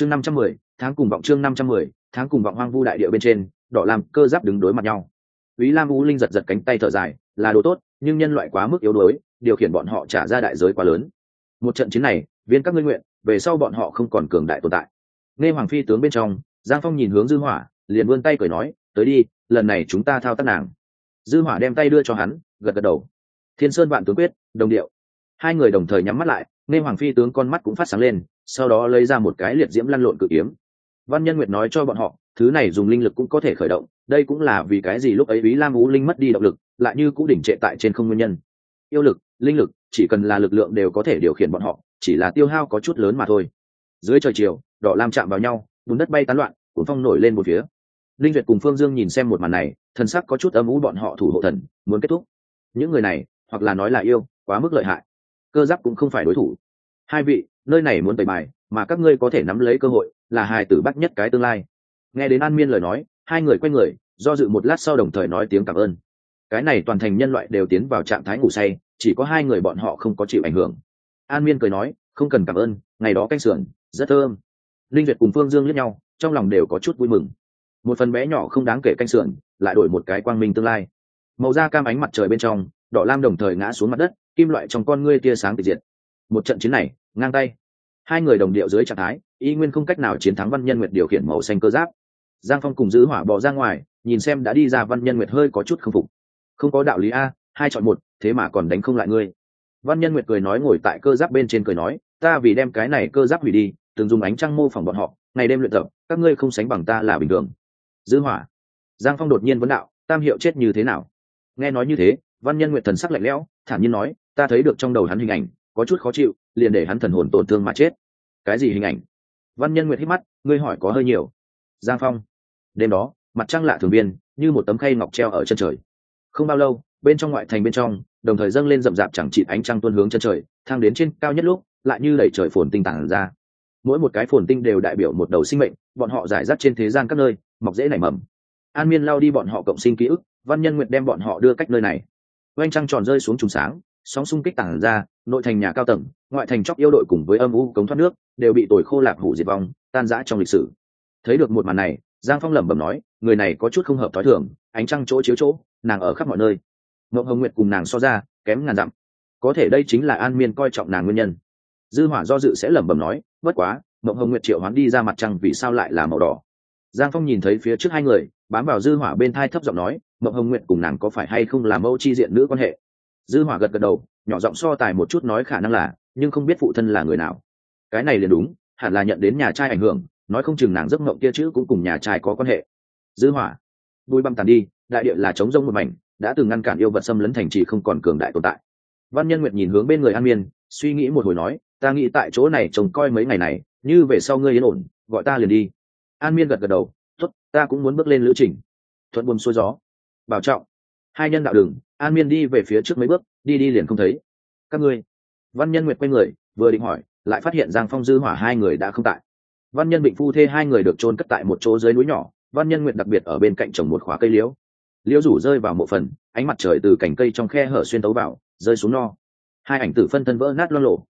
chương năm trăm mười tháng cùng vọng chương năm trăm mười tháng cùng vọng hoang vu đại địa bên trên đỏ làm cơ giáp đứng đối mặt nhau Úy Lam U Linh giật giật cánh tay thở dài, là đồ tốt, nhưng nhân loại quá mức yếu đuối, điều khiển bọn họ trả ra đại giới quá lớn. Một trận chiến này, viên các ngươi nguyện, về sau bọn họ không còn cường đại tồn tại. Nghe Hoàng phi tướng bên trong, Giang Phong nhìn hướng Dư Hỏa, liền vươn tay cười nói, tới đi, lần này chúng ta thao tác nàng. Dư Hỏa đem tay đưa cho hắn, gật gật đầu. Thiên Sơn vạn tướng quyết, đồng điệu. Hai người đồng thời nhắm mắt lại, Nghe Hoàng phi tướng con mắt cũng phát sáng lên, sau đó lấy ra một cái liệt diễm lăn lộn cự kiếm. Văn Nhân Nguyệt nói cho bọn họ, thứ này dùng linh lực cũng có thể khởi động đây cũng là vì cái gì lúc ấy ý lam ú linh mất đi động lực lại như cũ đỉnh trệ tại trên không nguyên nhân. Yêu lực linh lực chỉ cần là lực lượng đều có thể điều khiển bọn họ chỉ là tiêu hao có chút lớn mà thôi. Dưới trời chiều đỏ lam chạm vào nhau bùn đất bay tán loạn cuốn phong nổi lên một phía. Linh duyệt cùng phương dương nhìn xem một màn này thần sắc có chút âm ú bọn họ thủ hộ thần muốn kết thúc. Những người này hoặc là nói là yêu quá mức lợi hại. Cơ giáp cũng không phải đối thủ. Hai vị nơi này muốn tẩy bài, mà các ngươi có thể nắm lấy cơ hội, là hài tử bắt nhất cái tương lai. Nghe đến an miên lời nói, hai người quay người, do dự một lát sau đồng thời nói tiếng cảm ơn. Cái này toàn thành nhân loại đều tiến vào trạng thái ngủ say, chỉ có hai người bọn họ không có chịu ảnh hưởng. An miên cười nói, không cần cảm ơn, ngày đó canh sườn, rất thơm. Linh duyệt cùng phương dương lướt nhau, trong lòng đều có chút vui mừng. Một phần bé nhỏ không đáng kể canh sườn, lại đổi một cái quang minh tương lai. Màu da cam ánh mặt trời bên trong, đỏ lam đồng thời ngã xuống mặt đất, kim loại trong con ngươi tia sáng tịch diệt. Một trận chiến này ngang tay. Hai người đồng điệu dưới trạng thái, y nguyên không cách nào chiến thắng văn nhân nguyệt điều khiển màu xanh cơ giáp. Giang phong cùng giữ hỏa bỏ ra ngoài, nhìn xem đã đi ra văn nhân nguyệt hơi có chút k phục. Không có đạo lý a, hai chọn một, thế mà còn đánh không lại ngươi. Văn nhân nguyệt cười nói ngồi tại cơ giáp bên trên cười nói, ta vì đem cái này cơ giáp hủy đi, từng dùng ánh trăng mô phỏng bọn họ, ngày đêm luyện tập, các ngươi không sánh bằng ta là bình thường. Giữ hỏa. Giang phong đột nhiên vấn đạo, tam hiệu chết như thế nào? Nghe nói như thế, văn nhân nguyệt thần sắc lạnh lẽo, thản nhiên nói, ta thấy được trong đầu hắn hình ảnh, có chút khó chịu liền để hắn thần hồn tổn thương mà chết. Cái gì hình ảnh? Văn nhân nguyệt hít mắt, ngươi hỏi có hơi nhiều. Giang phong. Đêm đó, mặt trăng lạ thường biên như một tấm khay ngọc treo ở chân trời. Không bao lâu, bên trong ngoại thành bên trong, đồng thời dâng lên rậm rạp chẳng chịt ánh trăng tuôn hướng chân trời, thang đến trên cao nhất lúc, lại như đẩy trời phồn tinh tản ra. Mỗi một cái phồn tinh đều đại biểu một đầu sinh mệnh, bọn họ giải rác trên thế gian các nơi, mọc dễ nảy mầm. An miên lao đi bọn họ cộng sinh ký ức, văn nhân nguyện đem bọn họ đưa cách nơi này. Oanh trăng tròn rơi xuống trùng sáng sóng xung kích tản ra, nội thành nhà cao tầng, ngoại thành chóc yêu đội cùng với âm u cống thoát nước, đều bị tồi khô lạc hủ diệt vong, tan rã trong lịch sử. Thấy được một màn này, giang phong lẩm bẩm nói, người này có chút không hợp t h ó i thường, ánh trăng chỗ chiếu chỗ, nàng ở khắp mọi nơi. Mộng hồng nguyệt cùng nàng so ra, kém ngàn dặm. Có thể đây chính là an miên coi trọng nàng nguyên nhân. Dư hỏa do dự sẽ lẩm bẩm nói, bất quá mộng hồng nguyệt triệu hoán đi ra mặt trăng vì sao lại là màu đỏ? Giang phong nhìn thấy phía trước hai người, bám vào dư hỏa bên thai thấp giọng nói mộng hồng nguyệt cùng nàng có phải hay không là mẫu chi diện nữ quan hệ? Dư hỏa gật gật đầu, nhỏ giọng so tài một chút nói khả năng là, nhưng không biết phụ thân là người nào. Cái này liền đúng, hẳn là nhận đến nhà trai ảnh hưởng, nói không chừng nàng giấc mộng kia chữ cũng cùng nhà trai có quan hệ. Dư hỏa, đuôi băm tàn đi, đại địa là chống rông một mảnh, đã từng ngăn cản yêu vật xâm lấn thành trì không còn cường đại tồn tại. Văn nhân nguyệt nhìn hướng bên người an miên, suy nghĩ một hồi nói, ta nghĩ tại chỗ này trông coi mấy ngày này, như về sau ngươi yên ổn, gọi ta liền đi. An miên gật gật đầu, tốt, ta cũng muốn bước lên lữ trình. Thuận buồm xuôi gió. Bảo trọng hai nhân đạo đường, an miên đi về phía trước mấy bước, đi đi liền không thấy. Các ngươi. Văn nhân nguyệt quay người, vừa định hỏi, lại phát hiện giang phong dư hỏa hai người đã không tại. Văn nhân bịnh phu thê hai người được chôn cất tại một chỗ dưới núi nhỏ, văn nhân nguyệt đặc biệt ở bên cạnh trồng một khóa cây liễu. Liễu rủ rơi vào một phần, ánh mặt trời từ cành cây trong khe hở xuyên tấu vào, rơi xuống no. Hai ảnh tử phân thân vỡ nát loang lộ.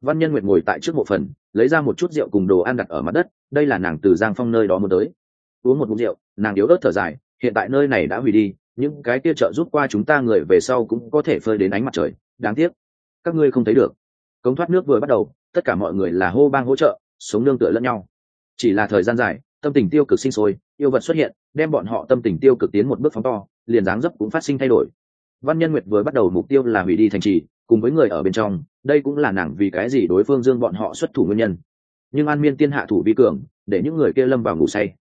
Văn nhân nguyệt ngồi tại trước một phần, lấy ra một chút rượu cùng đồ ăn đặt ở mặt đất, đây là nàng từ giang phong nơi đó muốn tới. Uống một mụn rượu, nàng yếu ớt thở dài, hiện tại nơi này đã hủy đi những cái kia trợ giúp qua chúng ta người về sau cũng có thể phơi đến ánh mặt trời. Đáng tiếc, các ngươi không thấy được. Cống thoát nước vừa bắt đầu, tất cả mọi người là hô bang hỗ trợ, sống nương tựa lẫn nhau. Chỉ là thời gian dài, tâm tình tiêu cực sinh sôi, yêu vật xuất hiện, đem bọn họ tâm tình tiêu cực tiến một bước phóng to, liền dáng dấp cũng phát sinh thay đổi. Văn nhân nguyệt vừa bắt đầu mục tiêu là hủy đi thành trì, cùng với người ở bên trong, đây cũng là nàng vì cái gì đối phương dương bọn họ xuất thủ nguyên nhân. Nhưng an miên tiên hạ thủ vi cường, để những người kia lâm vào ngủ say.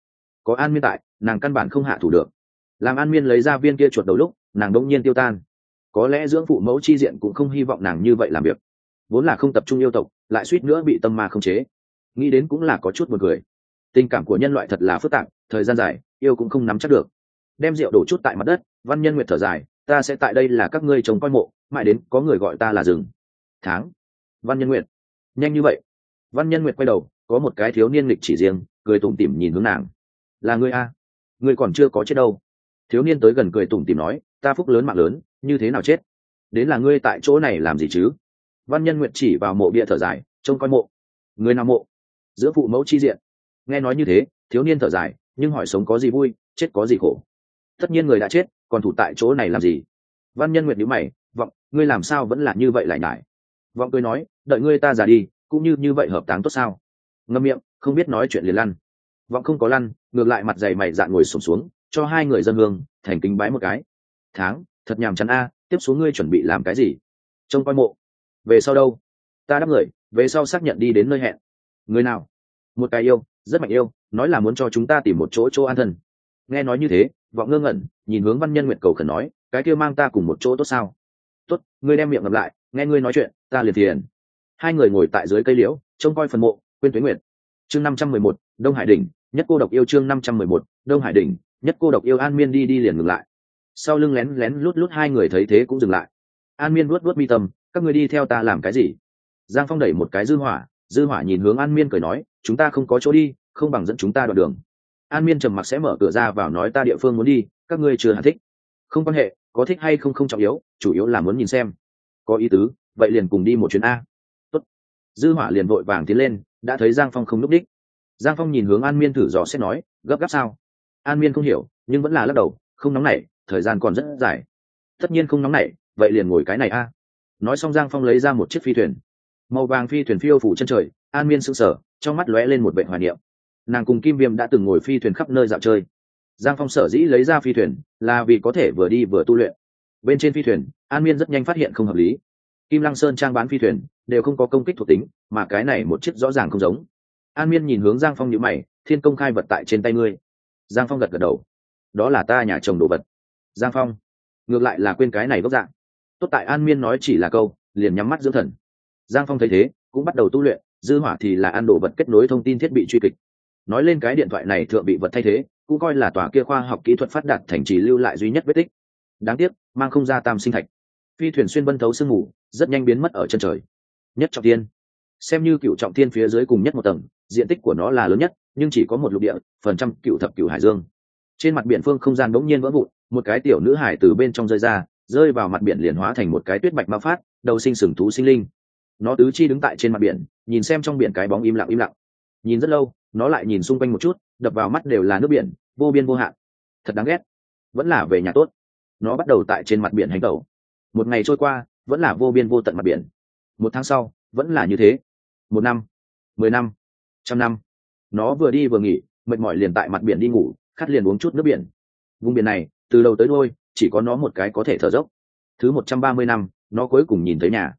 Có an miên tại, nàng căn bản không hạ thủ được làm an miên lấy ra viên kia chuột đầu lúc, nàng đông nhiên tiêu tan. Có lẽ dưỡng phụ mẫu chi diện cũng không hy vọng nàng như vậy làm việc. Vốn là không tập trung yêu tộc, lại suýt nữa bị tâm ma không chế. Nghĩ đến cũng là có chút một người tình cảm của nhân loại thật là phức tạp, thời gian dài, yêu cũng không nắm chắc được. Đem rượu đổ chút tại mặt đất, văn nhân nguyệt thở dài, ta sẽ tại đây là các ngươi trông coi mộ, mãi đến có người gọi ta là rừng. Tháng. Văn nhân nguyệt. Nhanh như vậy. Văn nhân nguyệt quay đầu, có một cái thiếu niên lịch chỉ riêng, cười tủm tỉm nhìn hướng nàng. Là ngươi a? Ngươi còn chưa có chết đâu thiếu niên tới gần cười tủm tỉm nói ta phúc lớn mạng lớn như thế nào chết? Đến là ngươi tại chỗ này làm gì chứ? Văn nhân nguyệt chỉ vào mộ bia thở dài trông coi mộ. Người nào mộ? Giữa phụ mẫu chi diện. Nghe nói như thế thiếu niên thở dài nhưng hỏi sống có gì vui chết có gì khổ. Tất nhiên người đã chết còn thủ tại chỗ này làm gì? Văn nhân nguyệt nhữ mày vọng ngươi làm sao vẫn là như vậy lại nhải? Vọng cười nói đợi ngươi ta già đi cũng như như vậy hợp táng tốt sao? Ngâm miệng không biết nói chuyện liền lăn. Vọng không có lăn ngược lại mặt dày mày dạn ngồi sụp xuống, xuống cho hai người dân hương, thành kính bái một cái. Tháng, thật nhàm chán a, tiếp xuống ngươi chuẩn bị làm cái gì? Trông coi mộ. Về sau đâu? Ta đáp người, về sau xác nhận đi đến nơi hẹn. Người nào? Một cái yêu, rất mạnh yêu, nói là muốn cho chúng ta tìm một chỗ chỗ an thân. Nghe nói như thế, vọng ngơ ngẩn, nhìn hướng văn nhân nguyện cầu khẩn nói, cái kia mang ta cùng một chỗ tốt sao? Tốt, ngươi đem miệng ngập lại, nghe ngươi nói chuyện, ta liền thiền. hai người ngồi tại dưới cây liễu, trông coi phần mộ, quên tuế nguyệt. Chương năm trăm mười một, đông hải đỉnh, nhất cô độc yêu chương năm trăm mười một, đông hải đỉnh nhất cô độc yêu an miên đi đi liền ngừng lại. Sau lưng lén lén lút lút hai người thấy thế cũng dừng lại. An miên luốt luốt mi tâm, các người đi theo ta làm cái gì? Giang phong đẩy một cái dư hỏa dư hỏa nhìn hướng an miên cười nói, chúng ta không có chỗ đi, không bằng dẫn chúng ta đoạn đường. An miên trầm mặc sẽ mở cửa ra vào nói, ta địa phương muốn đi, các ngươi chưa hẳn thích. Không quan hệ, có thích hay không không trọng yếu, chủ yếu là muốn nhìn xem. Có ý tứ, vậy liền cùng đi một chuyến a. Tốt. dư hỏa liền vội vàng tiến lên, đã thấy giang phong không núp đích. Giang phong nhìn hướng an miên thử dò xét nói, gấp gáp sao? An miên không hiểu, nhưng vẫn là lắc đầu, không nóng nảy, thời gian còn rất dài. Tất nhiên không nóng nảy, vậy liền ngồi cái này a. Nói xong giang phong lấy ra một chiếc phi thuyền. Màu vàng phi thuyền phiêu phủ chân trời, an miên sững sờ, trong mắt lóe lên một vệ hoài niệm. Nàng cùng kim viêm đã từng ngồi phi thuyền khắp nơi dạo chơi. Giang phong sở dĩ lấy ra phi thuyền, là vì có thể vừa đi vừa tu luyện. Bên trên phi thuyền, an miên rất nhanh phát hiện không hợp lý. Kim lăng sơn trang bán phi thuyền, đều không có công kích thuộc tính, mà cái này một chiếc rõ ràng không giống. An miên nhìn hướng giang phong nhữ mày, thiên công khai vật tại trên tay ngươi giang phong gật gật đầu. Đó là ta nhà chồng đồ vật. Giang phong, ngược lại là quên cái này gốc dạng. Tốt tại an miên nói chỉ là câu, liền nhắm mắt dưỡng thần. Giang phong thấy thế, cũng bắt đầu tu luyện, dư hỏa thì là ăn đồ vật kết nối thông tin thiết bị truy kịch. Nói lên cái điện thoại này thượng bị vật thay thế, cũng coi là tòa kia khoa học kỹ thuật phát đạt thành trì lưu lại duy nhất vết tích. Đáng tiếc, mang không ra tam sinh thạch. Phi thuyền xuyên vân thấu sương mù, rất nhanh biến mất ở chân trời. Nhất trọng tiên xem như cựu trọng tiên phía dưới cùng nhất một tầng, diện tích của nó là lớn nhất nhưng chỉ có một lục địa, phần trăm cựu thập cựu hải dương. Trên mặt biển phương không gian bỗng nhiên vỡ vụn, một cái tiểu nữ hải từ bên trong rơi ra, rơi vào mặt biển liền hóa thành một cái tuyết bạch ma phát, đầu sinh sừng thú sinh linh. Nó tứ chi đứng tại trên mặt biển, nhìn xem trong biển cái bóng im lặng im lặng. Nhìn rất lâu, nó lại nhìn xung quanh một chút, đập vào mắt đều là nước biển, vô biên vô hạn. Thật đáng ghét. Vẫn là về nhà tốt. Nó bắt đầu tại trên mặt biển hành tẩu. Một ngày trôi qua, vẫn là vô biên vô tận mặt biển. Một tháng sau, vẫn là như thế. Một năm, mười năm, trăm năm nó vừa đi vừa nghỉ, mệt mỏi liền tại mặt biển đi ngủ, khát liền uống chút nước biển. Vùng biển này, từ đầu tới đôi chỉ có nó một cái có thể thở dốc. Thứ một trăm ba mươi năm, nó cuối cùng nhìn thấy nhà.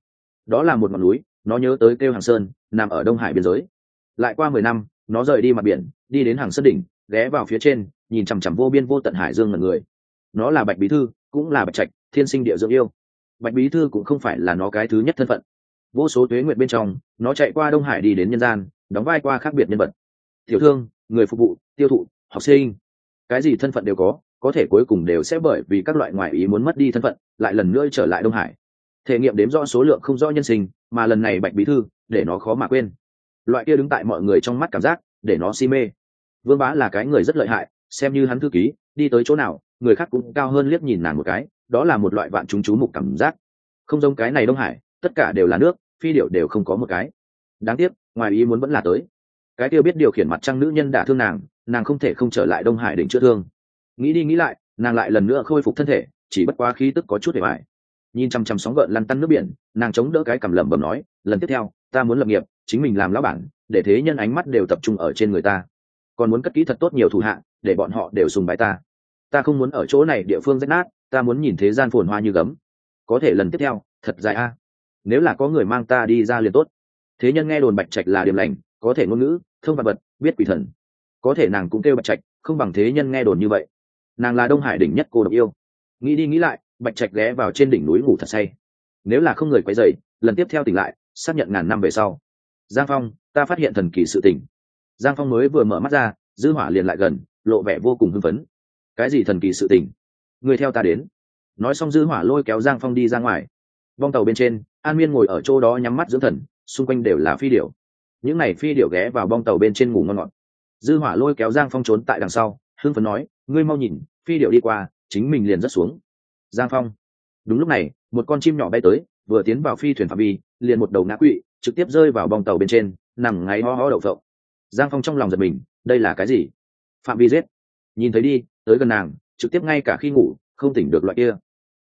Đó là một ngọn núi, nó nhớ tới kêu hàng sơn, nằm ở đông hải biên giới. Lại qua mười năm, nó rời đi mặt biển, đi đến hàng sơn đỉnh, ghé vào phía trên, nhìn chằm chằm vô biên vô tận hải dương là người. Nó là bạch bí thư, cũng là bạch trạch, thiên sinh địa dưỡng yêu. Bạch bí thư cũng không phải là nó cái thứ nhất thân phận. Vô số tuế nguyện bên trong, nó chạy qua đông hải đi đến nhân gian, đóng vai qua khác biệt nhân vật tiểu thương, người phục vụ, tiêu thụ, học sinh. Cái gì thân phận đều có có thể cuối cùng đều sẽ bởi vì các loại ngoại ý muốn mất đi thân phận, lại lần nữa trở lại đông hải. Thể nghiệm đếm rõ số lượng không rõ nhân sinh, mà lần này bạch bí thư, để nó khó mà quên. Loại kia đứng tại mọi người trong mắt cảm giác, để nó si mê. Vương bá là cái người rất lợi hại, xem như hắn thư ký, đi tới chỗ nào, người khác cũng cao hơn liếc nhìn nàng một cái, đó là một loại vạn chúng chú mục cảm giác. Không giống cái này đông hải, tất cả đều là nước, phi điệu đều không có một cái. Đáng tiếc, ngoài ý muốn vẫn là tới cái kia biết điều khiển mặt trăng nữ nhân đả thương nàng nàng không thể không trở lại đông hải đỉnh chữa thương. Nghĩ đi nghĩ lại, nàng lại lần nữa khôi phục thân thể, chỉ bất quá khí tức có chút để bài nhìn chăm chăm sóng gợn lăn tăn nước biển, nàng chống đỡ cái cầm lẩm bẩm nói, lần tiếp theo, ta muốn lập nghiệp, chính mình làm lão bản, để thế nhân ánh mắt đều tập trung ở trên người ta. Còn muốn cất kỹ thật tốt nhiều thủ hạ, để bọn họ đều sùng bái ta. Ta không muốn ở chỗ này địa phương rách nát, ta muốn nhìn thế gian phồn hoa như gấm. Có thể lần tiếp theo, thật dài a. Nếu là có người mang ta đi ra liền tốt. Thế nhân nghe đồn bạch trạch là điểm lành có thể ngôn ngữ, thông vật vật, biết quỷ thần. Có thể nàng cũng kêu bạch trạch, không bằng thế nhân nghe đồn như vậy. Nàng là đông hải đỉnh nhất cô độc yêu. Nghĩ đi nghĩ lại, bạch trạch ghé vào trên đỉnh núi ngủ thật say. Nếu là không người quay dày lần tiếp theo tỉnh lại, xác nhận ngàn năm về sau. Giang phong, ta phát hiện thần kỳ sự tỉnh giang phong mới vừa mở mắt ra, dư hỏa liền lại gần, lộ vẻ vô cùng hưng phấn. Cái gì thần kỳ sự tỉnh người theo ta đến. Nói xong dư hỏa lôi kéo giang phong đi ra ngoài. Vong tàu bên trên, an miên ngồi ở chỗ đó nhắm mắt dưỡng thần, xung quanh đều là phi điểu những này phi điểu ghé vào bong tàu bên trên ngủ ngon ngọt. Dư hỏa lôi kéo giang phong trốn tại đằng sau, hưng phấn nói, ngươi mau nhìn, phi điểu đi qua, chính mình liền rất xuống. Giang phong. Đúng lúc này, một con chim nhỏ bay tới, vừa tiến vào phi thuyền phạm vi, liền một đầu ngã quỵ, trực tiếp rơi vào bong tàu bên trên, nằm ngáy ho ho đậu phộng. Giang phong trong lòng giật mình, đây là cái gì? Phạm vi giết. Nhìn thấy đi, tới gần nàng, trực tiếp ngay cả khi ngủ, không tỉnh được loại kia.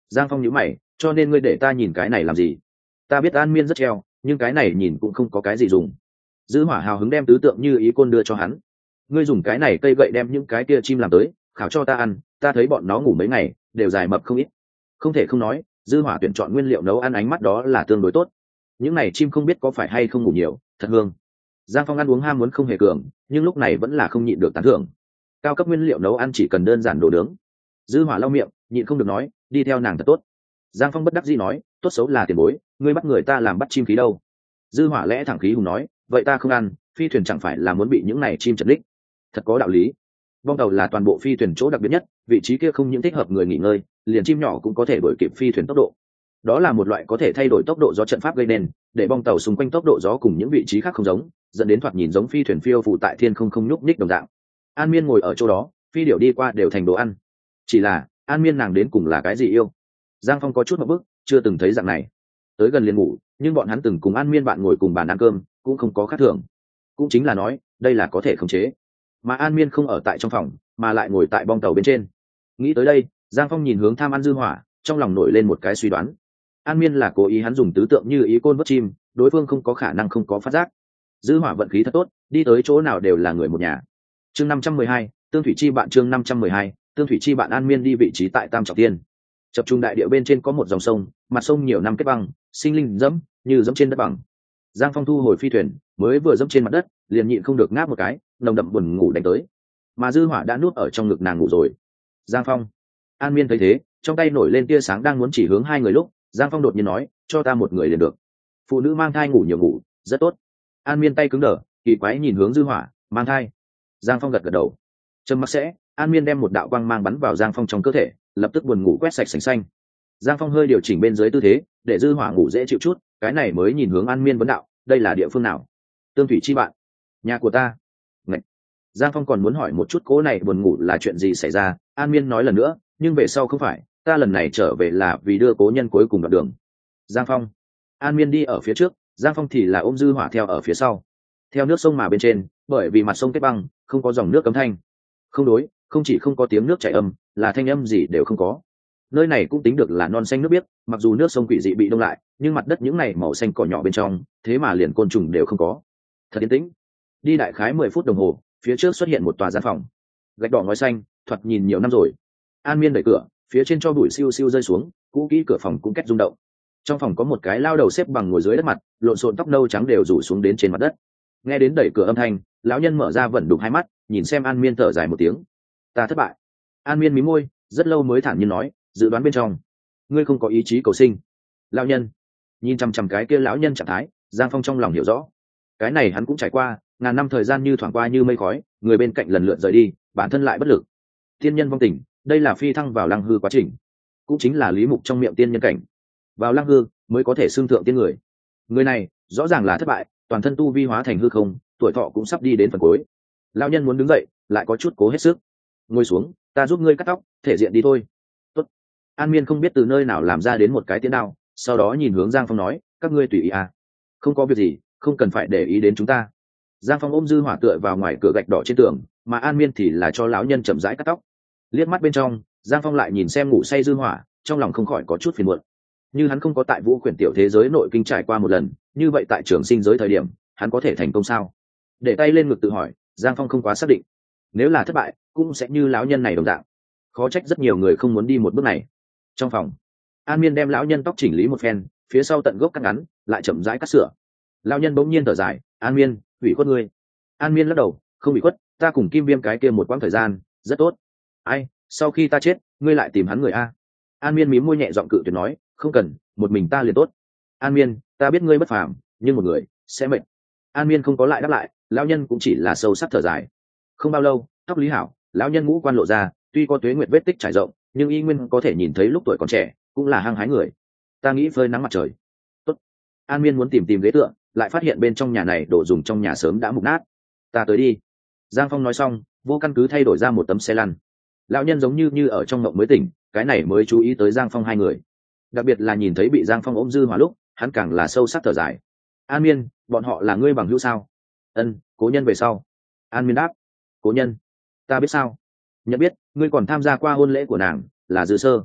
Giang phong nhíu mày, cho nên ngươi để ta nhìn cái này làm gì? Ta biết an miên rất treo, nhưng cái này nhìn cũng không có cái gì dùng dư hỏa hào hứng đem tứ tượng như ý côn đưa cho hắn. Ngươi dùng cái này cây gậy đem những cái kia chim làm tới, khảo cho ta ăn, ta thấy bọn nó ngủ mấy ngày, đều dài mập không ít. Không thể không nói, dư hỏa tuyển chọn nguyên liệu nấu ăn ánh mắt đó là tương đối tốt. Những này chim không biết có phải hay không ngủ nhiều, thật hương. Giang phong ăn uống ham muốn không hề cường, nhưng lúc này vẫn là không nhịn được tán thưởng. Cao cấp nguyên liệu nấu ăn chỉ cần đơn giản đồ nướng. Dư hỏa lau miệng, nhịn không được nói, đi theo nàng thật tốt. Giang phong bất đắc dĩ nói, tốt xấu là tiền bối, ngươi bắt người ta làm bắt chim khí đâu? Dư hỏa lẽ thẳng khí hùng nói vậy ta không ăn, phi thuyền chẳng phải là muốn bị những này chim chật ních. Thật có đạo lý. Bong tàu là toàn bộ phi thuyền chỗ đặc biệt nhất, vị trí kia không những thích hợp người nghỉ ngơi, liền chim nhỏ cũng có thể đổi kịp phi thuyền tốc độ. Đó là một loại có thể thay đổi tốc độ do trận pháp gây nên, để bong tàu xung quanh tốc độ gió cùng những vị trí khác không giống, dẫn đến thoạt nhìn giống phi thuyền phiêu phụ tại thiên không không nhúc nhích đồng dạng. An miên ngồi ở chỗ đó, phi điệu đi qua đều thành đồ ăn. Chỉ là, an miên nàng đến cùng là cái gì yêu? Giang phong có chút một bước chưa từng thấy dạng này. Tới gần liền ngủ, nhưng bọn hắn từng cùng an miên bạn ngồi cùng bàn ăn cơm cũng không có khác thường. Cũng chính là nói, đây là có thể khống chế. Mà an miên không ở tại trong phòng, mà lại ngồi tại bong tàu bên trên. Nghĩ tới đây, giang phong nhìn hướng tham ăn dư hỏa, trong lòng nổi lên một cái suy đoán. An miên là cố ý hắn dùng tứ tượng như ý côn vớt chim, đối phương không có khả năng không có phát giác. Dư hỏa vận khí thật tốt, đi tới chỗ nào đều là người một nhà. Chương năm trăm mười hai, tương thủy chi bạn chương năm trăm mười hai, tương thủy chi bạn an miên đi vị trí tại tam trọng tiên. Chập trung đại địa bên trên có một dòng sông, mặt sông nhiều năm kết băng, sinh linh dẫm như dẫm trên đất bằng giang phong thu hồi phi thuyền, mới vừa dẫm trên mặt đất, liền nhịn không được ngáp một cái, nồng đậm buồn ngủ đánh tới. Mà dư hỏa đã nuốt ở trong ngực nàng ngủ rồi. Giang phong. An miên thấy thế, trong tay nổi lên tia sáng đang muốn chỉ hướng hai người lúc, giang phong đột nhiên nói, cho ta một người liền được. Phụ nữ mang thai ngủ nhiều ngủ, rất tốt. An miên tay cứng đờ, kỳ quái nhìn hướng dư hỏa, mang thai? Giang phong gật gật đầu. Trầm mặc sẽ. An miên đem một đạo quang mang bắn vào giang phong trong cơ thể, lập tức buồn ngủ quét sạch sành xanh giang phong hơi điều chỉnh bên dưới tư thế, để dư hỏa ngủ dễ chịu chút, cái này mới nhìn hướng an miên vấn đạo, đây là địa phương nào? Tương thủy chi bạn. Nhà của ta. Ngậy. giang phong còn muốn hỏi một chút, cố này buồn ngủ là chuyện gì xảy ra? An miên nói lần nữa, nhưng về sau không phải, ta lần này trở về là vì đưa cố nhân cuối cùng đoạn đường. Giang phong. An miên đi ở phía trước, giang phong thì là ôm dư hỏa theo ở phía sau. Theo nước sông mà bên trên, bởi vì mặt sông kết băng, không có dòng nước cấm thanh. Không đối, không chỉ không có tiếng nước chảy âm, là thanh âm gì đều không có nơi này cũng tính được là non xanh nước biếc, mặc dù nước sông quỷ dị bị đông lại, nhưng mặt đất những này màu xanh cỏ nhỏ bên trong, thế mà liền côn trùng đều không có. Thật yên tĩnh. Đi đại khái mười phút đồng hồ, phía trước xuất hiện một tòa gian phòng. Gạch đỏ ngói xanh, thoạt nhìn nhiều năm rồi. An miên đẩy cửa, phía trên cho bụi siêu siêu rơi xuống, cũ kỹ cửa phòng cũng két rung động. Trong phòng có một cái lao đầu xếp bằng ngồi dưới đất mặt, lộn xộn tóc nâu trắng đều rủ xuống đến trên mặt đất. Nghe đến đẩy cửa âm thanh, lão nhân mở ra vẩn đục hai mắt, nhìn xem an miên thở dài một tiếng. Ta thất bại. An miên mí môi, rất lâu mới thản nhiên nói dự đoán bên trong. Ngươi không có ý chí cầu sinh. Lão nhân. Nhìn chằm chằm cái kia lão nhân trạng thái, giang phong trong lòng hiểu rõ. Cái này hắn cũng trải qua, ngàn năm thời gian như thoảng qua như mây khói, người bên cạnh lần lượt rời đi, bản thân lại bất lực. Tiên nhân vong tình, đây là phi thăng vào lăng hư quá trình. Cũng chính là lý mục trong miệng tiên nhân cảnh. Vào lăng hư mới có thể xương thượng tiên người. Người này, rõ ràng là thất bại, toàn thân tu vi hóa thành hư không, tuổi thọ cũng sắp đi đến phần cuối. Lao nhân muốn đứng dậy, lại có chút cố hết sức. Ngồi xuống, ta giúp ngươi cắt tóc, thể diện đi thôi an miên không biết từ nơi nào làm ra đến một cái tiến đao, sau đó nhìn hướng giang phong nói, các ngươi tùy ý à? Không có việc gì, không cần phải để ý đến chúng ta. Giang phong ôm dư hỏa tựa vào ngoài cửa gạch đỏ trên tường, mà an miên thì là cho lão nhân chậm rãi cắt tóc. Liếc mắt bên trong, giang phong lại nhìn xem ngủ say dư hỏa, trong lòng không khỏi có chút phiền muộn. Như hắn không có tại vũ quyển tiểu thế giới nội kinh trải qua một lần, như vậy tại trường sinh giới thời điểm, hắn có thể thành công sao? Để tay lên ngực tự hỏi, giang phong không quá xác định. Nếu là thất bại, cũng sẽ như lão nhân này đồng dạng. Khó trách rất nhiều người không muốn đi một bước này trong phòng. An miên đem lão nhân tóc chỉnh lý một phen, phía sau tận gốc cắt ngắn, lại chậm rãi cắt sửa. Lão nhân bỗng nhiên thở dài, an miên ủy khuất ngươi. An miên lắc đầu, không bị khuất, ta cùng kim viêm cái kia một quãng thời gian, rất tốt. Ai, sau khi ta chết, ngươi lại tìm hắn người a? An miên mí môi nhẹ giọng cự tuyệt nói, không cần, một mình ta liền tốt. An miên, ta biết ngươi bất phàm, nhưng một người sẽ mệt. An miên không có lại đáp lại, lão nhân cũng chỉ là sâu sắc thở dài. Không bao lâu, tóc lý hảo, lão nhân ngũ quan lộ ra, tuy có tuế nguyệt vết tích trải rộng nhưng y nguyên có thể nhìn thấy lúc tuổi còn trẻ, cũng là hăng hái người. Ta nghĩ phơi nắng mặt trời. Tốt. an miên muốn tìm tìm ghế tựa, lại phát hiện bên trong nhà này đồ dùng trong nhà sớm đã mục nát. Ta tới đi. Giang phong nói xong, vô căn cứ thay đổi ra một tấm xe lăn. Lão nhân giống như như ở trong mộng mới tỉnh, cái này mới chú ý tới giang phong hai người. Đặc biệt là nhìn thấy bị giang phong ôm dư hỏa lúc, hắn càng là sâu sắc thở dài. An miên, bọn họ là ngươi bằng hữu sao? Ân, cố nhân về sau. An miên đáp. Cố nhân, ta biết sao? Nhận biết, ngươi còn tham gia qua hôn lễ của nàng, là dư sơ.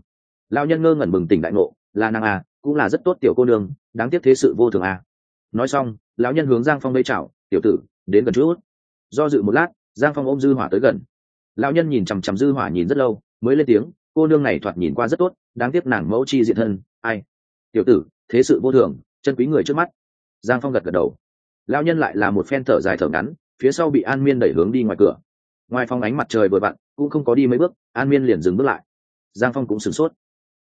Lao nhân ngơ ngẩn bừng tỉnh đại ngộ, là nàng à cũng là rất tốt tiểu cô nương, đáng tiếc thế sự vô thường à. Nói xong, lão nhân hướng giang phong đây chào, tiểu tử, đến gần chút. Do dự một lát, giang phong ôm dư hỏa tới gần. Lão nhân nhìn chằm chằm dư hỏa nhìn rất lâu, mới lên tiếng, cô nương này thoạt nhìn qua rất tốt, đáng tiếc nàng mẫu chi diện thân, ai? Tiểu tử, thế sự vô thường, chân quý người trước mắt. Giang phong gật gật đầu. Lão nhân lại là một phen thở dài thở ngắn, phía sau bị an miên đẩy hướng đi ngoài cửa. Ngoài phòng ánh mặt trời vừa vặn cũng không có đi mấy bước, an miên liền dừng bước lại. Giang phong cũng sửng sốt.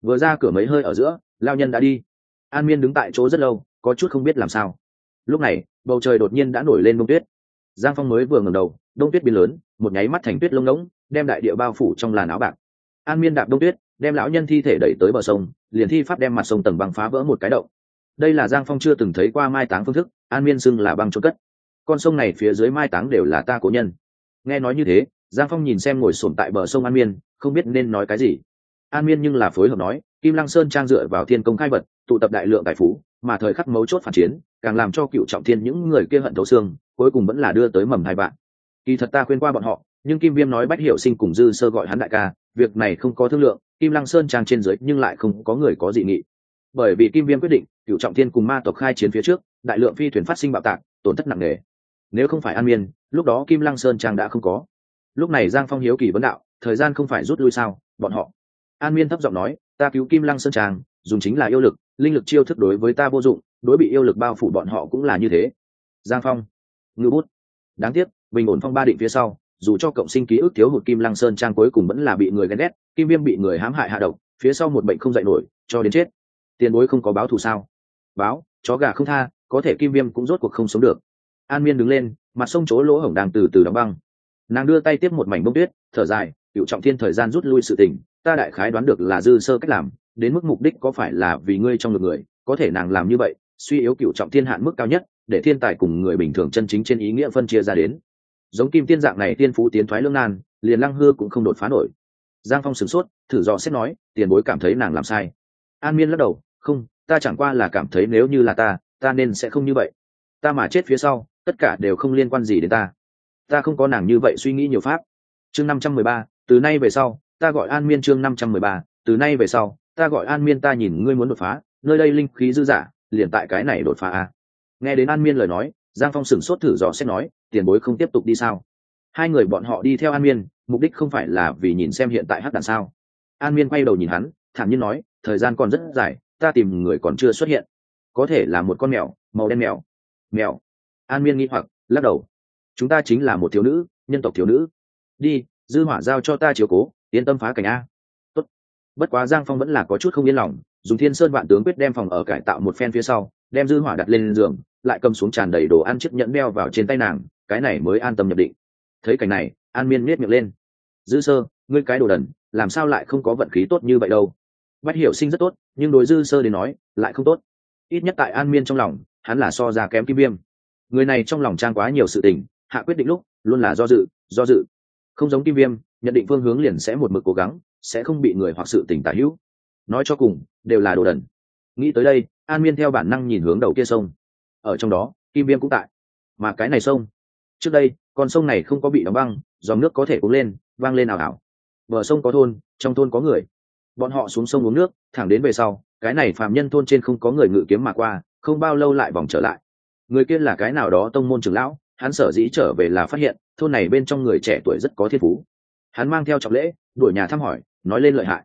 Vừa ra cửa mấy hơi ở giữa, lao nhân đã đi. An miên đứng tại chỗ rất lâu, có chút không biết làm sao. Lúc này, bầu trời đột nhiên đã nổi lên bông tuyết. Giang phong mới vừa ngẩng đầu đông tuyết biến lớn, một nháy mắt thành tuyết lông ngỗng, đem đại địa bao phủ trong làn áo bạc. An miên đạp đông tuyết, đem lão nhân thi thể đẩy tới bờ sông, liền thi pháp đem mặt sông tầng băng phá vỡ một cái động. Đây là giang phong chưa từng thấy qua mai táng phương thức, an miên xưng là băng trôn cất. Con sông này phía dưới mai táng đều là ta cố nhân. Nghe nói như thế giang phong nhìn xem ngồi sổm tại bờ sông an miên, không biết nên nói cái gì. An miên nhưng là phối hợp nói, kim lăng sơn trang dựa vào thiên công khai vật, tụ tập đại lượng tài phú, mà thời khắc mấu chốt phản chiến, càng làm cho cựu trọng thiên những người kia hận thấu xương, cuối cùng vẫn là đưa tới mầm hai bạn kỳ thật ta khuyên qua bọn họ, nhưng kim viêm nói bách hiệu sinh cùng dư sơ gọi hắn đại ca, việc này không có thương lượng, kim lăng sơn trang trên dưới nhưng lại không có người có dị nghị. Bởi vì kim viêm quyết định, cựu trọng thiên cùng ma tộc khai chiến phía trước, đại lượng phi thuyền phát sinh bạo tạc, tổn thất nặng nề. Nếu không phải an miên, lúc đó kim lăng sơn trang đã không có lúc này giang phong hiếu kỳ vấn đạo, thời gian không phải rút lui sao, bọn họ. An miên thấp giọng nói, ta cứu kim lăng sơn trang dùng chính là yêu lực, linh lực chiêu thức đối với ta vô dụng, đối bị yêu lực bao phủ bọn họ cũng là như thế. Giang phong ngư bút. Đáng tiếc, bình ổn phong ba định phía sau, dù cho cộng sinh ký ức thiếu hụt kim lăng sơn trang cuối cùng vẫn là bị người ghen ghét, kim viêm bị người hãm hại hạ độc, phía sau một bệnh không dạy nổi, cho đến chết. Tiền bối không có báo thù sao? Báo, chó gà không tha, có thể kim viêm cũng rốt cuộc không sống được. An miên đứng lên, mặt sông chỗ lỗ hổng đang từ từ đóng băng nàng đưa tay tiếp một mảnh bông tuyết, thở dài, cựu trọng thiên thời gian rút lui sự tình, ta đại khái đoán được là dư sơ cách làm, đến mức mục đích có phải là vì ngươi trong ngực người, có thể nàng làm như vậy, suy yếu cựu trọng thiên hạn mức cao nhất, để thiên tài cùng người bình thường chân chính trên ý nghĩa phân chia ra đến. Giống kim tiên dạng này tiên phú tiến thoái lương nan, liền lăng hư cũng không đột phá nổi. Giang phong sửng sốt, thử dò xét nói, tiền bối cảm thấy nàng làm sai. An miên lắc đầu, không, ta chẳng qua là cảm thấy nếu như là ta ta nên sẽ không như vậy. Ta mà chết phía sau, tất cả đều không liên quan gì đến ta ta không có nàng như vậy suy nghĩ nhiều pháp. Chương năm trăm mười ba, từ nay về sau, ta gọi an miên chương năm trăm mười ba, từ nay về sau, ta gọi an miên ta nhìn ngươi muốn đột phá, nơi đây linh khí dư giả, liền tại cái này đột phá a nghe đến an miên lời nói, giang phong sửng sốt thử dò xét nói, tiền bối không tiếp tục đi sao? Hai người bọn họ đi theo an miên, mục đích không phải là vì nhìn xem hiện tại hắc đàn sao. An miên quay đầu nhìn hắn, thản nhiên nói, thời gian còn rất dài, ta tìm người còn chưa xuất hiện. Có thể là một con mèo, màu đen mèo. Mèo. An miên nghĩ hoặc, lắc đầu chúng ta chính là một thiếu nữ, nhân tộc thiếu nữ. Đi, dư hỏa giao cho ta chiếu cố, yên tâm phá cảnh a. Tốt. bất quá giang phong vẫn là có chút không yên lòng, dùng thiên sơn vạn tướng quyết đem phòng ở cải tạo một phen phía sau, đem dư hỏa đặt lên giường, lại cầm xuống tràn đầy đồ ăn chiếc nhẫn đeo vào trên tay nàng, cái này mới an tâm nhập định. Thấy cảnh này, an miên miết miệng lên. Dư sơ, ngươi cái đồ đần, làm sao lại không có vận khí tốt như vậy đâu? Bách hiểu sinh rất tốt, nhưng đối dư sơ đến nói, lại không tốt. Ít nhất tại an miên trong lòng, hắn là so ra kém kim viêm. Người này trong lòng trang quá nhiều sự tình hạ quyết định lúc, luôn là do dự do dự. Không giống kim viêm, nhận định phương hướng liền sẽ một mực cố gắng, sẽ không bị người hoặc sự tình tả hữu. Nói cho cùng, đều là đồ đần. Nghĩ tới đây, an miên theo bản năng nhìn hướng đầu kia sông. Ở trong đó, kim viêm cũng tại. Mà cái này sông, trước đây, con sông này không có bị đóng băng, dòng nước có thể cuống lên, vang lên ảo ảo. Bờ sông có thôn, trong thôn có người. Bọn họ xuống sông uống nước, thẳng đến về sau, cái này phàm nhân thôn trên không có người ngự kiếm mà qua, không bao lâu lại vòng trở lại. Người kia là cái nào đó tông môn trưởng lão hắn sở dĩ trở về là phát hiện, thôn này bên trong người trẻ tuổi rất có thiên phú. Hắn mang theo trọng lễ, đuổi nhà thăm hỏi, nói lên lợi hại.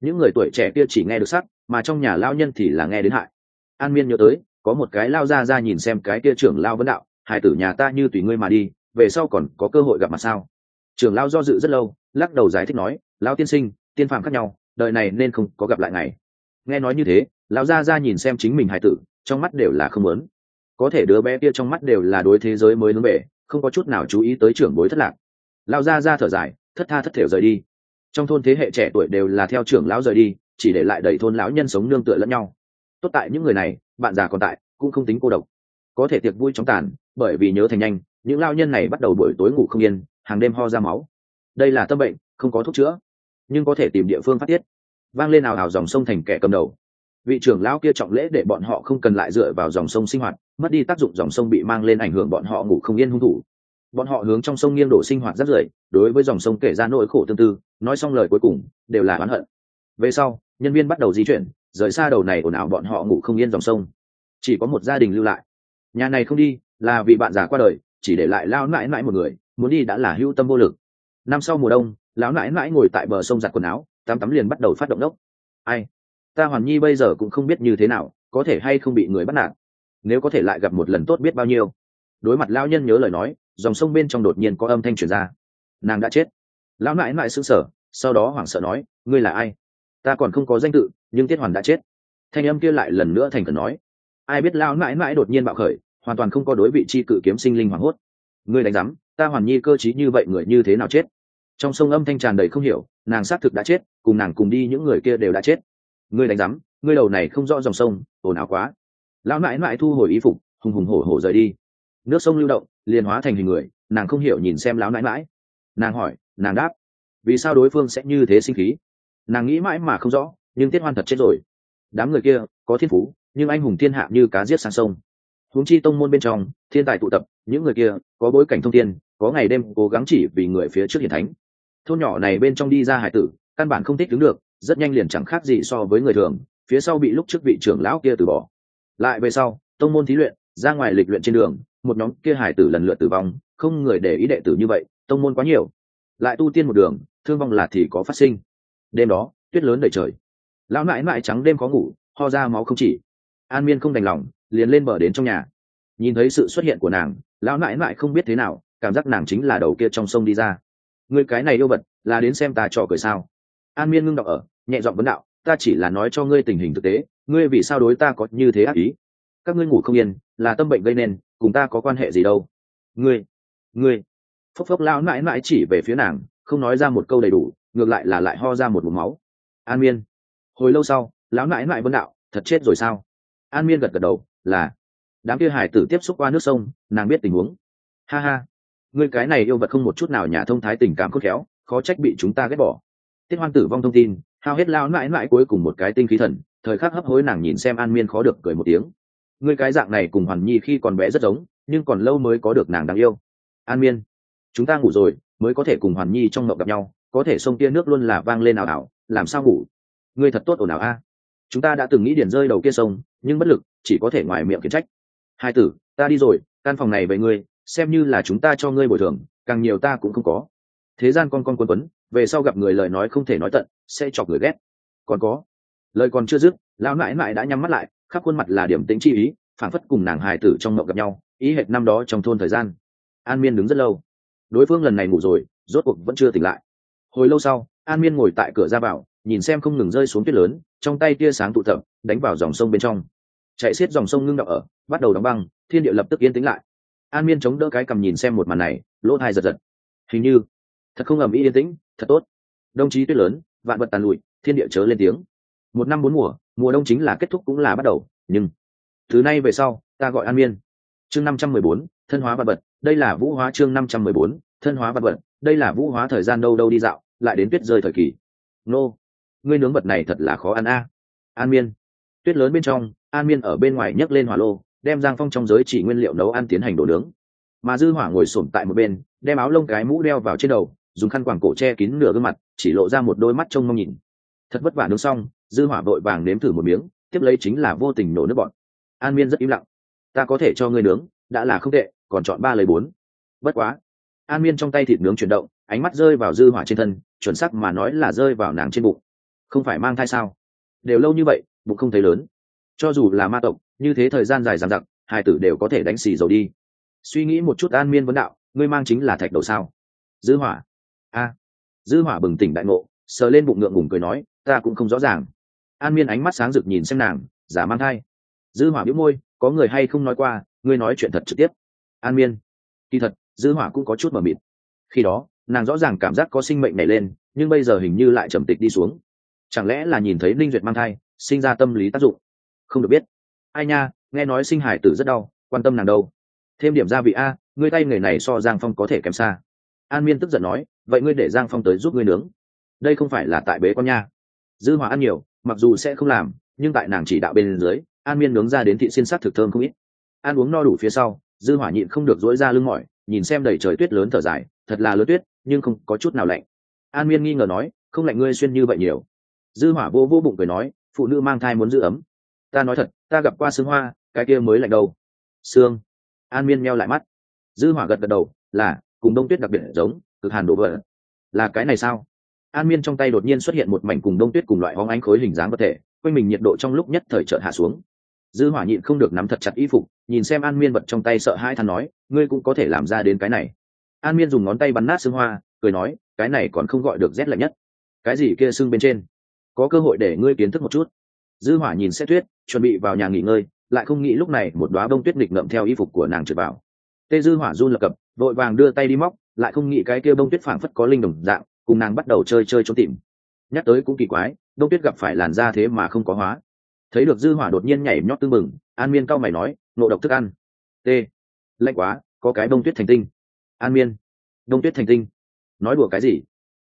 Những người tuổi trẻ kia chỉ nghe được sắc, mà trong nhà lao nhân thì là nghe đến hại. An miên nhớ tới, có một cái lao ra ra nhìn xem cái kia trưởng lao vấn đạo, hải tử nhà ta như tùy ngươi mà đi, về sau còn có cơ hội gặp mặt sao? Trưởng lao do dự rất lâu, lắc đầu giải thích nói lao tiên sinh, tiên phàm khác nhau, đời này nên không có gặp lại ngày nghe nói như thế, lão gia ra nhìn xem chính mình hải tử, trong mắt đều là không lớn có thể đứa bé kia trong mắt đều là đối thế giới mới hướng về, không có chút nào chú ý tới trưởng bối thất lạc. Lao ra ra thở dài, thất tha thất thể rời đi. Trong thôn thế hệ trẻ tuổi đều là theo trưởng lão rời đi, chỉ để lại đầy thôn lão nhân sống nương tựa lẫn nhau. Tốt tại những người này, bạn già còn tại, cũng không tính cô độc. Có thể tiệc vui chóng tàn, bởi vì nhớ thành nhanh, những lao nhân này bắt đầu buổi tối ngủ không yên, hàng đêm ho ra máu. Đây là tâm bệnh, không có thuốc chữa, nhưng có thể tìm địa phương phát tiết. Vang lên ảo ảo dòng sông thành kẻ cầm đầu vị trưởng lão kia trọng lễ để bọn họ không cần lại dựa vào dòng sông sinh hoạt, mất đi tác dụng dòng sông bị mang lên ảnh hưởng bọn họ ngủ không yên hung thủ. Bọn họ hướng trong sông nghiêng đổ sinh hoạt rất rưởi đối với dòng sông kể ra nỗi khổ tương tư, nói xong lời cuối cùng, đều là oán hận. Về sau, nhân viên bắt đầu di chuyển, rời xa đầu này ồn ào bọn họ ngủ không yên dòng sông. Chỉ có một gia đình lưu lại. Nhà này không đi, là vì bạn già qua đời, chỉ để lại lao mãi mãi một người, muốn đi đã là hữu tâm vô lực. Năm sau mùa đông, lão mãi mãi ngồi tại bờ sông giặt quần áo tắm tắm liền bắt đầu phát động đốc. Ai ta hoàn nhi bây giờ cũng không biết như thế nào, có thể hay không bị người bắt nạt. Nếu có thể lại gặp một lần tốt biết bao nhiêu. Đối mặt lao nhân nhớ lời nói, dòng sông bên trong đột nhiên có âm thanh truyền ra. Nàng đã chết. Lão mãi mãi sững sờ, sau đó hoảng sợ nói, ngươi là ai? Ta còn không có danh tự, nhưng tiết hoàn đã chết. Thanh âm kia lại lần nữa thành cần nói. Ai biết lao mãi mãi đột nhiên bạo khởi, hoàn toàn không có đối vị chi cự kiếm sinh linh hoảng hốt. Ngươi đánh giám, ta hoàn nhi cơ t như vậy người như thế nào chết? Trong sông âm thanh tràn đầy không hiểu, nàng xác thực đã chết, cùng nàng cùng đi những người kia đều đã chết ngươi đánh rắm ngươi đầu này không rõ dòng sông, ồn ào quá. Lão mãi mãi thu hồi ý phục, hùng hùng hổ hổ rời đi. Nước sông lưu động, liền hóa thành hình người, nàng không hiểu nhìn xem lão mãi mãi. Nàng hỏi, nàng đáp, vì sao đối phương sẽ như thế sinh khí? Nàng nghĩ mãi mà không rõ, nhưng tiết hoan thật chết rồi. Đám người kia, có thiên phú, nhưng anh hùng thiên hạ như cá giết sang sông. Huống chi tông môn bên trong, thiên tài tụ tập, những người kia, có bối cảnh thông thiên, có ngày đêm cố gắng chỉ vì người phía trước hiển thánh. Thôn nhỏ này bên trong đi ra hải tử, căn bản không thích đứng được rất nhanh liền chẳng khác gì so với người thường, phía sau bị lúc trước vị trưởng lão kia từ bỏ. Lại về sau, tông môn thí luyện, ra ngoài lịch luyện trên đường, một nhóm kia hải tử lần lượt tử vong, không người để ý đệ tử như vậy, tông môn quá nhiều. Lại tu tiên một đường, thương vong là thì có phát sinh. Đêm đó, tuyết lớn đầy trời. Lão mãi mãi trắng đêm khó ngủ, ho ra máu không chỉ. An miên không đành lòng, liền lên bờ đến trong nhà. Nhìn thấy sự xuất hiện của nàng, lão mãi mãi không biết thế nào, cảm giác nàng chính là đầu kia trong sông đi ra. Người cái này yêu vật, là đến xem ta trò cười sao? An miên ngưng đọc ở, nhẹ giọng vấn đạo, ta chỉ là nói cho ngươi tình hình thực tế, ngươi vì sao đối ta có như thế ác ý? Các ngươi ngủ không yên, là tâm bệnh gây nên, cùng ta có quan hệ gì đâu? Ngươi ngươi. Phốc phốc lão mãi mãi chỉ về phía nàng, không nói ra một câu đầy đủ, ngược lại là lại ho ra một mụm máu. An miên. Hồi lâu sau, lão mãi mãi vấn đạo, thật chết rồi sao? An miên gật gật đầu, là. Đám kia hải tử tiếp xúc qua nước sông, nàng biết tình huống. Ha ha, ngươi cái này yêu vật không một chút nào nhà thông thái tình cảm khôn khéo, khó trách bị chúng ta ghét bỏ tiết hoan tử vong thông tin, hao hết lao mãi mãi cuối cùng một cái tinh khí thần, thời khắc hấp hối nàng nhìn xem an miên khó được cười một tiếng. Ngươi cái dạng này cùng hoàn nhi khi còn bé rất giống, nhưng còn lâu mới có được nàng đáng yêu. An miên, chúng ta ngủ rồi, mới có thể cùng hoàn nhi trong ngậu gặp nhau, có thể sông tia nước luôn là vang lên ảo ảo, làm sao ngủ? Ngươi thật tốt ồn ào a. Chúng ta đã từng nghĩ điển rơi đầu kia sông, nhưng bất lực, chỉ có thể ngoài miệng kiến trách. Hai tử, ta đi rồi, căn phòng này về ngươi, xem như là chúng ta cho ngươi bồi thường, càng nhiều ta cũng không có. Thế gian con con quân tuấn về sau gặp người lời nói không thể nói tận, sẽ chọc người ghét. Còn có, lời còn chưa dứt, lão nãi nãi đã nhắm mắt lại, khắp khuôn mặt là điểm tĩnh chi ý phản phất cùng nàng hài tử trong mộng gặp nhau, ý hệt năm đó trong thôn thời gian. An miên đứng rất lâu. Đối phương lần này ngủ rồi, rốt cuộc vẫn chưa tỉnh lại. Hồi lâu sau, an miên ngồi tại cửa ra vào, nhìn xem không ngừng rơi xuống tuyết lớn, trong tay tia sáng tụ tập, đánh vào dòng sông bên trong. Chạy xiết dòng sông ngưng đọng ở, bắt đầu đóng băng, thiên địa lập tức yên tĩnh lại. An miên chống đỡ cái cầm nhìn xem một màn này, lỗ thai giật giật. Hình như, thật không ầm ĩ yên tĩnh thật tốt. Đồng chí tuyết lớn, vạn vật tàn lụi, thiên địa chớ lên tiếng. Một năm bốn mùa mùa đông chính là kết thúc cũng là bắt đầu, nhưng thứ nay về sau, ta gọi an miên. Chương năm trăm mười bốn, thân hóa vật vật, đây là vũ hóa chương năm trăm mười bốn, thân hóa vật vật, đây là vũ hóa thời gian đâu đâu đi dạo, lại đến tuyết rơi thời kỳ. Nô, ngươi nướng vật này thật là khó ăn a. An miên. Tuyết lớn bên trong, an miên ở bên ngoài nhấc lên hỏa lô, đem giang phong trong giới chỉ nguyên liệu nấu ăn tiến hành đổ nướng. Mà dư hỏa ngồi xổm tại một bên, đem áo lông cái mũ đeo vào trên đầu dùng khăn quàng cổ che kín nửa gương mặt, chỉ lộ ra một đôi mắt trông mong nhìn. Thật vất vả nướng xong, dư hỏa vội vàng nếm thử một miếng, tiếp lấy chính là vô tình nổ nước bọn an miên rất im lặng. Ta có thể cho ngươi nướng, đã là không tệ, còn chọn ba lấy bốn. Bất quá. An miên trong tay thịt nướng chuyển động, ánh mắt rơi vào dư hỏa trên thân, chuẩn xác mà nói là rơi vào nàng trên bụng. Không phải mang thai sao? Đều lâu như vậy, bụng không thấy lớn. Cho dù là ma tộc, như thế thời gian dài dằng dặc, hai tử đều có thể đánh xì dầu đi. Suy nghĩ một chút an miên vấn đạo, ngươi mang chính là thạch đầu sao? Dư hỏa a. Dư hỏa bừng tỉnh đại ngộ, sờ lên bụng ngượng ngùng cười nói, ta cũng không rõ ràng. An miên ánh mắt sáng rực nhìn xem nàng, giả mang thai. Dư hỏa bĩu môi, có người hay không nói qua, ngươi nói chuyện thật trực tiếp. An miên, kỳ thật, dư hỏa cũng có chút mờ mịt. Khi đó, nàng rõ ràng cảm giác có sinh mệnh nảy lên, nhưng bây giờ hình như lại trầm tịch đi xuống. Chẳng lẽ là nhìn thấy linh duyệt mang thai, sinh ra tâm lý tác dụng? Không được biết. Ai nha, nghe nói sinh hải tử rất đau, quan tâm nàng đâu. Thêm điểm gia vị a, ngươi tay người này so giang phong có thể kém xa an miên tức giận nói, vậy ngươi để giang phong tới giúp ngươi nướng. Đây không phải là tại bế con nha. Dư hòa ăn nhiều, mặc dù sẽ không làm, nhưng tại nàng chỉ đạo bên dưới, an miên nướng ra đến thị xin sắc thực thơm không ít. Ăn uống no đủ phía sau, dư hỏa nhịn không được dỗi ra lưng mỏi, nhìn xem đầy trời tuyết lớn thở dài, thật là lớn tuyết, nhưng không có chút nào lạnh. An miên nghi ngờ nói, không lạnh ngươi xuyên như vậy nhiều. Dư hỏa vô vô bụng cười nói, phụ nữ mang thai muốn giữ ấm. Ta nói thật, ta gặp qua sương hoa, cái kia mới lạnh đâu. Sương? An miên meo lại mắt. Dư hỏa gật gật đầu, là cùng đông tuyết đặc biệt giống, cực hàn Đổ vỡ. Là cái này sao? An miên trong tay đột nhiên xuất hiện một mảnh cùng đông tuyết cùng loại hóng ánh khối hình dáng vật thể, quanh mình nhiệt độ trong lúc nhất thời chợt hạ xuống. Dư hỏa nhịn không được nắm thật chặt y phục, nhìn xem an miên vật trong tay sợ hai than nói, ngươi cũng có thể làm ra đến cái này. An miên dùng ngón tay bắn nát xương hoa, cười nói, cái này còn không gọi được rét lạnh nhất. Cái gì kia xương bên trên? Có cơ hội để ngươi kiến thức một chút. Dư hỏa nhìn xét tuyết, chuẩn bị vào nhà nghỉ ngơi, lại không nghĩ lúc này một đóa bông tuyết nghịch ngậm theo y phục của nàng trượt vào tê dư hỏa run lập cập, vội vàng đưa tay đi móc, lại không nghĩ cái kia bông tuyết phảng phất có linh đồng dạng, cùng nàng bắt đầu chơi chơi trốn tìm. Nhắc tới cũng kỳ quái đông tuyết gặp phải làn da thế mà không có hóa. Thấy được dư hỏa đột nhiên nhảy nhót tương mừng an miên cao mày nói nộ độc thức ăn. T. Lạnh quá, có cái bông tuyết thành tinh. An miên. Đông tuyết thành tinh. Nói đùa cái gì?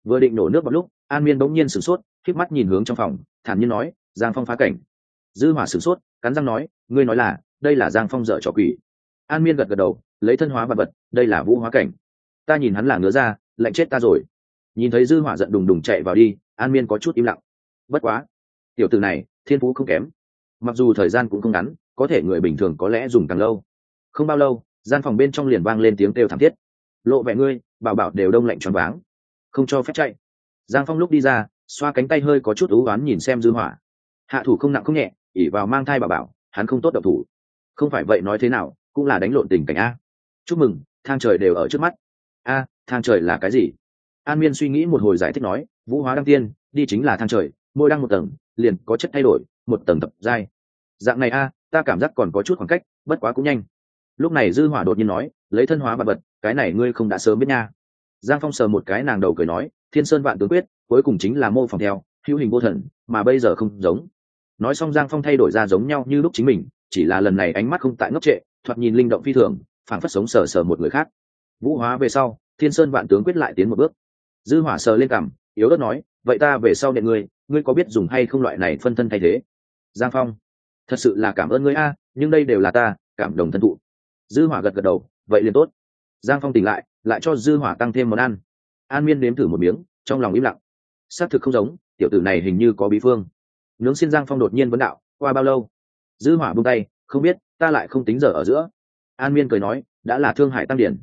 Vừa định nổ nước vào lúc, an miên bỗng nhiên sửng sốt, khép mắt nhìn hướng trong phòng, thản nhiên nói, giang phong phá cảnh. Dư hỏa sửng sốt, cắn răng nói, ngươi nói là, đây là giang phong dở trò quỷ. An miên gật gật đầu lấy thân hóa vật vật, đây là vũ hóa cảnh. Ta nhìn hắn là ngứa ra lạnh chết ta rồi. Nhìn thấy dư hỏa giận đùng đùng chạy vào đi, an miên có chút im lặng. Bất quá, tiểu tử này, thiên phú không kém. Mặc dù thời gian cũng không ngắn, có thể người bình thường có lẽ dùng càng lâu. Không bao lâu, gian phòng bên trong liền vang lên tiếng kêu thảm thiết. Lộ vẻ ngươi, bảo bảo đều đông lạnh tròn váng. Không cho phép chạy. Giang phong lúc đi ra, xoa cánh tay hơi có chút ú oán nhìn xem dư hỏa. Hạ thủ không nặng không nhẹ ỉ vào mang thai bảo bảo, hắn không tốt độc thủ. Không phải vậy nói thế nào, cũng là đánh lộn tình cảnh a chúc mừng, thang trời đều ở trước mắt. A, thang trời là cái gì? An miên suy nghĩ một hồi giải thích nói, vũ hóa đăng tiên, đi chính là thang trời môi đăng một tầng, liền có chất thay đổi, một tầng tập dai dạng này a, ta cảm giác còn có chút khoảng cách, bất quá cũng nhanh. Lúc này dư hỏa đột nhiên nói, lấy thân hóa và vật, cái này ngươi không đã sớm biết nha. Giang phong sờ một cái nàng đầu cười nói, thiên sơn vạn tướng quyết, cuối cùng chính là mô phỏng theo, hữu hình vô thần, mà bây giờ không giống. Nói xong giang phong thay đổi ra giống nhau như lúc chính mình, chỉ là lần này ánh mắt không tại ngốc trệ, thoạt nhìn linh động phi thường phảng phất sống sờ sờ một người khác. Vũ hóa về sau, thiên sơn vạn tướng quyết lại tiến một bước. Dư hỏa sờ lên cằm, yếu ớt nói, vậy ta về sau nhận ngươi ngươi có biết dùng hay không loại này phân thân thay thế? Giang phong, thật sự là cảm ơn ngươi a, nhưng đây đều là ta, cảm đồng thân thụ. Dư hỏa gật gật đầu, vậy liền tốt. Giang phong tỉnh lại lại cho dư hỏa tăng thêm món ăn. An miên nếm thử một miếng, trong lòng im lặng. Xác thực không giống, tiểu tử này hình như có bí phương. Nướng xin giang phong đột nhiên vấn đạo, qua bao lâu? Dư hỏa buông tay, không biết, ta lại không tính giờ ở giữa an miên cười nói, đã là thương hải tăng điển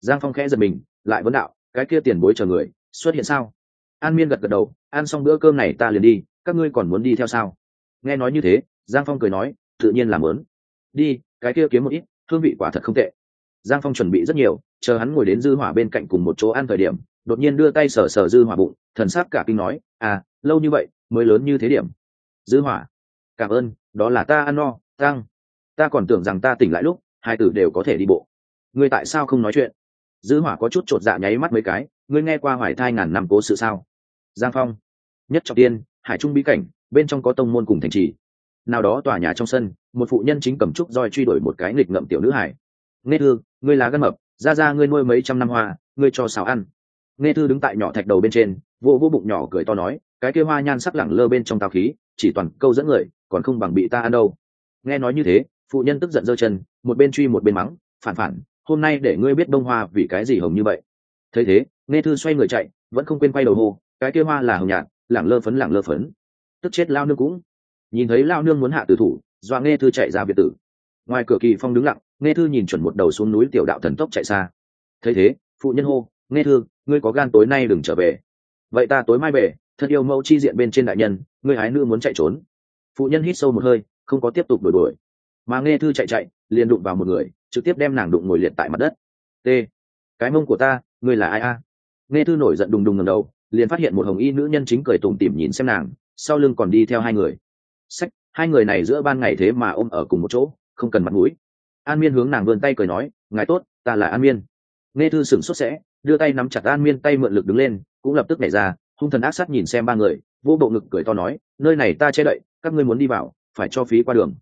giang phong khẽ giật mình, lại vấn đạo, cái kia tiền bối chờ người, xuất hiện sao? An miên gật gật đầu, ăn xong bữa cơm này ta liền đi, các ngươi còn muốn đi theo sao? Nghe nói như thế, giang phong cười nói, tự nhiên làm lớn. Đi, cái kia kiếm một ít, hương vị quả thật không tệ. Giang phong chuẩn bị rất nhiều, chờ hắn ngồi đến dư hỏa bên cạnh cùng một chỗ ăn thời điểm, đột nhiên đưa tay sờ sờ dư hỏa bụng, thần sắc cả kinh nói à lâu như vậy, mới lớn như thế điểm. Dư hỏa, cảm ơn, đó là ta ăn no, tăng. Ta còn tưởng rằng ta tỉnh lại lúc hai tử đều có thể đi bộ. Ngươi tại sao không nói chuyện? Dư hỏa có chút trột dạ nháy mắt mấy cái, ngươi nghe qua hoài thai ngàn năm cố sự sao? Giang phong, nhất trọng tiên, hải trung bí cảnh, bên trong có tông môn cùng thành trì. Nào đó tòa nhà trong sân, một phụ nhân chính cầm trúc roi truy đuổi một cái nghịch ngậm tiểu nữ hải. Nghe thư, ngươi lá gân mập, ra ra ngươi nuôi mấy trăm năm hoa, ngươi cho xào ăn. Nghe thư đứng tại nhỏ thạch đầu bên trên, vô vô bụng nhỏ cười to nói, cái kia hoa nhan sắc lẳng lơ bên trong tao khí, chỉ toàn câu dẫn người, còn không bằng bị ta ăn đâu. Nghe nói như thế, phụ nhân tức giận giơ chân một bên truy một bên mắng, phản phản, hôm nay để ngươi biết bông hoa vì cái gì hồng như vậy. Thấy thế, nghe thư xoay người chạy, vẫn không quên quay đầu hô, cái kia hoa là hồng nhạt, lẳng lơ phấn, lẳng lơ phấn. Tức chết lao nương cũng. Nhìn thấy lao nương muốn hạ tử thủ doa nghe thư chạy ra biệt tử. Ngoài cửa kỳ phong đứng lặng, nghe thư nhìn chuẩn một đầu xuống núi tiểu đạo thần tốc chạy xa. Thấy thế, phụ nhân hô, nghe thư, ngươi có gan tối nay đừng trở về. Vậy ta tối mai về thật yêu mẫu chi diện bên trên đại nhân, ngươi hái nữ muốn chạy trốn. Phụ nhân hít sâu một hơi, không có tiếp tục đuổi đuổi mà nghe thư chạy chạy, liền đụng vào một người, trực tiếp đem nàng đụng ngồi liệt tại mặt đất. T, cái mông của ta, ngươi là ai a? Nghe thư nổi giận đùng đùng ngầm đầu, liền phát hiện một hồng y nữ nhân chính cười tủm tỉm nhìn xem nàng, sau lưng còn đi theo hai người. Sách, hai người này giữa ban ngày thế mà ôm ở cùng một chỗ, không cần mặt mũi. An miên hướng nàng vươn tay cười nói, ngài tốt, ta là an miên. Nghe thư sửng sốt sẽ, đưa tay nắm chặt an miên tay mượn lực đứng lên, cũng lập tức nhảy ra, hung thần ác sát nhìn xem ba người, vô bộ ngực cười to nói, nơi này ta che đậy, các ngươi muốn đi vào, phải cho phí qua đường.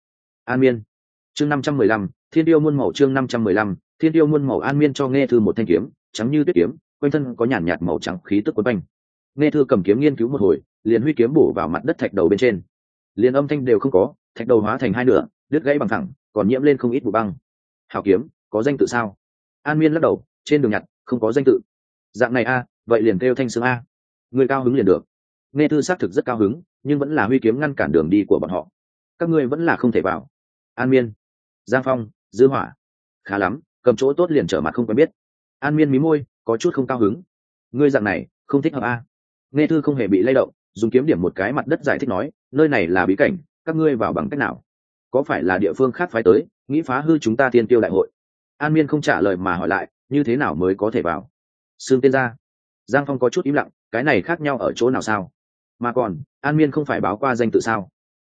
An miên chương năm trăm mười lăm, thiên tiêu muôn màu chương năm trăm mười lăm, thiên tiêu muôn màu an miên cho nghe thư một thanh kiếm, trắng như tuyết kiếm, quanh thân có nhàn nhạt màu trắng khí tức quấn quanh. Nghe thư cầm kiếm nghiên cứu một hồi, liền huy kiếm bổ vào mặt đất thạch đầu bên trên. Liền âm thanh đều không có, thạch đầu hóa thành hai nửa, đứt gãy bằng thẳng còn nhiễm lên không ít vụ băng. Hảo kiếm, có danh tự sao? An miên lắc đầu, trên đường nhặt, không có danh tự. Dạng này a, vậy liền kêu thanh sương a. Người cao hứng liền được. Nghe thư xác thực rất cao hứng, nhưng vẫn là huy kiếm ngăn cản đường đi của bọn họ. Các ngươi vẫn là không thể vào. An miên giang phong, dư hỏa. Khá lắm, cầm chỗ tốt liền trở mặt không quen biết. An miên mí môi, có chút không cao hứng. Ngươi dạng này, không thích hợp a nghe thư không hề bị lay động, dùng kiếm điểm một cái mặt đất giải thích nói, nơi này là bí cảnh, các ngươi vào bằng cách nào? Có phải là địa phương khác phái tới, nghĩ phá hư chúng ta tiên tiêu đại hội? An miên không trả lời mà hỏi lại, như thế nào mới có thể vào? Xương tên ra giang phong có chút im lặng, cái này khác nhau ở chỗ nào sao? Mà còn, an miên không phải báo qua danh tự sao?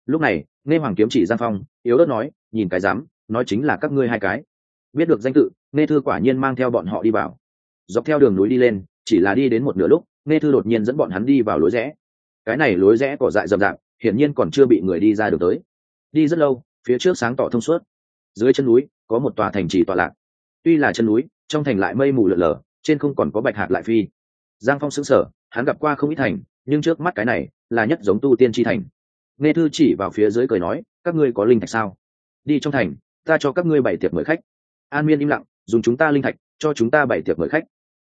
Lúc này, nghe hoàng kiếm chỉ giang phong, yếu ớt nói, nhìn cái dám nói chính là các ngươi hai cái. Biết được danh tự nghe thư quả nhiên mang theo bọn họ đi vào. Dọc theo đường núi đi lên, chỉ là đi đến một nửa lúc nghe thư đột nhiên dẫn bọn hắn đi vào lối rẽ. Cái này lối rẽ cỏ dại rậm rạp, hiển nhiên còn chưa bị người đi ra được tới. Đi rất lâu, phía trước sáng tỏ thông suốt. Dưới chân núi, có một tòa thành trì tọa lạc. Tuy là chân núi, trong thành lại mây mù lợn lờ trên không còn có bạch hạt lại phi. Giang phong xứng sở hắn gặp qua không ít thành, nhưng trước mắt cái này là nhất giống tu tiên tri thành. Nghe thư chỉ vào phía dưới cười nói, các ngươi có linh thạch sao? Đi trong thành ta cho các ngươi bảy tiệc mời khách. An miên im lặng, dùng chúng ta linh thạch, cho chúng ta bảy tiệc mời khách.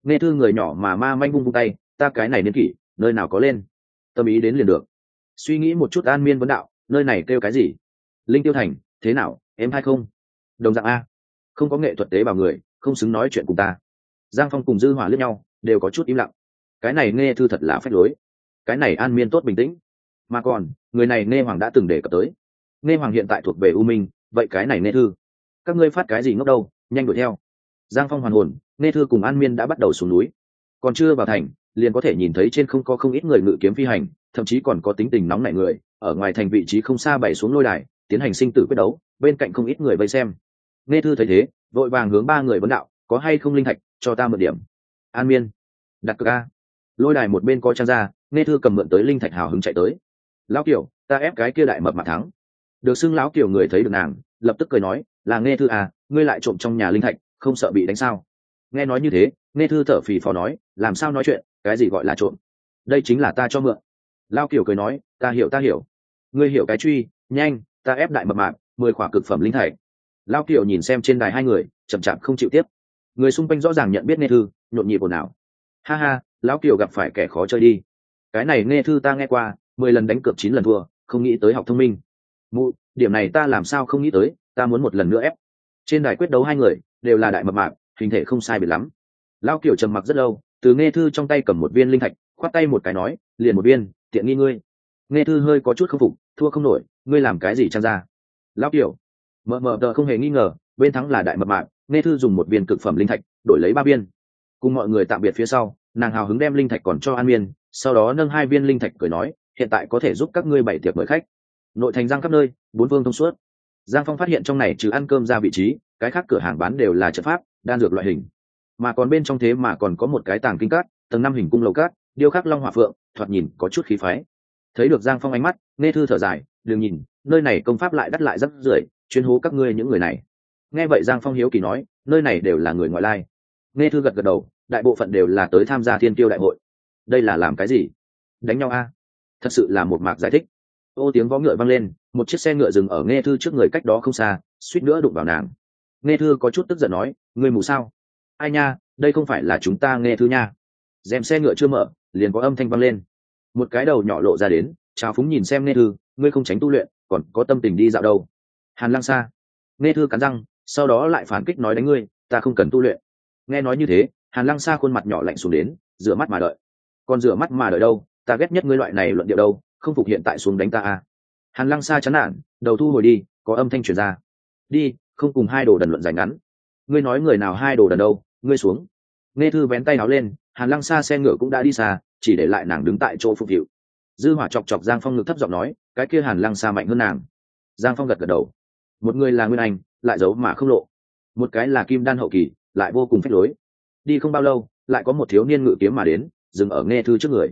Nghe thư người nhỏ mà ma manh vung vung tay, ta cái này niên kỷ, nơi nào có lên. Tâm ý đến liền được. Suy nghĩ một chút an miên vấn đạo, nơi này kêu cái gì? Linh tiêu thành, thế nào, em hay không? Đồng dạng a. Không có nghệ thuật tế bào người, không xứng nói chuyện cùng ta. Giang phong cùng dư hỏa lướt nhau, đều có chút im lặng. Cái này nghe thư thật là phép lối. Cái này an miên tốt bình tĩnh. Mà còn, người này nghe hoàng đã từng đề cập tới. Nghe hoàng hiện tại thuộc về u minh vậy cái này nghe thư. Các ngươi phát cái gì ngốc đâu, nhanh đuổi theo. Giang phong hoàn hồn nghe thư cùng an miên đã bắt đầu xuống núi. Còn chưa vào thành, liền có thể nhìn thấy trên không có không ít người ngự kiếm phi hành, thậm chí còn có tính tình nóng nảy người, ở ngoài thành vị trí không xa bày xuống lôi đài, tiến hành sinh tử quyết đấu, bên cạnh không ít người vây xem. Nghe thư thấy thế, vội vàng hướng ba người vấn đạo, có hay không linh thạch, cho ta một điểm? An miên, đặt cược a. Lôi đài một bên co trang ra nghe thư cầm mượn tới linh thạch hào hứng chạy tới. Lão kiểu ta ép cái kia đại mập mà thắng được xưng lão kiểu người thấy được nàng, lập tức cười nói, là nghe thư à ngươi lại trộm trong nhà linh thạch, không sợ bị đánh sao? Nghe nói như thế nghe thư thở phì phò nói, làm sao nói chuyện, cái gì gọi là trộm? Đây chính là ta cho mượn. Lao kiểu cười nói, ta hiểu ta hiểu. Ngươi hiểu cái truy, nhanh, ta ép đại mập mạp, mười khỏa cực phẩm linh thạch. Lao kiểu nhìn xem trên đài hai người, chậm chạp không chịu tiếp. Người xung quanh rõ ràng nhận biết nghe thư, nhộn nhịp ồn ào. Ha ha, lão kiều gặp phải kẻ khó chơi đi. Cái này nghe thư ta nghe qua, mười lần đánh cược chín lần thua, không nghĩ tới học thông minh mụ, điểm này ta làm sao không nghĩ tới, ta muốn một lần nữa ép. Trên đài quyết đấu hai người, đều là đại mập mạp, hình thể không sai biệt lắm. Lao kiểu trầm mặc rất lâu, từ nghe thư trong tay cầm một viên linh thạch, khoát tay một cái nói, liền một viên, tiện nghi ngươi. Nghe thư hơi có chút k phục, thua không nổi, ngươi làm cái gì trang ra? Lao kiểu mờ mờ tờ không hề nghi ngờ, bên thắng là đại mập mạp nghe thư dùng một viên cực phẩm linh thạch, đổi lấy ba viên. Cùng mọi người tạm biệt phía sau, nàng hào hứng đem linh thạch còn cho an miên, sau đó nâng hai viên linh thạch cười nói, hiện tại có thể giúp các ngươi bảy tiệc mời khách nội thành giang khắp nơi, bốn phương thông suốt. Giang phong phát hiện trong này trừ ăn cơm ra vị trí, cái khác cửa hàng bán đều là chất pháp, đan dược loại hình. Mà còn bên trong thế mà còn có một cái tàng kinh cát tầng năm hình cung lầu cát điêu khắc long hòa phượng, thoạt nhìn có chút khí phái. Thấy được giang phong ánh mắt, nghe thư thở dài, đừng nhìn, nơi này công pháp lại đắt lại rất rưởi, chuyên hố các ngươi những người này. Nghe vậy giang phong hiếu kỳ nói, nơi này đều là người ngoại lai. Nghe thư gật gật đầu, đại bộ phận đều là tới tham gia thiên tiêu đại hội. Đây là làm cái gì? Đánh nhau a. Thật sự là một mạc giải thích ô tiếng vó ngựa vang lên, một chiếc xe ngựa dừng ở nghe thư trước người cách đó không xa, suýt nữa đụng vào nàng. Nghe thư có chút tức giận nói người mù sao? Ai nha, đây không phải là chúng ta nghe thư nha. Dèm xe ngựa chưa mở, liền có âm thanh vang lên. Một cái đầu nhỏ lộ ra đến chào phúng nhìn xem nghe thư, ngươi không tránh tu luyện, còn có tâm tình đi dạo đâu? Hàn lăng xa nghe thư cắn răng, sau đó lại phản kích nói đánh ngươi, ta không cần tu luyện. Nghe nói như thế, hàn lăng xa khuôn mặt nhỏ lạnh xuống đến, rửa mắt mà đợi. Còn rửa mắt mà đợi đâu? Ta ghét nhất ngươi loại này luận điệu đâu không phục hiện tại xuống đánh ta à. hàn lăng xa chán nản, đầu thu hồi đi, có âm thanh truyền ra. Đi, không cùng hai đồ đần luận dài ngắn. Ngươi nói người nào hai đồ đần đâu, ngươi xuống. Nghe thư vén tay áo lên, hàn lăng xa xe ngựa cũng đã đi xa, chỉ để lại nàng đứng tại chỗ phục vụ. Dư hỏa chọc chọc giang phong ngực thấp giọng nói, cái kia hàn lăng xa mạnh hơn nàng. Giang phong gật gật đầu. Một người là nguyên anh, lại giấu mà không lộ. Một cái là kim đan hậu kỳ, lại vô cùng phách lối. Đi không bao lâu, lại có một thiếu niên ngự kiếm mà đến, dừng ở nghe thư trước người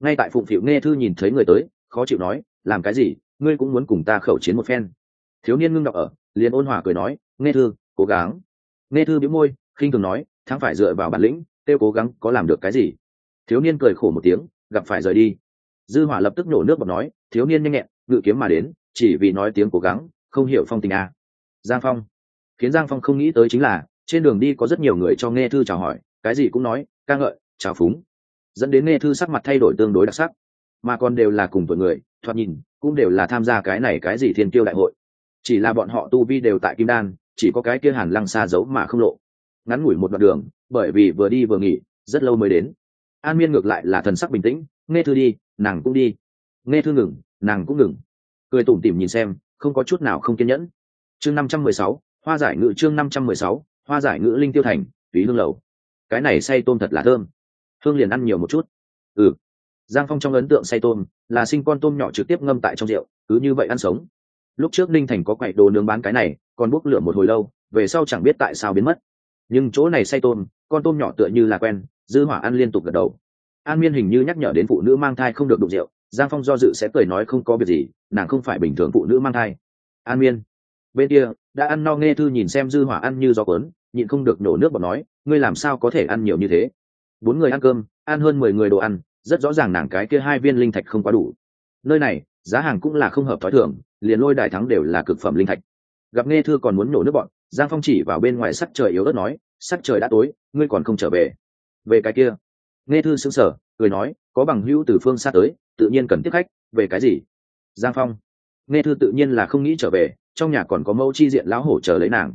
ngay tại phụng phịu nghe thư nhìn thấy người tới, khó chịu nói, làm cái gì? Ngươi cũng muốn cùng ta khẩu chiến một phen. Thiếu niên ngưng đọc ở, liền ôn hòa cười nói, nghe thư, cố gắng. Nghe thư biếu môi, khinh thường nói, thắng phải dựa vào bản lĩnh têu cố gắng có làm được cái gì? Thiếu niên cười khổ một tiếng, gặp phải rời đi. Dư hỏa lập tức nổ nước bọt nói, thiếu niên nhanh nhẹn, ngự kiếm mà đến, chỉ vì nói tiếng cố gắng, không hiểu phong tình à. giang phong. Khiến giang phong không nghĩ tới chính là, trên đường đi có rất nhiều người cho nghe thư chào hỏi, cái gì cũng nói, ca ngợi, chào phúng dẫn đến nghe thư sắc mặt thay đổi tương đối đặc sắc. Mà còn đều là cùng tuổi người, thoạt nhìn, cũng đều là tham gia cái này cái gì thiên tiêu đại hội. Chỉ là bọn họ tu vi đều tại kim đan, chỉ có cái kia hàn lăng xa giấu mà không lộ. Ngắn ngủi một đoạn đường, bởi vì vừa đi vừa nghỉ, rất lâu mới đến. An miên ngược lại là thần sắc bình tĩnh, nghe thư đi, nàng cũng đi. Nghe thư ngừng, nàng cũng ngừng. Cười tủm tỉm nhìn xem, không có chút nào không kiên nhẫn. Chương năm trăm mười sáu, hoa giải ngữ chương năm trăm mười sáu, hoa giải ngữ linh tiêu thành, túy hương lầu. Cái này say tôm thật là thơm hương liền ăn nhiều một chút. Ừ. Giang phong trong ấn tượng say tôm, là sinh con tôm nhỏ trực tiếp ngâm tại trong rượu, cứ như vậy ăn sống. Lúc trước ninh thành có quậy đồ nướng bán cái này, còn bốc lửa một hồi lâu, về sau chẳng biết tại sao biến mất. Nhưng chỗ này say tôm, con tôm nhỏ tựa như là quen, dư hỏa ăn liên tục gật đầu. An miên hình như nhắc nhở đến phụ nữ mang thai không được đụng rượu, giang phong do dự sẽ cười nói không có việc gì, nàng không phải bình thường phụ nữ mang thai. An miên, bên kia, đã ăn no nghe thư nhìn xem dư hỏa ăn như gió cuốn, nhịn không được nổ nước bọt nói, ngươi làm sao có thể ăn nhiều như thế? Bốn người ăn cơm, ăn hơn mười người đồ ăn, rất rõ ràng nàng cái kia hai viên linh thạch không quá đủ. Nơi này, giá hàng cũng là không hợp thói thường, liền lôi đại thắng đều là cực phẩm linh thạch. Gặp nghe thư còn muốn nổ nước bọn, giang phong chỉ vào bên ngoài sắc trời yếu ớt nói, sắc trời đã tối, ngươi còn không trở về? Về cái kia. Nghe thư sững sờ, cười nói, có bằng hữu từ phương xa tới, tự nhiên cần tiếp khách, về cái gì? Giang phong. Nghe thư tự nhiên là không nghĩ trở về, trong nhà còn có mẫu chi diện lão hổ chờ lấy nàng.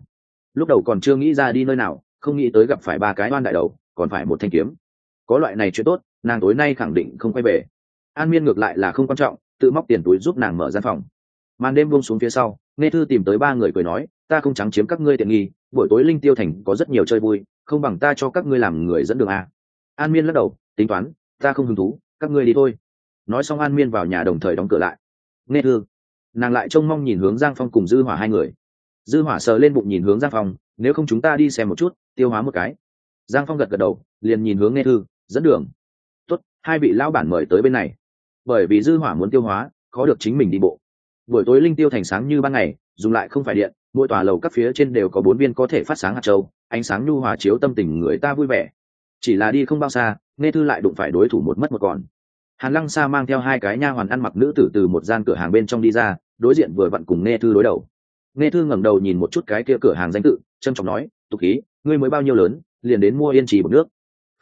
Lúc đầu còn chưa nghĩ ra đi nơi nào, không nghĩ tới gặp phải ba cái oan đại đầu còn phải một thanh kiếm. Có loại này chuyện tốt, nàng tối nay khẳng định không quay về. An miên ngược lại là không quan trọng, tự móc tiền túi giúp nàng mở gian phòng. Màn đêm buông xuống phía sau, nghe thư tìm tới ba người cười nói, ta không trắng chiếm các ngươi tiện nghi, buổi tối linh tiêu thành có rất nhiều chơi vui, không bằng ta cho các ngươi làm người dẫn đường a. An miên lắc đầu, tính toán, ta không hứng thú, các ngươi đi thôi. Nói xong an miên vào nhà đồng thời đóng cửa lại. Nghe thư, nàng lại trông mong nhìn hướng giang phong cùng dư hỏa hai người. Dư hỏa sờ lên bụng nhìn hướng giang phong, nếu không chúng ta đi xem một chút, tiêu hóa một cái giang phong gật gật đầu, liền nhìn hướng nghe thư, dẫn đường. Tốt, hai vị lão bản mời tới bên này. Bởi vì dư hỏa muốn tiêu hóa, khó được chính mình đi bộ. Buổi tối linh tiêu thành sáng như ban ngày, dùng lại không phải điện, mỗi tòa lầu các phía trên đều có bốn viên có thể phát sáng hạt châu, ánh sáng nhu hòa chiếu tâm tình người ta vui vẻ. Chỉ là đi không bao xa, nghe thư lại đụng phải đối thủ một mất một còn. Hàn lăng sa mang theo hai cái nha hoàn ăn mặc nữ tử từ một gian cửa hàng bên trong đi ra, đối diện vừa vặn cùng nghe thư đối đầu. Nghe thư ngẩng đầu nhìn một chút cái kia cửa hàng danh tự trân trọng nói, tục khí ngươi mới bao nhiêu lớn liền đến mua yên trì một nước.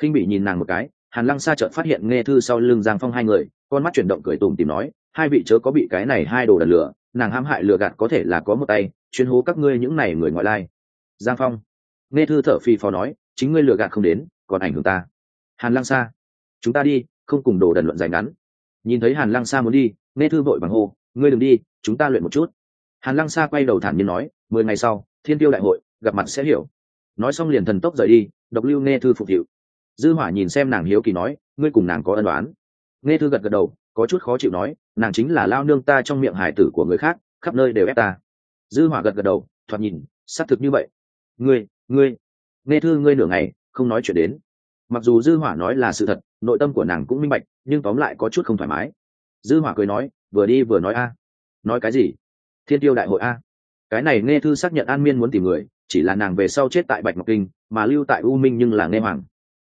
Khinh bị nhìn nàng một cái, hàn lăng xa chợt phát hiện nghe thư sau lưng giang phong hai người, con mắt chuyển động cười tùng tìm nói, hai vị chớ có bị cái này hai đồ đần lửa nàng hãm hại lừa gạt có thể là có một tay, chuyên hố các ngươi những này người ngoại lai. Giang phong, nghe thư thở phi phò nói, chính ngươi lừa gạt không đến, còn ảnh hưởng ta. Hàn lăng xa chúng ta đi, không cùng đồ đần luận dài ngắn. Nhìn thấy hàn lăng xa muốn đi, nghe thư vội bằng hô, ngươi đừng đi, chúng ta luyện một chút. Hàn lăng xa quay đầu thản nhiên nói, mười ngày sau, thiên tiêu đại hội, gặp mặt sẽ hiểu nói xong liền thần tốc rời đi, độc lưu nghe thư phục hiệu. Dư hỏa nhìn xem nàng hiếu kỳ nói, ngươi cùng nàng có ân đoán nghe thư gật gật đầu, có chút khó chịu nói, nàng chính là lao nương ta trong miệng hải tử của người khác, khắp nơi đều ép ta. Dư hỏa gật gật đầu, thoạt nhìn, xác thực như vậy. Ngươi ngươi. Nghe thư ngươi nửa ngày, không nói chuyện đến. Mặc dù dư hỏa nói là sự thật, nội tâm của nàng cũng minh bạch, nhưng tóm lại có chút không thoải mái. Dư hỏa cười nói, vừa đi vừa nói a. Nói cái gì? Thiên tiêu đại hội a. Cái này nghe thư xác nhận an miên muốn tìm người chỉ là nàng về sau chết tại bạch ngọc kinh, mà lưu tại u minh nhưng là nghe hoàng.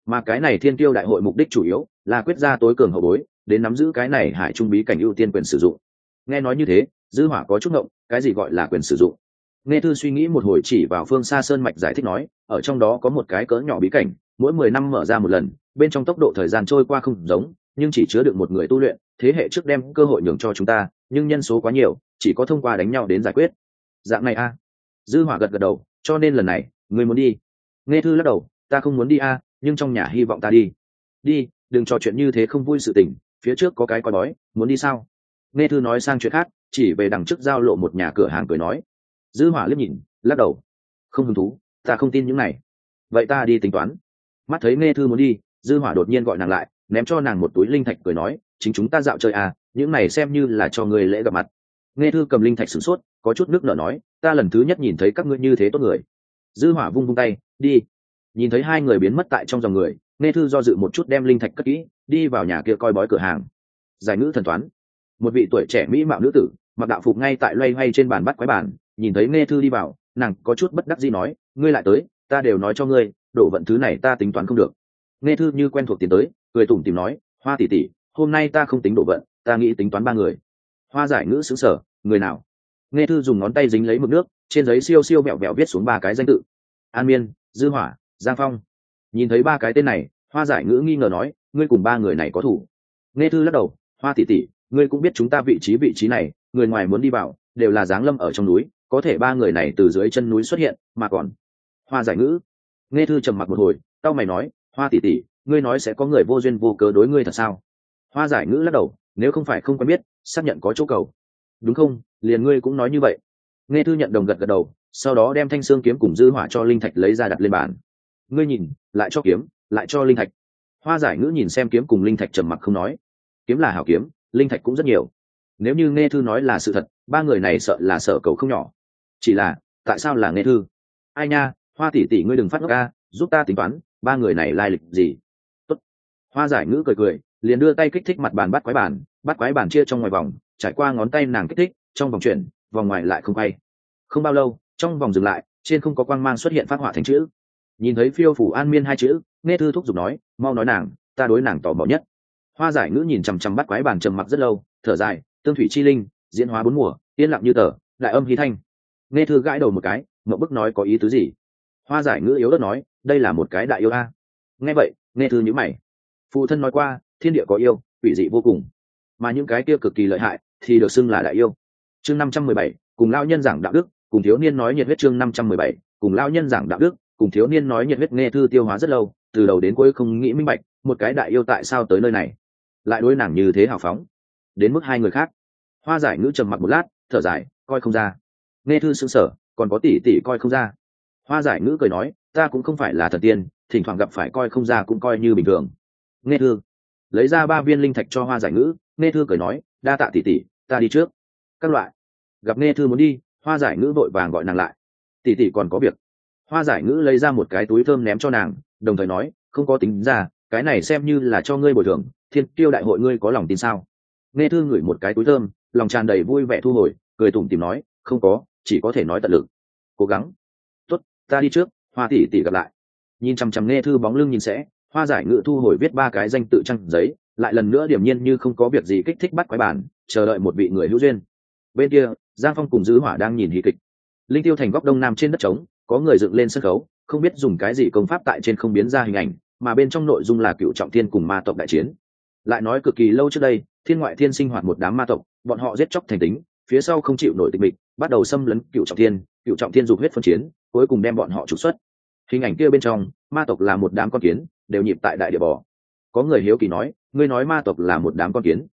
Mà cái này thiên tiêu đại hội mục đích chủ yếu là quyết ra tối cường hậu bối, đến nắm giữ cái này hải trung bí cảnh ưu tiên quyền sử dụng. Nghe nói như thế, dư hỏa có chút ngộng, cái gì gọi là quyền sử dụng? Nghe thư suy nghĩ một hồi chỉ vào phương xa sơn mạch giải thích nói, ở trong đó có một cái cỡ nhỏ bí cảnh, mỗi mười năm mở ra một lần, bên trong tốc độ thời gian trôi qua không giống, nhưng chỉ chứa được một người tu luyện, thế hệ trước đem cơ hội nhường cho chúng ta, nhưng nhân số quá nhiều, chỉ có thông qua đánh nhau đến giải quyết. Dạng này a. Dư hỏa gật gật đầu cho nên lần này người muốn đi. Nghe thư lắc đầu, ta không muốn đi a, nhưng trong nhà hy vọng ta đi. Đi, đừng trò chuyện như thế không vui sự tình, phía trước có cái coi bói, muốn đi sao? Nghe thư nói sang chuyện khác, chỉ về đằng trước giao lộ một nhà cửa hàng cười nói. Dư hỏa liếc nhìn, lắc đầu. Không hứng thú, ta không tin những này. Vậy ta đi tính toán. Mắt thấy nghe thư muốn đi, dư hỏa đột nhiên gọi nàng lại, ném cho nàng một túi linh thạch cười nói, chính chúng ta dạo chơi à những này xem như là cho người lễ gặp mặt. Nghe thư cầm linh thạch sửng sốt có chút nước nở nói, ta lần thứ nhất nhìn thấy các ngươi như thế tốt người. Dư hỏa vung vung tay, đi. Nhìn thấy hai người biến mất tại trong dòng người, nghe thư do dự một chút đem linh thạch cất kỹ, đi vào nhà kia coi bói cửa hàng. Giải ngữ thần toán một vị tuổi trẻ mỹ mạo nữ tử, mặc đạo phục ngay tại loay hoay trên bàn bắt quái bàn nhìn thấy nghe thư đi vào, nàng có chút bất đắc dĩ nói, ngươi lại tới, ta đều nói cho ngươi đổ vận thứ này ta tính toán không được. Nghe thư như quen thuộc tiến tới, cười tủm tìm nói, hoa tỷ tỷ, hôm nay ta không tính đổ vận, ta nghĩ tính toán ba người. Hoa giải ngữ xứng sở người nào? Nghe thư dùng ngón tay dính lấy mực nước, trên giấy siêu siêu mẹo mẹo viết xuống ba cái danh tự. An miên, dư hỏa, giang phong. Nhìn thấy ba cái tên này, hoa giải ngữ nghi ngờ nói, ngươi cùng ba người này có thủ. Nghe thư lắc đầu, hoa tỷ tỷ, ngươi cũng biết chúng ta vị trí vị trí này, người ngoài muốn đi vào, đều là dáng lâm ở trong núi, có thể ba người này từ dưới chân núi xuất hiện, mà còn. Hoa giải ngữ. Nghe thư trầm mặc một hồi tao mày nói, hoa tỷ tỷ, ngươi nói sẽ có người vô duyên vô cớ đối ngươi thật sao? Hoa giải ngữ lắc đầu, nếu không phải không quen biết, xác nhận có chỗ cầu. Đúng không? Liền ngươi cũng nói như vậy. Nghe thư nhận đồng gật gật đầu, sau đó đem thanh xương kiếm cùng dư hỏa cho linh thạch lấy ra đặt lên bàn. Ngươi nhìn, lại cho kiếm, lại cho linh thạch. Hoa giải ngữ nhìn xem kiếm cùng linh thạch trầm mặc không nói. Kiếm là hảo kiếm, linh thạch cũng rất nhiều. Nếu như nghe thư nói là sự thật, ba người này sợ là sợ cầu không nhỏ. Chỉ là, tại sao là nghe thư? Ai nha, hoa tỷ tỷ ngươi đừng phát ngốc ca giúp ta tính toán, ba người này lai lịch gì? Tốt. hoa giải ngữ cười cười, liền đưa tay kích thích mặt bàn bắt quái bàn, bắt quái bàn chia trong ngoài vòng, trải qua ngón tay nàng kích thích trong vòng chuyển, vòng ngoài lại không quay. Không bao lâu, trong vòng dừng lại, trên không có quang mang xuất hiện phát họa thành chữ. Nhìn thấy phiêu phủ an miên hai chữ, nghe thư thúc giục nói, mau nói nàng, ta đối nàng tò mò nhất. Hoa giải ngữ nhìn chằm chằm bắt quái bàn trầm mặc rất lâu, thở dài, tương thủy chi linh, diễn hóa bốn mùa, yên lặng như tờ, đại âm hí thanh. Nghe thư gãi đầu một cái mậu bức nói có ý tứ gì? Hoa giải ngữ yếu đất nói, đây là một cái đại yêu a. Nghe vậy, nghe thư nhữ mày. Phụ thân nói qua, thiên địa có yêu, quỷ dị vô cùng. Mà những cái kia cực kỳ lợi hại thì được xưng là đại yêu chương năm trăm mười bảy, cùng lao nhân giảng đạo đức, cùng thiếu niên nói nhiệt huyết chương năm trăm mười bảy, cùng lao nhân giảng đạo đức, cùng thiếu niên nói nhiệt huyết nghe thư tiêu hóa rất lâu, từ đầu đến cuối không nghĩ minh bạch, một cái đại yêu tại sao tới nơi này. Lại đối nàng như thế hào phóng. Đến mức hai người khác. Hoa giải ngữ trầm mặc một lát, thở dài, coi không ra. Nghe thư xứng sở còn có tỷ tỷ coi không ra. Hoa giải ngữ cười nói, ta cũng không phải là thần tiên, thỉnh thoảng gặp phải coi không ra cũng coi như bình thường. Nghe thư. Lấy ra ba viên linh thạch cho hoa giải ngữ, nghe thư cười nói, đa tạ tỷ tỷ, ta đi trước các loại. Gặp nghe thư muốn đi, hoa giải ngữ vội vàng gọi nàng lại. Tỷ tỷ còn có việc. Hoa giải ngữ lấy ra một cái túi thơm ném cho nàng, đồng thời nói, không có tính ra, cái này xem như là cho ngươi bồi thường, thiên tiêu đại hội ngươi có lòng tin sao? Nghe thư ngửi một cái túi thơm, lòng tràn đầy vui vẻ thu hồi, cười tủm tìm nói, không có, chỉ có thể nói tận lực. Cố gắng. Tốt, ta đi trước, hoa tỷ tỷ gặp lại. Nhìn chằm chằm nghe thư bóng lưng nhìn sẽ, hoa giải ngữ thu hồi viết ba cái danh tự trăng giấy, lại lần nữa điểm nhiên như không có việc gì kích thích bắt quái bản, chờ đợi một vị người hữu duyên bên kia, giang phong cùng dư hỏa đang nhìn hí kịch. Linh tiêu thành góc đông nam trên đất trống, có người dựng lên sân khấu, không biết dùng cái gì công pháp tại trên không biến ra hình ảnh, mà bên trong nội dung là cựu trọng thiên cùng ma tộc đại chiến. Lại nói cực kỳ lâu trước đây, thiên ngoại thiên sinh hoạt một đám ma tộc, bọn họ giết chóc thành tính, phía sau không chịu nổi tịch mịch, bắt đầu xâm lấn cựu trọng thiên, cựu trọng thiên dục huyết phân chiến, cuối cùng đem bọn họ trục xuất. Hình ảnh kia bên trong, ma tộc là một đám con kiến, đều nhịp tại đại địa bò. Có người hiếu kỳ nói, ngươi nói ma tộc là một đám con kiến?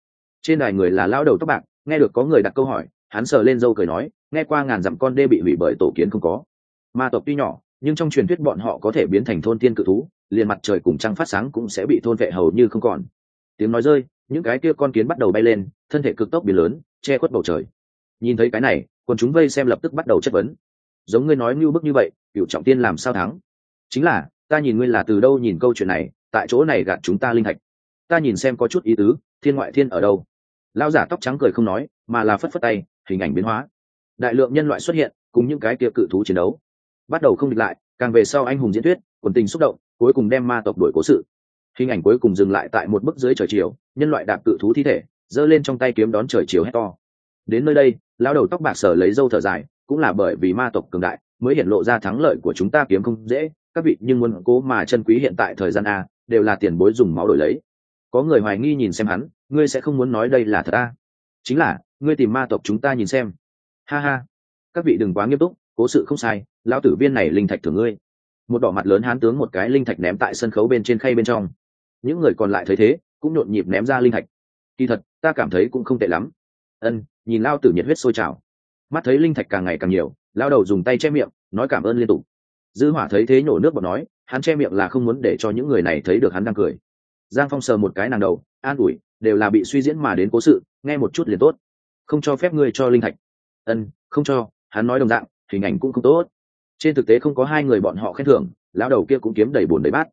Trên đài người là lao đầu tóc bạc nghe được có người đặt câu hỏi, hắn sờ lên dâu cười nói, nghe qua ngàn dặm con đê bị hủy bởi tổ kiến không có. Ma tộc tuy nhỏ, nhưng trong truyền thuyết bọn họ có thể biến thành thôn tiên cự thú, liền mặt trời cùng trăng phát sáng cũng sẽ bị thôn vệ hầu như không còn. Tiếng nói rơi, những cái kia con kiến bắt đầu bay lên, thân thể cực tốc biến lớn, che khuất bầu trời. Nhìn thấy cái này còn chúng vây xem lập tức bắt đầu chất vấn. Giống ngươi nói như bức như vậy cựu trọng tiên làm sao thắng? Chính là, ta nhìn ngươi là từ đâu nhìn câu chuyện này, tại chỗ này gạt chúng ta linh thạch. Ta nhìn xem có chút ý tứ, thiên ngoại thiên ở đâu lao giả tóc trắng cười không nói, mà là phất phất tay, hình ảnh biến hóa. Đại lượng nhân loại xuất hiện, cùng những cái kia cự thú chiến đấu. Bắt đầu không địch lại, càng về sau anh hùng diễn thuyết, quần tình xúc động, cuối cùng đem ma tộc đuổi cố sự. Hình ảnh cuối cùng dừng lại tại một bức dưới trời chiều, nhân loại đạp cự thú thi thể, giơ lên trong tay kiếm đón trời chiều hét to. Đến nơi đây lao đầu tóc bạc sở lấy dâu thở dài, cũng là bởi vì ma tộc cường đại, mới hiện lộ ra thắng lợi của chúng ta kiếm không dễ, các vị nhưng muốn cố mà chân quý hiện tại thời gian a, đều là tiền bối dùng máu đổi lấy có người hoài nghi nhìn xem hắn, ngươi sẽ không muốn nói đây là thật ta chính là, ngươi tìm ma tộc chúng ta nhìn xem. Ha ha. Các vị đừng quá nghiêm túc, cố sự không sai, lão tử viên này linh thạch thưởng ngươi. Một đỏ mặt lớn hán tướng một cái linh thạch ném tại sân khấu bên trên khay bên trong. Những người còn lại thấy thế, cũng nhộn nhịp ném ra linh thạch. Kỳ thật, ta cảm thấy cũng không tệ lắm. Ân, nhìn lao tử nhiệt huyết sôi trào. Mắt thấy linh thạch càng ngày càng nhiều lao đầu dùng tay che miệng, nói cảm ơn liên tục. Dư hỏa thấy thế nhổ nước bọt nói, hắn che miệng là không muốn để cho những người này thấy được hắn đang cười giang phong sờ một cái nàng đầu, an ủi, đều là bị suy diễn mà đến cố sự, nghe một chút liền tốt. Không cho phép ngươi cho linh thạch. Ân, không cho, hắn nói đồng dạng, hình ảnh cũng không tốt. Trên thực tế không có hai người bọn họ khen thưởng, lão đầu kia cũng kiếm đầy bùn đầy bát.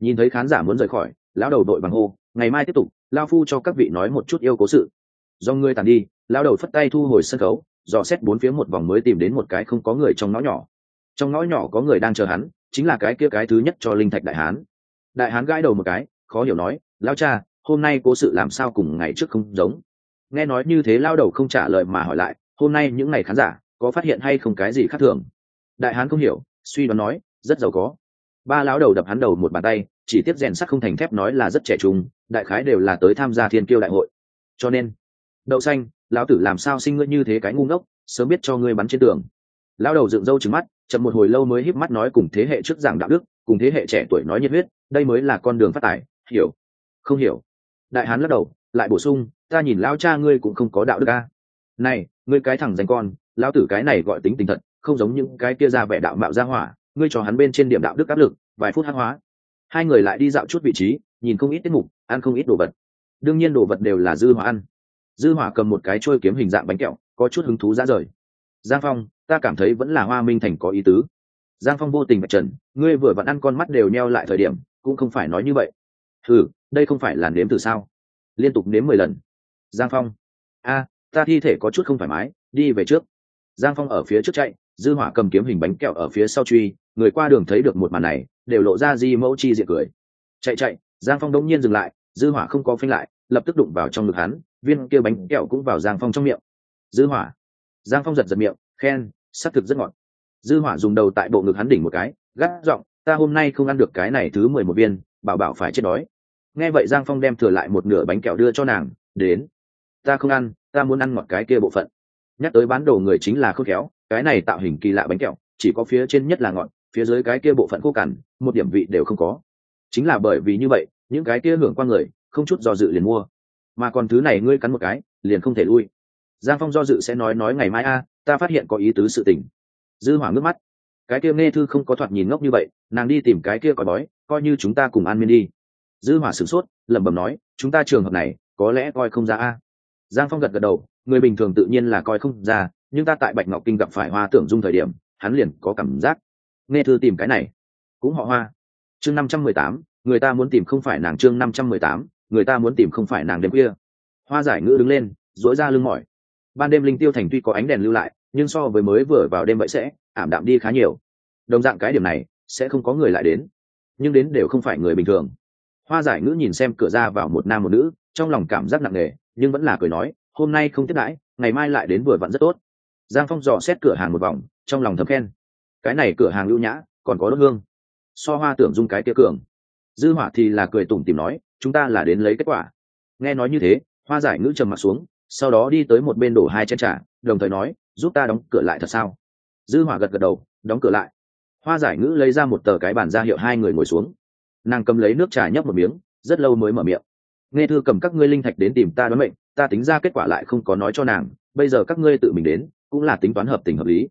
Nhìn thấy khán giả muốn rời khỏi, lão đầu đội bằng hô, ngày mai tiếp tục, lao phu cho các vị nói một chút yêu cố sự. Do ngươi tàn đi, lão đầu phất tay thu hồi sân khấu, dò xét bốn phía một vòng mới tìm đến một cái không có người trong ngõ nhỏ. Trong ngõ nhỏ có người đang chờ hắn, chính là cái kia cái thứ nhất cho linh thạch đại hán. Đại hán gãi đầu một cái khó hiểu nói, lao cha, hôm nay cố sự làm sao cùng ngày trước không giống? Nghe nói như thế, lao đầu không trả lời mà hỏi lại, hôm nay những ngày khán giả, có phát hiện hay không cái gì khác thường? Đại hán không hiểu, suy đoán nói, rất giàu có. Ba lão đầu đập hắn đầu một bàn tay, chỉ tiếp rèn sắt không thành thép nói là rất trẻ trung, đại khái đều là tới tham gia thiên kiêu đại hội. Cho nên, đậu xanh, lão tử làm sao sinh ngươi như thế cái ngu ngốc, sớm biết cho ngươi bắn trên tường. Lão đầu dựng râu trứng mắt, chậm một hồi lâu mới híp mắt nói cùng thế hệ trước giảng đạo đức, cùng thế hệ trẻ tuổi nói nhiệt huyết, đây mới là con đường phát tài hiểu. Không hiểu. Đại hán lắc đầu, lại bổ sung, ta nhìn lão cha ngươi cũng không có đạo đức a. Này, ngươi cái thẳng danh con, lão tử cái này gọi tính tình thật, không giống những cái kia ra vẻ đạo mạo ra hỏa, ngươi cho hắn bên trên điểm đạo đức áp lực, vài phút hát hóa. Hai người lại đi dạo chút vị trí, nhìn không ít tiết mục, ăn không ít đồ vật. Đương nhiên đồ vật đều là dư hỏa ăn. Dư hỏa cầm một cái trôi kiếm hình dạng bánh kẹo, có chút hứng thú ra rời. Giang phong, ta cảm thấy vẫn là hoa minh thành có ý tứ. Giang phong vô tình bạch trần, ngươi vừa vẫn ăn con mắt đều neo lại thời điểm, cũng không phải nói như vậy ừ đây không phải là nếm từ sao? Liên tục nếm mười lần. Giang phong. A, ta thi thể có chút không thoải mái, đi về trước. Giang phong ở phía trước chạy, dư hỏa cầm kiếm hình bánh kẹo ở phía sau truy, người qua đường thấy được một màn này, đều lộ ra di mẫu chi diện cười. Chạy chạy, giang phong đống nhiên dừng lại, dư hỏa không có phanh lại, lập tức đụng vào trong ngực hắn, viên kia bánh kẹo cũng vào giang phong trong miệng. Dư hỏa. Giang phong giật giật miệng, khen, sắc thực rất ngọt. Dư hỏa dùng đầu tại bộ ngực hắn đỉnh một cái, gắt giọng, ta hôm nay không ăn được cái này thứ mười một viên, bảo bảo phải chết đói nghe vậy giang phong đem thừa lại một nửa bánh kẹo đưa cho nàng, đến, ta không ăn, ta muốn ăn ngọt cái kia bộ phận. Nhắc tới bán đồ người chính là khôn khéo, cái này tạo hình kỳ lạ bánh kẹo, chỉ có phía trên nhất là ngọt, phía dưới cái kia bộ phận khô cằn, một điểm vị đều không có. Chính là bởi vì như vậy, những cái kia hưởng qua người, không chút do dự liền mua. Mà còn thứ này ngươi cắn một cái, liền không thể lui. Giang phong do dự sẽ nói nói ngày mai a, ta phát hiện có ý tứ sự tình. Dư hỏa ngước mắt. Cái kia nghe thư không có thoạt nhìn ngốc như vậy, nàng đi tìm cái kia còi bói, coi như chúng ta cùng ăn miên đi dư hỏa sửng sốt, lẩm bẩm nói, chúng ta trường hợp này, có lẽ coi không ra a. Giang phong gật gật đầu, người bình thường tự nhiên là coi không ra, nhưng ta tại bạch ngọc kinh gặp phải hoa tưởng dung thời điểm, hắn liền có cảm giác. Nghe thư tìm cái này, cũng họ hoa. Chương năm trăm mười tám, người ta muốn tìm không phải nàng chương năm trăm mười tám, người ta muốn tìm không phải nàng đêm kia hoa giải ngữ đứng lên dỗi ra lưng mỏi. Ban đêm linh tiêu thành tuy có ánh đèn lưu lại, nhưng so với mới vừa vào đêm vậy sẽ ảm đạm đi khá nhiều. Đồng dạng cái điểm này, sẽ không có người lại đến. Nhưng đến đều không phải người bình thường hoa giải ngữ nhìn xem cửa ra vào một nam một nữ, trong lòng cảm giác nặng nề, nhưng vẫn là cười nói, hôm nay không tiếp đãi, ngày mai lại đến vừa vặn rất tốt. Giang phong dò xét cửa hàng một vòng, trong lòng thầm khen. Cái này cửa hàng lưu nhã, còn có đốt hương. So hoa tưởng dung cái kia cường. Dư hỏa thì là cười tủm tìm nói, chúng ta là đến lấy kết quả. Nghe nói như thế, hoa giải ngữ trầm mặt xuống, sau đó đi tới một bên đổ hai chén trà, đồng thời nói, giúp ta đóng cửa lại thật sao? Dư hỏa gật gật đầu, đóng cửa lại. Hoa giải ngữ lấy ra một tờ cái bàn ra hiệu hai người ngồi xuống nàng cầm lấy nước trà nhấp một miếng, rất lâu mới mở miệng. Nghe thư cầm các ngươi linh thạch đến tìm ta đoán mệnh, ta tính ra kết quả lại không có nói cho nàng, bây giờ các ngươi tự mình đến, cũng là tính toán hợp tình hợp lý.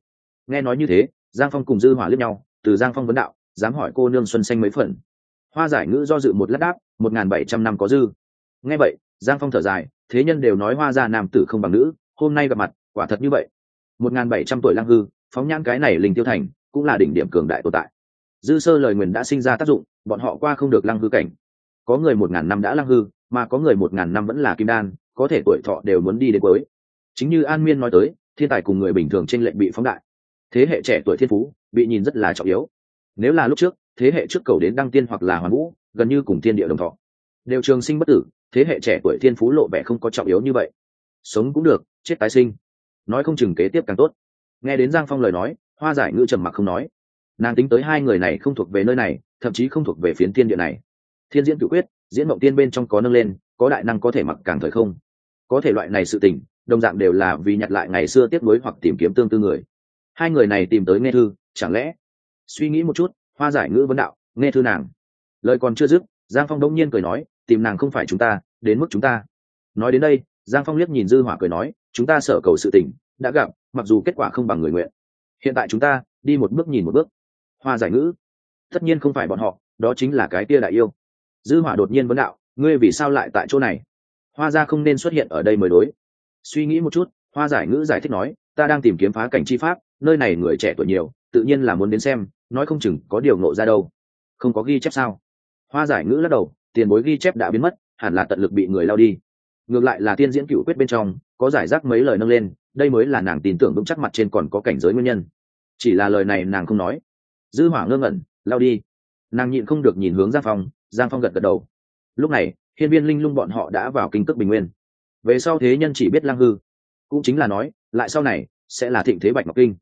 Nghe nói như thế, giang phong cùng dư hỏa liếc nhau, từ giang phong vấn đạo, dám hỏi cô nương xuân xanh mấy phần. Hoa giải ngữ do dự một lát đáp, một n bảy trăm năm có dư. Nghe vậy, giang phong thở dài, thế nhân đều nói hoa gia nam tử không bằng nữ, hôm nay gặp mặt, quả thật như vậy. Một n bảy trăm tuổi lang hư, phóng nhãn cái này linh tiêu thành, cũng là đỉnh điểm cường đại tồn tại dư sơ lời nguyền đã sinh ra tác dụng, bọn họ qua không được lăng hư cảnh. Có người một ngàn năm đã lăng hư, mà có người một ngàn năm vẫn là kim đan, có thể tuổi thọ đều muốn đi đến cuối. Chính như an miên nói tới, thiên tài cùng người bình thường trên lệnh bị phóng đại. Thế hệ trẻ tuổi thiên phú, bị nhìn rất là trọng yếu. Nếu là lúc trước, thế hệ trước cầu đến đăng tiên hoặc là hoàn vũ, gần như cùng thiên địa đồng thọ. Đều trường sinh bất tử, thế hệ trẻ tuổi thiên phú lộ vẻ không có trọng yếu như vậy. Sống cũng được, chết tái sinh. Nói không chừng kế tiếp càng tốt. Nghe đến giang phong lời nói, hoa giải ngữ trầm mặc không nói nàng tính tới hai người này không thuộc về nơi này, thậm chí không thuộc về phiến thiên địa này. Thiên diễn cựu quyết, diễn mộng tiên bên trong có nâng lên, có đại năng có thể mặc càng thời không. Có thể loại này sự tình, đồng dạng đều là vì nhặt lại ngày xưa tiếp nối hoặc tìm kiếm tương tư người. Hai người này tìm tới nghe thư, chẳng lẽ? Suy nghĩ một chút, hoa giải ngữ vấn đạo, nghe thư nàng. Lời còn chưa dứt, giang phong đông nhiên cười nói, tìm nàng không phải chúng ta, đến mức chúng ta. Nói đến đây, giang phong liếc nhìn dư hỏa cười nói, chúng ta sở cầu sự tình, đã gặp, mặc dù kết quả không bằng người nguyện. Hiện tại chúng ta, đi một bước nhìn một bước hoa giải ngữ. Tất nhiên không phải bọn họ, đó chính là cái tia đại yêu. Dư hỏa đột nhiên vấn đạo, ngươi vì sao lại tại chỗ này? Hoa gia không nên xuất hiện ở đây mới đối. Suy nghĩ một chút, hoa giải ngữ giải thích nói, ta đang tìm kiếm phá cảnh chi pháp, nơi này người trẻ tuổi nhiều, tự nhiên là muốn đến xem, nói không chừng có điều ngộ ra đâu. Không có ghi chép sao? Hoa giải ngữ lắc đầu, tiền bối ghi chép đã biến mất, hẳn là tận lực bị người lao đi. Ngược lại là tiên diễn cựu quyết bên trong, có giải rác mấy lời nâng lên, đây mới là nàng tin tưởng vững chắc mặt trên còn có cảnh giới nguyên nhân. Chỉ là lời này nàng không nói dư hỏa ngơ ngẩn, lao đi. Nàng nhịn không được nhìn hướng giang phong giang phong gật gật đầu. Lúc này, hiên viên linh lung bọn họ đã vào kinh cước bình nguyên. Về sau thế nhân chỉ biết lang hư. Cũng chính là nói, lại sau này, sẽ là thịnh thế bạch ngọc kinh.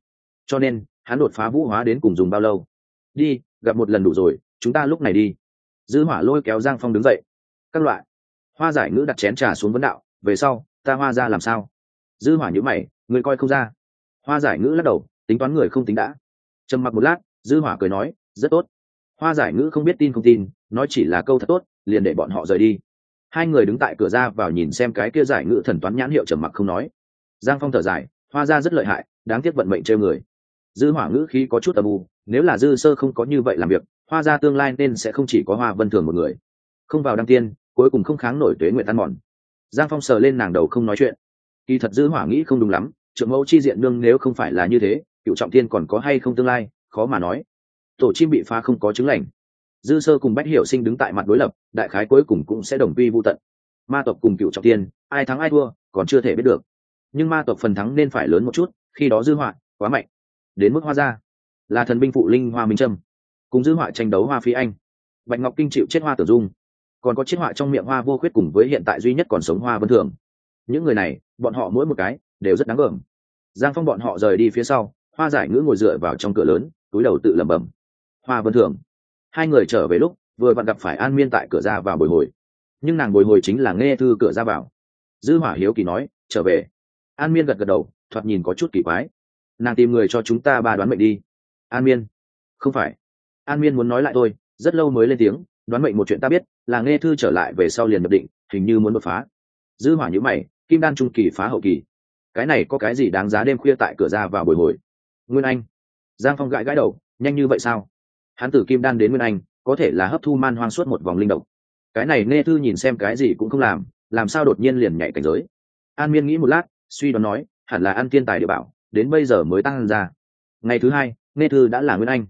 Cho nên, hắn đột phá vũ hóa đến cùng dùng bao lâu? Đi, gặp một lần đủ rồi, chúng ta lúc này đi. Dư hỏa lôi kéo giang phong đứng dậy. Các loại. Hoa giải ngữ đặt chén trà xuống vấn đạo, về sau, ta hoa ra làm sao? Dư hỏa nhíu mày người coi không ra. Hoa giải ngữ lắc đầu, tính toán người không tính đã. Trầm mặc một lát dư hỏa cười nói, rất tốt. Hoa giải ngữ không biết tin không tin, nói chỉ là câu thật tốt, liền để bọn họ rời đi. Hai người đứng tại cửa ra vào nhìn xem cái kia giải ngữ thần toán nhãn hiệu trầm mặc không nói. Giang phong thở dài, hoa ra rất lợi hại, đáng tiếc vận mệnh trêu người. Dư hỏa ngữ khí có chút âm u, nếu là dư sơ không có như vậy làm việc, hoa ra tương lai nên sẽ không chỉ có hoa vân thường một người. Không vào đăng tiên, cuối cùng không kháng nổi tuế nguyện tan mòn. Giang phong sờ lên nàng đầu không nói chuyện. Kỳ thật dư hỏa nghĩ không đúng lắm, trưởng mẫu chi diện nương nếu không phải là như thế, cựu trọng thiên còn có hay không tương lai? Khó mà nói. Tổ chim bị phá không có chứng lành. Dư sơ cùng bách hiểu sinh đứng tại mặt đối lập, đại khái cuối cùng cũng sẽ đồng quy vô tận. Ma tộc cùng cựu trọng tiên, ai thắng ai thua, còn chưa thể biết được. Nhưng ma tộc phần thắng nên phải lớn một chút, khi đó dư họa quá mạnh. Đến mức hoa ra là thần binh phụ linh hoa minh trâm, cùng dư họa tranh đấu hoa phi anh. Bạch ngọc kinh chịu chết hoa tử dung, còn có chiếc họa trong miệng hoa vô khuyết cùng với hiện tại duy nhất còn sống hoa vân thường. Những người này, bọn họ mỗi một cái, đều rất đáng gờm giang phong bọn họ rời đi phía sau, hoa giải ngữ ngồi dựa vào trong cửa lớn túi đầu tự lẩm bẩm. Hoa vân thường hai người trở về lúc, vừa vặn gặp phải an miên tại cửa ra vào bồi hồi. Nhưng nàng bồi hồi chính là nghe thư cửa ra vào. Dư hỏa hiếu kỳ nói, trở về. An miên gật gật đầu, thoạt nhìn có chút kỳ quái. Nàng tìm người cho chúng ta ba đoán mệnh đi. An miên? Không phải. An miên muốn nói lại tôi rất lâu mới lên tiếng, đoán mệnh một chuyện ta biết, là nghe thư trở lại về sau liền nhập định, hình như muốn đột phá. Dư hỏa nhíu mày, kim đan trung kỳ phá hậu kỳ. Cái này có cái gì đáng giá đêm khuya tại cửa ra vào bồi hồi? Nguyên anh giang phong gãi gãi đầu, nhanh như vậy sao? Hắn từ kim đan đến nguyên anh, có thể là hấp thu man hoang suốt một vòng linh động cái này nghe thư nhìn xem cái gì cũng không làm làm sao đột nhiên liền nhảy cảnh giới? An miên nghĩ một lát, suy đoán nói, hẳn là ăn thiên tài địa bảo, đến bây giờ mới tăng ra. Ngày thứ hai nghe thư đã là nguyên anh.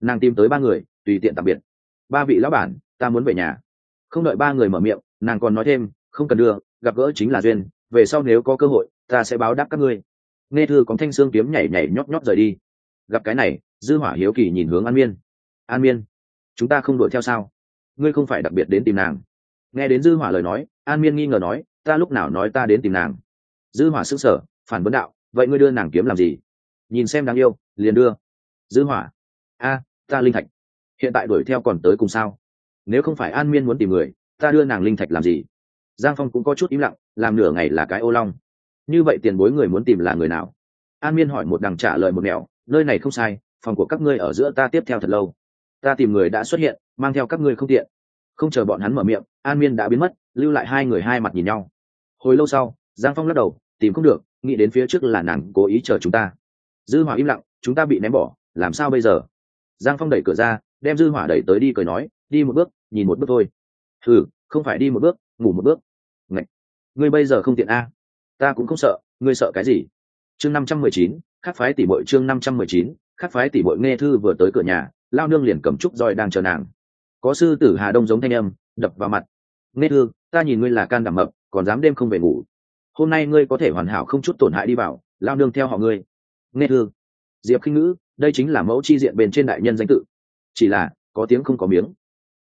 Nàng tìm tới ba người, tùy tiện tạm biệt. Ba vị lão bản, ta muốn về nhà. Không đợi ba người mở miệng, nàng còn nói thêm, không cần đưa, gặp gỡ chính là duyên, về sau nếu có cơ hội, ta sẽ báo đáp các ngươi. Nghe thư có thanh xương kiếm nhảy nhảy nhót nhót rời đi gặp cái này, dư hỏa hiếu kỳ nhìn hướng an miên. An miên, chúng ta không đuổi theo sao? Ngươi không phải đặc biệt đến tìm nàng. Nghe đến dư hỏa lời nói, an miên nghi ngờ nói, ta lúc nào nói ta đến tìm nàng? Dư hỏa sững sờ, phản vấn đạo, vậy ngươi đưa nàng kiếm làm gì? Nhìn xem đáng yêu, liền đưa. Dư hỏa, a, ta linh thạch. Hiện tại đuổi theo còn tới cùng sao? Nếu không phải an miên muốn tìm người, ta đưa nàng linh thạch làm gì? Giang phong cũng có chút im lặng, làm nửa ngày là cái ô long. Như vậy tiền bối người muốn tìm là người nào? An miên hỏi một đằng trả lời một mẹo nơi này không sai phòng của các ngươi ở giữa ta tiếp theo thật lâu. Ta tìm người đã xuất hiện mang theo các ngươi không tiện. Không chờ bọn hắn mở miệng an miên đã biến mất lưu lại hai người hai mặt nhìn nhau. Hồi lâu sau giang phong lắc đầu tìm không được nghĩ đến phía trước là nàng cố ý chờ chúng ta. Dư hỏa im lặng chúng ta bị ném bỏ làm sao bây giờ? Giang phong đẩy cửa ra đem dư hỏa đẩy tới đi cười nói đi một bước nhìn một bước thôi. Ừ không phải đi một bước ngủ một bước. Ngạch, ngươi bây giờ không tiện a. Ta cũng không sợ ngươi sợ cái gì? Chương năm trăm mười chín, khắc phái tỷ bội chương năm trăm mười chín, khắc phái tỷ bội nghe thư vừa tới cửa nhà, lao nương liền cầm trúc roi đang chờ nàng. Có sư tử hà đông giống thanh âm, đập vào mặt. Nghe thư, ta nhìn ngươi là can đảm mập, còn dám đêm không về ngủ. Hôm nay ngươi có thể hoàn hảo không chút tổn hại đi vào, lao nương theo họ ngươi. Nghe thư. Diệp khinh ngữ, đây chính là mẫu chi diện bên trên đại nhân danh tự. Chỉ là, có tiếng không có miếng.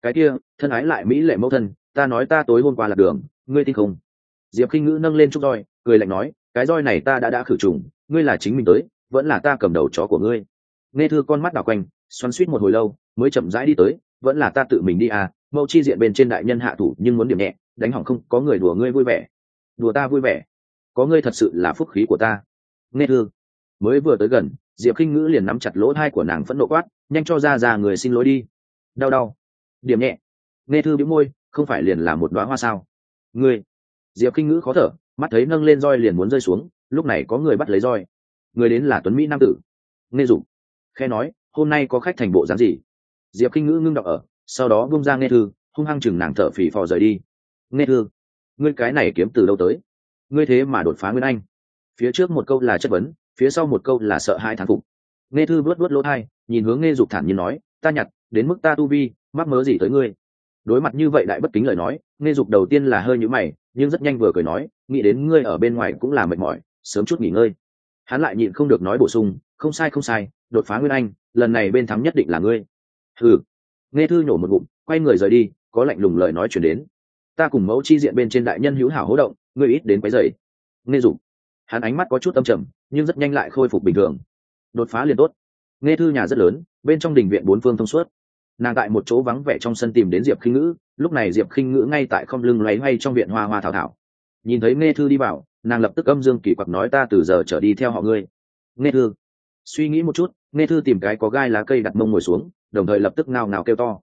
Cái kia, thân ái lại mỹ lệ mẫu thân, ta nói ta tối hôm qua là đường, ngươi tin không? Diệp khinh ngữ nâng lên chút roi, cười lạnh nói cái roi này ta đã đã khử trùng, ngươi là chính mình tới, vẫn là ta cầm đầu chó của ngươi. Nghe thư con mắt đảo quanh, xoắn suýt một hồi lâu, mới chậm rãi đi tới, vẫn là ta tự mình đi à mẫu chi diện bên trên đại nhân hạ thủ nhưng muốn điểm nhẹ, đánh hỏng không, có người đùa ngươi vui vẻ. Đùa ta vui vẻ. Có ngươi thật sự là phúc khí của ta. Nghe thư, mới vừa tới gần, diệp khinh ngữ liền nắm chặt lỗ thai của nàng phẫn nộ quát, nhanh cho ra ra người xin lỗi đi. Đau đau. Điểm nhẹ. Nghe thư biếu môi, không phải liền là một đoá hoa sao? Ngươi. Diệp khinh ngữ khó thở mắt thấy nâng lên roi liền muốn rơi xuống, lúc này có người bắt lấy roi. Người đến là tuấn mỹ nam tử. Nghe dục khe nói, hôm nay có khách thành bộ dáng gì? Diệp Kinh ngữ ngưng đọc ở, sau đó bung ra nghe thư, hung hăng chừng nàng thở phì phò rời đi. Nghe thư, ngươi cái này kiếm từ đâu tới? Ngươi thế mà đột phá nguyên anh. Phía trước một câu là chất vấn, phía sau một câu là sợ hai thán phục. Nghe thư vớt vớt lỗ thai nhìn hướng nghe dục thản nhiên nói, ta nhặt, đến mức ta tu vi, mắc mớ gì tới ngươi? Đối mặt như vậy đại bất kính lời nói nghe dục đầu tiên là hơi nhữ mày, nhưng rất nhanh vừa cười nói, nghĩ đến ngươi ở bên ngoài cũng là mệt mỏi, sớm chút nghỉ ngơi. Hắn lại nhịn không được nói bổ sung, không sai không sai, đột phá nguyên anh, lần này bên thắng nhất định là ngươi. Ừ nghe thư nhổ một bụng quay người rời đi, có lạnh lùng lời nói chuyển đến. Ta cùng mẫu chi diện bên trên đại nhân hữu hảo hỗ động, ngươi ít đến quấy dày nghe dục. Hắn ánh mắt có chút âm trầm, nhưng rất nhanh lại khôi phục bình thường. Đột phá liền tốt. Nghe thư nhà rất lớn, bên trong đình viện bốn phương thông suốt nàng tại một chỗ vắng vẻ trong sân tìm đến diệp khinh ngữ, lúc này diệp khinh ngữ ngay tại không lưng loay hoay trong viện hoa hoa thảo thảo. Nhìn thấy nghe thư đi vào, nàng lập tức âm dương kỳ quặc nói ta từ giờ trở đi theo họ ngươi. Nghe thư, suy nghĩ một chút nghe thư tìm cái có gai lá cây đặt mông ngồi xuống, đồng thời lập tức ngao ngào kêu to.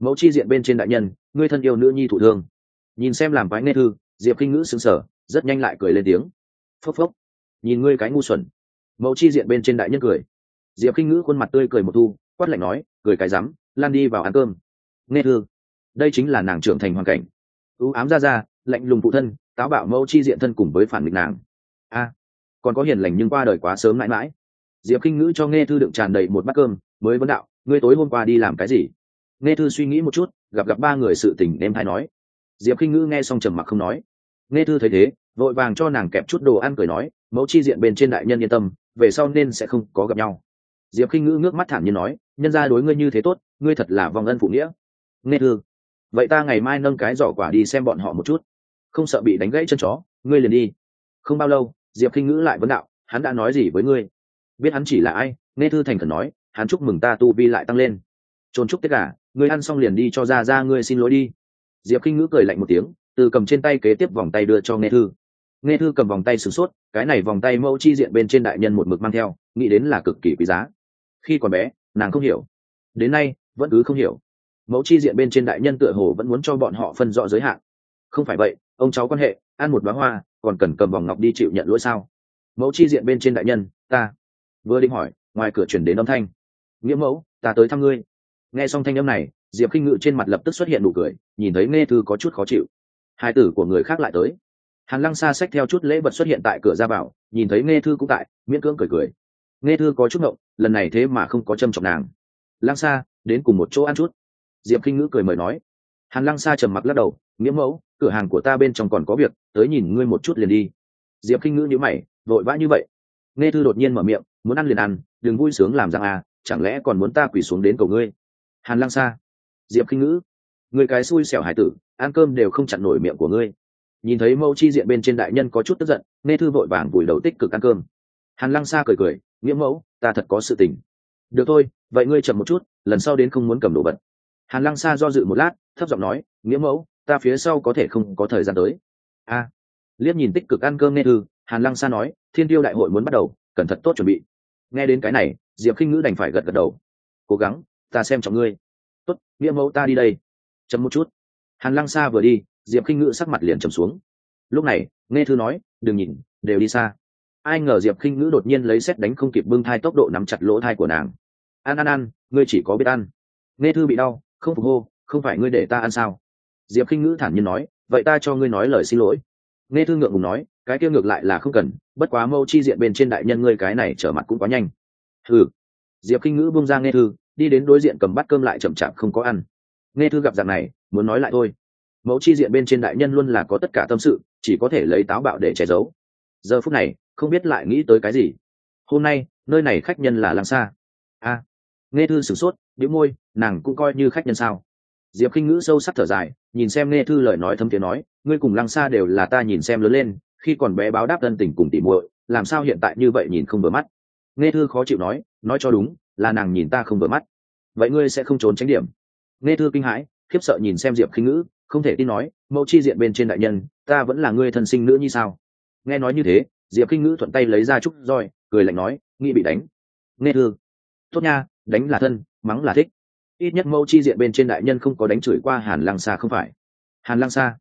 Mẫu chi diện bên trên đại nhân, ngươi thân yêu nữ nhi thủ thương. Nhìn xem làm quái nghe thư, diệp khinh ngữ xứng sở rất nhanh lại cười lên tiếng. Phốc phốc, nhìn ngươi cái ngu xuẩn. Mẫu chi diện bên trên đại nhân cười. Diệp khinh ngữ khuôn mặt tươi cười một thu, quát lạnh nói, cười cái rắm lan đi vào ăn cơm. Nghe thư. Đây chính là nàng trưởng thành hoàn cảnh. Ưu ám ra ra, lạnh lùng phụ thân, táo bạo mẫu chi diện thân cùng với phản nghịch nàng. A, còn có hiền lành nhưng qua đời quá sớm mãi mãi. Diệp k i n h ngữ cho nghe thư đựng tràn đầy một bát cơm, mới vấn đạo, ngươi tối hôm qua đi làm cái gì? Nghe thư suy nghĩ một chút, gặp gặp ba người sự tình em hay nói. Diệp k i n h ngữ nghe xong trầm mặc không nói. Nghe thư thấy thế, vội vàng cho nàng kẹp chút đồ ăn cười nói, mẫu chi diện bên trên đại nhân yên tâm, về sau nên sẽ không có gặp nhau diệp khinh ngữ ngước mắt thản nhiên nói, nhân ra đối ngươi như thế tốt, ngươi thật là vòng ân phụ nghĩa. Nghe thư vậy ta ngày mai nâng cái giỏ quả đi xem bọn họ một chút. Không sợ bị đánh gãy chân chó, ngươi liền đi. Không bao lâu, diệp khinh ngữ lại vấn đạo, hắn đã nói gì với ngươi? Biết hắn chỉ là ai? Nghe thư thành khẩn nói, hắn chúc mừng ta tu vi lại tăng lên. Trôn chúc tất cả à, ngươi ăn xong liền đi cho ra ra ngươi xin lỗi đi. Diệp khinh ngữ cười lạnh một tiếng, từ cầm trên tay kế tiếp vòng tay đưa cho nghe thư. Nghe thư cầm vòng tay sửng sốt, cái này vòng tay mẫu chi diện bên trên đại nhân một mực mang theo, nghĩ đến là cực kỳ quý giá khi còn bé, nàng không hiểu. Đến nay, vẫn cứ không hiểu. Mẫu chi diện bên trên đại nhân tựa hồ vẫn muốn cho bọn họ phân rõ giới hạn. Không phải vậy, ông cháu quan hệ, ăn một bá hoa, còn cần cầm vòng ngọc đi chịu nhận lỗi sao? Mẫu chi diện bên trên đại nhân, ta. Vừa định hỏi, ngoài cửa chuyển đến âm thanh. Nghĩa mẫu, ta tới thăm ngươi. Nghe xong thanh âm này, diệp khinh ngự trên mặt lập tức xuất hiện nụ cười, nhìn thấy nghe thư có chút khó chịu. Hai tử của người khác lại tới. Hàn lăng xa xách theo chút lễ vật xuất hiện tại cửa ra vào, nhìn thấy nghe thư cũng tại, miễn cưỡng cười cười nghe thư có chút ngộng, lần này thế mà không có châm trọng nàng. Lăng xa đến cùng một chỗ ăn chút. Diệp k i n h ngữ cười mời nói. Hàn lăng xa trầm mặc lắc đầu, nghĩa mẫu, cửa hàng của ta bên trong còn có việc, tới nhìn ngươi một chút liền đi. Diệp k i n h ngữ nhữ mày, vội vã như vậy. Nghe thư đột nhiên mở miệng, muốn ăn liền ăn, đừng vui sướng làm rằng à chẳng lẽ còn muốn ta quỳ xuống đến cầu ngươi? Hàn lăng xa diệp k i n h ngữ người cái xui xẻo hải tử, ăn cơm đều không chặn nổi miệng của ngươi. Nhìn thấy mẫu chi diện bên trên đại nhân có chút tức giận, nghe thư vội vàng vùi đầu tích cực ăn cơm. Hàn lăng xa cười cười nghĩa mẫu, ta thật có sự tình. Được thôi, vậy ngươi chậm một chút, lần sau đến không muốn cầm đồ vật. Hàn lăng Sa do dự một lát, thấp giọng nói, nghĩa mẫu, ta phía sau có thể không có thời gian tới. A. Liếc nhìn tích cực ăn cơm nghe thư, hàn lăng sa nói, thiên tiêu đại hội muốn bắt đầu, cẩn thận tốt chuẩn bị. Nghe đến cái này, diệp khinh ngữ đành phải gật gật đầu. Cố gắng, ta xem trọng ngươi. Tốt, nghĩa mẫu ta đi đây. Chấm một chút. Hàn lăng sa vừa đi, diệp khinh ngữ sắc mặt liền trầm xuống. Lúc này, nghe thư nói, đừng nhìn, đều đi xa ai ngờ diệp khinh ngữ đột nhiên lấy xét đánh không kịp bưng thai tốc độ nắm chặt lỗ thai của nàng. Ăn ăn ăn ngươi chỉ có biết ăn. Nghe thư bị đau, không phục hô, không phải ngươi để ta ăn sao? Diệp khinh ngữ thản nhiên nói, vậy ta cho ngươi nói lời xin lỗi. Nghe thư ngượng ngùng nói, cái kia ngược lại là không cần, bất quá mâu chi diện bên trên đại nhân ngươi cái này trở mặt cũng quá nhanh. Ừ diệp khinh ngữ bung ra nghe thư, đi đến đối diện cầm bát cơm lại chậm chạp không có ăn. Nghe thư gặp dạng này, muốn nói lại thôi. Mẫu chi diện bên trên đại nhân luôn là có tất cả tâm sự, chỉ có thể lấy táo bạo để che giấu. Giờ phút này không biết lại nghĩ tới cái gì. Hôm nay, nơi này khách nhân là lăng xa a à, nghe thư sửng sốt đĩu môi, nàng cũng coi như khách nhân sao. Diệp khinh ngữ sâu sắc thở dài, nhìn xem nghe thư lời nói thâm tiếng nói, ngươi cùng lăng xa đều là ta nhìn xem lớn lên, khi còn bé báo đáp tân tình cùng tỉ muội, làm sao hiện tại như vậy nhìn không vừa mắt. Nghe thư khó chịu nói nói cho đúng, là nàng nhìn ta không vừa mắt. Vậy ngươi sẽ không trốn tránh điểm. Nghe thư kinh hãi, khiếp sợ nhìn xem diệp khinh ngữ, không thể tin nói, mẫu chi diện bên trên đại nhân, ta vẫn là ngươi thân sinh nữ như sao? Nghe nói như thế diệp khinh ngữ thuận tay lấy ra trúc roi, cười lạnh nói, nghĩ bị đánh. Nghe thư tốt nha, đánh là thân, mắng là thích. Ít nhất mẫu chi diện bên trên đại nhân không có đánh chửi qua hàn lăng xa không phải? Hàn lăng xa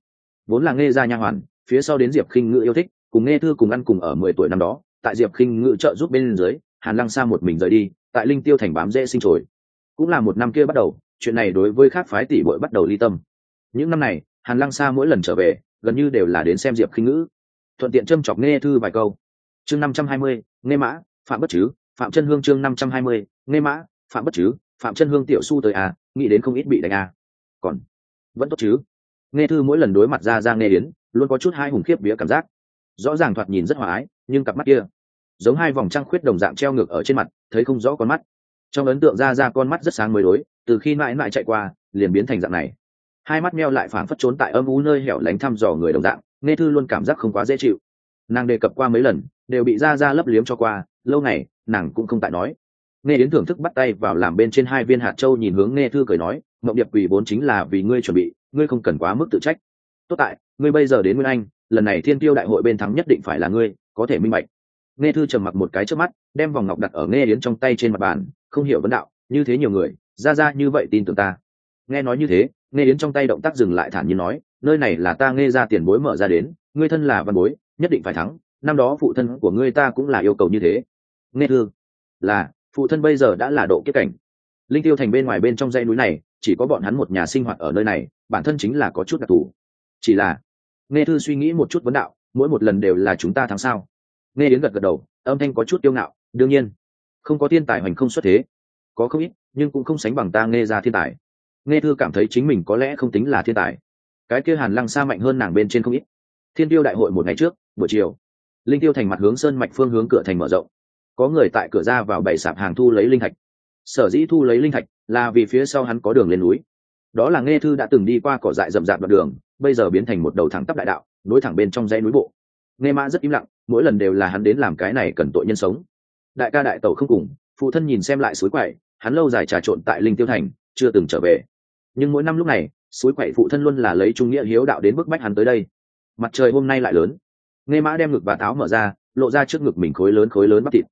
vốn là nghe ra nha hoàn, phía sau đến diệp khinh Ngữ yêu thích, cùng nghe thư cùng ăn cùng ở mười tuổi năm đó, tại diệp khinh Ngữ trợ giúp bên dưới, hàn lăng xa một mình rời đi, tại linh tiêu thành bám dễ sinh trồi. Cũng là một năm kia bắt đầu, chuyện này đối với khác phái tỷ bội bắt đầu ly tâm. Những năm này, hàn lăng xa mỗi lần trở về, gần như đều là đến xem diệp khinh ngữ thuận tiện châm chọc nghe thư vài câu. Chương năm trăm hai mươi, nghe mã, phạm bất chứ, phạm chân hương chương năm trăm hai mươi, nghe mã, phạm bất chứ, phạm chân hương tiểu su tới à nghĩ đến không ít bị đánh à. Còn, vẫn tốt chứ. Nghe thư mỗi lần đối mặt ra ra nghe yến luôn có chút hai hùng khiếp vía cảm giác. Rõ ràng thoạt nhìn rất hòa ái, nhưng cặp mắt kia, giống hai vòng trăng khuyết đồng dạng treo ngược ở trên mặt, thấy không rõ con mắt. Trong ấn tượng ra ra con mắt rất sáng mới đối, từ khi mãi mãi chạy qua, liền biến thành dạng này hai mắt meo lại phảng phất trốn tại âm u nơi hẻo lánh thăm dò người đồng dạng nghe thư luôn cảm giác không quá dễ chịu. Nàng đề cập qua mấy lần, đều bị ra ra lấp liếm cho qua, lâu ngày, nàng cũng không tại nói. Nghe đến thưởng thức bắt tay vào làm bên trên hai viên hạt châu nhìn hướng nghe thư cười nói, mộng điệp quỷ vốn chính là vì ngươi chuẩn bị, ngươi không cần quá mức tự trách. Tốt tại, ngươi bây giờ đến nguyên anh, lần này thiên tiêu đại hội bên thắng nhất định phải là ngươi, có thể minh bạch. Nghe thư trầm mặc một cái trước mắt, đem vòng ngọc đặt ở nghe yến trong tay trên mặt bàn, không hiểu vấn đạo, như thế nhiều người, ra ra như vậy tin tưởng ta nghe nói như thế, nghe yến trong tay động tác dừng lại thản nhiên nói, nơi này là ta nghe ra tiền bối mở ra đến, ngươi thân là văn bối, nhất định phải thắng, năm đó phụ thân của ngươi ta cũng là yêu cầu như thế. Nghe thư là, phụ thân bây giờ đã là độ kiếp cảnh. Linh tiêu thành bên ngoài bên trong dãy núi này, chỉ có bọn hắn một nhà sinh hoạt ở nơi này, bản thân chính là có chút đặc thù. Chỉ là, nghe thư suy nghĩ một chút vấn đạo, mỗi một lần đều là chúng ta thắng sao? Nghe đến gật gật đầu, âm thanh có chút tiêu ngạo, đương nhiên, không có thiên tài hoành không xuất thế. Có không ít, nhưng cũng không sánh bằng ta nghe ra thiên tài nghe thư cảm thấy chính mình có lẽ không tính là thiên tài. Cái kia hàn lăng xa mạnh hơn nàng bên trên không ít. Thiên tiêu đại hội một ngày trước, buổi chiều, linh tiêu thành mặt hướng sơn mạch phương hướng cửa thành mở rộng. Có người tại cửa ra vào bảy sạp hàng thu lấy linh thạch. Sở dĩ thu lấy linh thạch là vì phía sau hắn có đường lên núi. Đó là nghe thư đã từng đi qua cỏ dại rậm rạp đoạn đường, bây giờ biến thành một đầu thẳng tắp đại đạo, nối thẳng bên trong dãy núi bộ. Nghe mã rất im lặng, mỗi lần đều là hắn đến làm cái này cần tội nhân sống. Đại ca đại tẩu không cùng, phụ thân nhìn xem lại suối quậy, hắn lâu dài trà trộn tại linh tiêu thành, chưa từng trở về nhưng mỗi năm lúc này, suối quậy phụ thân luôn là lấy trung nghĩa hiếu đạo đến bức bách hắn tới đây. Mặt trời hôm nay lại lớn. Nghe mã đem ngực và tháo mở ra, lộ ra trước ngực mình khối lớn khối lớn bắp thịt.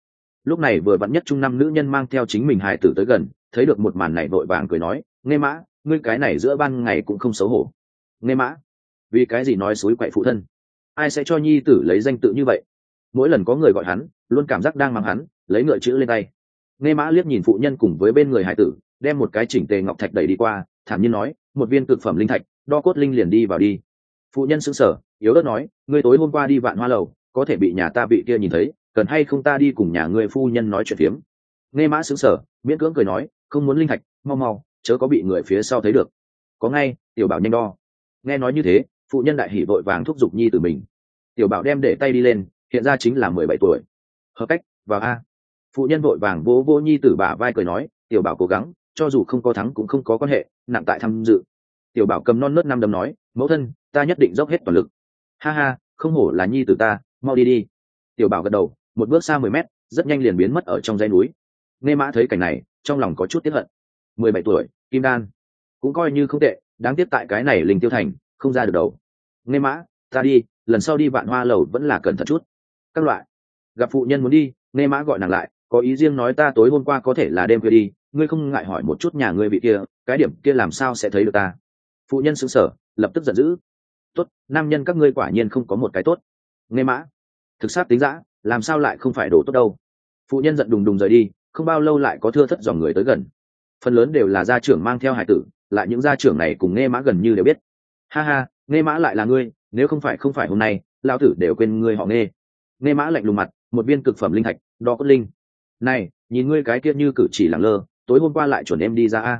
Lúc này vừa vặn nhất trung năm nữ nhân mang theo chính mình hài tử tới gần, thấy được một màn này vội vàng cười nói, nghe mã, ngươi cái này giữa ban ngày cũng không xấu hổ. Nghe mã, vì cái gì nói suối quậy phụ thân? Ai sẽ cho nhi tử lấy danh tự như vậy? Mỗi lần có người gọi hắn, luôn cảm giác đang mang hắn, lấy ngựa chữ lên tay. Nghe mã liếc nhìn phụ nhân cùng với bên người hải tử đem một cái chỉnh tề ngọc thạch đẩy đi qua, thản nhiên nói, một viên cực phẩm linh thạch, đo cốt linh liền đi vào đi. Phụ nhân sững sờ, yếu đất nói, ngươi tối hôm qua đi vạn hoa lầu, có thể bị nhà ta bị kia nhìn thấy, cần hay không ta đi cùng nhà ngươi phu nhân nói chuyện phiếm? Nghe mã sững sờ, miễn cưỡng cười nói, không muốn linh thạch, mau mau, chớ có bị người phía sau thấy được. Có ngay, tiểu bảo nhanh đo. Nghe nói như thế, phụ nhân đại hỉ vội vàng thúc giục nhi từ mình. Tiểu bảo đem để tay đi lên, hiện ra chính là mười bảy tuổi. Hợp cách, vào a. Phụ nhân vội vàng vỗ vỗ nhi tử bả vai cười nói, tiểu bảo cố gắng cho dù không có thắng cũng không có quan hệ, nặng tại tham dự. Tiểu bảo cầm non nớt năm đấm nói, mẫu thân, ta nhất định dốc hết toàn lực. Ha ha, không hổ là nhi tử ta, mau đi đi. Tiểu bảo gật đầu, một bước xa mười mét, rất nhanh liền biến mất ở trong dãy núi. Nghe mã thấy cảnh này, trong lòng có chút tiếp hận. Mười bảy tuổi, kim đan. Cũng coi như không tệ, đáng tiếc tại cái này linh tiêu thành, không ra được đầu. Nghe mã, ta đi, lần sau đi vạn hoa lầu vẫn là cẩn thận chút. Các loại. Gặp phụ nhân muốn đi, nghe mã gọi nàng lại có ý riêng nói ta tối hôm qua có thể là đêm khuya đi, ngươi không ngại hỏi một chút nhà ngươi bị kia, cái điểm kia làm sao sẽ thấy được ta? Phụ nhân xứng sở lập tức giận dữ. Tốt, nam nhân các ngươi quả nhiên không có một cái tốt. Nghe mã. Thực xác tính giã làm sao lại không phải đổ tốt đâu? Phụ nhân giận đùng đùng rời đi, không bao lâu lại có thưa thất dòng người tới gần. Phần lớn đều là gia trưởng mang theo hải tử, lại những gia trưởng này cùng nghe mã gần như đều biết. Ha ha, nghe mã lại là ngươi, nếu không phải không phải hôm nay lao tử đều quên ngươi họ nghe. Nghe mã lạnh lùng mặt, một viên cực phẩm linh thạch, đo cốt linh này, nhìn ngươi cái kia như cử chỉ lẳng lơ, tối hôm qua lại chuẩn em đi ra a.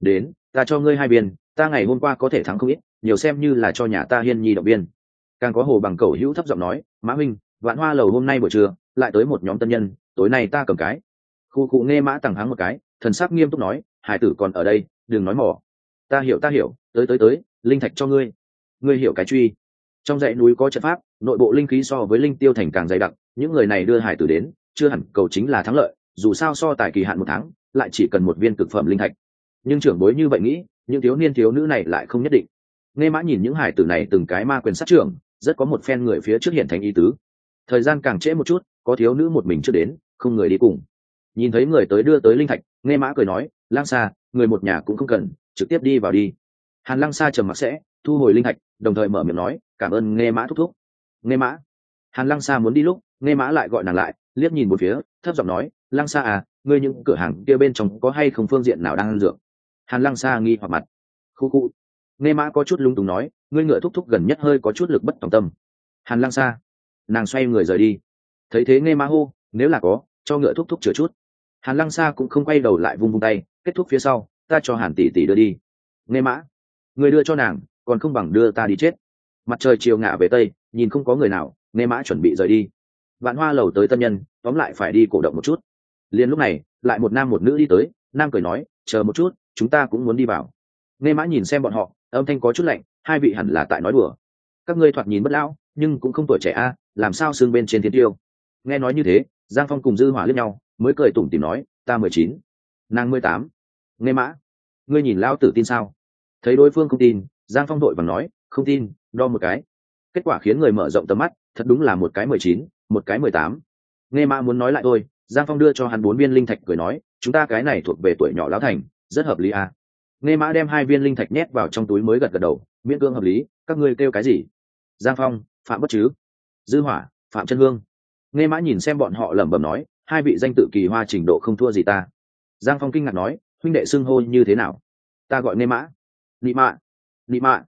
Đến, ta cho ngươi hai viên, ta ngày hôm qua có thể thắng không ít, nhiều xem như là cho nhà ta hiên nhi động viên. Càng có hồ bằng cầu hữu thấp giọng nói, mã minh vạn hoa lầu hôm nay buổi trưa, lại tới một nhóm tân nhân, tối nay ta cầm cái. Khu cụ nghe mã tằng hắng một cái, thần sắc nghiêm túc nói, hải tử còn ở đây, đừng nói mỏ ta hiểu ta hiểu, tới tới tới, linh thạch cho ngươi. Ngươi hiểu cái truy. Trong dãy núi có trận pháp, nội bộ linh khí so với linh tiêu thành càng dày đặc, những người này đưa hải tử đến chưa hẳn cầu chính là thắng lợi, dù sao so tài kỳ hạn một tháng, lại chỉ cần một viên cực phẩm linh thạch. Nhưng trưởng bối như vậy nghĩ, những thiếu niên thiếu nữ này lại không nhất định. Nghe mã nhìn những hải tử này từng cái ma quyền sát trưởng, rất có một phen người phía trước hiện thành ý tứ. Thời gian càng trễ một chút, có thiếu nữ một mình chưa đến, không người đi cùng. Nhìn thấy người tới đưa tới linh thạch, nghe mã cười nói, lang xa người một nhà cũng không cần, trực tiếp đi vào đi. Hàn lăng xa trầm mặc sẽ, thu hồi linh thạch, đồng thời mở miệng nói, cảm ơn nghe mã thúc thúc. Nghe mã. Hàn lăng xa muốn đi lúc, nghe mã lại gọi nàng lại liếc nhìn một phía, thấp giọng nói, lăng xa à ngươi những cửa hàng kia bên trong có hay không phương diện nào đang ăn dược? Hàn lăng xa nghi hoặc mặt. Khu khu. Nghe mã có chút lung túng nói, ngươi ngựa thúc thúc gần nhất hơi có chút lực bất tòng tâm. Hàn lăng xa nàng xoay người rời đi. Thấy thế nghe mã hô, nếu là có, cho ngựa thúc thúc chữa chút. Hàn lăng xa cũng không quay đầu lại vung vung tay, kết thúc phía sau, ta cho hàn tỷ tỷ đưa đi. Nghe mã người đưa cho nàng, còn không bằng đưa ta đi chết. Mặt trời chiều ngả về tây, nhìn không có người nào, nghe mã chuẩn bị rời đi vạn hoa lầu tới tân nhân, tóm lại phải đi cổ động một chút. Liền lúc này, lại một nam một nữ đi tới, nam cười nói, chờ một chút, chúng ta cũng muốn đi vào. Nghe mã nhìn xem bọn họ, âm thanh có chút lạnh, hai vị hẳn là tại nói đùa. Các ngươi thoạt nhìn bất lão, nhưng cũng không tuổi trẻ a, làm sao xương bên trên thiên tiêu? Nghe nói như thế, giang phong cùng dư hỏa liếc nhau, mới cười tủm tìm nói, ta mười chín, nàng mười tám. Nghe mã, ngươi nhìn lão tử tin sao? Thấy đối phương không tin, giang phong đội và nói, không tin, đo một cái. Kết quả khiến người mở rộng tầm mắt, thật đúng là một cái mười chín một cái mười tám. Nghe mã muốn nói lại thôi, giang phong đưa cho hắn bốn viên linh thạch cười nói, chúng ta cái này thuộc về tuổi nhỏ lão thành, rất hợp lý à. nghe mã đem hai viên linh thạch nhét vào trong túi mới gật gật đầu, miễn cương hợp lý, các ngươi kêu cái gì? Giang phong, phạm bất chứ. Dư hỏa, phạm chân hương. Nghe mã nhìn xem bọn họ lẩm bẩm nói, hai vị danh tự kỳ hoa trình độ không thua gì ta. Giang phong kinh ngạc nói, huynh đệ xưng hô như thế nào? Ta gọi nghe mã nị mạ nị mạ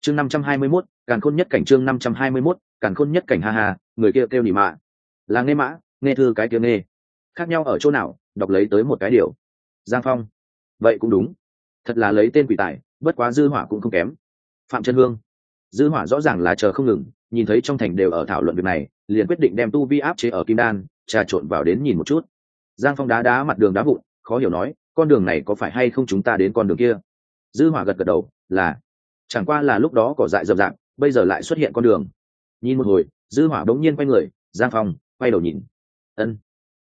chương năm trăm hai mươi mốt, càn khôn nhất cảnh chương năm trăm hai mươi mốt, càn khôn nhất cảnh ha ha người kia kêu nỉ mạ. Là nghe mã, nghe thư cái kia nghe khác nhau ở chỗ nào, đọc lấy tới một cái điều. Giang phong. Vậy cũng đúng. Thật là lấy tên quỷ tài, bất quá dư hỏa cũng không kém. Phạm chân hương. Dư hỏa rõ ràng là chờ không ngừng, nhìn thấy trong thành đều ở thảo luận việc này, liền quyết định đem tu vi áp chế ở kim đan, trà trộn vào đến nhìn một chút. Giang phong đá đá mặt đường đá vụn, khó hiểu nói, con đường này có phải hay không chúng ta đến con đường kia? Dư hỏa gật gật đầu, là. Chẳng qua là lúc đó cỏ dại rậm rạp, bây giờ lại xuất hiện con đường nhìn một hồi, dư hỏa đống nhiên quay người, giang phong quay đầu nhìn. Ân.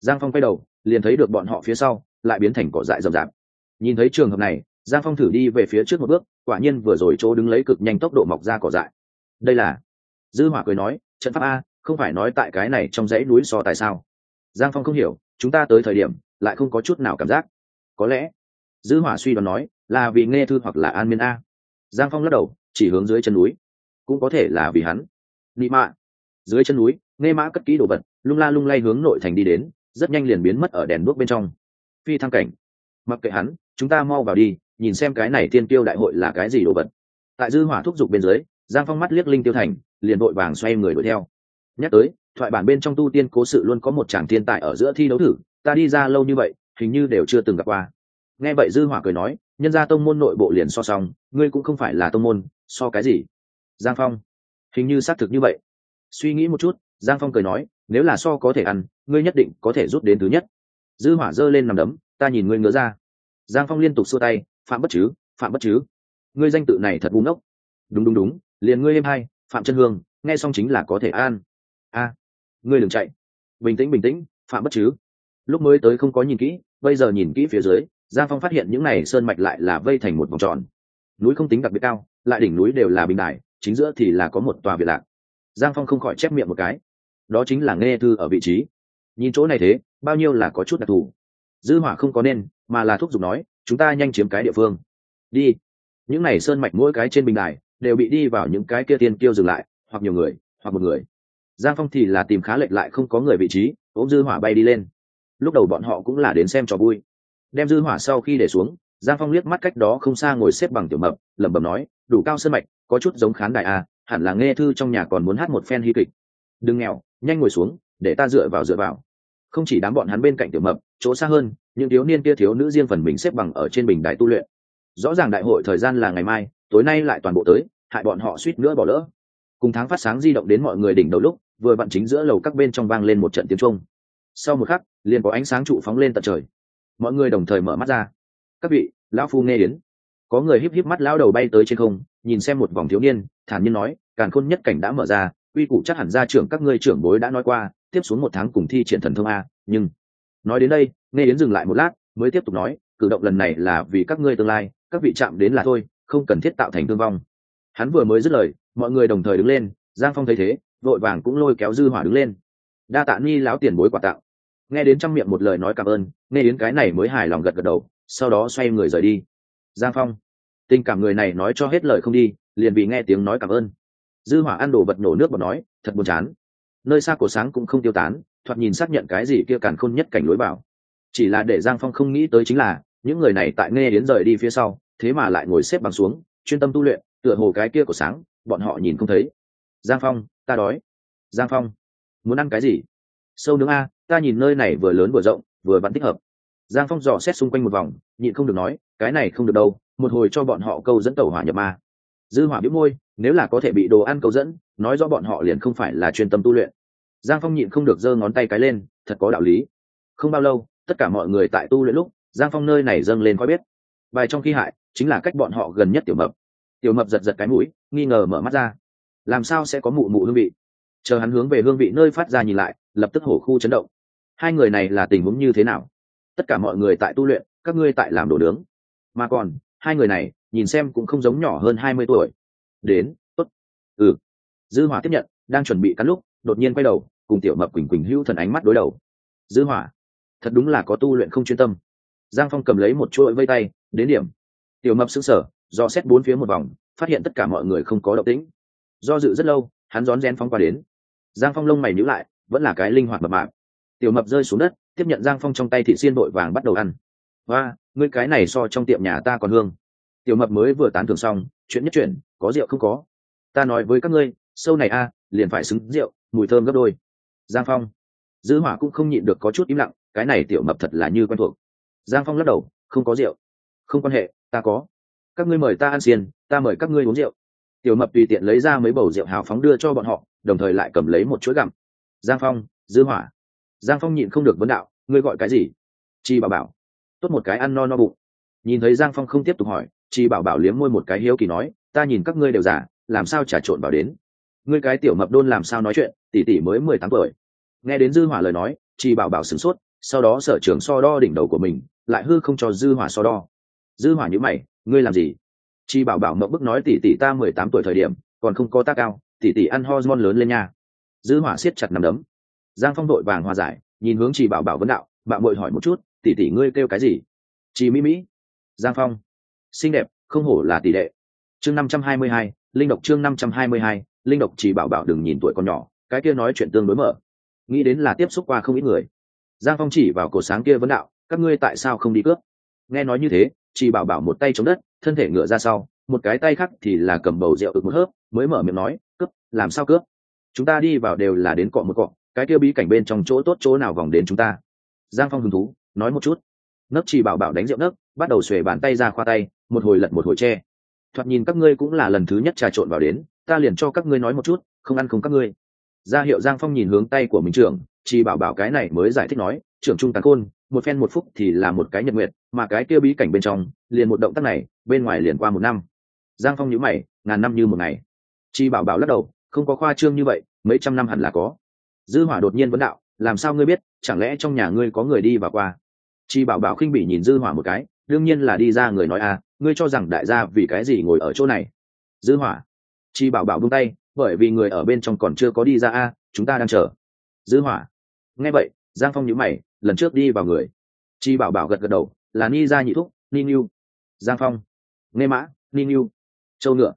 Giang phong quay đầu, liền thấy được bọn họ phía sau, lại biến thành cỏ dại rậm rạp. Nhìn thấy trường hợp này, giang phong thử đi về phía trước một bước, quả nhiên vừa rồi chỗ đứng lấy cực nhanh tốc độ mọc ra cỏ dại. Đây là? Dư hỏa cười nói, trận pháp a, không phải nói tại cái này trong dãy núi so tại sao? Giang phong không hiểu, chúng ta tới thời điểm, lại không có chút nào cảm giác. Có lẽ? Dư hỏa suy đoán nói, là vì nghe thư hoặc là an miên a. Giang phong lắc đầu, chỉ hướng dưới chân núi. Cũng có thể là vì hắn nị mạ. Dưới chân núi nghe mã cất kỹ đồ vật, lung la lung lay hướng nội thành đi đến, rất nhanh liền biến mất ở đèn đuốc bên trong. Phi thăng cảnh. Mặc kệ hắn, chúng ta mau vào đi, nhìn xem cái này tiên tiêu đại hội là cái gì đồ vật. Tại dư hỏa thúc giục bên dưới, giang phong mắt liếc linh tiêu thành, liền vội vàng xoay người đuổi theo. Nhắc tới, thoại bản bên trong tu tiên cố sự luôn có một chàng thiên tài ở giữa thi đấu thử, ta đi ra lâu như vậy, hình như đều chưa từng gặp qua. Nghe vậy dư hỏa cười nói, nhân gia tông môn nội bộ liền so song ngươi cũng không phải là tông môn, so cái gì? Giang phong hình như xác thực như vậy. Suy nghĩ một chút, giang phong cười nói, nếu là so có thể ăn, ngươi nhất định có thể rút đến thứ nhất. Dư hỏa giơ lên nằm đấm, ta nhìn ngươi ngứa ra. Giang phong liên tục xua tay, phạm bất chứ, phạm bất chứ. Ngươi danh tự này thật ngu ốc đúng đúng đúng, liền ngươi êm hai, phạm chân hương, nghe xong chính là có thể an. A, ngươi đừng chạy. Bình tĩnh bình tĩnh, phạm bất chứ. Lúc mới tới không có nhìn kỹ, bây giờ nhìn kỹ phía dưới, giang phong phát hiện những này sơn mạch lại là vây thành một vòng tròn. Núi không tính đặc biệt cao, lại đỉnh núi đều là bình đài chính giữa thì là có một tòa biệt lạc. Giang phong không khỏi chép miệng một cái. Đó chính là nghe thư ở vị trí. Nhìn chỗ này thế, bao nhiêu là có chút đặc thù. Dư hỏa không có nên, mà là thúc giục nói, chúng ta nhanh chiếm cái địa phương. Đi. Những này sơn mạch mỗi cái trên bình đài đều bị đi vào những cái kia tiên tiêu dừng lại, hoặc nhiều người, hoặc một người. Giang phong thì là tìm khá lệch lại không có người vị trí, ôm dư hỏa bay đi lên. Lúc đầu bọn họ cũng là đến xem trò vui. Đem dư hỏa sau khi để xuống, giang phong liếc mắt cách đó không xa ngồi xếp bằng tiểu mập, lẩm bẩm nói, đủ cao sơn mạch có chút giống khán đài a, hẳn là nghe thư trong nhà còn muốn hát một phen hy kịch. Đừng nghèo, nhanh ngồi xuống, để ta dựa vào dựa vào. Không chỉ đám bọn hắn bên cạnh tiểu mập, chỗ xa hơn, những thiếu niên kia thiếu nữ riêng phần mình xếp bằng ở trên bình đài tu luyện. Rõ ràng đại hội thời gian là ngày mai, tối nay lại toàn bộ tới, hại bọn họ suýt nữa bỏ lỡ. Cùng tháng phát sáng di động đến mọi người đỉnh đầu lúc, vừa vặn chính giữa lầu các bên trong vang lên một trận tiếng trung sau một khắc, liền có ánh sáng trụ phóng lên tận trời. Mọi người đồng thời mở mắt ra. Các vị, lão phu nghe đến. Có người híp híp mắt, lão đầu bay tới trên không nhìn xem một vòng thiếu niên, thản nhiên nói, càn khôn nhất cảnh đã mở ra uy củ chắc hẳn ra trưởng các ngươi trưởng bối đã nói qua, tiếp xuống một tháng cùng thi triển thần thông a, nhưng nói đến đây, nghe đến dừng lại một lát, mới tiếp tục nói, cử động lần này là vì các ngươi tương lai, các vị chạm đến là thôi, không cần thiết tạo thành thương vong. Hắn vừa mới dứt lời, mọi người đồng thời đứng lên, giang phong thấy thế, vội vàng cũng lôi kéo dư hỏa đứng lên. Đa tạ ni lão tiền bối quả tạo. Nghe đến trong miệng một lời nói cảm ơn, nghe đến cái này mới hài lòng gật gật đầu, sau đó xoay người rời đi. Giang phong tình cảm người này nói cho hết lời không đi, liền vì nghe tiếng nói cảm ơn. Dư hỏa ăn đồ vật nổ nước bọt nói, thật buồn chán. Nơi xa cổ sáng cũng không tiêu tán, thoạt nhìn xác nhận cái gì kia càn khôn nhất cảnh lối bảo chỉ là để giang phong không nghĩ tới chính là, những người này tại nghe đến rời đi phía sau, thế mà lại ngồi xếp bằng xuống, chuyên tâm tu luyện, tựa hồ cái kia của sáng, bọn họ nhìn không thấy. Giang phong, ta đói. Giang phong, muốn ăn cái gì? Sâu nướng a, ta nhìn nơi này vừa lớn vừa rộng, vừa vẫn thích hợp giang phong dò xét xung quanh một vòng, nhịn không được nói, cái này không được đâu, một hồi cho bọn họ câu dẫn tàu hỏa nhập ma. Dư hỏa biếu môi, nếu là có thể bị đồ ăn câu dẫn, nói rõ bọn họ liền không phải là chuyên tâm tu luyện. Giang phong nhịn không được giơ ngón tay cái lên, thật có đạo lý. Không bao lâu, tất cả mọi người tại tu luyện lúc, giang phong nơi này dâng lên khói biết bài trong khi hại, chính là cách bọn họ gần nhất tiểu mập. Tiểu mập giật giật cái mũi, nghi ngờ mở mắt ra. Làm sao sẽ có mụ mụ hương vị? Chờ hắn hướng về hương vị nơi phát ra nhìn lại, lập tức hổ khu chấn động. Hai người này là tình huống như thế nào? Tất cả mọi người tại tu luyện, các ngươi tại làm đồ nướng. Mà còn, hai người này, nhìn xem cũng không giống nhỏ hơn hai mươi tuổi. Đến, tốt. Ừ. Dư hỏa tiếp nhận, đang chuẩn bị cắn lúc, đột nhiên quay đầu, cùng tiểu mập quỳnh quỳnh hữu thần ánh mắt đối đầu. Dư hỏa, thật đúng là có tu luyện không chuyên tâm. Giang phong cầm lấy một chuỗi vây tay, đến điểm. Tiểu mập sững sờ, do xét bốn phía một vòng, phát hiện tất cả mọi người không có động tĩnh. Do dự rất lâu, hắn rón rén phong qua đến. Giang phong lông mày nhíu lại, vẫn là cái linh hoạt mập mạp tiểu mập rơi xuống đất, tiếp nhận giang phong trong tay thị xiên vội vàng bắt đầu ăn. Và ngươi cái này so trong tiệm nhà ta còn hương. Tiểu mập mới vừa tán thưởng xong, chuyện nhất chuyện có rượu không có. Ta nói với các ngươi, sâu này a, liền phải xứng rượu, mùi thơm gấp đôi. Giang phong dư hỏa cũng không nhịn được có chút im lặng, cái này tiểu mập thật là như quen thuộc. Giang phong lắc đầu, không có rượu. Không quan hệ, ta có. Các ngươi mời ta ăn xiên, ta mời các ngươi uống rượu. Tiểu mập tùy tiện lấy ra mấy bầu rượu hào phóng đưa cho bọn họ, đồng thời lại cầm lấy một chuỗi gặm. Giang phong dư hỏa giang phong nhịn không được vấn đạo, ngươi gọi cái gì? Chi bảo bảo. Tốt một cái ăn no no bụng. Nhìn thấy giang phong không tiếp tục hỏi, chi bảo bảo liếm môi một cái hiếu kỳ nói, ta nhìn các ngươi đều giả, làm sao trả trộn vào đến? Ngươi cái tiểu mập đôn làm sao nói chuyện, tỷ tỷ mới mười tám tuổi. Nghe đến dư hỏa lời nói, chi bảo bảo sửng sốt, sau đó sở trường so đo đỉnh đầu của mình, lại hư không cho dư hỏa so đo. Dư hỏa nhíu mày, ngươi làm gì? Chi bảo bảo mậu bức nói, tỷ tỷ ta mười tám tuổi thời điểm, còn không có ta cao tỷ tỷ ăn hormone lớn lên nha. Dư hỏa siết chặt nắm đấm giang phong đội vàng hòa giải, nhìn hướng chị bảo bảo vấn đạo, bạn bội hỏi một chút, tỷ tỷ ngươi kêu cái gì? Chị mỹ mỹ. Giang phong. Xinh đẹp, không hổ là tỷ đệ. Chương năm trăm hai mươi hai, linh độc chương năm trăm hai mươi hai, linh độc chỉ bảo bảo đừng nhìn tuổi còn nhỏ, cái kia nói chuyện tương đối mở. Nghĩ đến là tiếp xúc qua không ít người. Giang phong chỉ vào cổ sáng kia vấn đạo, các ngươi tại sao không đi cướp? Nghe nói như thế chỉ bảo bảo một tay chống đất, thân thể ngựa ra sau, một cái tay khác thì là cầm bầu rượu ực một hớp, mới mở miệng nói, cướp, làm sao cướp? Chúng ta đi vào đều là đến cọ một cọ cái kia bí cảnh bên trong chỗ tốt chỗ nào vòng đến chúng ta? Giang phong hứng thú, nói một chút. Nấc chỉ bảo bảo đánh rượu nấc, bắt đầu xuề bàn tay ra khoa tay, một hồi lật một hồi tre thoạt nhìn các ngươi cũng là lần thứ nhất trà trộn vào đến, ta liền cho các ngươi nói một chút, không ăn không các ngươi. Ra hiệu giang phong nhìn hướng tay của mình trưởng, chỉ bảo bảo cái này mới giải thích nói, trưởng trung tàn khôn, một phen một phút thì là một cái nhật nguyệt, mà cái kia bí cảnh bên trong, liền một động tác này, bên ngoài liền qua một năm. Giang phong nhíu mày, ngàn năm như một ngày. Chi bảo bảo lắc đầu, không có khoa trương như vậy, mấy trăm năm hẳn là có dư hỏa đột nhiên vấn đạo, làm sao ngươi biết, chẳng lẽ trong nhà ngươi có người đi và qua? Chi bảo bảo khinh bỉ nhìn dư hỏa một cái, đương nhiên là đi ra người nói à ngươi cho rằng đại gia vì cái gì ngồi ở chỗ này? Dư hỏa. Chi bảo bảo buông tay, bởi vì người ở bên trong còn chưa có đi ra a, chúng ta đang chờ. Dư hỏa. Nghe vậy, giang phong nhíu mày, lần trước đi vào người. Chi bảo bảo gật gật đầu, là ni ra nhị thúc, ni niu. Giang phong. Nghe mã, ni niu. Châu ngựa.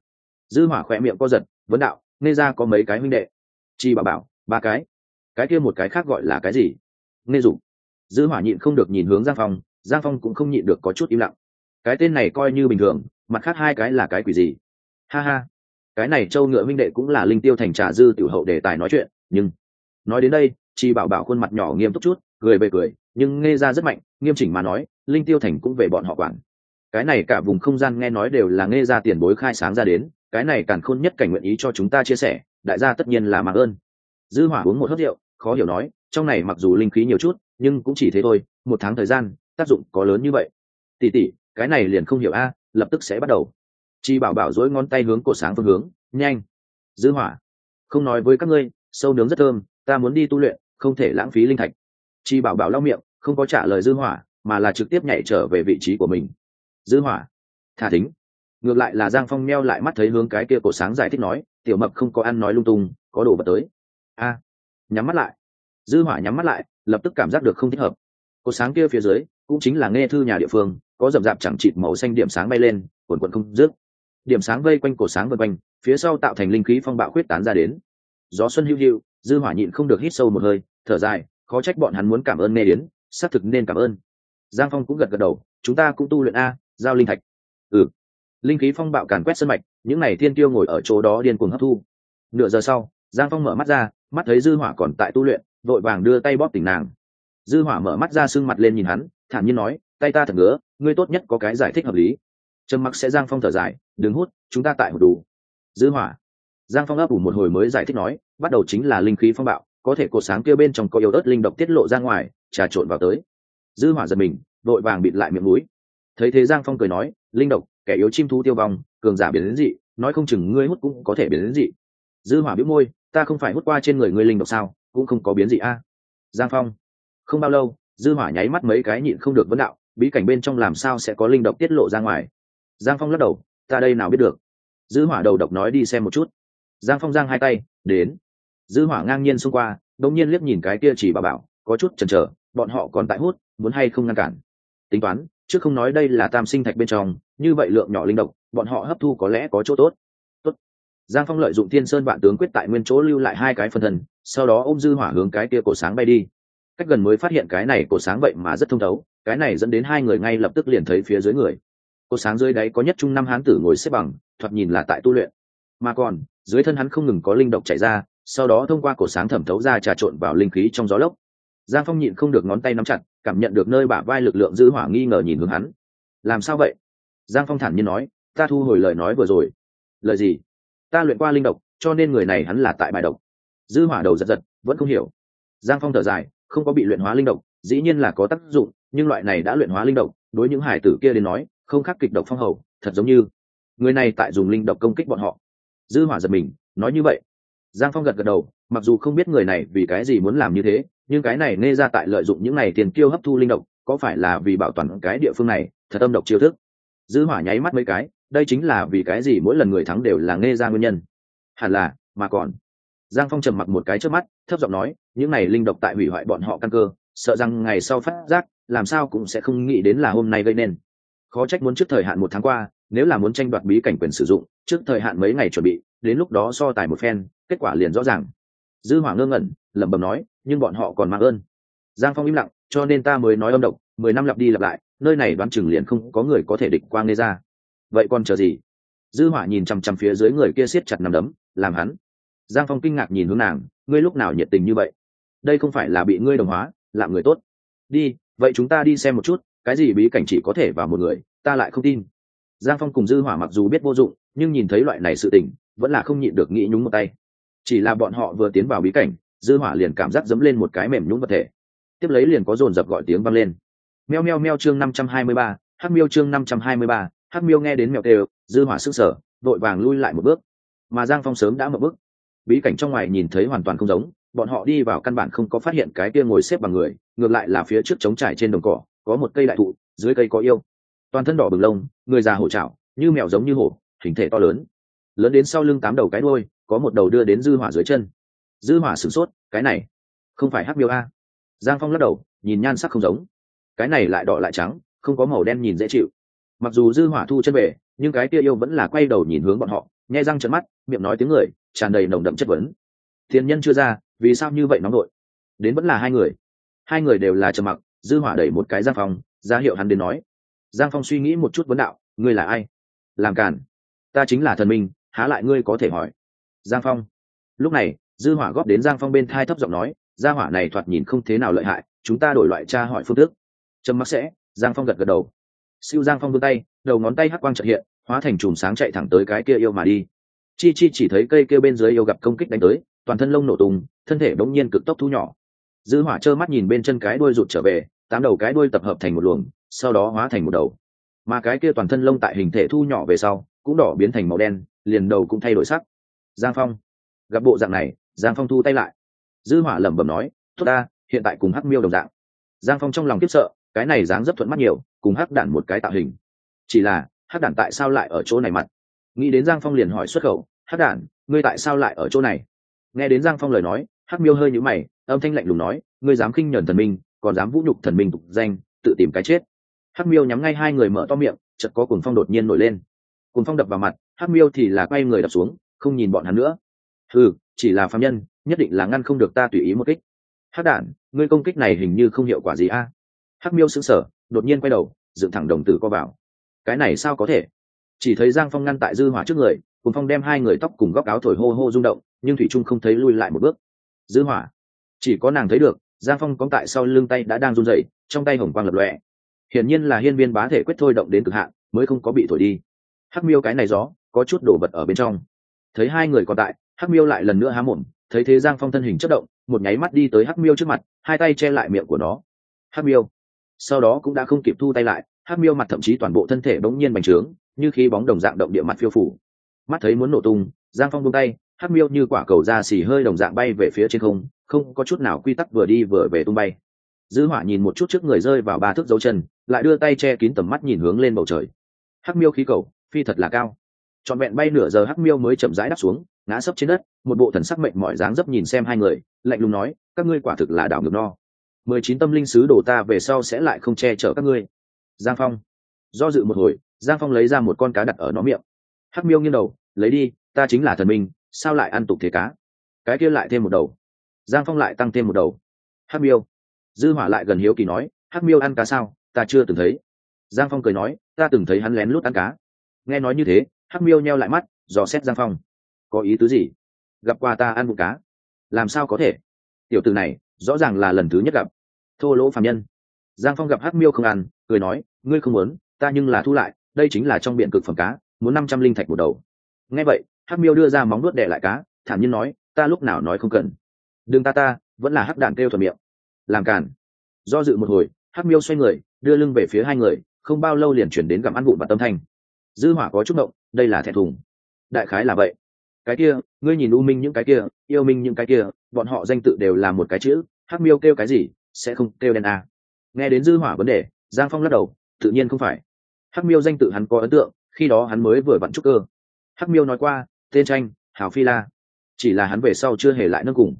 Dư hỏa khỏe miệng co giật, vấn đạo, nghe ra có mấy cái huynh đệ? Chi bảo bảo, ba cái cái kia một cái khác gọi là cái gì? Nghe dục dư hỏa nhịn không được nhìn hướng giang phong giang phong cũng không nhịn được có chút im lặng. Cái tên này coi như bình thường, mặt khác hai cái là cái quỷ gì? Ha ha. Cái này châu ngựa minh đệ cũng là linh tiêu thành trà dư tiểu hậu đề tài nói chuyện, nhưng nói đến đây, chi bảo bảo khuôn mặt nhỏ nghiêm túc chút, cười về cười, nhưng nghe ra rất mạnh, nghiêm chỉnh mà nói, linh tiêu thành cũng về bọn họ quản. Cái này cả vùng không gian nghe nói đều là nghe ra tiền bối khai sáng ra đến, cái này càng khôn nhất cảnh nguyện ý cho chúng ta chia sẻ, đại gia tất nhiên là mạng ơn. Dư hỏa uống một hớp rượu khó hiểu nói, trong này mặc dù linh khí nhiều chút, nhưng cũng chỉ thế thôi, một tháng thời gian, tác dụng có lớn như vậy. Tỷ tỷ cái này liền không hiểu a, lập tức sẽ bắt đầu. Chi bảo bảo dỗi ngón tay hướng cổ sáng phương hướng, nhanh. Dư hỏa. Không nói với các ngươi, sâu nướng rất thơm, ta muốn đi tu luyện, không thể lãng phí linh thạch. Chi bảo bảo lau miệng, không có trả lời dư hỏa, mà là trực tiếp nhảy trở về vị trí của mình. Dư hỏa. Thả thính. Ngược lại là giang phong meo lại mắt thấy hướng cái kia cổ sáng giải thích nói, tiểu mập không có ăn nói lung tung, có đồ vật tới. A nhắm mắt lại. Dư hỏa nhắm mắt lại, lập tức cảm giác được không thích hợp. Cổ sáng kia phía dưới, cũng chính là nghe thư nhà địa phương, có rậm rạp chẳng chịt màu xanh điểm sáng bay lên, quần quần không dứt. Điểm sáng vây quanh cổ sáng vây quanh, phía sau tạo thành linh khí phong bạo khuyết tán ra đến. Gió xuân hữu hữu dư hỏa nhịn không được hít sâu một hơi, thở dài, khó trách bọn hắn muốn cảm ơn nghe đến xác thực nên cảm ơn. Giang phong cũng gật gật đầu, chúng ta cũng tu luyện a, giao linh thạch. Ừ. Linh khí phong bạo càn quét sân mạch, những ngày thiên tiêu ngồi ở chỗ đó điên cuồng hấp thu. Nửa giờ sau giang phong mở mắt ra, mắt thấy dư hỏa còn tại tu luyện, vội vàng đưa tay bóp tỉnh nàng. Dư hỏa mở mắt ra sưng mặt lên nhìn hắn, thản nhiên nói, tay ta thật ngứa, ngươi tốt nhất có cái giải thích hợp lý. Trầm mặc sẽ giang phong thở dài, đừng hút, chúng ta tại một đủ. Dư hỏa. Giang phong ấp ủ một hồi mới giải thích nói, bắt đầu chính là linh khí phong bạo, có thể cột sáng kia bên trong có yếu ớt linh độc tiết lộ ra ngoài, trà trộn vào tới. Dư hỏa giật mình, vội vàng bịt lại miệng mũi. Thấy thế giang phong cười nói, linh độc, kẻ yếu chim thú tiêu vong, cường giả biến đến dị, nói không chừng ngươi hút cũng có thể biến đến dị. Dư hỏa biết môi ta không phải hút qua trên người ngươi linh độc sao, cũng không có biến gì a. Giang phong, không bao lâu, dư hỏa nháy mắt mấy cái nhịn không được vấn đạo, bí cảnh bên trong làm sao sẽ có linh độc tiết lộ ra ngoài? Giang phong lắc đầu, ta đây nào biết được? Dư hỏa đầu độc nói đi xem một chút. Giang phong giang hai tay, đến. Dư hỏa ngang nhiên xông qua, đột nhiên liếc nhìn cái kia chỉ bà bảo, có chút chần chờ, bọn họ còn tại hút, muốn hay không ngăn cản? Tính toán trước không nói đây là tam sinh thạch bên trong, như vậy lượng nhỏ linh độc, bọn họ hấp thu có lẽ có chỗ tốt giang phong lợi dụng thiên sơn vạn tướng quyết tại nguyên chỗ lưu lại hai cái phân thần sau đó ôm dư hỏa hướng cái kia cổ sáng bay đi. Cách gần mới phát hiện cái này cổ sáng vậy mà rất thông thấu, cái này dẫn đến hai người ngay lập tức liền thấy phía dưới người. Cổ sáng dưới đáy có nhất trung năm hán tử ngồi xếp bằng, thoạt nhìn là tại tu luyện. Mà còn, dưới thân hắn không ngừng có linh độc chảy ra, sau đó thông qua cổ sáng thẩm thấu ra trà trộn vào linh khí trong gió lốc. Giang phong nhịn không được ngón tay nắm chặt, cảm nhận được nơi bả vai lực lượng dư hỏa nghi ngờ nhìn hướng hắn. Làm sao vậy? Giang phong thản nhiên nói, ta thu hồi lời nói vừa rồi. Lời gì? Ta luyện qua linh độc, cho nên người này hắn là tại bài độc. Dư hỏa đầu giật giật, vẫn không hiểu. Giang phong thở dài, không có bị luyện hóa linh độc, dĩ nhiên là có tác dụng, nhưng loại này đã luyện hóa linh độc, đối những hải tử kia đến nói, không khác kịch độc phong hầu, thật giống như người này tại dùng linh độc công kích bọn họ. Dư hỏa giật mình, nói như vậy. Giang phong gật gật đầu, mặc dù không biết người này vì cái gì muốn làm như thế, nhưng cái này nê ra tại lợi dụng những này tiền tiêu hấp thu linh độc, có phải là vì bảo toàn cái địa phương này, thật âm độc chiêu thức. Dư hỏa nháy mắt mấy cái đây chính là vì cái gì mỗi lần người thắng đều là nghe ra nguyên nhân. Hẳn là, mà còn. Giang phong trầm mặc một cái trước mắt, thấp giọng nói, những này linh độc tại hủy hoại bọn họ căn cơ, sợ rằng ngày sau phát giác, làm sao cũng sẽ không nghĩ đến là hôm nay gây nên. Khó trách muốn trước thời hạn một tháng qua, nếu là muốn tranh đoạt bí cảnh quyền sử dụng, trước thời hạn mấy ngày chuẩn bị, đến lúc đó so tài một phen, kết quả liền rõ ràng. Dư hỏa ngơ ngẩn, lẩm bẩm nói, nhưng bọn họ còn mang ơn. Giang phong im lặng, cho nên ta mới nói âm độc, mười năm lặp đi lặp lại, nơi này đoán chừng liền không có người có thể địch qua nghe ra vậy còn chờ gì? Dư hỏa nhìn chằm chằm phía dưới người kia siết chặt nằm đấm làm hắn. Giang phong kinh ngạc nhìn hướng nàng ngươi lúc nào nhiệt tình như vậy? Đây không phải là bị ngươi đồng hóa làm người tốt. Đi vậy chúng ta đi xem một chút cái gì bí cảnh chỉ có thể vào một người ta lại không tin. Giang phong cùng dư hỏa mặc dù biết vô dụng nhưng nhìn thấy loại này sự tình vẫn là không nhịn được nghĩ nhúng một tay. Chỉ là bọn họ vừa tiến vào bí cảnh dư hỏa liền cảm giác dẫm lên một cái mềm nhũng vật thể. Tiếp lấy liền có dồn dập gọi tiếng vang lên. Meo meo meo chương năm trăm hai mươi ba, hắc miêu chương năm trăm hai mươi ba, hắc miêu nghe đến mèo tê dư hỏa sức sở đội vàng lui lại một bước. Mà giang phong sớm đã một bước. Bí cảnh trong ngoài nhìn thấy hoàn toàn không giống, bọn họ đi vào căn bản không có phát hiện cái kia ngồi xếp bằng người, ngược lại là phía trước trống trải trên đồng cỏ, có một cây đại thụ, dưới cây có yêu. Toàn thân đỏ bừng lông, người già hổ trảo, như mèo giống như hổ, hình thể to lớn. Lớn đến sau lưng tám đầu cái đuôi, có một đầu đưa đến dư hỏa dưới chân. Dư hỏa sửng sốt, cái này, không phải hắc miêu a. Giang phong lắc đầu, nhìn nhan sắc không giống. Cái này lại đỏ lại trắng, không có màu đen nhìn dễ chịu mặc dù dư hỏa thu chân về nhưng cái kia yêu vẫn là quay đầu nhìn hướng bọn họ, nhai răng trợn mắt, miệng nói tiếng người, tràn đầy nồng đậm chất vấn. Thiên nhân chưa ra, vì sao như vậy nóng nội? Đến vẫn là hai người. Hai người đều là trầm mặc, dư hỏa đẩy một cái giang phong, ra hiệu hắn đến nói. Giang phong suy nghĩ một chút vấn đạo, ngươi là ai? Làm cản ta chính là thần minh, há lại ngươi có thể hỏi? Giang phong. Lúc này, dư hỏa góp đến giang phong bên thai thấp giọng nói, gia hỏa này thoạt nhìn không thế nào lợi hại, chúng ta đổi loại tra hỏi phương thức. Trầm mắc sẽ, giang phong gật gật đầu siêu giang phong vươn tay, đầu ngón tay hắc quang trợ hiện, hóa thành chùm sáng chạy thẳng tới cái kia yêu mà đi. Chi chi chỉ thấy cây kia bên dưới yêu gặp công kích đánh tới, toàn thân lông nổ tung, thân thể đống nhiên cực tốc thu nhỏ. Dư hỏa trơ mắt nhìn bên chân cái đuôi rụt trở về, tám đầu cái đuôi tập hợp thành một luồng, sau đó hóa thành một đầu. Mà cái kia toàn thân lông tại hình thể thu nhỏ về sau, cũng đỏ biến thành màu đen, liền đầu cũng thay đổi sắc. Giang phong. Gặp bộ dạng này, giang phong thu tay lại. Dư hỏa lẩm bẩm nói thốt ta, hiện tại cùng hắc miêu đồng dạng. Giang phong trong lòng kiếp sợ, cái này dáng dấp thuận mắt nhiều cùng hắc đản một cái tạo hình. Chỉ là, hắc đản tại sao lại ở chỗ này mặt? Nghĩ đến giang phong liền hỏi xuất khẩu, hắc đản, ngươi tại sao lại ở chỗ này? Nghe đến giang phong lời nói, hắc miêu hơi nhũ mày, âm thanh lạnh lùng nói, ngươi dám khinh nhờn thần minh, còn dám vũ nhục thần minh tục danh, tự tìm cái chết. Hắc miêu nhắm ngay hai người mở to miệng, chợt có cuồng phong đột nhiên nổi lên. Cuồng phong đập vào mặt, hắc miêu thì là quay người đập xuống, không nhìn bọn hắn nữa. Ừ chỉ là phạm nhân, nhất định là ngăn không được ta tùy ý một kích. Hắc đản, ngươi công kích này hình như không hiệu quả gì a. Hắc miêu sững sờ đột nhiên quay đầu, dựng thẳng đồng tử co vào. Cái này sao có thể? Chỉ thấy giang phong ngăn tại dư hỏa trước người, cùng phong đem hai người tóc cùng góc áo thổi hô hô rung động, nhưng thủy trung không thấy lui lại một bước. Dư hỏa, chỉ có nàng thấy được, giang phong có tại sau lưng tay đã đang run rẩy, trong tay hồng quang lập lòe. Hiển nhiên là hiên viên bá thể quyết thôi động đến cực hạn, mới không có bị thổi đi. Hắc miêu cái này gió, có chút đổ vật ở bên trong. Thấy hai người còn tại, hắc miêu lại lần nữa há mồm, thấy thế giang phong thân hình chất động, một nháy mắt đi tới hắc miêu trước mặt, hai tay che lại miệng của nó. Hắc miêu sau đó cũng đã không kịp thu tay lại, hắc miêu mặt thậm chí toàn bộ thân thể bỗng nhiên bành trướng, như khi bóng đồng dạng động địa mặt phiêu phủ. Mắt thấy muốn nổ tung, giang phong buông tay, hắc miêu như quả cầu da xì hơi đồng dạng bay về phía trên không không có chút nào quy tắc vừa đi vừa về tung bay. Dư hỏa nhìn một chút trước người rơi vào ba thước dấu chân, lại đưa tay che kín tầm mắt nhìn hướng lên bầu trời. Hắc miêu khí cầu, phi thật là cao. Trọn vẹn bay nửa giờ hắc miêu mới chậm rãi đáp xuống, ngã sấp trên đất, một bộ thần sắc mệnh mọi dáng dấp nhìn xem hai người, lạnh lùng nói, các ngươi quả thực là đảo ngược no mười chín tâm linh sứ đổ ta về sau sẽ lại không che chở các ngươi. Giang phong. Do dự một hồi, giang phong lấy ra một con cá đặt ở nó miệng. Hắc miêu nghiêng đầu, lấy đi, ta chính là thần minh, sao lại ăn tục thế cá? Cái kia lại thêm một đầu. Giang phong lại tăng thêm một đầu. Hắc miêu. Dư hỏa lại gần hiếu kỳ nói, hắc miêu ăn cá sao? Ta chưa từng thấy. Giang phong cười nói, ta từng thấy hắn lén lút ăn cá. Nghe nói như thế, hắc miêu nheo lại mắt, dò xét giang phong. Có ý tứ gì? Gặp qua ta ăn bụng cá. Làm sao có thể? Tiểu từ này, rõ ràng là lần thứ nhất gặp thô lỗ phạm nhân. Giang phong gặp hắc miêu không ăn, cười nói, ngươi không muốn, ta nhưng là thu lại, đây chính là trong biện cực phẩm cá, muốn năm trăm linh thạch một đầu. Nghe vậy, hắc miêu đưa ra móng nuốt đẻ lại cá, thản nhiên nói, ta lúc nào nói không cần. Đừng ta ta, vẫn là hắc đạn kêu thuận miệng. Làm càn. Do dự một hồi, hắc miêu xoay người, đưa lưng về phía hai người, không bao lâu liền chuyển đến gặm ăn vụn và tâm thanh. Dư hỏa có chút động đây là thẹn thùng. Đại khái là vậy. Cái kia, ngươi nhìn u minh những cái kia, yêu minh những cái kia, bọn họ danh tự đều là một cái chữ, hắc miêu kêu cái gì sẽ không kêu đen a. Nghe đến dư hỏa vấn đề, giang phong lắc đầu, tự nhiên không phải. Hắc miêu danh tự hắn có ấn tượng, khi đó hắn mới vừa vặn trúc cơ. Hắc miêu nói qua, tên tranh, hào phi la. Chỉ là hắn về sau chưa hề lại nâng cùng.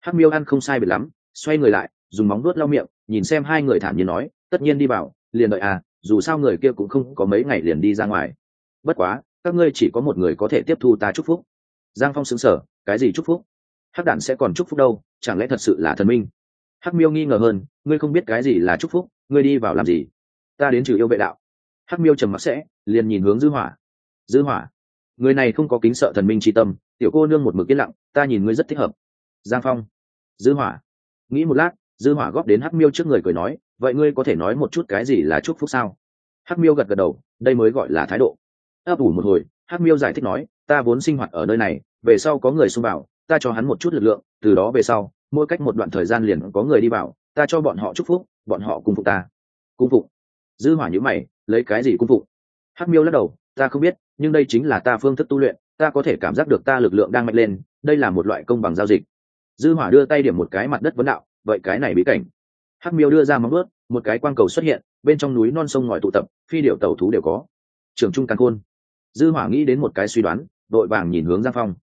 Hắc miêu ăn không sai biệt lắm, xoay người lại, dùng móng vuốt lau miệng, nhìn xem hai người thản nhiên nói, tất nhiên đi vào, liền đợi à dù sao người kia cũng không có mấy ngày liền đi ra ngoài. Bất quá, các ngươi chỉ có một người có thể tiếp thu ta chúc phúc. Giang phong xứng sở cái gì chúc phúc? Hắc đản sẽ còn chúc phúc đâu, chẳng lẽ thật sự là thần minh? Hắc miêu nghi ngờ hơn, ngươi không biết cái gì là chúc phúc, ngươi đi vào làm gì? Ta đến trừ yêu vệ đạo. Hắc miêu trầm mặc sẽ, liền nhìn hướng dư hỏa. Dư hỏa, người này không có kính sợ thần minh tri tâm, tiểu cô nương một mực yên lặng, ta nhìn ngươi rất thích hợp. Giang phong. Dư hỏa. Nghĩ một lát, dư hỏa góp đến hắc miêu trước người cười nói, vậy ngươi có thể nói một chút cái gì là chúc phúc sao? Hắc miêu gật gật đầu, đây mới gọi là thái độ. Ấp ủ một hồi, hắc miêu giải thích nói, ta vốn sinh hoạt ở nơi này, về sau có người xung vào, ta cho hắn một chút lực lượng, từ đó về sau mỗi cách một đoạn thời gian liền có người đi vào, ta cho bọn họ chúc phúc, bọn họ cung phục ta. Cung phục. Dư hỏa nhữ mày, lấy cái gì cung phục? Hắc miêu lắc đầu, ta không biết, nhưng đây chính là ta phương thức tu luyện, ta có thể cảm giác được ta lực lượng đang mạnh lên, đây là một loại công bằng giao dịch. Dư hỏa đưa tay điểm một cái mặt đất vấn đạo, vậy cái này bí cảnh. Hắc miêu đưa ra móng ướt một cái quang cầu xuất hiện, bên trong núi non sông ngòi tụ tập, phi điệu tàu thú đều có. Trường trung căn khôn. Dư hỏa nghĩ đến một cái suy đoán đội vàng nhìn hướng giang phong.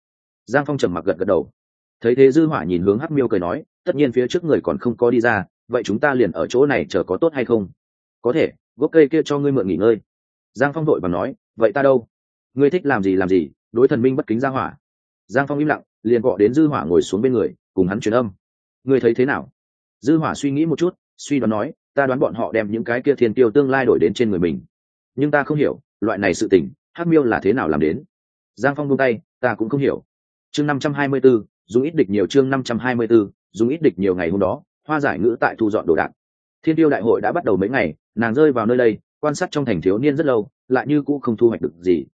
Giang phong trầm mặc gật gật đầu thấy thế dư hỏa nhìn hướng hắc miêu cười nói tất nhiên phía trước người còn không có đi ra vậy chúng ta liền ở chỗ này chờ có tốt hay không? Có thể gốc cây kia cho ngươi mượn nghỉ ngơi. Giang phong đội và nói vậy ta đâu? Ngươi thích làm gì làm gì đối thần minh bất kính ra hỏa. Giang phong im lặng liền gọi đến dư hỏa ngồi xuống bên người cùng hắn truyền âm. Ngươi thấy thế nào? Dư hỏa suy nghĩ một chút suy đoán nói ta đoán bọn họ đem những cái kia thiên tiêu tương lai đổi đến trên người mình. Nhưng ta không hiểu loại này sự tình hắc miêu là thế nào làm đến? Giang phong buông tay ta cũng không hiểu. Chương năm trăm hai mươi 524, dùng ít địch nhiều chương năm trăm hai mươi 524, dùng ít địch nhiều ngày hôm đó hoa giải ngữ tại thu dọn đồ đạc. Thiên tiêu đại hội đã bắt đầu mấy ngày nàng rơi vào nơi đây quan sát trong thành thiếu niên rất lâu lại như cũng không thu hoạch được gì.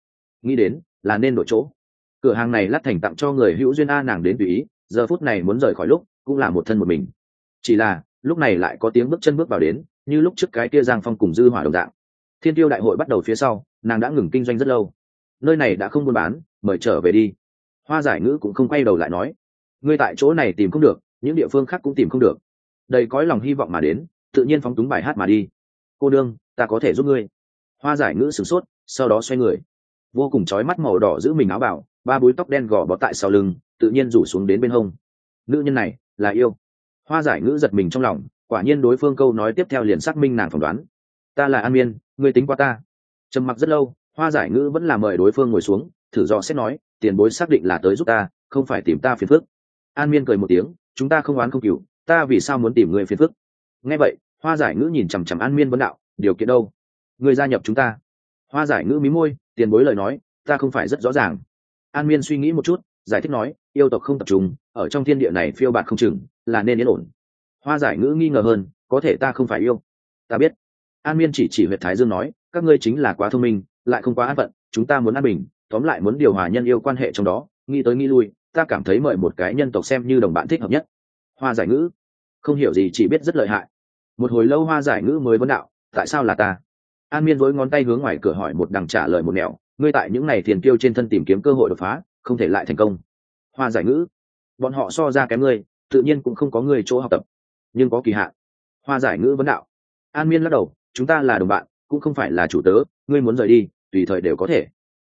Nghĩ đến là nên đổi chỗ. Cửa hàng này lát thành tặng cho người hữu duyên a nàng đến tùy ý giờ phút này muốn rời khỏi lúc cũng là một thân một mình. Chỉ là lúc này lại có tiếng bước chân bước vào đến như lúc trước cái kia giang phong cùng dư hỏa đồng dạng. Thiên tiêu đại hội bắt đầu phía sau nàng đã ngừng kinh doanh rất lâu. Nơi này đã không buôn bán mời trở về đi. Hoa giải ngữ cũng không quay đầu lại nói ngươi tại chỗ này tìm không được, những địa phương khác cũng tìm không được. Đầy cõi lòng hy vọng mà đến, tự nhiên phóng túng bài hát mà đi. Cô đương, ta có thể giúp ngươi. Hoa giải ngữ sửng sốt, sau đó xoay người. Vô cùng trói mắt màu đỏ giữ mình áo bảo ba búi tóc đen gò bó tại sau lưng, tự nhiên rủ xuống đến bên hông. Nữ nhân này, là yêu. Hoa giải ngữ giật mình trong lòng, quả nhiên đối phương câu nói tiếp theo liền xác minh nàng phỏng đoán. Ta là an miên, ngươi tính qua ta. Trầm mặc rất lâu, hoa giải ngữ vẫn là mời đối phương ngồi xuống, thử dò xét nói, tiền bối xác định là tới giúp ta, không phải tìm ta phiền phức an miên cười một tiếng, chúng ta không oán không cừu, ta vì sao muốn tìm người phiền phức? Nghe vậy, hoa giải ngữ nhìn chằm chằm an miên vấn đạo, điều kiện đâu? Người gia nhập chúng ta. Hoa giải ngữ mí môi, tiền bối lời nói, ta không phải rất rõ ràng. An miên suy nghĩ một chút, giải thích nói, yêu tộc không tập trung, ở trong thiên địa này phiêu bạt không chừng, là nên yên ổn. Hoa giải ngữ nghi ngờ hơn, có thể ta không phải yêu? Ta biết. An miên chỉ chỉ huyện thái dương nói, các ngươi chính là quá thông minh, lại không quá an phận, chúng ta muốn an bình, tóm lại muốn điều hòa nhân yêu quan hệ trong đó, nghĩ tới nghĩ lui ta cảm thấy mời một cái nhân tộc xem như đồng bạn thích hợp nhất. Hoa giải ngữ. Không hiểu gì, chỉ biết rất lợi hại. Một hồi lâu hoa giải ngữ mới vấn đạo, tại sao là ta? An miên với ngón tay hướng ngoài cửa hỏi một đằng trả lời một nẻo, ngươi tại những ngày thiền tiêu trên thân tìm kiếm cơ hội đột phá, không thể lại thành công. Hoa giải ngữ. Bọn họ so ra kém ngươi, tự nhiên cũng không có ngươi chỗ học tập, nhưng có kỳ hạn. Hoa giải ngữ vấn đạo. An miên lắc đầu, chúng ta là đồng bạn, cũng không phải là chủ tớ, ngươi muốn rời đi, tùy thời đều có thể.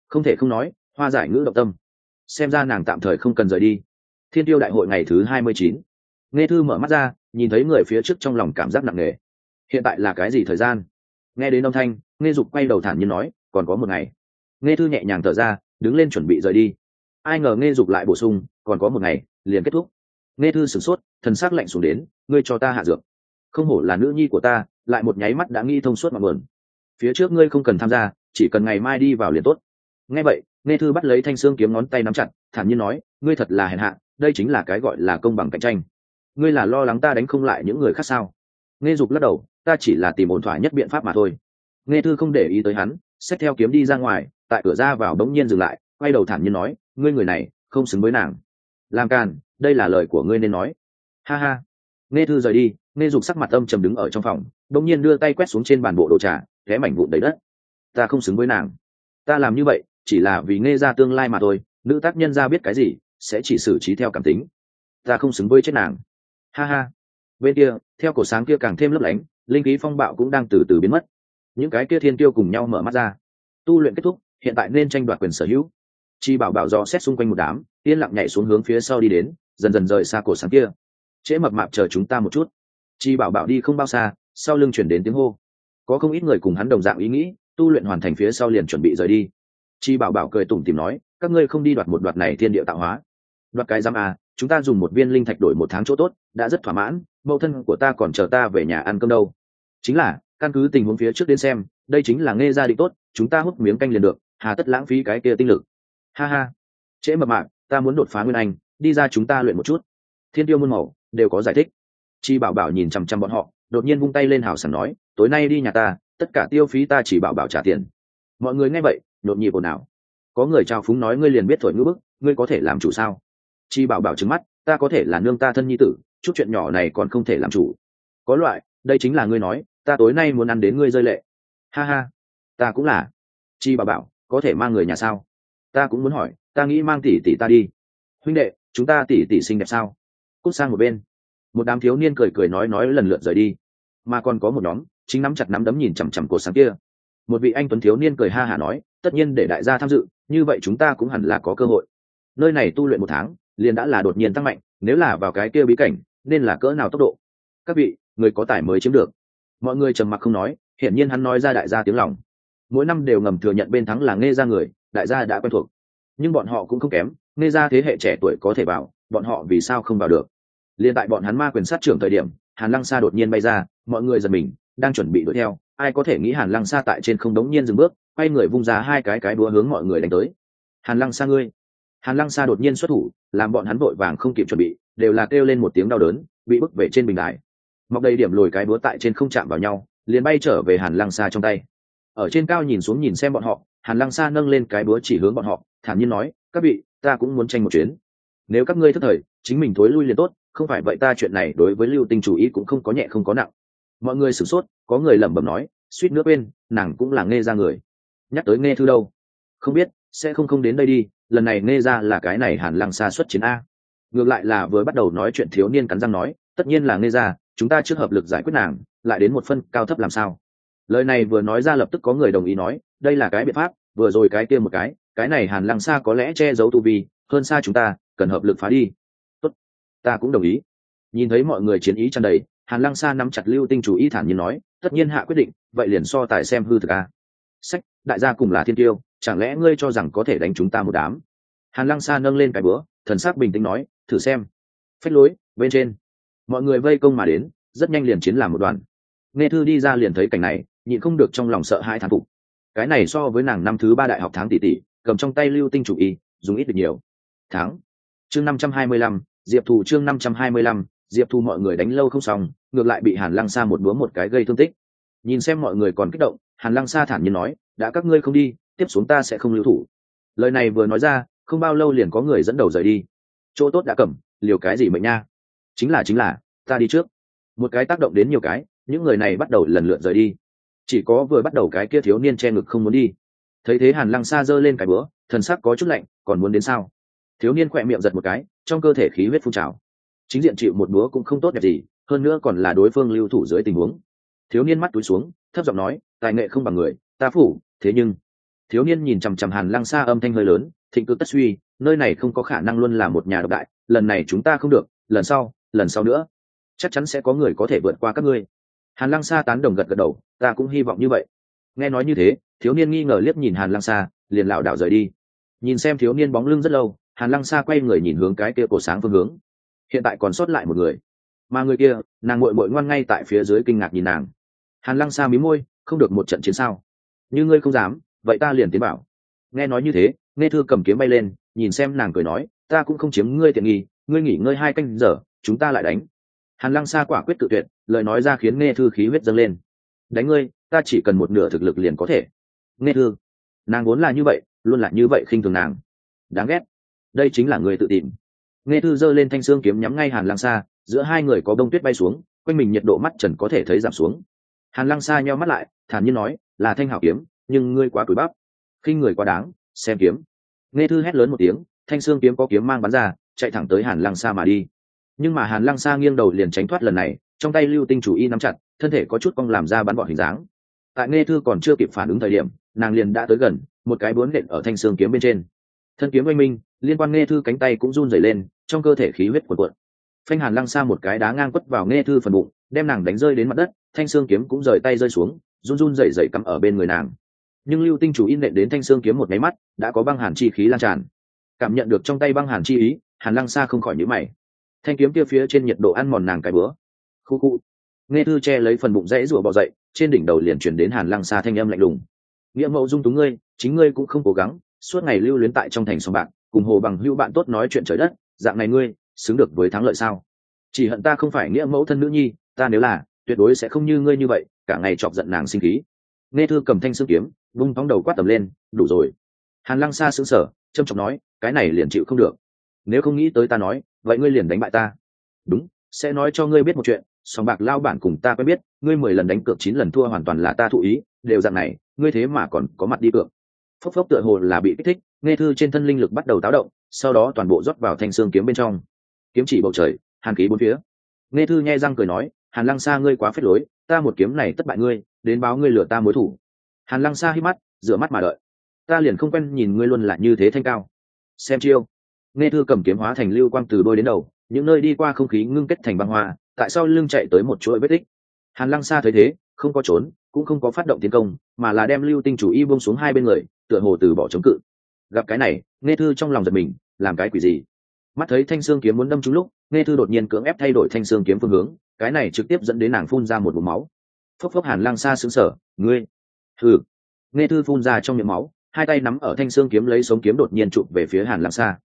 Không thể không nói, hoa giải ngữ động tâm xem ra nàng tạm thời không cần rời đi. Thiên tiêu đại hội ngày thứ hai mươi chín. Nghe thư mở mắt ra, nhìn thấy người phía trước trong lòng cảm giác nặng nề. Hiện tại là cái gì thời gian? Nghe đến âm thanh, nghe dục quay đầu thản nhiên nói, còn có một ngày. Nghe thư nhẹ nhàng thở ra, đứng lên chuẩn bị rời đi. Ai ngờ nghe dục lại bổ sung, còn có một ngày, liền kết thúc. Nghe thư sửng sốt, thần s ắ c lạnh xuống đến, ngươi cho ta hạ dược. Không hổ là nữ nhi của ta, lại một nháy mắt đã nghi thông suốt mọi nguồn phía trước ngươi không cần tham gia, chỉ cần ngày mai đi vào liền tốt. Nghe vậy nghe thư bắt lấy thanh xương kiếm ngón tay nắm chặt, thản nhiên nói, ngươi thật là hèn hạ, đây chính là cái gọi là công bằng cạnh tranh. Ngươi là lo lắng ta đánh không lại những người khác sao? Nghe dục lắc đầu, ta chỉ là tìm ổn thỏa nhất biện pháp mà thôi. Nghe thư không để ý tới hắn xét theo kiếm đi ra ngoài, tại cửa ra vào đống nhiên dừng lại, quay đầu thản nhiên nói, ngươi người này, không xứng với nàng. Làm càn, đây là lời của ngươi nên nói. Ha ha. Nghe thư rời đi, nghe dục sắc mặt âm trầm đứng ở trong phòng đống nhiên đưa tay quét xuống trên bàn bộ đồ trà ghé mảnh vụn đầy đất. Ta không xứng với nàng. Ta làm như vậy chỉ là vì nghe ra tương lai mà thôi, nữ tác nhân ra biết cái gì, sẽ chỉ xử trí theo cảm tính. Ta không xứng với chết nàng. Ha ha. Bên kia, theo cổ sáng kia càng thêm lấp lánh, linh khí phong bạo cũng đang từ từ biến mất. Những cái kia thiên tiêu cùng nhau mở mắt ra. Tu luyện kết thúc, hiện tại nên tranh đoạt quyền sở hữu. Chi bảo bảo do xét xung quanh một đám, yên lặng nhảy xuống hướng phía sau đi đến, dần dần rời xa cổ sáng kia. Trễ mập mạp chờ chúng ta một chút. Chi bảo bảo đi không bao xa, sau lưng chuyển đến tiếng hô. Có không ít người cùng hắn đồng dạng ý nghĩ, tu luyện hoàn thành phía sau liền chuẩn bị rời đi chi bảo bảo cười tủm tìm nói, các ngươi không đi đoạt một đoạt này thiên địa tạo hóa. Đoạt cái giam à chúng ta dùng một viên linh thạch đổi một tháng chỗ tốt, đã rất thỏa mãn, mẫu thân của ta còn chờ ta về nhà ăn cơm đâu. Chính là, căn cứ tình huống phía trước đến xem, đây chính là nghe gia định tốt, chúng ta hút miếng canh liền được, hà tất lãng phí cái kia tinh lực. Ha ha. Trễ mập mạc ta muốn đột phá nguyên anh, đi ra chúng ta luyện một chút. Thiên tiêu môn màu, đều có giải thích. Chi bảo bảo nhìn chằm chằm bọn họ, đột nhiên vung tay lên hào sảng nói, tối nay đi nhà ta, tất cả tiêu phí ta chỉ bảo bảo trả tiền. Mọi người nghe vậy nhộn nhịp ồn ào. Có người trao phúng nói ngươi liền biết thổi ngữ bức, ngươi có thể làm chủ sao? Chi bảo bảo trứng mắt, ta có thể là nương ta thân nhi tử, chút chuyện nhỏ này còn không thể làm chủ. Có loại, đây chính là ngươi nói, ta tối nay muốn ăn đến ngươi rơi lệ. Ha ha, ta cũng là. Chi bảo bảo, có thể mang người nhà sao? Ta cũng muốn hỏi, ta nghĩ mang tỷ tỷ ta đi. Huynh đệ, chúng ta tỷ tỷ xinh đẹp sao? Cút sang một bên. Một đám thiếu niên cười cười nói nói lần lượt rời đi. Mà còn có một nhóm, chính nắm chặt nắm đấm nhìn chằm chằm cột sáng kia. Một vị anh tuấn thiếu niên cười ha hả nói tất nhiên để đại gia tham dự, như vậy chúng ta cũng hẳn là có cơ hội. Nơi này tu luyện một tháng, liền đã là đột nhiên tăng mạnh, nếu là vào cái kia bí cảnh, nên là cỡ nào tốc độ? Các vị, người có tài mới chiếm được. Mọi người trầm mặc không nói, hiển nhiên hắn nói ra đại gia tiếng lòng. Mỗi năm đều ngầm thừa nhận bên thắng là nghe ra người, đại gia đã quen thuộc. Nhưng bọn họ cũng không kém nghe ra thế hệ trẻ tuổi có thể vào bọn họ vì sao không vào được? Liền tại bọn hắn ma quyền sát trưởng thời điểm, hàn lăng sa đột nhiên bay ra, mọi người giật mình, đang chuẩn bị đuổi theo, ai có thể nghĩ hàn lăng sa tại trên không đống nhiên dừng bước quay người vung ra hai cái cái búa hướng mọi người đánh tới. Hàn lăng sa ngươi. Hàn lăng sa đột nhiên xuất thủ, làm bọn hắn vội vàng không kịp chuẩn bị, đều là kêu lên một tiếng đau đớn, bị bức về trên bình đài. Mọc đầy điểm lồi cái búa tại trên không chạm vào nhau, liền bay trở về hàn lăng sa trong tay. Ở trên cao nhìn xuống nhìn xem bọn họ, hàn lăng sa nâng lên cái búa chỉ hướng bọn họ, thản nhiên nói, các vị, ta cũng muốn tranh một chuyến. Nếu các ngươi thất thời, chính mình thối lui liền tốt, không phải vậy ta chuyện này đối với lưu tinh chủ ý cũng không có nhẹ không có nặng. Mọi người sửng sốt, có người lẩm bẩm nói, suýt nước bên nàng cũng là nghe ra người nhắc tới nghe thư đâu? Không biết, sẽ không không đến đây đi, lần này nghe ra là cái này hàn lăng xa xuất chiến a. Ngược lại là vừa bắt đầu nói chuyện thiếu niên cắn răng nói, tất nhiên là nghe ra, chúng ta chưa hợp lực giải quyết nàng, lại đến một phân cao thấp làm sao? Lời này vừa nói ra lập tức có người đồng ý nói, đây là cái biện pháp, vừa rồi cái kia một cái cái này hàn lăng xa có lẽ che giấu tu vi, hơn xa chúng ta, cần hợp lực phá đi. Tốt, ta cũng đồng ý. Nhìn thấy mọi người chiến ý tràn đầy hàn lăng sa nắm chặt lưu tinh chủ ý thản nhiên nói, tất nhiên hạ quyết định, vậy liền so tài xem hư thực a. Sách đại gia cùng là thiên tiêu, chẳng lẽ ngươi cho rằng có thể đánh chúng ta một đám? Hàn lăng sa nâng lên cái bữa thần sắc bình tĩnh nói, thử xem. Phách lối, bên trên. Mọi người vây công mà đến, rất nhanh liền chiến làm một đoàn. Nghe thư đi ra liền thấy cảnh này, nhịn không được trong lòng sợ hai thán phục. Cái này so với nàng năm thứ ba đại học tháng tỷ tỷ, cầm trong tay lưu tinh chủ y, dùng ít được nhiều. Tháng. Chương năm trăm hai mươi lăm, diệp thù chương năm trăm hai mươi lăm, diệp thù mọi người đánh lâu không xong, ngược lại bị hàn lăng sa một búa một cái gây thương tích. Nhìn xem mọi người còn kích động, hàn lăng sa thản nhiên nói đã các ngươi không đi, tiếp xuống ta sẽ không lưu thủ. Lời này vừa nói ra, không bao lâu liền có người dẫn đầu rời đi. Chỗ tốt đã cầm, liều cái gì mệnh nha? Chính là chính là, ta đi trước. Một cái tác động đến nhiều cái, những người này bắt đầu lần lượt rời đi. Chỉ có vừa bắt đầu cái kia thiếu niên che ngực không muốn đi. Thấy thế hàn lăng xa giơ lên cái bữa thần sắc có chút lạnh, còn muốn đến sao? Thiếu niên khỏe miệng giật một cái, trong cơ thể khí huyết phun trào. Chính diện chịu một búa cũng không tốt đẹp gì, hơn nữa còn là đối phương lưu thủ dưới tình huống. Thiếu niên mắt túi xuống, thấp giọng nói, tài nghệ không bằng người, ta phủ thế nhưng, thiếu niên nhìn chằm chằm hàn lăng xa âm thanh hơi lớn, thịnh cực tất suy, nơi này không có khả năng luôn là một nhà độc đại, lần này chúng ta không được, lần sau lần sau nữa, chắc chắn sẽ có người có thể vượt qua các ngươi. Hàn lăng sa tán đồng gật gật đầu, ta cũng hy vọng như vậy. Nghe nói như thế, thiếu niên nghi ngờ liếc nhìn hàn lăng sa, liền lảo đảo rời đi. Nhìn xem thiếu niên bóng lưng rất lâu, hàn lăng sa quay người nhìn hướng cái kia cổ sáng phương hướng. Hiện tại còn sót lại một người. Mà người kia, nàng ngội mội ngoan ngay tại phía dưới kinh ngạc nhìn nàng. Hàn lăng sa mí môi, không được một trận chiến sao? Như ngươi không dám, vậy ta liền tiến bảo. Nghe nói như thế, nghe thư cầm kiếm bay lên, nhìn xem nàng cười nói, ta cũng không chiếm ngươi tiện nghi, ngươi nghỉ ngơi hai canh giờ, chúng ta lại đánh. Hàn lăng sa quả quyết tự tuyệt, lời nói ra khiến nghe thư khí huyết dâng lên. Đánh ngươi, ta chỉ cần một nửa thực lực liền có thể. Nghe thư, nàng vốn là như vậy, luôn là như vậy khinh thường nàng. Đáng ghét. Đây chính là người tự tìm. Nghe thư giơ lên thanh xương kiếm nhắm ngay hàn lăng sa, giữa hai người có bông tuyết bay xuống, quanh mình nhiệt độ mắt trần có thể thấy giảm xuống. Hàn lăng sa nheo mắt lại, thản nhiên nói là thanh hảo kiếm, nhưng ngươi quá cúi bắp. Khinh người quá đáng, xem kiếm. Nghe thư hét lớn một tiếng, thanh xương kiếm có kiếm mang bắn ra, chạy thẳng tới hàn lăng sa mà đi. Nhưng mà hàn lăng sa nghiêng đầu liền tránh thoát lần này, trong tay lưu tinh chủ y nắm chặt, thân thể có chút cong làm ra bắn bọn hình dáng. Tại nghe thư còn chưa kịp phản ứng thời điểm, nàng liền đã tới gần, một cái bướn đệm ở thanh xương kiếm bên trên. Thân kiếm oanh minh, liên quan nghe thư cánh tay cũng run rẩy lên, trong cơ thể khí huyết cuộn cuộn. Phanh hàn lăng xa một cái đá ngang quất vào nghe thư phần bụng, đem nàng đánh rơi đến mặt đất, thanh xương kiếm cũng rời tay rơi xuống run run rẩy rẩy cắm ở bên người nàng. Nhưng lưu tinh chủ in nện đến thanh xương kiếm một máy mắt, đã có băng hàn chi khí lan tràn. Cảm nhận được trong tay băng hàn chi ý, hàn lăng xa không khỏi nhíu mày. Thanh kiếm kia phía trên nhiệt độ ăn mòn nàng cái bữa. Khu khu. Nghe thư che lấy phần bụng rẽ rủa bò dậy, trên đỉnh đầu liền chuyển đến hàn lăng xa thanh âm lạnh lùng. Nghĩa mẫu dung túng ngươi, chính ngươi cũng không cố gắng, suốt ngày lưu luyến tại trong thành sòng bạc, cùng hồ bằng hữu bạn tốt nói chuyện trời đất, dạng này ngươi, xứng được với thắng lợi sao? Chỉ hận ta không phải nghĩa mẫu thân nữ nhi, ta nếu là, tuyệt đối sẽ không như ngươi như vậy cả ngày chọc giận nàng sinh khí. Nghe thư cầm thanh xương kiếm, vung thóng đầu quát tầm lên, đủ rồi. Hàn lăng xa xứng sở trâm trọng nói, cái này liền chịu không được. Nếu không nghĩ tới ta nói, vậy ngươi liền đánh bại ta. Đúng, sẽ nói cho ngươi biết một chuyện sòng bạc lao bản cùng ta quen biết, ngươi mười lần đánh cược chín lần thua hoàn toàn là ta thụ ý, đều dạng này, ngươi thế mà còn có mặt đi cược. Phốc phốc tựa hồ là bị kích thích, nghe thư trên thân linh lực bắt đầu táo động, sau đó toàn bộ rót vào thanh xương kiếm bên trong. Kiếm chỉ bầu trời, hàn khí bốn phía. Nghe thư nghe răng cười nói hàn lăng xa ngươi quá phết lối, ta một kiếm này tất bại ngươi, đến báo ngươi lừa ta mối thủ. Hàn lăng xa hít mắt rửa mắt mà đợi. Ta liền không quen nhìn ngươi luôn là như thế thanh cao. Xem chiêu. Nghe thư cầm kiếm hóa thành lưu quang từ đôi đến đầu, những nơi đi qua không khí ngưng kết thành băng hoa, tại sao lưng chạy tới một chuỗi vết tích. Hàn lăng xa thấy thế, không có trốn, cũng không có phát động tiến công, mà là đem lưu tinh chủ y buông xuống hai bên người, tựa hồ từ bỏ chống cự. Gặp cái này, nghe thư trong lòng giật mình, làm cái quỷ gì? Mắt thấy thanh xương kiếm muốn đâm trúng lúc, nghe thư đột nhiên cưỡng ép thay đổi thanh xương kiếm phương hướng cái này trực tiếp dẫn đến nàng phun ra một vùng máu. Phốc phốc hàn lăng xa xứng sở ngươi, thử. Nghe thư phun ra trong miệng máu, hai tay nắm ở thanh xương kiếm lấy sống kiếm đột nhiên chụp về phía hàn lăng xa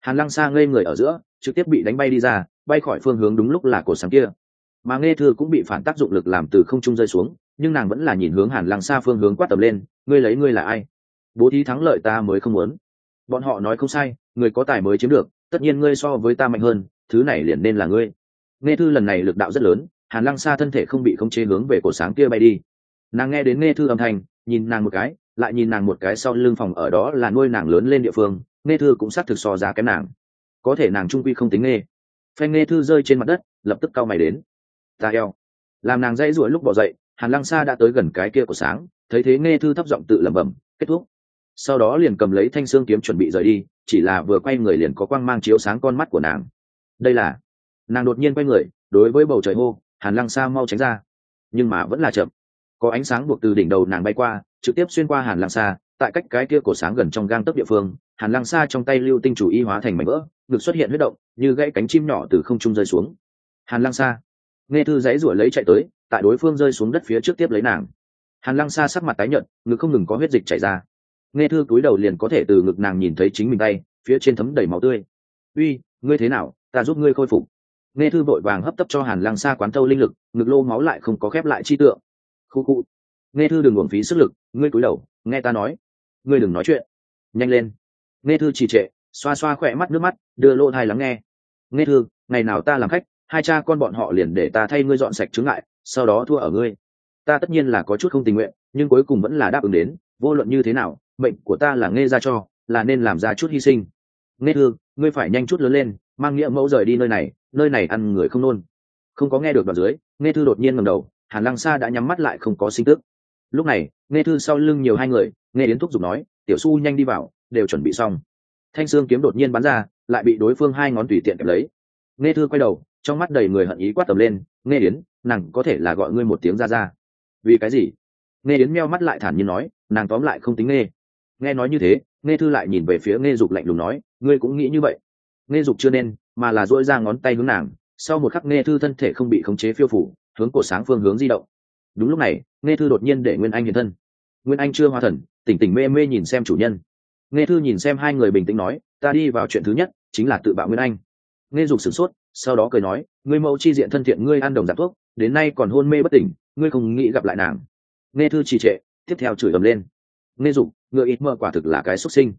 hàn lăng xa ngây người ở giữa, trực tiếp bị đánh bay đi ra, bay khỏi phương hướng đúng lúc là cổ sáng kia. Mà nghe thư cũng bị phản tác dụng lực làm từ không trung rơi xuống, nhưng nàng vẫn là nhìn hướng hàn lăng xa phương hướng quát tầm lên, ngươi lấy ngươi là ai? Bố thí thắng lợi ta mới không muốn. Bọn họ nói không sai, người có tài mới chiếm được, tất nhiên ngươi so với ta mạnh hơn, thứ này liền nên là ngươi nghe thư lần này lực đạo rất lớn, hàn lăng xa thân thể không bị khống chế hướng về cổ sáng kia bay đi. Nàng nghe đến nghe thư âm thanh, nhìn nàng một cái, lại nhìn nàng một cái sau lưng phòng ở đó là nuôi nàng lớn lên địa phương, nghe thư cũng xác thực so giá kém nàng. Có thể nàng trung quy không tính nghe. Phanh nghe thư rơi trên mặt đất, lập tức cau mày đến. Ta eo. Làm nàng dãy ruổi lúc bỏ dậy, hàn lăng xa đã tới gần cái kia của sáng, thấy thế nghe thư thấp giọng tự lẩm bẩm, kết thúc. Sau đó liền cầm lấy thanh xương kiếm chuẩn bị rời đi, chỉ là vừa quay người liền có quang mang chiếu sáng con mắt của nàng. Đây là nàng đột nhiên quay người, đối với bầu trời hô, hàn lăng xa mau tránh ra. Nhưng mà vẫn là chậm. Có ánh sáng buộc từ đỉnh đầu nàng bay qua, trực tiếp xuyên qua hàn lăng xa tại cách cái kia cổ sáng gần trong gang tấp địa phương, hàn lăng xa trong tay lưu tinh chủ y hóa thành mảnh vỡ, ngực xuất hiện huyết động, như gãy cánh chim nhỏ từ không trung rơi xuống. Hàn lăng xa nghe thư dãy ruổi lấy chạy tới, tại đối phương rơi xuống đất phía trước tiếp lấy nàng. Hàn lăng xa sắc mặt tái nhợt, ngực không ngừng có huyết dịch chảy ra. Nghe thư cúi đầu liền có thể từ ngực nàng nhìn thấy chính mình tay, phía trên thấm đầy máu tươi. Uy, ngươi thế nào? Ta giúp ngươi khôi phục nghe thư vội vàng hấp tấp cho hàn lăng xa quán thâu linh lực, ngực lô máu lại không có khép lại chi tượng. Khu khu. Nghe thư đừng uổng phí sức lực, ngươi cúi đầu, nghe ta nói. Ngươi đừng nói chuyện. Nhanh lên. Nghe thư trì trệ, xoa xoa khỏe mắt, nước mắt, đưa lô thai lắng nghe. Nghe thư, ngày nào ta làm khách, hai cha con bọn họ liền để ta thay ngươi dọn sạch chứng ngại, sau đó thua ở ngươi. Ta tất nhiên là có chút không tình nguyện, nhưng cuối cùng vẫn là đáp ứng đến, vô luận như thế nào, mệnh của ta là nghe ra cho, là nên làm ra chút hy sinh. Nghe thư, ngươi phải nhanh chút lớn lên mang nghĩa mẫu rời đi nơi này nơi này ăn người không nôn. Không có nghe được đoạn dưới, nghe thư đột nhiên ngầm đầu, hàn lăng sa đã nhắm mắt lại không có sinh tức. Lúc này, nghe thư sau lưng nhiều hai người, nghe đến thúc giục nói, tiểu su nhanh đi vào, đều chuẩn bị xong. Thanh sương kiếm đột nhiên bắn ra, lại bị đối phương hai ngón tùy tiện kẹp lấy. Nghe thư quay đầu, trong mắt đầy người hận ý quát tầm lên, nghe đến nàng có thể là gọi ngươi một tiếng ra ra. Vì cái gì? Nghe đến meo mắt lại thản nhiên nói, nàng tóm lại không tính nghe. Nghe nói như thế, nghe thư lại nhìn về phía nghe dục lạnh lùng nói, ngươi cũng nghĩ như vậy nghe dục chưa nên, mà là dỗi ra ngón tay hướng nàng, sau một khắc nghe thư thân thể không bị khống chế phiêu phủ, hướng cổ sáng phương hướng di động. Đúng lúc này, nghe thư đột nhiên để nguyên anh hiện thân. Nguyên anh chưa hoa thần, tỉnh tỉnh mê mê nhìn xem chủ nhân. Nghe thư nhìn xem hai người bình tĩnh nói, ta đi vào chuyện thứ nhất, chính là tự bạo nguyên anh. Nghe dục sửng sốt, sau đó cười nói, ngươi mẫu chi diện thân thiện, ngươi ăn đồng giảm thuốc, đến nay còn hôn mê bất tỉnh, ngươi không nghĩ gặp lại nàng. Nghe thư trì trệ, tiếp theo chửi ầm lên. Nghe dục, ngựa ít mơ quả thực là cái xuất sinh.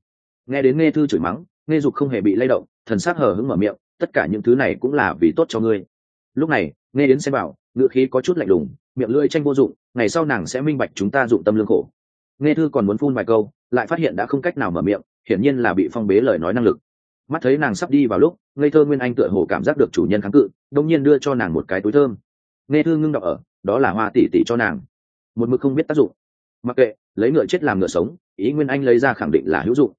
Nghe đến nghe thư chửi mắng nghe dục không hề bị lay động, thần sắc hờ hững mở miệng, tất cả những thứ này cũng là vì tốt cho ngươi. Lúc này, nghe đến xem bảo ngựa khí có chút lạnh lùng, miệng lưỡi tranh vô dụng, ngày sau nàng sẽ minh bạch chúng ta dụng tâm lương khổ. Nghe thư còn muốn phun vài câu, lại phát hiện đã không cách nào mở miệng, hiển nhiên là bị phong bế lời nói năng lực. Mắt thấy nàng sắp đi vào lúc, ngây thơ nguyên anh tựa hồ cảm giác được chủ nhân kháng cự, đông nhiên đưa cho nàng một cái túi thơm. Nghe thư ngưng đọc ở, đó là hoa tỷ tỷ cho nàng. Một mực không biết tác dụng. Mặc kệ, lấy ngựa chết làm ngựa sống, ý nguyên anh lấy ra khẳng định là hữu dụng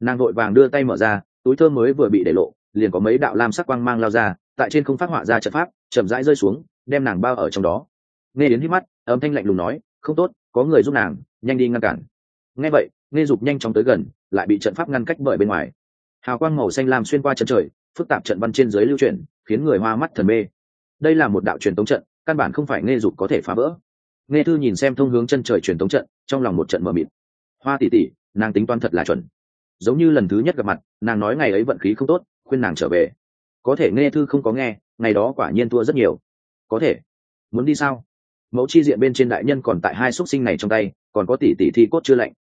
nàng vội vàng đưa tay mở ra, túi thơm mới vừa bị để lộ, liền có mấy đạo lam sắc quang mang lao ra, tại trên không phát họa ra trận pháp, chậm rãi rơi xuống, đem nàng bao ở trong đó. Nghe đến hít mắt, âm thanh lạnh lùng nói, không tốt, có người giúp nàng, nhanh đi ngăn cản. Nghe vậy, nghe dục nhanh chóng tới gần, lại bị trận pháp ngăn cách bởi bên ngoài. Hào quang màu xanh lam xuyên qua chân trời, phức tạp trận văn trên dưới lưu chuyển, khiến người hoa mắt thần mê. Đây là một đạo truyền tống trận, căn bản không phải nghe dục có thể phá vỡ. Nghe thư nhìn xem thông hướng chân trời truyền tống trận, trong lòng một trận mờ mịt. Hoa tỷ tỷ, nàng tính toán thật là chuẩn giống như lần thứ nhất gặp mặt, nàng nói ngày ấy vận khí không tốt, khuyên nàng trở về. Có thể nghe thư không có nghe, ngày đó quả nhiên thua rất nhiều. Có thể. Muốn đi sao? Mẫu chi diện bên trên đại nhân còn tại hai x u ấ t sinh này trong tay, còn có tỷ tỷ thi cốt chưa lạnh.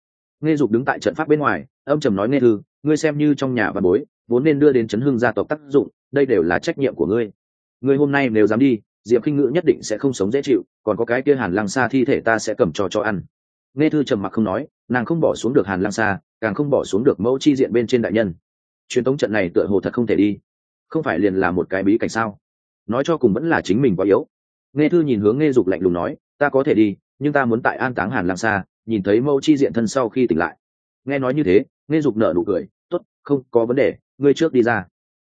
Nghe dục đứng tại trận pháp bên ngoài, âm trầm nói nghe thư, ngươi xem như trong nhà và bối, vốn nên đưa đến chấn hưng gia tộc tác dụng, đây đều là trách nhiệm của ngươi. Ngươi hôm nay nếu dám đi, diệp khinh ngữ nhất định sẽ không sống dễ chịu, còn có cái kia hàn lăng xa thi thể ta sẽ cầm cho cho ăn. Nghe thư trầm mặc không nói, nàng không bỏ xuống được hàn lăng xa càng không bỏ xuống được mẫu chi diện bên trên đại nhân. Truyền tống trận này tựa hồ thật không thể đi. Không phải liền là một cái bí cảnh sao? Nói cho cùng vẫn là chính mình quá yếu. Nghe thư nhìn hướng nghe dục lạnh lùng nói, ta có thể đi, nhưng ta muốn tại an táng hàn Lang xa, nhìn thấy mẫu chi diện thân sau khi tỉnh lại. Nghe nói như thế, nghe dục nở nụ cười t ố t không có vấn đề, ngươi trước đi ra.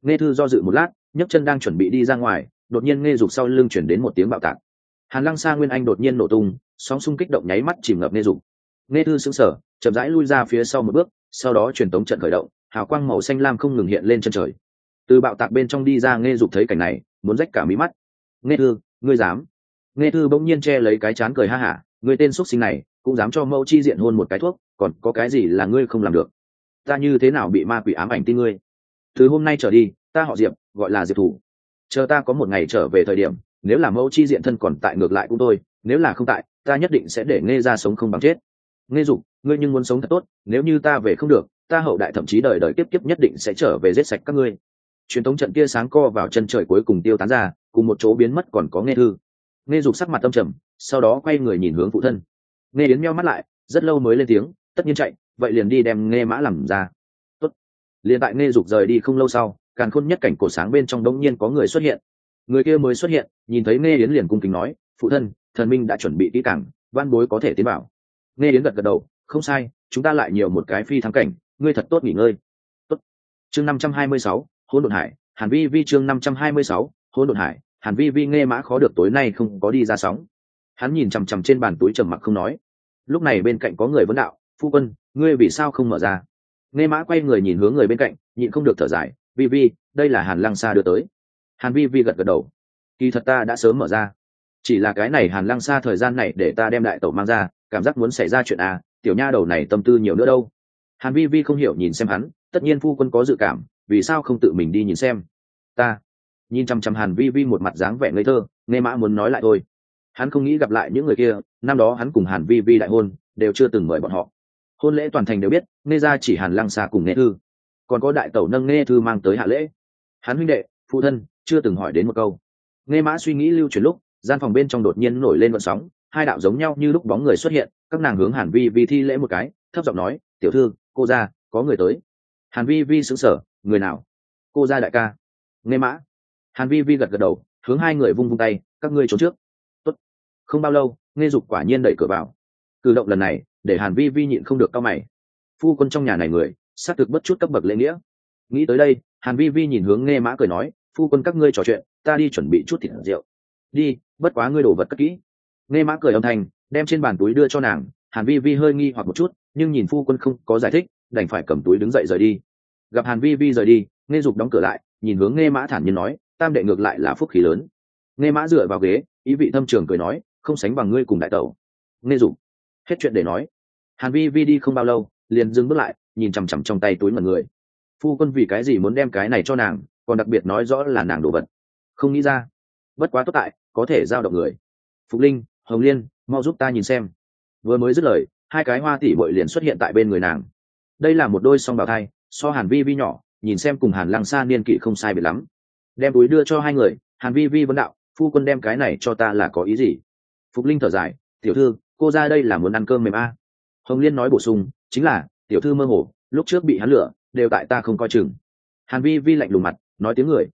Nghe thư do dự một lát, nhấc chân đang chuẩn bị đi ra ngoài, đột nhiên nghe dục sau lưng chuyển đến một tiếng bạo tạc. Hàn lăng xa nguyên anh đột nhiên nổ tung, sóng xung kích động nháy mắt chìm ngập nghe dục. Nghe thư xứng sở chậm rãi lui ra phía sau một bước, sau đó truyền tống trận khởi động, hào quang màu xanh lam không ngừng hiện lên chân trời. Từ bạo tạc bên trong đi ra nghe dục thấy cảnh này, muốn rách cả mí mắt. Nghe thư, ngươi dám? Nghe thư bỗng nhiên che lấy cái chán cười ha hả người tên xuất sinh này, cũng dám cho mẫu chi diện hôn một cái thuốc, còn có cái gì là ngươi không làm được? Ta như thế nào bị ma quỷ ám ảnh tin ngươi? Từ hôm nay trở đi, ta họ diệp, gọi là diệp thủ. Chờ ta có một ngày trở về thời điểm, nếu là mẫu chi diện thân còn tại ngược lại cũng tôi nếu là không tại, ta nhất định sẽ để nghe ra sống không bằng chết. Nghe dục ngươi nhưng muốn sống thật tốt, nếu như ta về không được, ta hậu đại thậm chí đời đời tiếp tiếp nhất định sẽ trở về giết sạch các ngươi. Truyền thống trận kia sáng co vào chân trời cuối cùng tiêu tán ra, cùng một chỗ biến mất còn có nghe thư. Nghe dục sắc mặt tâm trầm, sau đó quay người nhìn hướng phụ thân. Nghe yến meo mắt lại, rất lâu mới lên tiếng, tất nhiên chạy, vậy liền đi đem nghe mã làm ra. Tốt. liền tại nghe dục rời đi không lâu sau càng khôn nhất cảnh cổ sáng bên trong đông nhiên có người xuất hiện. Người kia mới xuất hiện, nhìn thấy nghe yến liền cung kính nói, phụ thân, thần minh đã chuẩn bị kỹ càng, văn bối có thể tiến bảo nghe yến gật gật đầu không sai, chúng ta lại nhiều một cái phi thắng cảnh, ngươi thật tốt nghỉ ngơi. Tốt. Chương năm trăm hai mươi sáu hôn đột hải, hàn vi vi chương năm trăm hai mươi sáu hôn đột hải, hàn vi vi nghe mã khó được tối nay không có đi ra sóng. Hắn nhìn chằm chằm trên bàn túi trầm mặc không nói. Lúc này bên cạnh có người vấn đạo, phu quân, ngươi vì sao không mở ra? Nghe mã quay người nhìn hướng người bên cạnh, nhịn không được thở dài, vi vi, đây là hàn lăng xa đưa tới. Hàn vi vi gật gật đầu. Kỳ thật ta đã sớm mở ra. Chỉ là cái này hàn lăng xa thời gian này để ta đem đại tẩu mang ra, cảm giác muốn xảy ra chuyện à tiểu nha đầu này tâm tư nhiều nữa đâu. Hàn vi vi không hiểu nhìn xem hắn, tất nhiên phu quân có dự cảm, vì sao không tự mình đi nhìn xem? Ta. Nhìn chăm chăm hàn vi vi một mặt dáng vẻ ngây thơ, nghe mã muốn nói lại thôi. Hắn không nghĩ gặp lại những người kia, năm đó hắn cùng hàn vi vi đại hôn, đều chưa từng mời bọn họ. Hôn lễ toàn thành đều biết, nghe ra chỉ hàn lăng xa cùng nghe thư. Còn có đại tẩu nâng nghe thư mang tới hạ lễ. Hắn huynh đệ, phụ thân, chưa từng hỏi đến một câu. Nghe mã suy nghĩ lưu chuyển lúc, gian phòng bên trong đột nhiên nổi lên vận sóng hai đạo giống nhau như lúc bóng người xuất hiện, các nàng hướng hàn vi vi thi lễ một cái, thấp giọng nói, tiểu thư, cô ra có người tới. Hàn vi vi xứng sở người nào? Cô ra đại ca. Nghe mã. Hàn vi vi gật gật đầu, hướng hai người vung vung tay, các ngươi trốn trước. Tốt. không bao lâu nghe dục quả nhiên đẩy cửa vào. Cử động lần này, để hàn vi vi nhịn không được cao mày. Phu quân trong nhà này người, xác thực bất chút cấp bậc lễ nghĩa. Nghĩ tới đây, hàn vi vi nhìn hướng nghe mã cười nói, phu quân các ngươi trò chuyện, ta đi chuẩn bị chút thịt rượu. Đi, bất quá ngươi đổ vật cất kỹ nghe mã cười âm thanh, đem trên bàn túi đưa cho nàng, hàn vi vi hơi nghi hoặc một chút, nhưng nhìn phu quân không có giải thích, đành phải cầm túi đứng dậy rời đi. Gặp hàn vi vi rời đi, nghe dục đóng cửa lại, nhìn hướng nghe mã thản nhiên nói, tam đệ ngược lại là phúc khí lớn. Nghe mã dựa vào ghế, ý vị thâm trường cười nói, không sánh bằng ngươi cùng đại tẩu. Nghe dục, hết chuyện để nói. Hàn vi vi đi không bao lâu, liền dừng bước lại, nhìn chằm chằm trong tay túi mật người. Phu quân vì cái gì muốn đem cái này cho nàng, còn đặc biệt nói rõ là nàng đồ vật. Không nghĩ ra. Bất quá tốt tại, có thể giao động người. Phục linh hồng liên, mau giúp ta nhìn xem. Vừa mới dứt lời, hai cái hoa tỷ bội liền xuất hiện tại bên người nàng. Đây là một đôi song bào thai, so hàn vi vi nhỏ, nhìn xem cùng hàn lăng xa niên kỵ không sai biệt lắm. Đem túi đưa cho hai người, hàn vi vi vấn đạo, phu quân đem cái này cho ta là có ý gì? Phục linh thở dài, tiểu thư, cô ra đây là muốn ăn cơm mềm a. À. hồng liên nói bổ sung, chính là, tiểu thư mơ hồ, lúc trước bị hắn lửa, đều tại ta không coi chừng. Hàn vi vi lạnh lùng mặt, nói tiếng người.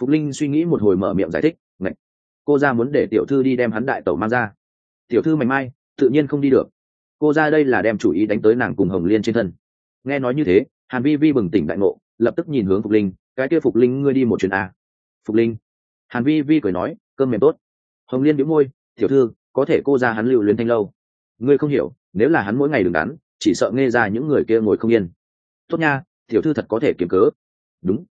Phục linh suy nghĩ một hồi mở miệng giải thích cô ra muốn để tiểu thư đi đem hắn đại tẩu mang ra. Tiểu thư mảnh mai, tự nhiên không đi được. Cô ra đây là đem chủ ý đánh tới nàng cùng hồng liên trên thân. Nghe nói như thế, hàn vi vi bừng tỉnh đại ngộ, lập tức nhìn hướng phục linh, cái kia phục linh, ngươi đi một chuyến a phục linh? Hàn vi vi cười nói, cơm mềm tốt. Hồng liên biếu môi, tiểu thư, có thể cô ra hắn lưu luyến thanh lâu. Ngươi không hiểu, nếu là hắn mỗi ngày đừng đắn, chỉ sợ nghe ra những người kia ngồi không yên. Tốt nha, tiểu thư thật có thể kiếm cớ. Đúng.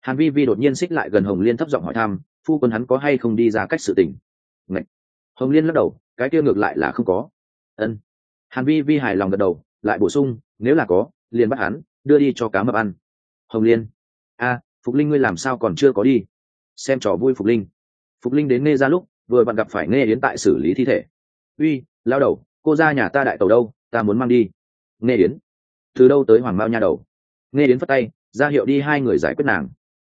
Hàn vi vi đột nhiên xích lại gần hồng liên thấp giọng hỏi thăm phu quân hắn có hay không đi ra cách sự tình? Ngậy. hồng liên lắc đầu, cái kia ngược lại là không có. Ân. Hàn vi vi hài lòng gật đầu, lại bổ sung, nếu là có, liền bắt hắn, đưa đi cho cá mập ăn. Hồng liên. A, phục linh ngươi làm sao còn chưa có đi? Xem trò vui phục linh. Phục linh đến nghe ra lúc, vừa bạn gặp phải nghe yến tại xử lý thi thể. Uy, lao đầu, cô ra nhà ta đại tàu đâu, ta muốn mang đi. Nghe yến. Từ đâu tới hoàng mao nha đầu? Nghe yến phất tay, ra hiệu đi hai người giải quyết nàng.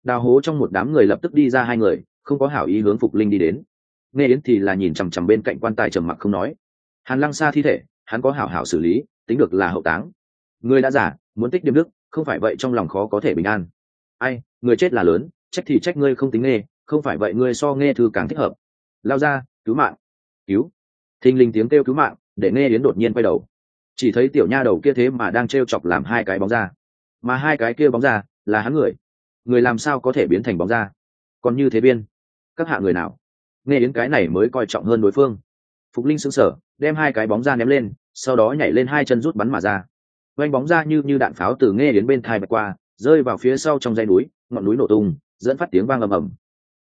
Đào hố trong một đám người lập tức đi ra hai người không có hảo ý hướng phục linh đi đến. Nghe yến thì là nhìn chằm chằm bên cạnh quan tài trầm mặc không nói. Hàn lăng xa thi thể, hắn có hảo hảo xử lý, tính được là hậu táng. Người đã giả muốn tích điểm đức, không phải vậy trong lòng khó có thể bình an. Ai, người chết là lớn, trách thì trách ngươi không tính nghe, không phải vậy ngươi so nghe thư càng thích hợp. Lao ra, cứu mạng. Cứu. Thình linh tiếng kêu cứu mạng, để nghe yến đột nhiên quay đầu. Chỉ thấy tiểu nha đầu kia thế mà đang t r e o chọc làm hai cái bóng ra mà hai cái kia bóng ra là hắn người. Người làm sao có thể biến thành bóng ra còn như thế biên các hạ người nào? Nghe đến cái này mới coi trọng hơn đối phương. Phục linh sững sờ, đem hai cái bóng ra ném lên, sau đó nhảy lên hai chân rút bắn mà ra. Oanh bóng ra như như đạn pháo từ nghe đến bên thai bạch qua, rơi vào phía sau trong dây núi, ngọn núi nổ tung, dẫn phát tiếng vang ầm ầm.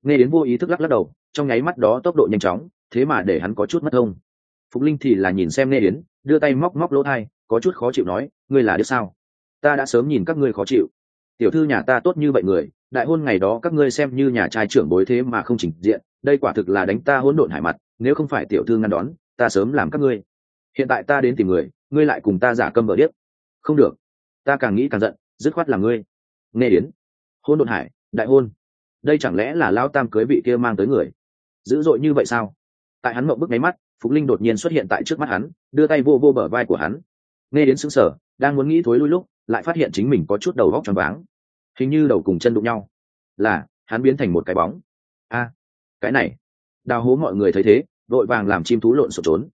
Nghe đến vô ý thức lắc lắc đầu, trong nháy mắt đó tốc độ nhanh chóng, thế mà để hắn có chút mất thông. Phục linh thì là nhìn xem nghe đến, đưa tay móc móc lỗ thai, có chút khó chịu nói, ngươi là đứa sao? Ta đã sớm nhìn các ngươi khó chịu. Tiểu thư nhà ta tốt như vậy người đại hôn ngày đó các ngươi xem như nhà trai trưởng bối thế mà không chỉnh diện, đây quả thực là đánh ta hỗn độn hải mặt, nếu không phải tiểu thư ngăn đón, ta sớm làm các ngươi. Hiện tại ta đến tìm người, ngươi lại cùng ta giả câm vợ điếc. Không được, ta càng nghĩ càng giận, dứt khoát là ngươi. Nghe đến hôn đột hải, đại hôn. Đây chẳng lẽ là lao tam cưới vị kia mang tới người? Dữ dội như vậy sao? Tại hắn mộng bức máy mắt, phục linh đột nhiên xuất hiện tại trước mắt hắn, đưa tay vô vô bờ vai của hắn. Nghe đến xứng sở đang muốn nghĩ thối lui lúc, lại phát hiện chính mình có chút đầu vóc tròn váng hình như đầu cùng chân đụng nhau. Là, hắn biến thành một cái bóng. A, cái này. Đào hố mọi người thấy thế vội vàng làm chim thú lộn xộn trốn.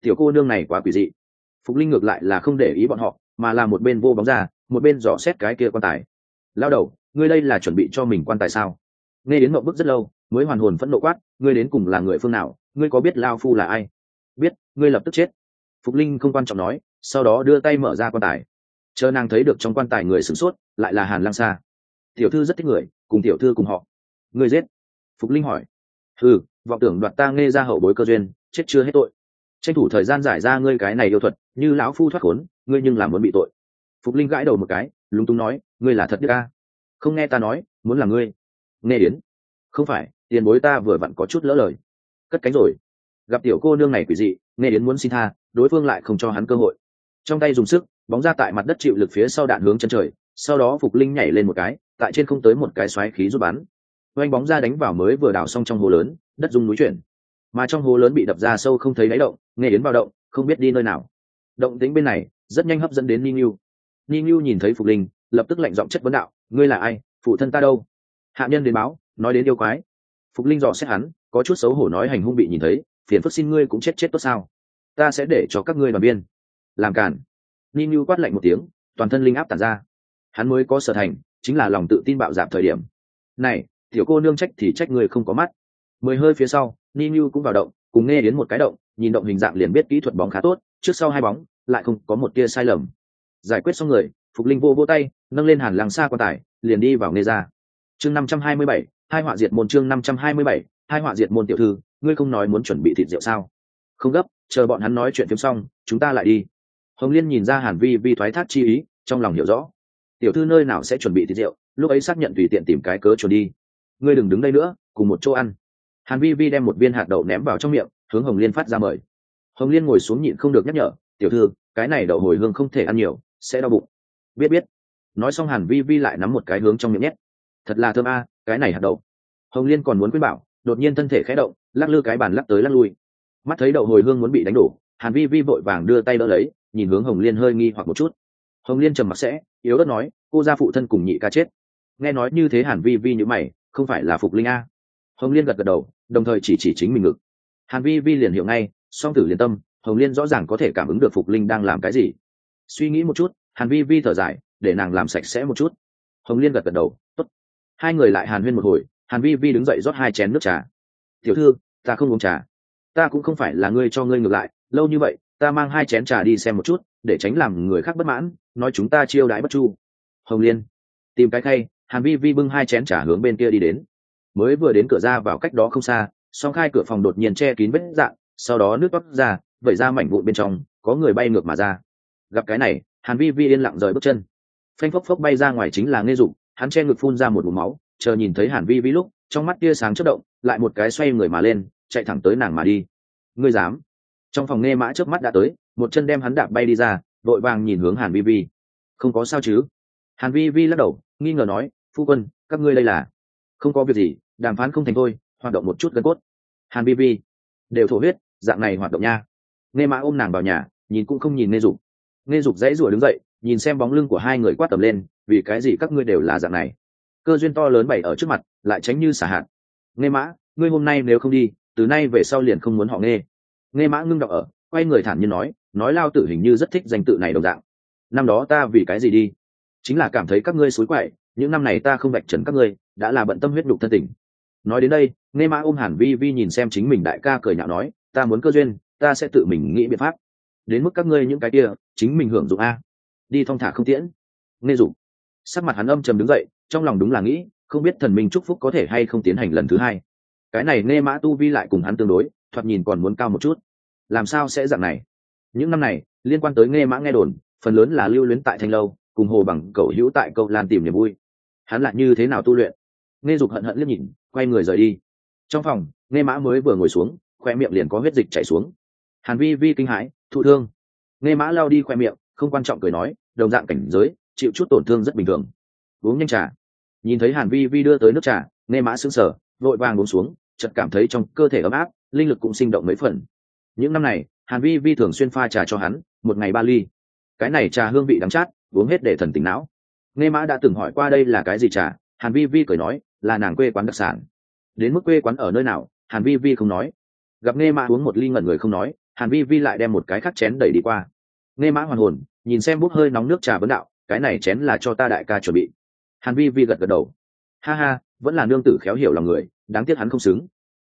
Tiểu cô nương này quá quỷ dị. Phục linh ngược lại là không để ý bọn họ, mà là một bên vô bóng ra, một bên dò xét cái kia quan tài. Lao đầu, ngươi đây là chuẩn bị cho mình quan tài sao? Nghe đến mậu bức rất lâu, mới hoàn hồn phẫn nộ quát, ngươi đến cùng là người phương nào, ngươi có biết lao phu là ai? Biết, ngươi lập tức chết. Phục linh không quan trọng nói, sau đó đưa tay mở ra quan tài chờ nàng thấy được trong quan tài người sửng sốt, lại là hàn lang sa. Tiểu thư rất thích người, cùng tiểu thư cùng họ. Người giết? Phục linh hỏi. Ừ vọng tưởng đoạt ta nghe ra hậu bối cơ duyên, chết chưa hết tội. Tranh thủ thời gian giải ra ngươi cái này yêu thuật, như lão phu thoát khốn, ngươi nhưng làm muốn bị tội. Phục linh gãi đầu một cái, lúng túng nói, ngươi là thật đức ca không nghe ta nói, muốn là ngươi. Nghe đến. Không phải, tiền bối ta vừa vặn có chút lỡ lời. Cất cánh rồi. Gặp tiểu cô nương này quỷ dị, nghe đến muốn xin tha, đối phương lại không cho hắn cơ hội. Trong tay dùng sức bóng ra tại mặt đất chịu lực phía sau đạn hướng chân trời sau đó phục linh nhảy lên một cái tại trên không tới một cái xoáy khí rút bắn. Oanh bóng ra đánh vào mới vừa đào xong trong hồ lớn đất dung núi chuyển. Mà trong hồ lớn bị đập ra sâu không thấy đáy động nghe đến vào động không biết đi nơi nào. Động tính bên này rất nhanh hấp dẫn đến ni ngưu ni ngưu nhìn thấy Phục Linh, lập tức lạnh giọng chất vấn đạo, ngươi là ai, phụ thân ta đâu? Hạ nhân đến báo, nói đến yêu quái. phục linh dò xét hắn có chút xấu hổ nói hành hung bị nhìn thấy phiền phức xin ngươi cũng chết chết tốt sao? Ta sẽ để cho các ngươi đoàn biên làm cản ni như quát lạnh một tiếng, toàn thân linh áp tản ra. Hắn mới có sở thành, chính là lòng tự tin bạo dạp thời điểm. Này, tiểu cô nương trách thì trách người không có mắt. Mười hơi phía sau, ni như cũng vào động, cùng nghe đến một cái động, nhìn động hình dạng liền biết kỹ thuật bóng khá tốt, trước sau hai bóng, lại không có một tia sai lầm. Giải quyết xong người, phục linh vô vô tay, nâng lên hàn làng xa quan tài, liền đi vào nghe ra. Chương năm trăm hai mươi bảy, hai họa diệt môn chương năm trăm hai mươi bảy, hai họa diệt môn tiểu thư, ngươi không nói muốn chuẩn bị thịt rượu sao? Không gấp, chờ bọn hắn nói chuyện phim xong, chúng ta lại đi hồng liên nhìn ra hàn vi vi thoái thác chi ý, trong lòng hiểu rõ. Tiểu thư nơi nào sẽ chuẩn bị thịt rượu, lúc ấy xác nhận tùy tiện tìm cái cớ trốn đi. Ngươi đừng đứng đây nữa, cùng một chỗ ăn. Hàn vi vi đem một viên hạt đậu ném vào trong miệng, hướng hồng liên phát ra mời. Hồng liên ngồi xuống nhịn không được nhắc nhở, tiểu thư, cái này đậu hồi hương không thể ăn nhiều, sẽ đau bụng. Biết biết. Nói xong hàn vi vi lại nắm một cái hướng trong miệng nhét. Thật là thơm a, cái này hạt đậu. Hồng liên còn muốn khuyên bảo, đột nhiên thân thể khẽ động, lắc lư cái bàn lắc tới lắc lui. Mắt thấy đậu hồi hương muốn bị đánh đổ hàn vi vi vội vàng đưa tay đỡ lấy, nhìn hướng hồng liên hơi nghi hoặc một chút. Hồng liên trầm mặc sẽ, yếu đất nói, cô gia phụ thân cùng nhị ca chết. Nghe nói như thế hàn vi vi như mày, không phải là phục linh a? Hồng liên gật gật đầu, đồng thời chỉ chỉ chính mình ngực. Hàn vi vi liền hiểu ngay, song tử liền tâm, hồng liên rõ ràng có thể cảm ứng được phục linh đang làm cái gì. Suy nghĩ một chút, hàn vi vi thở dài, để nàng làm sạch sẽ một chút. Hồng liên gật gật đầu, tốt. Hai người lại hàn huyên một hồi, hàn vi vi đứng dậy rót hai chén nước trà. Tiểu thư, ta không uống trà. Ta cũng không phải là ngươi cho ngươi ngược lại lâu như vậy, ta mang hai chén trà đi xem một chút, để tránh làm người khác bất mãn, nói chúng ta chiêu đãi bất chu. Hồng liên, tìm cái khay, hàn vi vi bưng hai chén trà hướng bên kia đi đến. Mới vừa đến cửa ra vào cách đó không xa, song khai cửa phòng đột nhiên che kín vết dạng, sau đó nước toát ra, vẩy ra mảnh vụn bên trong, có người bay ngược mà ra. Gặp cái này, hàn vi vi yên lặng rời bước chân. Phanh phốc phốc bay ra ngoài chính là nghe dụng hắn che ngực phun ra một vùng máu, chờ nhìn thấy hàn vi vi lúc, trong mắt tia sáng chất động, lại một cái xoay người mà lên, chạy thẳng tới nàng mà đi. Ngươi dám? Trong phòng nghe mã trước mắt đã tới, một chân đem hắn đạp bay đi ra, vội vàng nhìn hướng hàn vi vi. Không có sao chứ? Hàn vi vi lắc đầu, nghi ngờ nói, phu quân, các ngươi đây là? Không có việc gì, đàm phán không thành thôi, hoạt động một chút gân cốt. Hàn vi vi, đều thổ huyết, dạng này hoạt động nha. Nghe mã ôm nàng vào nhà, nhìn cũng không nhìn nghe dục. Nghe dục dãy rủa đứng dậy, nhìn xem bóng lưng của hai người quát tầm lên, vì cái gì các ngươi đều là dạng này? Cơ duyên to lớn bày ở trước mặt, lại tránh như xả hạt. Nghe mã, ngươi hôm nay nếu không đi, từ nay về sau liền không muốn họ nghe nghe mã ngưng đọc ở, quay người thản nhiên nói nói lao tử hình như rất thích danh tự này đồng dạng. Năm đó ta vì cái gì đi? Chính là cảm thấy các ngươi xối quậy, những năm này ta không bạch trần các ngươi, đã là bận tâm huyết đục thân tình. Nói đến đây, nghe mã ôm hàn vi vi nhìn xem chính mình đại ca cười nhạo nói, ta muốn cơ duyên, ta sẽ tự mình nghĩ biện pháp. Đến mức các ngươi những cái kia, chính mình hưởng dụng a. Đi thong thả không tiễn. Nghe dụng sắc mặt hắn âm trầm đứng dậy, trong lòng đúng là nghĩ, không biết thần minh chúc phúc có thể hay không tiến hành lần thứ hai. Cái này nghe mã tu vi lại cùng hắn tương đối thoạt nhìn còn muốn cao một chút. Làm sao sẽ dạng này? Những năm này, liên quan tới nghe mã nghe đồn, phần lớn là lưu luyến tại thanh lâu, cùng hồ bằng cậu hữu tại câu lan tìm niềm vui. Hắn lại như thế nào tu luyện? Nghe dục hận hận liếc nhìn, quay người rời đi. Trong phòng, nghe mã mới vừa ngồi xuống khoe miệng liền có huyết dịch chảy xuống. Hàn vi vi kinh hãi, thụ thương. Nghe mã lao đi khoe miệng, không quan trọng cười nói, đồng dạng cảnh giới, chịu chút tổn thương rất bình thường. Uống nhanh trà. Nhìn thấy hàn vi vi đưa tới nước trà, nghe mã sững sờ, vội vàng uống xuống, chợt cảm thấy trong cơ thể ấm áp linh lực cũng sinh động mấy phần. Những năm này, hàn vi vi thường xuyên pha trà cho hắn, một ngày ba ly. Cái này trà hương vị đắng chát, uống hết để thần tỉnh não. Nghe mã đã từng hỏi qua đây là cái gì trà, hàn vi vi cười nói, là nàng quê quán đặc sản. Đến mức quê quán ở nơi nào, hàn vi vi không nói. Gặp nghe mã uống một ly ngẩn người không nói, hàn vi vi lại đem một cái khắc chén đẩy đi qua. Nghe mã hoàn hồn, nhìn xem bút hơi nóng nước trà vấn đạo, cái này chén là cho ta đại ca chuẩn bị. Hàn vi vi gật gật đầu. Ha ha, vẫn là nương tử khéo hiểu lòng người, đáng tiếc hắn không xứng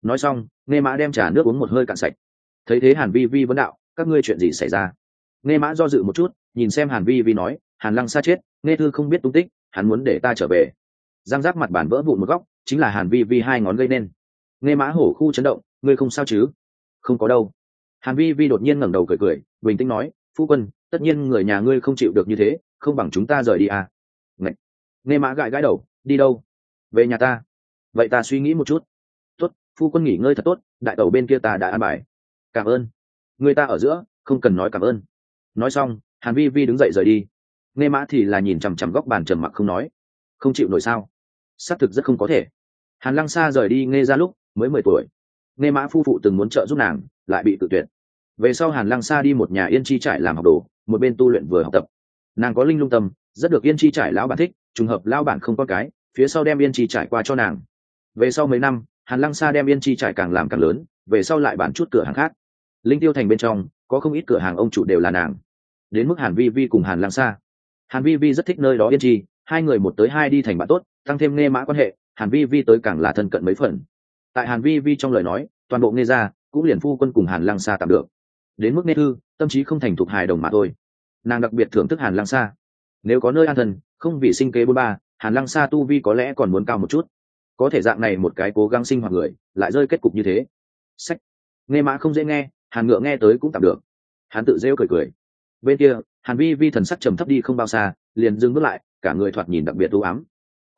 nói xong, nghe mã đem trà nước uống một hơi cạn sạch. Thấy thế hàn vi vi vấn đạo, các ngươi chuyện gì xảy ra? Nghe mã do dự một chút, nhìn xem hàn vi vi nói, hàn lăng xa chết, nghe thư không biết tung tích, hắn muốn để ta trở về. Giang giác mặt bàn vỡ vụn một góc, chính là hàn vi vi hai ngón gây nên. Nghe mã hổ khu chấn động, ngươi không sao chứ? Không có đâu. Hàn vi vi đột nhiên ngẩng đầu cười cười, bình tĩnh nói, phu quân, tất nhiên người nhà ngươi không chịu được như thế, không bằng chúng ta rời đi à. Ngậy. nghe mã gãi gãi đầu, đi đâu? Về nhà ta. Vậy ta suy nghĩ một chút phu quân nghỉ ngơi thật tốt, đại tẩu bên kia ta đã an bài. Cảm ơn. Người ta ở giữa, không cần nói cảm ơn. Nói xong, hàn vi vi đứng dậy rời đi. Nghe mã thì là nhìn chằm chằm góc bàn trầm mặc không nói. Không chịu nổi sao? Xác thực rất không có thể. Hàn lăng xa rời đi nghe ra lúc mới mười tuổi. Nghe mã phu phụ từng muốn trợ giúp nàng, lại bị tự tuyệt. Về sau hàn lăng xa đi một nhà yên chi trải làm học đồ, một bên tu luyện vừa học tập. Nàng có linh lung tâm, rất được yên chi trải lão bản thích, trùng hợp lão bản không có cái, phía sau đem yên chi trải qua cho nàng. Về sau mấy năm hàn lăng xa đem yên chi trải càng làm càng lớn về sau lại bán chút cửa hàng khác. Linh tiêu thành bên trong có không ít cửa hàng ông chủ đều là nàng. Đến mức hàn vi vi cùng hàn lăng xa hàn vi vi rất thích nơi đó yên chi hai người một tới hai đi thành bạn tốt tăng thêm nghe mã quan hệ hàn vi vi tới càng là thân cận mấy phần. Tại hàn vi vi trong lời nói toàn bộ nghe ra cũng liền phu quân cùng hàn lăng xa tạm được. Đến mức nghe thư tâm trí không thành thục hài đồng mà thôi. Nàng đặc biệt thưởng thức hàn lăng xa nếu có nơi an thần, không vì sinh kế bôn ba hàn lăng xa tu vi có lẽ còn muốn cao một chút có thể dạng này một cái cố gắng sinh hoạt người, lại rơi kết cục như thế. Sách. Nghe mã không dễ nghe, hàn ngựa nghe tới cũng tạm được. Hắn tự rêu cười cười. Bên kia, hàn vi vi thần sắc trầm thấp đi không bao xa, liền dừng bước lại, cả người thoạt nhìn đặc biệt u ám.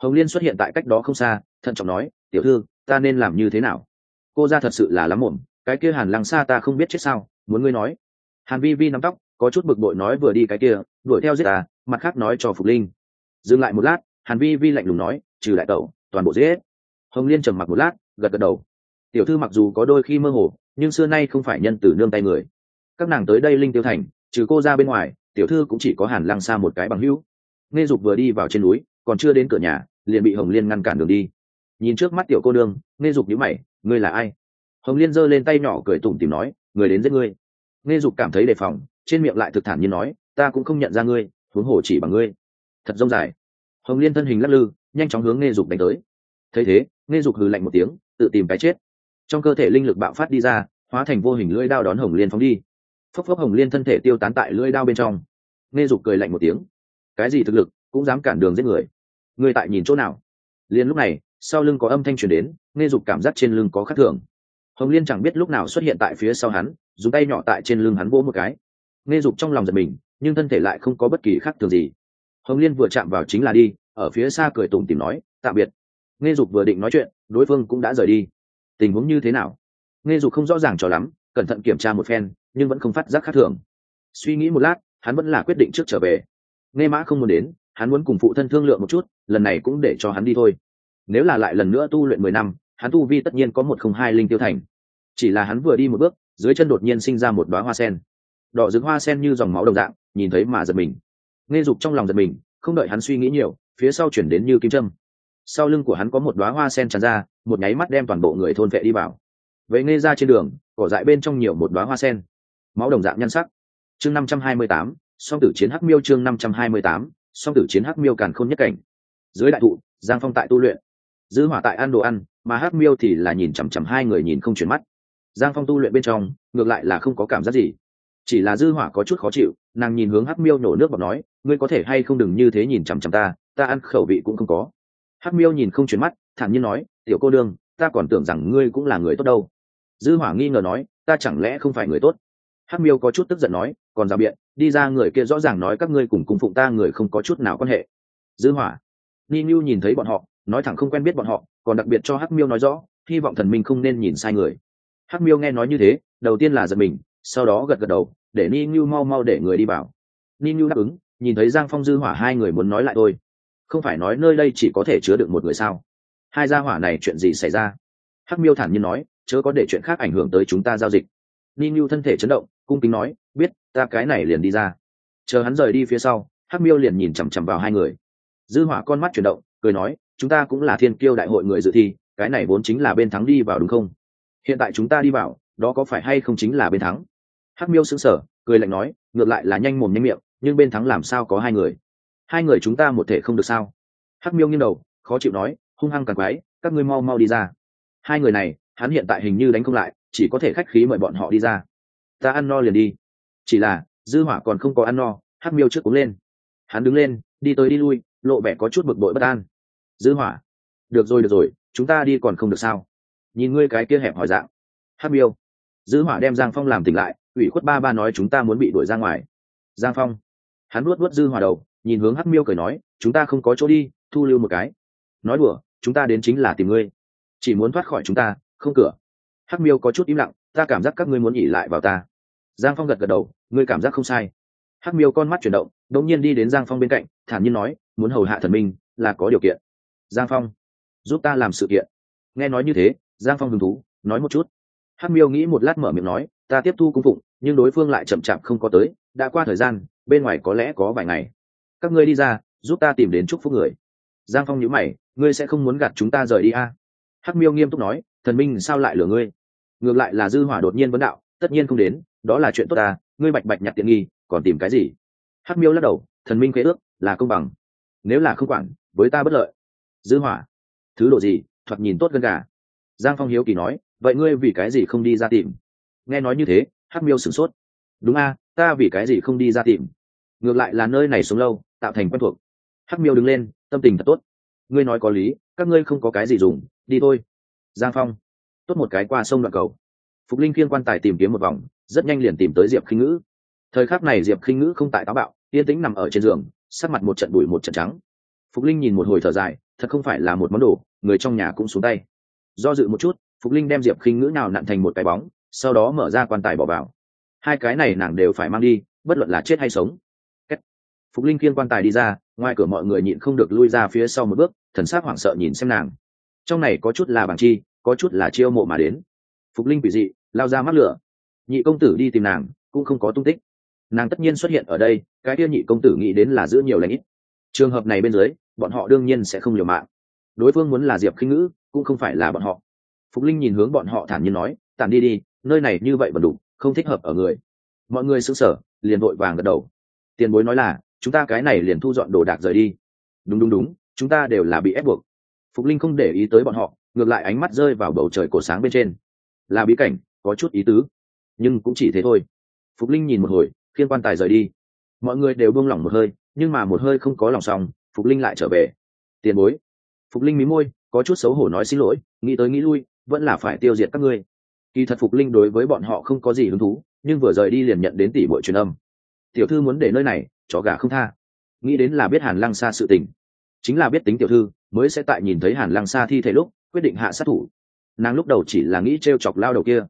Hồng liên xuất hiện tại cách đó không xa, thận trọng nói, tiểu thư, ta nên làm như thế nào? Cô ra thật sự là lắm mồm cái kia hàn lăng xa ta không biết chết sao, muốn ngươi nói. Hàn vi vi nắm tóc, có chút bực bội nói vừa đi cái kia, đuổi theo giết ta, mặt khác nói cho phục linh. Dừng lại một lát, hàn vi vi lạnh lùng nói, trừ lại cậu toàn bộ giết hồng liên trầm mặc một lát, gật gật đầu. Tiểu thư mặc dù có đôi khi mơ hồ, nhưng xưa nay không phải nhân từ nương tay người. Các nàng tới đây linh tiêu thành, trừ cô ra bên ngoài, tiểu thư cũng chỉ có hàn lăng xa một cái bằng hữu. Nghe dục vừa đi vào trên núi, còn chưa đến cửa nhà, liền bị hồng liên ngăn cản đường đi. Nhìn trước mắt tiểu cô đương nghe dục nhíu mày, ngươi là ai? Hồng liên giơ lên tay nhỏ cười tủm tìm nói, người đến giết ngươi. Nghe dục cảm thấy đề phòng, trên miệng lại thực thản như nói, ta cũng không nhận ra ngươi, huống hồ chỉ bằng ngươi. Thật rông dài. Hồng liên thân hình lắc lư, nhanh chóng hướng nghe dục đánh tới. Thấy thế nghe dục hừ lạnh một tiếng, tự tìm cái chết. Trong cơ thể linh lực bạo phát đi ra, hóa thành vô hình lưỡi đao đón hồng liên phóng đi. Phốc phốc hồng liên thân thể tiêu tán tại lưỡi đao bên trong. Nghe dục cười lạnh một tiếng. Cái gì thực lực, cũng dám cản đường giết người. Người tại nhìn chỗ nào? Liền lúc này, sau lưng có âm thanh truyền đến, nghe dục cảm giác trên lưng có khắc thường. Hồng liên chẳng biết lúc nào xuất hiện tại phía sau hắn, dùng tay nhỏ tại trên lưng hắn vỗ một cái. Nghe dục trong lòng giật mình, nhưng thân thể lại không có bất kỳ khác thường gì. Hồng liên vừa chạm vào chính là đi, ở phía xa cười tùng tìm nói, tạm biệt nghe dục vừa định nói chuyện, đối phương cũng đã rời đi. Tình huống như thế nào? Nghe dục không rõ ràng cho lắm, cẩn thận kiểm tra một phen, nhưng vẫn không phát giác khác thường. Suy nghĩ một lát, hắn vẫn là quyết định trước trở về. Nghe mã không muốn đến, hắn muốn cùng phụ thân thương lượng một chút, lần này cũng để cho hắn đi thôi. Nếu là lại lần nữa tu luyện mười năm, hắn tu vi tất nhiên có một không hai linh tiêu thành. Chỉ là hắn vừa đi một bước, dưới chân đột nhiên sinh ra một đoá hoa sen. Đỏ rực hoa sen như dòng máu đồng dạng, nhìn thấy mà giật mình. Nghe dục trong lòng giật mình, không đợi hắn suy nghĩ nhiều, phía sau chuyển đến như kim trâm sau lưng của hắn có một đoá hoa sen tràn ra, một nháy mắt đem toàn bộ người thôn vệ đi vào. Vậy nghe ra trên đường, cỏ dại bên trong nhiều một đoá hoa sen. Máu đồng dạng nhan sắc. Chương năm trăm hai mươi tám, song tử chiến hắc miêu chương năm trăm hai mươi tám, song tử chiến hắc miêu càn khôn nhất cảnh. Dưới đại thụ, giang phong tại tu luyện. Dư hỏa tại ăn đồ ăn, mà hắc miêu thì là nhìn chằm chằm hai người nhìn không chuyển mắt. Giang phong tu luyện bên trong, ngược lại là không có cảm giác gì. Chỉ là dư hỏa có chút khó chịu, nàng nhìn hướng hắc miêu nổ nước bọt nói, ngươi có thể hay không đừng như thế nhìn chằm chằm ta ta ăn khẩu vị cũng không có hắc miêu nhìn không chuyển mắt, thản nhiên nói, tiểu cô đương ta còn tưởng rằng ngươi cũng là người tốt đâu. Dư hỏa nghi ngờ nói, ta chẳng lẽ không phải người tốt? Hắc miêu có chút tức giận nói, còn rào biện, đi ra người kia rõ ràng nói các ngươi cùng cung phụng ta người không có chút nào quan hệ. Dư hỏa, ni nhu nhìn thấy bọn họ, nói thẳng không quen biết bọn họ, còn đặc biệt cho hắc miêu nói rõ, hy vọng thần minh không nên nhìn sai người. Hắc miêu nghe nói như thế, đầu tiên là giật mình, sau đó gật gật đầu, để ni nhu mau mau để người đi vào. Ni nhu đáp ứng, nhìn thấy giang phong dư hỏa hai người muốn nói lại thôi không phải nói nơi đây chỉ có thể chứa được một người sao? Hai gia hỏa này chuyện gì xảy ra? Hắc miêu thản nhiên nói, chớ có để chuyện khác ảnh hưởng tới chúng ta giao dịch. Ni ngưu thân thể chấn động, cung kính nói, biết, ta cái này liền đi ra. Chờ hắn rời đi phía sau, hắc miêu liền nhìn chằm chằm vào hai người. Dư hỏa con mắt chuyển động, cười nói, chúng ta cũng là thiên kiêu đại hội người dự thi, cái này vốn chính là bên thắng đi vào đúng không? Hiện tại chúng ta đi vào, đó có phải hay không chính là bên thắng? Hắc miêu sững sờ, cười lạnh nói, ngược lại là nhanh mồm nhanh miệng, nhưng bên thắng làm sao có hai người? Hai người chúng ta một thể không được sao? Hắc miêu nghiêng đầu, khó chịu nói, hung hăng càng quái, các ngươi mau mau đi ra. Hai người này, hắn hiện tại hình như đánh không lại, chỉ có thể khách khí mời bọn họ đi ra. Ta ăn no liền đi. Chỉ là, dư hỏa còn không có ăn no, hắc miêu trước cũng lên. Hắn đứng lên, đi tới đi lui, lộ vẻ có chút bực bội bất an. Dư hỏa. Được rồi được rồi, chúng ta đi còn không được sao? Nhìn ngươi cái kia hẹp hỏi dạng. Hắc miêu. Dư hỏa đem giang phong làm tỉnh lại, ủy khuất ba ba nói chúng ta muốn bị đuổi ra ngoài. Giang phong. Hắn nuốt nuốt dư hỏa đầu nhìn hướng hắc miêu cười nói, chúng ta không có chỗ đi, thu lưu một cái. Nói đùa, chúng ta đến chính là tìm ngươi. Chỉ muốn thoát khỏi chúng ta, không cửa. Hắc miêu có chút im lặng, ta cảm giác các ngươi muốn nhỉ lại vào ta. Giang phong gật gật đầu, ngươi cảm giác không sai. Hắc miêu con mắt chuyển động, đột nhiên đi đến giang phong bên cạnh, thản nhiên nói, muốn hầu hạ thần minh, là có điều kiện. Giang phong, giúp ta làm sự kiện. Nghe nói như thế, giang phong hứng thú, nói một chút. Hắc miêu nghĩ một lát mở miệng nói, ta tiếp thu cung phụng, nhưng đối phương lại chậm chạp không có tới, đã qua thời gian, bên ngoài có lẽ có vài ngày các ngươi đi ra, giúp ta tìm đến chúc phúc người. Giang phong nhíu mày, ngươi sẽ không muốn gạt chúng ta rời đi a à? hắc miêu nghiêm túc nói, thần minh sao lại lừa ngươi? Ngược lại là dư hỏa đột nhiên vấn đạo, tất nhiên không đến, đó là chuyện tốt ta ngươi bạch bạch nhặt tiện nghi, còn tìm cái gì? Hắc miêu lắc đầu, thần minh khế ước, là công bằng. Nếu là không quản, với ta bất lợi. Dư hỏa, thứ độ gì, thoạt nhìn tốt gần cả. Giang phong hiếu kỳ nói, vậy ngươi vì cái gì không đi ra tìm? Nghe nói như thế, hắc miêu sửng sốt. Đúng a ta vì cái gì không đi ra tìm? Ngược lại là nơi này sống lâu tạo thành quen thuộc. Hắc miêu đứng lên, tâm tình thật tốt. Ngươi nói có lý, các ngươi không có cái gì dùng, đi thôi. Giang phong, tốt một cái qua sông đoạn cầu. Phục linh kiên quan tài tìm kiếm một vòng, rất nhanh liền tìm tới diệp khinh ngữ. Thời khắc này diệp khinh ngữ không tại táo bạo, yên tĩnh nằm ở trên giường, sắc mặt một trận bụi một trận trắng. Phục linh nhìn một hồi thở dài, thật không phải là một món đồ, người trong nhà cũng xuống tay. Do dự một chút, phục linh đem diệp khinh ngữ nào nặn thành một cái bóng, sau đó mở ra quan tài bỏ vào. Hai cái này nàng đều phải mang đi, bất luận là chết hay sống phục linh kiên quan tài đi ra, ngoài cửa mọi người nhịn không được lui ra phía sau một bước, thần s á c hoảng sợ nhìn xem nàng. Trong này có chút là bằng chi, có chút là chiêu mộ mà đến. Phục linh quỷ dị, lao ra mắt lửa. Nhị công tử đi tìm nàng, cũng không có tung tích. Nàng tất nhiên xuất hiện ở đây, cái kia nhị công tử nghĩ đến là giữ nhiều lãnh ít. Trường hợp này bên dưới, bọn họ đương nhiên sẽ không liều mạng. Đối phương muốn là diệp khinh ngữ, cũng không phải là bọn họ. Phục linh nhìn hướng bọn họ thản nhiên nói, tản đi đi, nơi này như vậy vẫn đủ, không thích hợp ở người. Mọi người xứng sở liền vội vàng gật đầu. Tiền bối nói là chúng ta cái này liền thu dọn đồ đạc rời đi. Đúng đúng đúng, chúng ta đều là bị ép buộc. Phục linh không để ý tới bọn họ, ngược lại ánh mắt rơi vào bầu trời cổ sáng bên trên. Là bí cảnh, có chút ý tứ, nhưng cũng chỉ thế thôi. Phục linh nhìn một hồi, khiên quan tài rời đi. Mọi người đều buông lỏng một hơi, nhưng mà một hơi không có lòng xong, phục linh lại trở về. Tiền bối. Phục linh mí môi, có chút xấu hổ nói xin lỗi, nghĩ tới nghĩ lui, vẫn là phải tiêu diệt các ngươi. Kỳ thật phục linh đối với bọn họ không có gì hứng thú, nhưng vừa rời đi liền nhận đến tỷ bội truyền âm. Tiểu thư muốn để nơi này chó gà không tha. Nghĩ đến là biết hàn lăng xa sự tình. Chính là biết tính tiểu thư, mới sẽ tại nhìn thấy hàn lăng xa thi thể lúc, quyết định hạ sát thủ. Nàng lúc đầu chỉ là nghĩ t r e o chọc lao đầu kia.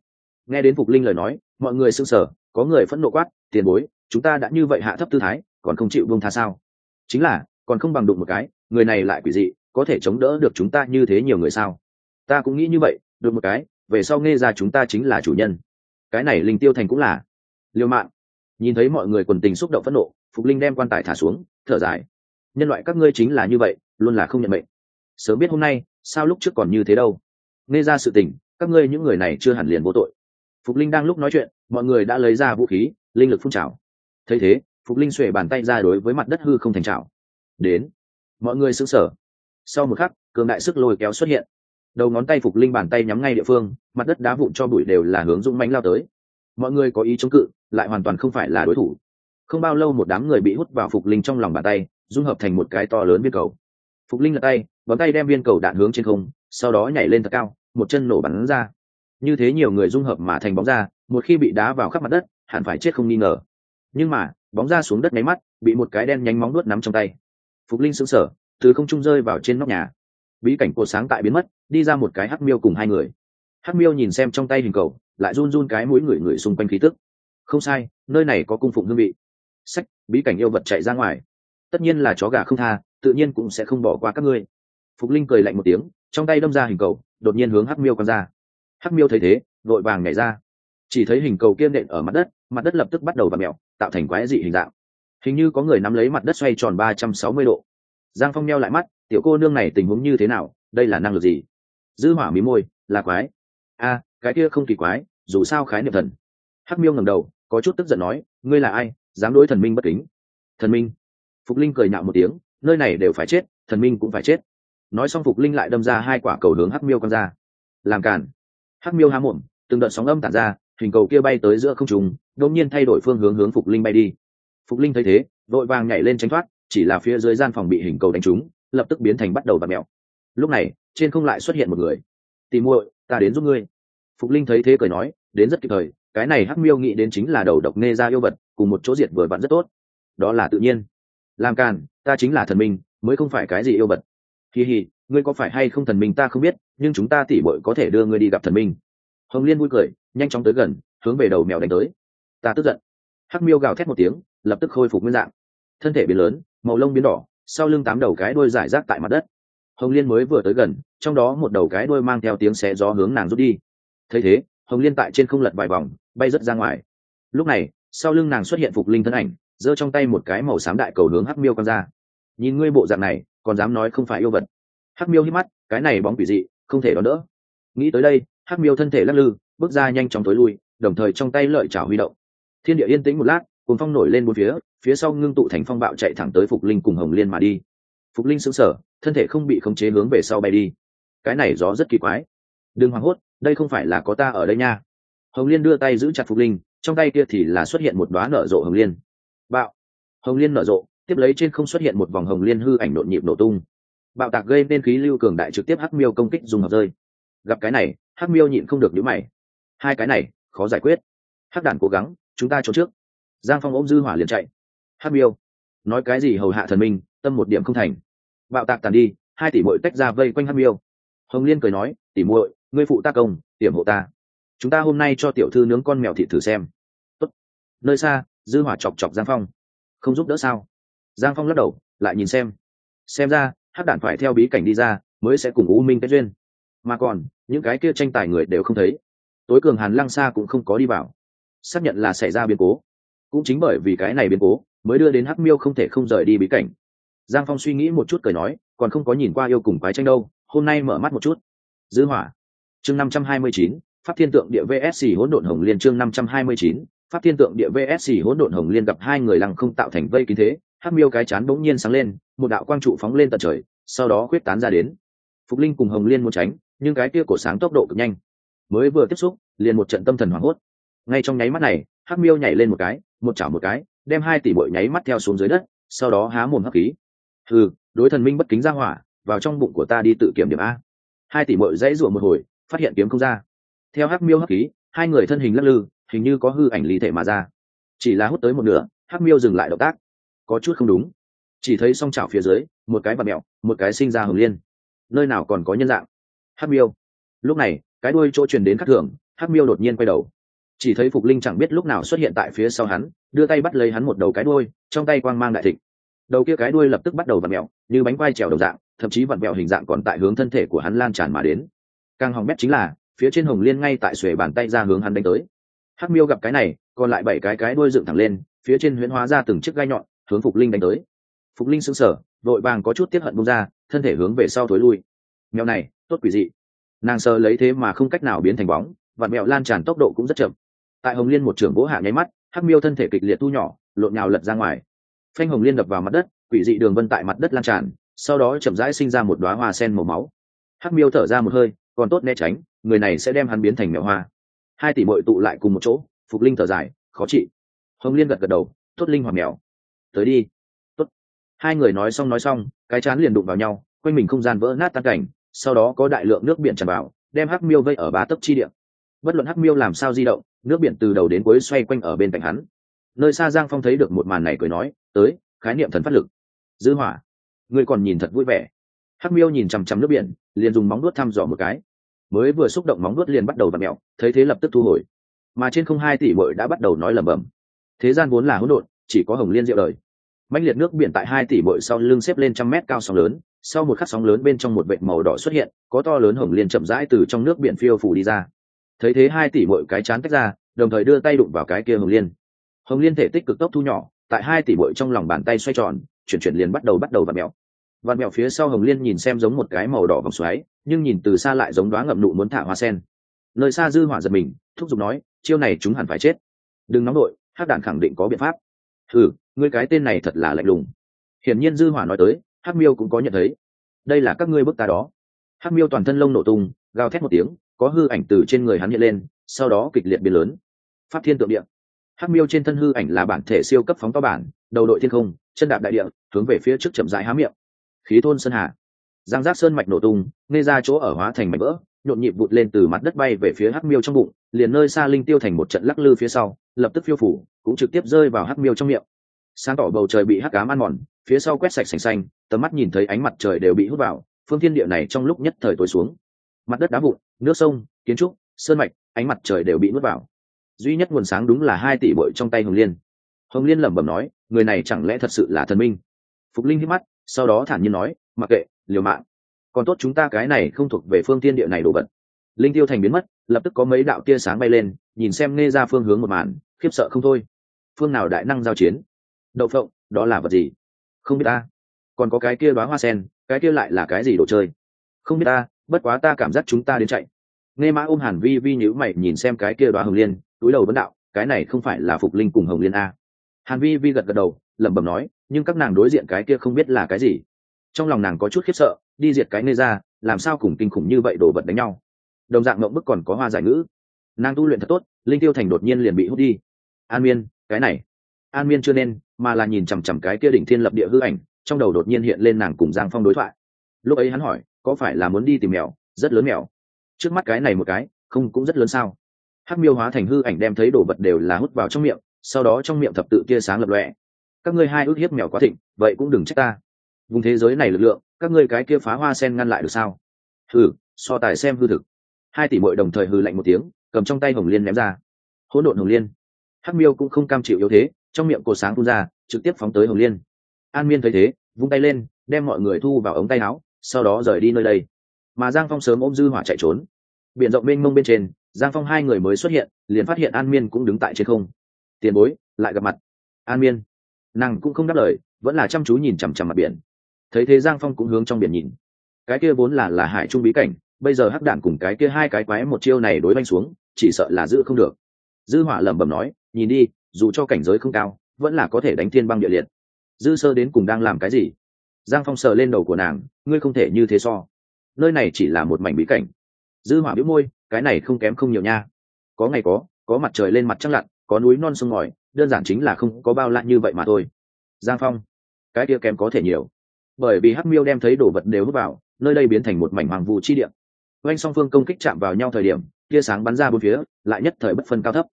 Nghe đến phục linh lời nói, mọi người s ư n g sở có người phẫn nộ quát, tiền bối, chúng ta đã như vậy hạ thấp tư thái, còn không chịu buông tha sao? Chính là, còn không bằng đụng một cái, người này lại quỷ dị, có thể chống đỡ được chúng ta như thế nhiều người sao? Ta cũng nghĩ như vậy được một cái, về sau nghe ra chúng ta chính là chủ nhân. Cái này linh tiêu thành cũng là liêu mạng. Nhìn thấy mọi người quần tình xúc động phẫn nộ phục linh đem quan tài thả xuống, thở dài. Nhân loại các ngươi chính là như vậy, luôn là không nhận mệnh. Sớm biết hôm nay, sao lúc trước còn như thế đâu? Nghe ra sự tình, các ngươi những người này chưa hẳn liền vô tội. Phục linh đang lúc nói chuyện, mọi người đã lấy ra vũ khí, linh lực phun trào. Thấy thế, phục linh xuể bàn tay ra đối với mặt đất hư không thành trào. Đến. Mọi người xứng sở sau một khắc, cường đại sức lôi kéo xuất hiện. Đầu ngón tay phục linh bàn tay nhắm ngay địa phương, mặt đất đá vụn cho bụi đều là hướng dũng mánh lao tới. Mọi người có ý chống cự, lại hoàn toàn không phải là đối thủ không bao lâu một đám người bị hút vào phục linh trong lòng bàn tay, dung hợp thành một cái to lớn viên cầu. Phục linh lật tay, bấm tay đem viên cầu đạn hướng trên không, sau đó nhảy lên thật cao, một chân nổ bắn ra. Như thế nhiều người dung hợp mà thành bóng ra, một khi bị đá vào khắp mặt đất, hẳn phải chết không nghi ngờ. Nhưng mà, bóng ra xuống đất nháy mắt, bị một cái đen nhánh móng nuốt nắm trong tay. Phục linh sững sờ, từ không trung rơi vào trên nóc nhà. Bí cảnh cột sáng tại biến mất, đi ra một cái hắc miêu cùng hai người. Hắc miêu nhìn xem trong tay hình cầu, lại run run cái mũi người người xung quanh khí tức. Không sai, nơi này có cung phụng hương vị sách, bí cảnh yêu vật chạy ra ngoài. Tất nhiên là chó gà không tha, tự nhiên cũng sẽ không bỏ qua các ngươi. Phục linh cười lạnh một tiếng, trong tay đâm ra hình cầu, đột nhiên hướng hắc miêu quăng ra. Hắc miêu thấy thế, vội vàng nhảy ra. Chỉ thấy hình cầu kiên nện ở mặt đất mặt đất lập tức bắt đầu và mẹo tạo thành quái dị hình dạng. Hình như có người nắm lấy mặt đất xoay tròn ba trăm sáu mươi độ. Giang phong meo lại mắt, tiểu cô nương này tình huống như thế nào, đây là năng lực gì? Dư hỏa mí môi, là quái. A cái kia không kỳ quái, dù sao khái niệm thần. Hắc miêu ngẩng đầu, có chút tức giận nói, ngươi là ai? Dám đối thần minh bất kính. Thần minh. Phục linh cười nhạo một tiếng, nơi này đều phải chết, thần minh cũng phải chết. Nói xong phục linh lại đâm ra hai quả cầu hướng hắc miêu con ra. Làm cản hắc miêu há mồm, từng đợt sóng âm tản ra, hình cầu kia bay tới giữa không trùng đột nhiên thay đổi phương hướng hướng phục linh bay đi. Phục linh thấy thế, vội vàng nhảy lên tránh thoát, chỉ là phía dưới gian phòng bị hình cầu đánh trúng, lập tức biến thành bắt đầu và mèo. Lúc này, trên không lại xuất hiện một người. Tìm muội, ta đến giúp ngươi. Phục linh thấy thế cười nói, đến rất kịp thời, cái này hắc miêu nghĩ đến chính là đầu độc nê ra yêu vật cùng một chỗ diệt vừa vặn rất tốt. Đó là tự nhiên. Làm càn, ta chính là thần minh, mới không phải cái gì yêu vật. Kỳ hì ngươi có phải hay không thần minh ta không biết, nhưng chúng ta tỉ bội có thể đưa ngươi đi gặp thần minh. Hồng liên vui cười, nhanh chóng tới gần, hướng về đầu mèo đánh tới. Ta tức giận. Hắc miêu gào thét một tiếng, lập tức khôi phục nguyên dạng. Thân thể biến lớn, màu lông biến đỏ, sau lưng tám đầu cái đuôi giải rác tại mặt đất. Hồng liên mới vừa tới gần, trong đó một đầu cái đuôi mang theo tiếng xé gió hướng nàng rút đi. Thấy thế, hồng liên tại trên không lật vài vòng, bay rớt ra ngoài. Lúc này sau lưng nàng xuất hiện phục linh thân ảnh, giơ trong tay một cái màu xám đại cầu hướng hắc miêu con ra. Nhìn ngươi bộ dạng này, còn dám nói không phải yêu vật. Hắc miêu hít mắt, cái này bóng quỷ dị, không thể đón đỡ. Nghĩ tới đây, hắc miêu thân thể lắc lư, bước ra nhanh chóng tối lui, đồng thời trong tay lợi chảo huy động. Thiên địa yên tĩnh một lát cùng phong nổi lên bốn phía phía sau ngưng tụ thành phong bạo chạy thẳng tới phục linh cùng hồng liên mà đi. Phục linh sững sờ, thân thể không bị khống chế hướng về sau bay đi. Cái này gió rất kỳ quái. Đừng hoảng hốt, đây không phải là có ta ở đây nha. Hồng liên đưa tay giữ chặt phục linh trong tay kia thì là xuất hiện một đoá nở rộ hồng liên. Bạo. Hồng liên nở rộ, tiếp lấy trên không xuất hiện một vòng hồng liên hư ảnh nộn nhịp nổ tung. Bạo tạc gây nên khí lưu cường đại trực tiếp hắc miêu công kích dùng hợp rơi. Gặp cái này, hắc miêu nhịn không được nhíu mày. Hai cái này, khó giải quyết. Hắc đản cố gắng, chúng ta trốn trước. Giang phong ôm dư hỏa liền chạy. Hắc miêu, nói cái gì hầu hạ thần minh, tâm một điểm không thành. Bạo tạc tàn đi, hai tỷ muội tách ra vây quanh hắc miêu. Hồng liên cười nói, tỷ muội, ngươi phụ ta công, tiểm hộ ta chúng ta hôm nay cho tiểu thư nướng con mèo thịt thử xem. Tốt. nơi xa, dư hỏa chọc chọc giang phong. Không giúp đỡ sao? Giang phong lắc đầu, lại nhìn xem. Xem ra hắc đản phải theo bí cảnh đi ra, mới sẽ cùng u minh kết duyên. Mà còn, những cái kia tranh tài người đều không thấy. Tối cường hàn lăng xa cũng không có đi vào. Xác nhận là xảy ra biến cố. Cũng chính bởi vì cái này biến cố, mới đưa đến hắc miêu không thể không rời đi bí cảnh. Giang phong suy nghĩ một chút cười nói, còn không có nhìn qua yêu cùng quái tranh đâu, hôm nay mở mắt một chút. Dư hỏa. Chương năm trăm hai mươi chín pháp thiên tượng địa vsc hỗn độn hồng liên chương năm trăm hai mươi chín, pháp thiên tượng địa vsc hỗn độn hồng liên gặp hai người lăng không tạo thành vây kín thế, hắc miêu cái chán bỗng nhiên sáng lên, một đạo quang trụ phóng lên tận trời, sau đó quyết tán ra đến. Phục linh cùng hồng liên muốn tránh, nhưng cái kia cổ sáng tốc độ cực nhanh. Mới vừa tiếp xúc, liền một trận tâm thần hoảng hốt. Ngay trong nháy mắt này, hắc miêu nhảy lên một cái, một chảo một cái, đem hai tỷ bội nháy mắt theo xuống dưới đất, sau đó há mồm hấp khí. Ừ đối thần minh bất kính ra hỏa, vào trong bụng của ta đi tự kiểm điểm a. Hai tỷ bội dãy rủa một hồi, phát hiện kiếm không ra theo hắc miêu hắc khí, hai người thân hình lắc lư, hình như có hư ảnh lý thể mà ra. Chỉ là hút tới một nửa, hắc miêu dừng lại động tác. Có chút không đúng. Chỉ thấy song chảo phía dưới, một cái bạt mẹo, một cái sinh ra hồng liên. Nơi nào còn có nhân dạng? Hắc miêu. Lúc này, cái đuôi chỗ truyền đến khắc thường, hắc miêu đột nhiên quay đầu. Chỉ thấy phục linh chẳng biết lúc nào xuất hiện tại phía sau hắn, đưa tay bắt lấy hắn một đầu cái đuôi, trong tay quang mang đại thịnh. Đầu kia cái đuôi lập tức bắt đầu vặn mẹo, như bánh quai trèo đầu dạng, thậm chí vặn mẹo hình dạng còn tại hướng thân thể của hắn lan tràn mà đến. Càng hỏng bét chính là phía trên hồng liên ngay tại xuề bàn tay ra hướng hắn đánh tới. Hắc miêu gặp cái này, còn lại bảy cái cái đuôi dựng thẳng lên, phía trên huyễn hóa ra từng chiếc gai nhọn, hướng phục linh đánh tới. Phục linh sững sờ vội vàng có chút tiếp hận bung ra, thân thể hướng về sau thối lui. Mèo này, tốt quỷ dị. Nàng sờ lấy thế mà không cách nào biến thành bóng và mẹo lan tràn tốc độ cũng rất chậm. Tại hồng liên một trưởng vỗ hạ nháy mắt, hắc miêu thân thể kịch liệt thu nhỏ, lộn nhào lật ra ngoài. Phanh hồng liên đập vào mặt đất, quỷ dị đường vân tại mặt đất lan tràn, sau đó chậm rãi sinh ra một đoá hoa sen màu máu. Hắc miêu thở ra một hơi, còn tốt né tránh người này sẽ đem hắn biến thành mèo hoa. Hai tỷ bội tụ lại cùng một chỗ, phục linh thở dài, khó trị hồng liên gật gật đầu, tốt linh hoặc mèo. Tới đi. Tốt. Hai người nói xong nói xong, cái chán liền đụng vào nhau, quanh mình không gian vỡ nát tan cảnh, sau đó có đại lượng nước biển tràn vào, đem hắc miêu vây ở ba tấc chi điện bất luận hắc miêu làm sao di động, nước biển từ đầu đến cuối xoay quanh ở bên cạnh hắn. Nơi xa giang phong thấy được một màn này cười nói, tới, khái niệm thần phát lực. Dư hỏa. Ngươi còn nhìn thật vui vẻ. Hắc miêu nhìn chằm chằm nước biển, liền dùng móng đuốt thăm dò một cái mới vừa xúc động móng vuốt liền bắt đầu vặn mẹo, thấy thế lập tức thu hồi. Mà trên không hai tỷ bội đã bắt đầu nói lẩm bẩm. Thế gian vốn là hỗn độn, chỉ có hồng liên diệu đời. Mạnh liệt nước biển tại hai tỷ bội sau lưng xếp lên trăm mét cao sóng lớn, sau một khắc sóng lớn bên trong một vệt màu đỏ xuất hiện, có to lớn hồng liên chậm rãi từ trong nước biển phiêu phủ đi ra. Thấy thế hai tỷ bội cái chán tách ra, đồng thời đưa tay đụng vào cái kia hồng liên. Hồng liên thể tích cực tốc thu nhỏ, tại hai tỷ bội trong lòng bàn tay xoay tròn, chuyển chuyển liền bắt đầu bắt đầu vặn mẹo. Vặn mẹo phía sau hồng liên nhìn xem giống một cái màu đỏ vòng xoáy nhưng nhìn từ xa lại giống đoá ngậm nụ muốn thả hoa sen. Nơi xa dư hỏa giật mình, thúc giục nói, chiêu này chúng hẳn phải chết. Đừng nóng đội, hắc đản khẳng định có biện pháp. Thử ngươi cái tên này thật là lạnh lùng. Hiển nhiên dư hỏa nói tới, hắc miêu cũng có nhận thấy. Đây là các ngươi bức ta đó. Hắc miêu toàn thân lông nổ tung, gào thét một tiếng, có hư ảnh từ trên người hắn hiện lên, sau đó kịch liệt biến lớn. Pháp thiên tượng địa. Hắc miêu trên thân hư ảnh là bản thể siêu cấp phóng to bản, đầu đội thiên không, chân đạp đại địa, hướng về phía trước chậm rãi há miệng. Khí thôn sơn hà giang giác sơn mạch nổ tung, nghe ra chỗ ở hóa thành mảnh vỡ, nhộn nhịp vụt lên từ mặt đất bay về phía hắc miêu trong bụng, liền nơi xa linh tiêu thành một trận lắc lư phía sau, lập tức phiêu phủ, cũng trực tiếp rơi vào hắc miêu trong miệng. Sáng tỏ bầu trời bị hắc cám ăn mòn, phía sau quét sạch sành xanh, tầm mắt nhìn thấy ánh mặt trời đều bị hút vào, phương thiên địa này trong lúc nhất thời tối xuống. Mặt đất đá vụn, nước sông, kiến trúc, sơn mạch, ánh mặt trời đều bị nuốt vào. Duy nhất nguồn sáng đúng là hai tỷ bội trong tay hồng liên. Hồng liên lẩm bẩm nói, người này chẳng lẽ thật sự là thần minh? Phục linh hít mắt, sau đó thản nhiên nói, mặc kệ liều mạng. Còn tốt chúng ta cái này không thuộc về phương tiên địa này đồ vật. Linh tiêu thành biến mất, lập tức có mấy đạo tia sáng bay lên, nhìn xem nghe ra phương hướng một màn, khiếp sợ không thôi. Phương nào đại năng giao chiến? Đậu phộng, đó là vật gì? Không biết ta. Còn có cái kia đoá hoa sen, cái kia lại là cái gì đồ chơi? Không biết ta, bất quá ta cảm giác chúng ta đến chạy. Nghe mã ôm hàn vi vi nhữ mày nhìn xem cái kia đoá hồng liên, túi đầu vấn đạo, cái này không phải là phục linh cùng hồng liên a. Hàn vi vi gật gật đầu, lẩm bẩm nói, nhưng các nàng đối diện cái kia không biết là cái gì trong lòng nàng có chút khiếp sợ, đi diệt cái nê ra, làm sao cùng kinh khủng như vậy đổ vật đánh nhau. Đồng dạng mộng bức còn có hoa giải ngữ. Nàng tu luyện thật tốt, linh tiêu thành đột nhiên liền bị hút đi. An miên, cái này. An miên chưa nên, mà là nhìn chằm chằm cái kia đỉnh thiên lập địa hư ảnh, trong đầu đột nhiên hiện lên nàng cùng giang phong đối thoại. Lúc ấy hắn hỏi, có phải là muốn đi tìm mèo? Rất lớn mèo. Trước mắt cái này một cái, không cũng rất lớn sao? Hắc miêu hóa thành hư ảnh đem thấy đồ vật đều là hút vào trong miệng, sau đó trong miệng thập tự kia sáng lập lọe các ngươi hai ước hiếp mèo quá thịnh, vậy cũng đừng trách ta vùng thế giới này lực lượng, các ngươi cái kia phá hoa sen ngăn lại được sao? Hừ, so tài xem hư thực. Hai tỷ mội đồng thời hư lạnh một tiếng, cầm trong tay hồng liên ném ra. Hỗn độn hồng liên. Hắc miêu cũng không cam chịu yếu thế, trong miệng cột sáng phun ra, trực tiếp phóng tới hồng liên. An miên thấy thế, vung tay lên, đem mọi người thu vào ống tay áo, sau đó rời đi nơi đây. Mà giang phong sớm ôm dư hỏa chạy trốn. Biển rộng mênh mông bên trên, giang phong hai người mới xuất hiện, liền phát hiện an miên cũng đứng tại trên không. Tiền bối, lại gặp mặt. An miên, nàng cũng không đáp lời, vẫn là chăm chú nhìn chằm chằm mặt biển thấy thế giang phong cũng hướng trong biển nhìn. Cái kia vốn là là hải trung bí cảnh, bây giờ hắc đản cùng cái kia hai cái quái một chiêu này đối banh xuống, chỉ sợ là giữ không được. Dư hỏa lẩm bẩm nói, nhìn đi, dù cho cảnh giới không cao, vẫn là có thể đánh thiên băng địa liệt. Dư sơ đến cùng đang làm cái gì? Giang phong sờ lên đầu của nàng, ngươi không thể như thế so. Nơi này chỉ là một mảnh bí cảnh. Dư hỏa biếu môi, cái này không kém không nhiều nha. Có ngày có có mặt trời lên mặt trăng lặn, có núi non sông ngòi, đơn giản chính là không có bao lạ như vậy mà thôi. Giang phong, cái kia kém có thể nhiều bởi vì hắc miêu đem thấy đồ vật đều hút vào, nơi đây biến thành một mảnh hoàng vụ chi điểm oanh song phương công kích chạm vào nhau thời điểm, tia sáng bắn ra bốn phía, lại nhất thời bất phân cao thấp.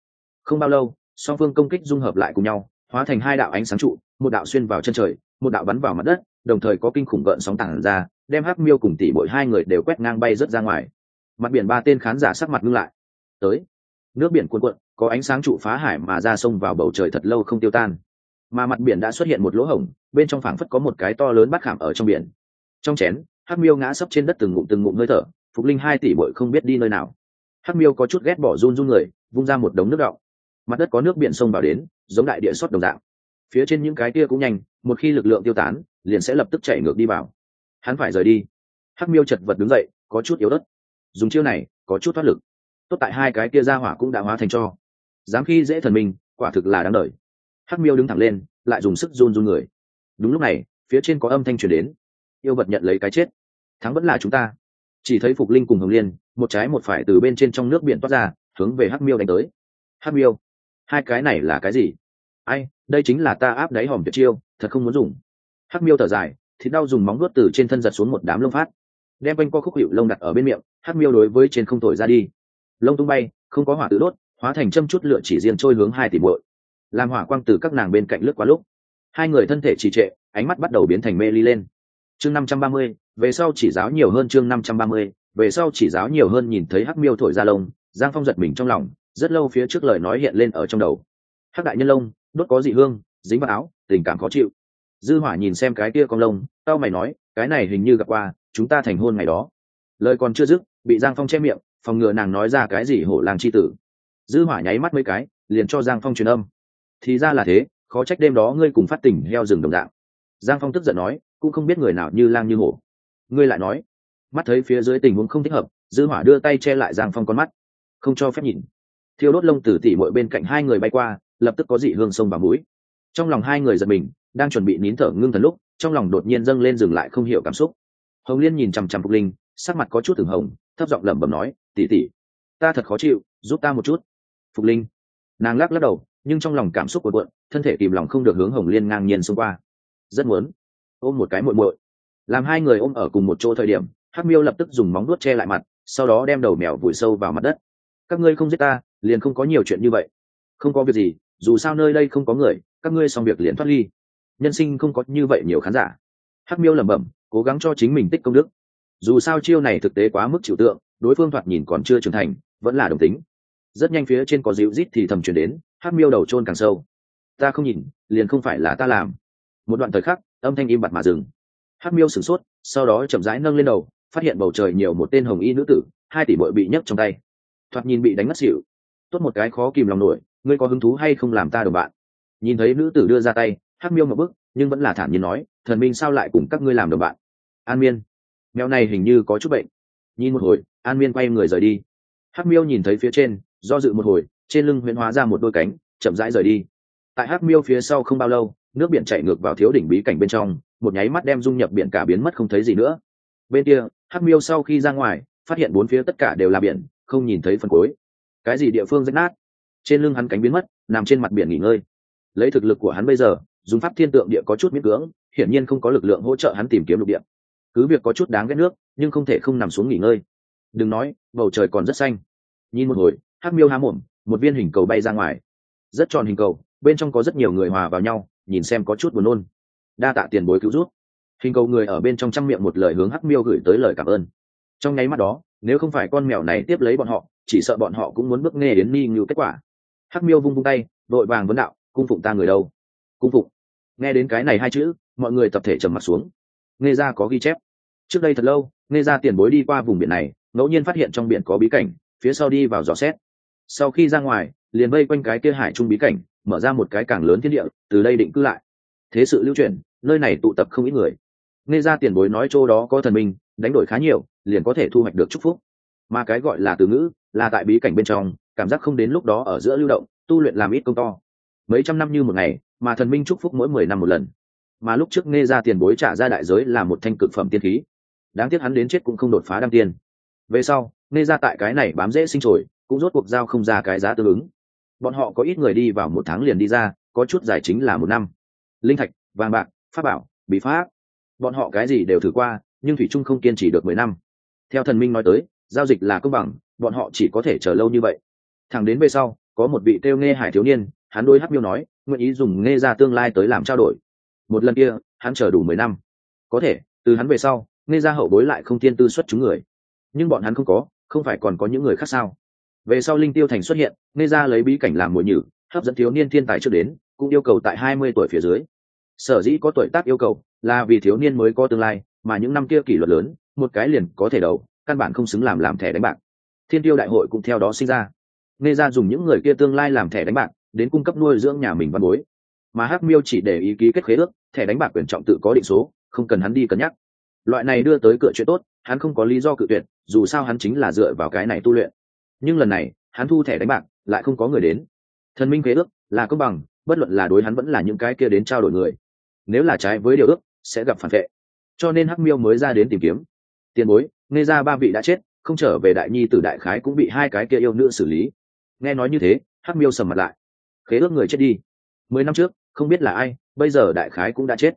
Không bao lâu, song phương công kích dung hợp lại cùng nhau, hóa thành hai đạo ánh sáng trụ, một đạo xuyên vào chân trời, một đạo bắn vào mặt đất, đồng thời có kinh khủng gợn sóng tản ra, đem hắc miêu cùng tỷ bội hai người đều quét ngang bay rớt ra ngoài. Mặt biển ba tên khán giả sắc mặt ngưng lại. Tới. Nước biển cuồn cuộn, có ánh sáng trụ phá hải mà ra sông vào bầu trời thật lâu không tiêu tan mà mặt biển đã xuất hiện một lỗ hổng, bên trong phảng phất có một cái to lớn bắt khảm ở trong biển. Trong chén, hắc miêu ngã sấp trên đất từng ngụm từng ngụm hơi thở, phục linh hai tỷ bội không biết đi nơi nào. Hắc miêu có chút ghét bỏ run run người, vung ra một đống nước đọng. Mặt đất có nước biển sông vào đến, giống đại địa xuất đồng dạng. Phía trên những cái kia cũng nhanh, một khi lực lượng tiêu tán, liền sẽ lập tức chạy ngược đi vào. Hắn phải rời đi. Hắc miêu chật vật đứng dậy, có chút yếu đất dùng chiêu này, có chút thoát lực. Tốt tại hai cái kia ra hỏa cũng đã hóa thành cho. Dám khi dễ thần minh, quả thực là đáng đời hắc miêu đứng thẳng lên, lại dùng sức run run người. Đúng lúc này, phía trên có âm thanh truyền đến. Yêu vật nhận lấy cái chết. Thắng vẫn là chúng ta. Chỉ thấy phục linh cùng hồng liên, một trái một phải từ bên trên trong nước biển toát ra, hướng về hắc miêu đánh tới. Hắc miêu, hai cái này là cái gì? Ai, đây chính là ta áp đáy hòm tuyệt chiêu, thật không muốn dùng. Hắc miêu thở dài thì đau dùng móng nuốt từ trên thân giật xuống một đám lông phát. Đem quanh co khúc hiệu lông đặt ở bên miệng, hắc miêu đối với trên không thổi ra đi. Lông tung bay, không có hỏa tự đốt, hóa thành châm chút lửa chỉ riêng trôi hướng hai tỷ bội làm hỏa quang từ các nàng bên cạnh lướt qua lúc. Hai người thân thể trì trệ, ánh mắt bắt đầu biến thành mê ly lên. Chương năm trăm ba mươi, về sau chỉ giáo nhiều hơn chương năm trăm ba mươi, về sau chỉ giáo nhiều hơn nhìn thấy hắc miêu thổi ra lông, giang phong giật mình trong lòng, rất lâu phía trước lời nói hiện lên ở trong đầu. Hắc đại nhân lông, đốt có dị hương, dính vào áo, tình cảm khó chịu. Dư hỏa nhìn xem cái kia con lông tao mày nói, cái này hình như gặp qua, chúng ta thành hôn ngày đó. Lời còn chưa dứt, bị giang phong che miệng, phòng ngừa nàng nói ra cái gì hổ làng chi tử. Dư hỏa nháy mắt mấy cái, liền cho giang phong truyền âm thì ra là thế, khó trách đêm đó ngươi cùng phát tình heo rừng đồng dạng. Giang phong tức giận nói, cũng không biết người nào như lang như hổ. Ngươi lại nói. Mắt thấy phía dưới tình huống không thích hợp, dư hỏa đưa tay che lại giang phong con mắt. Không cho phép nhìn. Thiêu đốt lông tử tỉ mỗi bên cạnh hai người bay qua, lập tức có dị hương sông vào mũi. Trong lòng hai người giật mình, đang chuẩn bị nín thở ngưng thần lúc, trong lòng đột nhiên dâng lên dừng lại không hiểu cảm xúc. Hồng liên nhìn chằm chằm phục linh, sắc mặt có chút từng hồng, thấp giọng lẩm bẩm nói tỉ tỉ ta thật khó chịu, giúp ta một chút. Phục linh, nàng lắc lắc đầu nhưng trong lòng cảm xúc của cuộn, thân thể kìm lòng không được hướng hồng liên ngang nhiên xông qua. Rất muốn. Ôm một cái muội muội. Làm hai người ôm ở cùng một chỗ thời điểm, hắc miêu lập tức dùng móng nuốt che lại mặt, sau đó đem đầu mèo vùi sâu vào mặt đất. Các ngươi không giết ta, liền không có nhiều chuyện như vậy. Không có việc gì, dù sao nơi đây không có người, các ngươi xong việc liền thoát ly. Nhân sinh không có như vậy nhiều khán giả. Hắc miêu lẩm bẩm, cố gắng cho chính mình tích công đức. Dù sao chiêu này thực tế quá mức chịu tượng, đối phương thoạt nhìn còn chưa trưởng thành, vẫn là đồng tính. Rất nhanh phía trên có dịu rít thì thầm chuyển đến hắc miêu đầu trôn càng sâu. Ta không nhìn, liền không phải là ta làm. Một đoạn thời khắc, âm thanh im bặt mà dừng. Hắc miêu sửng sốt, sau đó chậm rãi nâng lên đầu, phát hiện bầu trời nhiều một tên hồng y nữ tử, hai tỷ bội bị nhấc trong tay. Thoạt nhìn bị đánh mất xỉu. Tốt một cái khó kìm lòng nổi, ngươi có hứng thú hay không làm ta đồng bạn? Nhìn thấy nữ tử đưa ra tay hắc miêu một bức nhưng vẫn là thản nhiên nói, thần minh sao lại cùng các ngươi làm đồng bạn? An miên. Mèo này hình như có chút bệnh. Nhìn một hồi, an miên quay người rời đi. Hắc miêu nhìn thấy phía trên, do dự một hồi trên lưng huyễn hóa ra một đôi cánh, chậm rãi rời đi. Tại hắc miêu phía sau không bao lâu, nước biển chảy ngược vào thiếu đỉnh bí cảnh bên trong, một nháy mắt đem dung nhập biển cả biến mất không thấy gì nữa. Bên kia, hắc miêu sau khi ra ngoài, phát hiện bốn phía tất cả đều là biển, không nhìn thấy phần cuối. Cái gì địa phương rách nát? Trên lưng hắn cánh biến mất, nằm trên mặt biển nghỉ ngơi. Lấy thực lực của hắn bây giờ, dùng pháp thiên tượng địa có chút miễn cưỡng, hiển nhiên không có lực lượng hỗ trợ hắn tìm kiếm lục địa. Cứ việc có chút đáng ghét nước, nhưng không thể không nằm xuống nghỉ ngơi. Đừng nói, bầu trời còn rất xanh. Nhìn một hồi, hắc miêu há mồm một viên hình cầu bay ra ngoài. Rất tròn hình cầu, bên trong có rất nhiều người hòa vào nhau, nhìn xem có chút buồn nôn. Đa tạ tiền bối cứu rút hình cầu người ở bên trong trăm miệng một lời hướng hắc miêu gửi tới lời cảm ơn. Trong nháy mắt đó, nếu không phải con mèo này tiếp lấy bọn họ, chỉ sợ bọn họ cũng muốn bước nghe đến mi ngưu kết quả. Hắc miêu vung vung tay, vội vàng vấn đạo, cung phụng ta người đâu? Cung phụng. Nghe đến cái này hai chữ, mọi người tập thể trầm mặt xuống. Nghe ra có ghi chép. Trước đây thật lâu, nghe ra tiền bối đi qua vùng biển này, ngẫu nhiên phát hiện trong biển có bí cảnh, phía sau đi vào dò xét sau khi ra ngoài, liền vây quanh cái kia hải trung bí cảnh, mở ra một cái càng lớn thiên địa, từ đây định cư lại. Thế sự lưu truyền nơi này tụ tập không ít người. Nghe ra tiền bối nói chỗ đó có thần minh, đánh đổi khá nhiều, liền có thể thu hoạch được chúc phúc. Mà cái gọi là từ ngữ, là tại bí cảnh bên trong, cảm giác không đến lúc đó ở giữa lưu động, tu luyện làm ít công to. Mấy trăm năm như một ngày, mà thần minh chúc phúc mỗi mười năm một lần. Mà lúc trước nghe ra tiền bối trả ra đại giới là một thanh cực phẩm tiên khí. Đáng tiếc hắn đến chết cũng không đột phá đăng tiên. Về sau nghe ra tại cái này bám dễ sinh trồi, cũng rốt cuộc giao không ra cái giá tương ứng. Bọn họ có ít người đi vào một tháng liền đi ra, có chút giải chính là một năm. Linh thạch, vàng bạc, pháp bảo bị pháp. Bọn họ cái gì đều thử qua, nhưng thủy trung không kiên trì được mười năm. Theo thần minh nói tới, giao dịch là công bằng, bọn họ chỉ có thể chờ lâu như vậy. Thẳng đến về sau, có một vị kêu nghe hải thiếu niên, hắn đôi hắc miêu nói, nguyện ý dùng nghe ra tương lai tới làm trao đổi. Một lần kia, hắn chờ đủ mười năm. Có thể, từ hắn về sau nghe ra hậu bối lại không thiên tư xuất chúng người. Nhưng bọn hắn không có không phải còn có những người khác sao? Về sau linh tiêu thành xuất hiện, nghe ra lấy bí cảnh làm mồi nhử, hấp dẫn thiếu niên thiên tài trước đến, cũng yêu cầu tại hai mươi tuổi phía dưới. Sở dĩ có tuổi tác yêu cầu, là vì thiếu niên mới có tương lai, mà những năm kia kỷ luật lớn, một cái liền có thể đầu, căn bản không xứng làm làm thẻ đánh bạc. Thiên tiêu đại hội cũng theo đó sinh ra. Nghe ra dùng những người kia tương lai làm thẻ đánh bạc, đến cung cấp nuôi dưỡng nhà mình văn bối. Mà hắc miêu chỉ để ý ký kết khế ước, thẻ đánh bạc quyền trọng tự có định số, không cần hắn đi cân nhắc loại này đưa tới cửa chuyện tốt, hắn không có lý do cự tuyệt, dù sao hắn chính là dựa vào cái này tu luyện. Nhưng lần này, hắn thu thẻ đánh bạc, lại không có người đến. Thần minh khế ước là công bằng, bất luận là đối hắn vẫn là những cái kia đến trao đổi người. Nếu là trái với điều ước, sẽ gặp phản vệ. Cho nên hắc miêu mới ra đến tìm kiếm. Tiền bối, nghe ra ba vị đã chết, không trở về đại nhi tử đại khái cũng bị hai cái kia yêu nữ xử lý. Nghe nói như thế, hắc miêu sầm mặt lại. Khế ước người chết đi. Mười năm trước, không biết là ai, bây giờ đại khái cũng đã chết.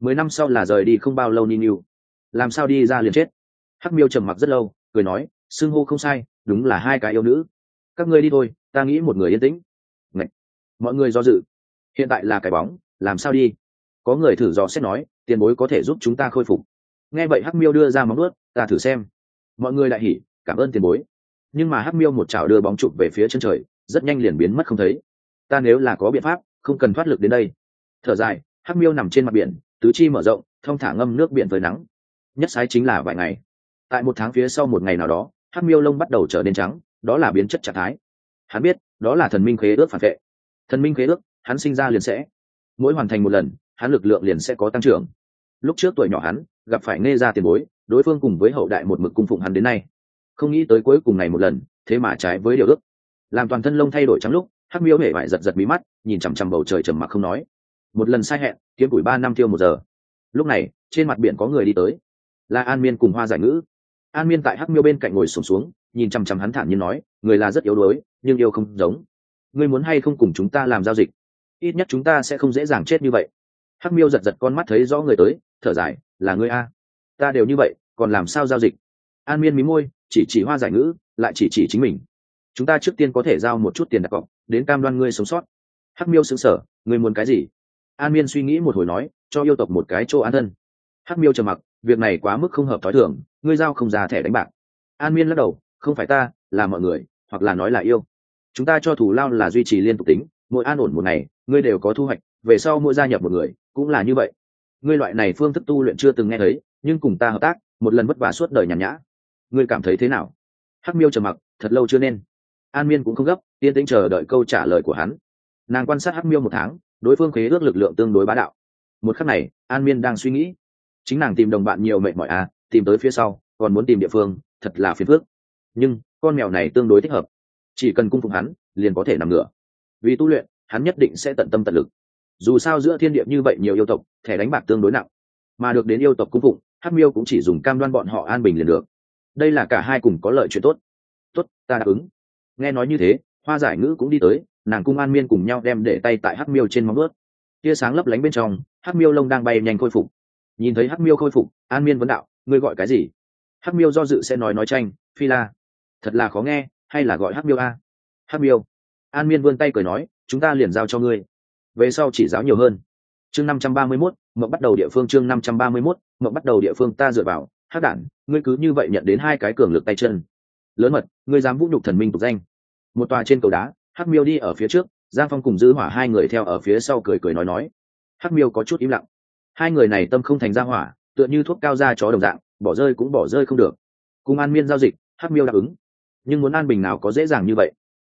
Mười năm sau là rời đi không bao lâu ni niu làm sao đi ra liền chết. Hắc miêu trầm mặc rất lâu, cười nói, xưng hô không sai, đúng là hai cái yêu nữ. Các ngươi đi thôi, ta nghĩ một người yên tĩnh. Ngậy! mọi người do dự. Hiện tại là cái bóng, làm sao đi? Có người thử dò xét nói, tiền bối có thể giúp chúng ta khôi phục. Nghe vậy hắc miêu đưa ra móng ướt ta thử xem. Mọi người lại hỉ, cảm ơn tiền bối. Nhưng mà hắc miêu một chảo đưa bóng chụp về phía chân trời, rất nhanh liền biến mất không thấy. Ta nếu là có biện pháp, không cần thoát lực đến đây. Thở dài, hắc miêu nằm trên mặt biển, tứ chi mở rộng thông thả ngâm nước biển với nắng nhất sái chính là vài ngày. Tại một tháng phía sau một ngày nào đó, hắc miêu lông bắt đầu trở nên trắng, đó là biến chất trạng thái. Hắn biết, đó là thần minh khế ước phản vệ. Thần minh khế ước, hắn sinh ra liền sẽ. Mỗi hoàn thành một lần, hắn lực lượng liền sẽ có tăng trưởng. Lúc trước tuổi nhỏ hắn, gặp phải nghe ra tiền bối, đối phương cùng với hậu đại một mực cung phụng hắn đến nay. Không nghĩ tới cuối cùng này một lần, thế mà trái với điều ước. Làm toàn thân lông thay đổi trắng lúc, hắc miêu hể vải giật giật bí mắt, nhìn chằm chằm bầu trời trầm mặc không nói. Một lần sai hẹn, kiếm củi ba năm tiêu một giờ. Lúc này, trên mặt biển có người đi tới là an miên cùng hoa giải ngữ. An miên tại hắc miêu bên cạnh ngồi sùng xuống, xuống nhìn chằm chằm hắn thản nhiên nói người là rất yếu đuối nhưng yêu không giống. Ngươi muốn hay không cùng chúng ta làm giao dịch? Ít nhất chúng ta sẽ không dễ dàng chết như vậy. Hắc miêu giật giật con mắt thấy rõ người tới thở dài là ngươi a? Ta đều như vậy còn làm sao giao dịch? An miên mí môi chỉ chỉ hoa giải ngữ lại chỉ chỉ chính mình. Chúng ta trước tiên có thể giao một chút tiền đặt cọc đến cam đoan ngươi sống sót. Hắc miêu xứng sở ngươi muốn cái gì? An miên suy nghĩ một hồi nói cho yêu tộc một cái chỗ an thân. Hắc miêu trầm mặc việc này quá mức không hợp t h ó i ngươi giao không ra thẻ đánh bạc. An miên lắc đầu, không phải ta, là mọi người, hoặc là nói là yêu. Chúng ta cho thủ lao là duy trì liên tục tính, mỗi an ổn một ngày, ngươi đều có thu hoạch, về sau mỗi gia nhập một người, cũng là như vậy. Ngươi loại này phương thức tu luyện chưa từng nghe thấy, nhưng cùng ta hợp tác, một lần vất vả suốt đời nhàn nhã. Ngươi cảm thấy thế nào? Hắc miêu trầm mặc, thật lâu chưa nên. An miên cũng không gấp, yên tĩnh chờ đợi câu trả lời của hắn. Nàng quan sát hắc miêu một tháng, đối phương khế ước lực lượng tương đối bá đạo. Một khắc này, an miên đang suy nghĩ chính nàng tìm đồng bạn nhiều mệt mỏi à tìm tới phía sau, còn muốn tìm địa phương, thật là phiền phức. Nhưng, con mèo này tương đối thích hợp. Chỉ cần cung phục hắn, liền có thể nằm ngửa. Vì tu luyện, hắn nhất định sẽ tận tâm tận lực. Dù sao giữa thiên địa như vậy nhiều yêu tộc, thẻ đánh bạc tương đối nặng. Mà được đến yêu tộc cung phụng, hắc miêu cũng chỉ dùng cam đoan bọn họ an bình liền được. Đây là cả hai cùng có lợi chuyện tốt. Tốt, ta đáp ứng. Nghe nói như thế, hoa giải ngữ cũng đi tới, nàng cung an miên cùng nhau đem để tay tại hắc miêu trên móng ướt tia sáng lấp lánh bên trong, hắc miêu lông đang bay nhanh khôi phục nhìn thấy hắc miêu khôi phục, an miên vấn đạo, ngươi gọi cái gì? Hắc miêu do dự sẽ nói nói tranh, phi la, thật là khó nghe, hay là gọi hắc miêu a? Hắc miêu. An miên vươn tay cười nói, chúng ta liền giao cho ngươi. Về sau chỉ giáo nhiều hơn. Chương năm trăm ba mươi mốt, mộng bắt đầu địa phương chương năm trăm ba mươi mốt, mộng bắt đầu địa phương ta dựa vào. Hắc đản, ngươi cứ như vậy nhận đến hai cái cường lực tay chân. Lớn mật, ngươi dám vũ nhục thần minh tục danh. Một tòa trên cầu đá, hắc miêu đi ở phía trước, giang phong cùng dư hỏa hai người theo ở phía sau cười cười nói nói. Hắc miêu có chút im lặng hai người này tâm không thành ra hỏa, tựa như thuốc cao ra chó đồng dạng, bỏ rơi cũng bỏ rơi không được. Cùng an miên giao dịch, hắc miêu đáp ứng. Nhưng muốn an bình nào có dễ dàng như vậy?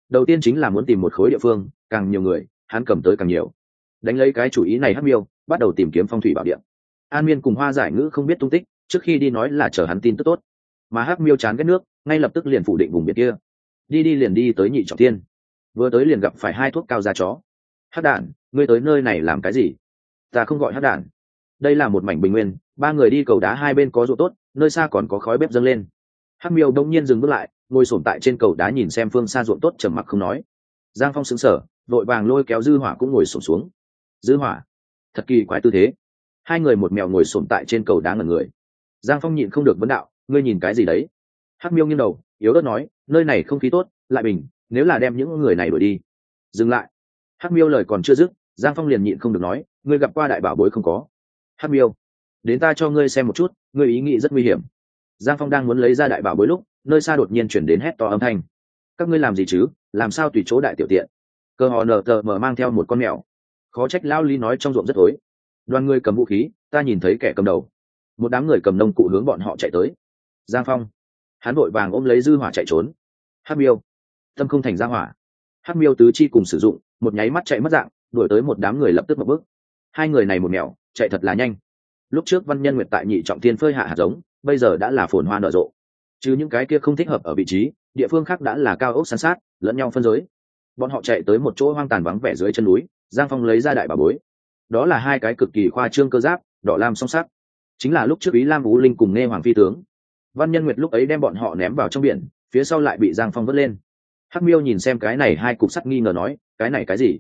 Đầu tiên chính là muốn tìm một khối địa phương, càng nhiều người, hắn cầm tới càng nhiều. Đánh lấy cái chủ ý này hắc miêu, bắt đầu tìm kiếm phong thủy bảo địa. an miên cùng hoa giải ngữ không biết tung tích, trước khi đi nói là chờ hắn tin tức tốt. Mà hắc miêu chán ghét nước, ngay lập tức liền phủ định vùng biển kia. Đi đi liền đi tới nhị trọng tiên vừa tới liền gặp phải hai thuốc cao da chó. Hắc đản, ngươi tới nơi này làm cái gì? Ta không gọi hắc đản đây là một mảnh bình nguyên, ba người đi cầu đá hai bên có ruộng tốt, nơi xa còn có khói bếp dâng lên. Hắc miêu đông nhiên dừng bước lại, ngồi sổm tại trên cầu đá nhìn xem phương xa ruộng tốt, trầm mặc không nói. Giang phong xứng sở vội vàng lôi kéo dư hỏa cũng ngồi sổm xuống. Dư hỏa, thật kỳ quái tư thế. Hai người một mèo ngồi sổm tại trên cầu đá ngẩn người. Giang phong nhịn không được vấn đạo, ngươi nhìn cái gì đấy? Hắc miêu nghiêng đầu, yếu ớt nói, nơi này không khí tốt, lại bình, nếu là đem những người này đuổi đi. Dừng lại. Hắc miêu lời còn chưa dứt, giang phong liền nhịn không được nói, ngươi gặp qua đại bảo bối không có? Hắc miêu. Đến ta cho ngươi xem một chút, ngươi ý nghĩ rất nguy hiểm. Giang phong đang muốn lấy ra đại bảo bối lúc, nơi xa đột nhiên chuyển đến hét to âm thanh. Các ngươi làm gì chứ? Làm sao tùy chỗ đại tiểu tiện? Cơ họ nở tờ mở mang theo một con mèo. Khó trách lão ly nói trong ruộng rất tối. Đoàn người cầm vũ khí, ta nhìn thấy kẻ cầm đầu. Một đám người cầm nông cụ hướng bọn họ chạy tới. Giang phong. Hắn vội vàng ôm lấy dư hỏa chạy trốn. Hắc miêu. Tâm không thành ra hỏa. Hắc miêu tứ chi cùng sử dụng, một nháy mắt chạy mất dạng, đuổi tới một đám người lập tức một bước. Hai người này một mèo chạy thật là nhanh. Lúc trước văn nhân nguyệt tại nhị trọng thiên phơi hạ hạt giống, bây giờ đã là phồn hoa nở rộ. Chứ những cái kia không thích hợp ở vị trí, địa phương khác đã là cao ốc san sát, lẫn nhau phân giới. Bọn họ chạy tới một chỗ hoang tàn vắng vẻ dưới chân núi, giang phong lấy ra đại bà bối. Đó là hai cái cực kỳ khoa trương cơ giáp, đỏ lam song sắc chính là lúc trước ý lam, vũ linh cùng nghe hoàng phi tướng. Văn nhân nguyệt lúc ấy đem bọn họ ném vào trong biển, phía sau lại bị giang phong vớt lên. Hắc miêu nhìn xem cái này hai cục sắt nghi ngờ nói, cái này cái gì?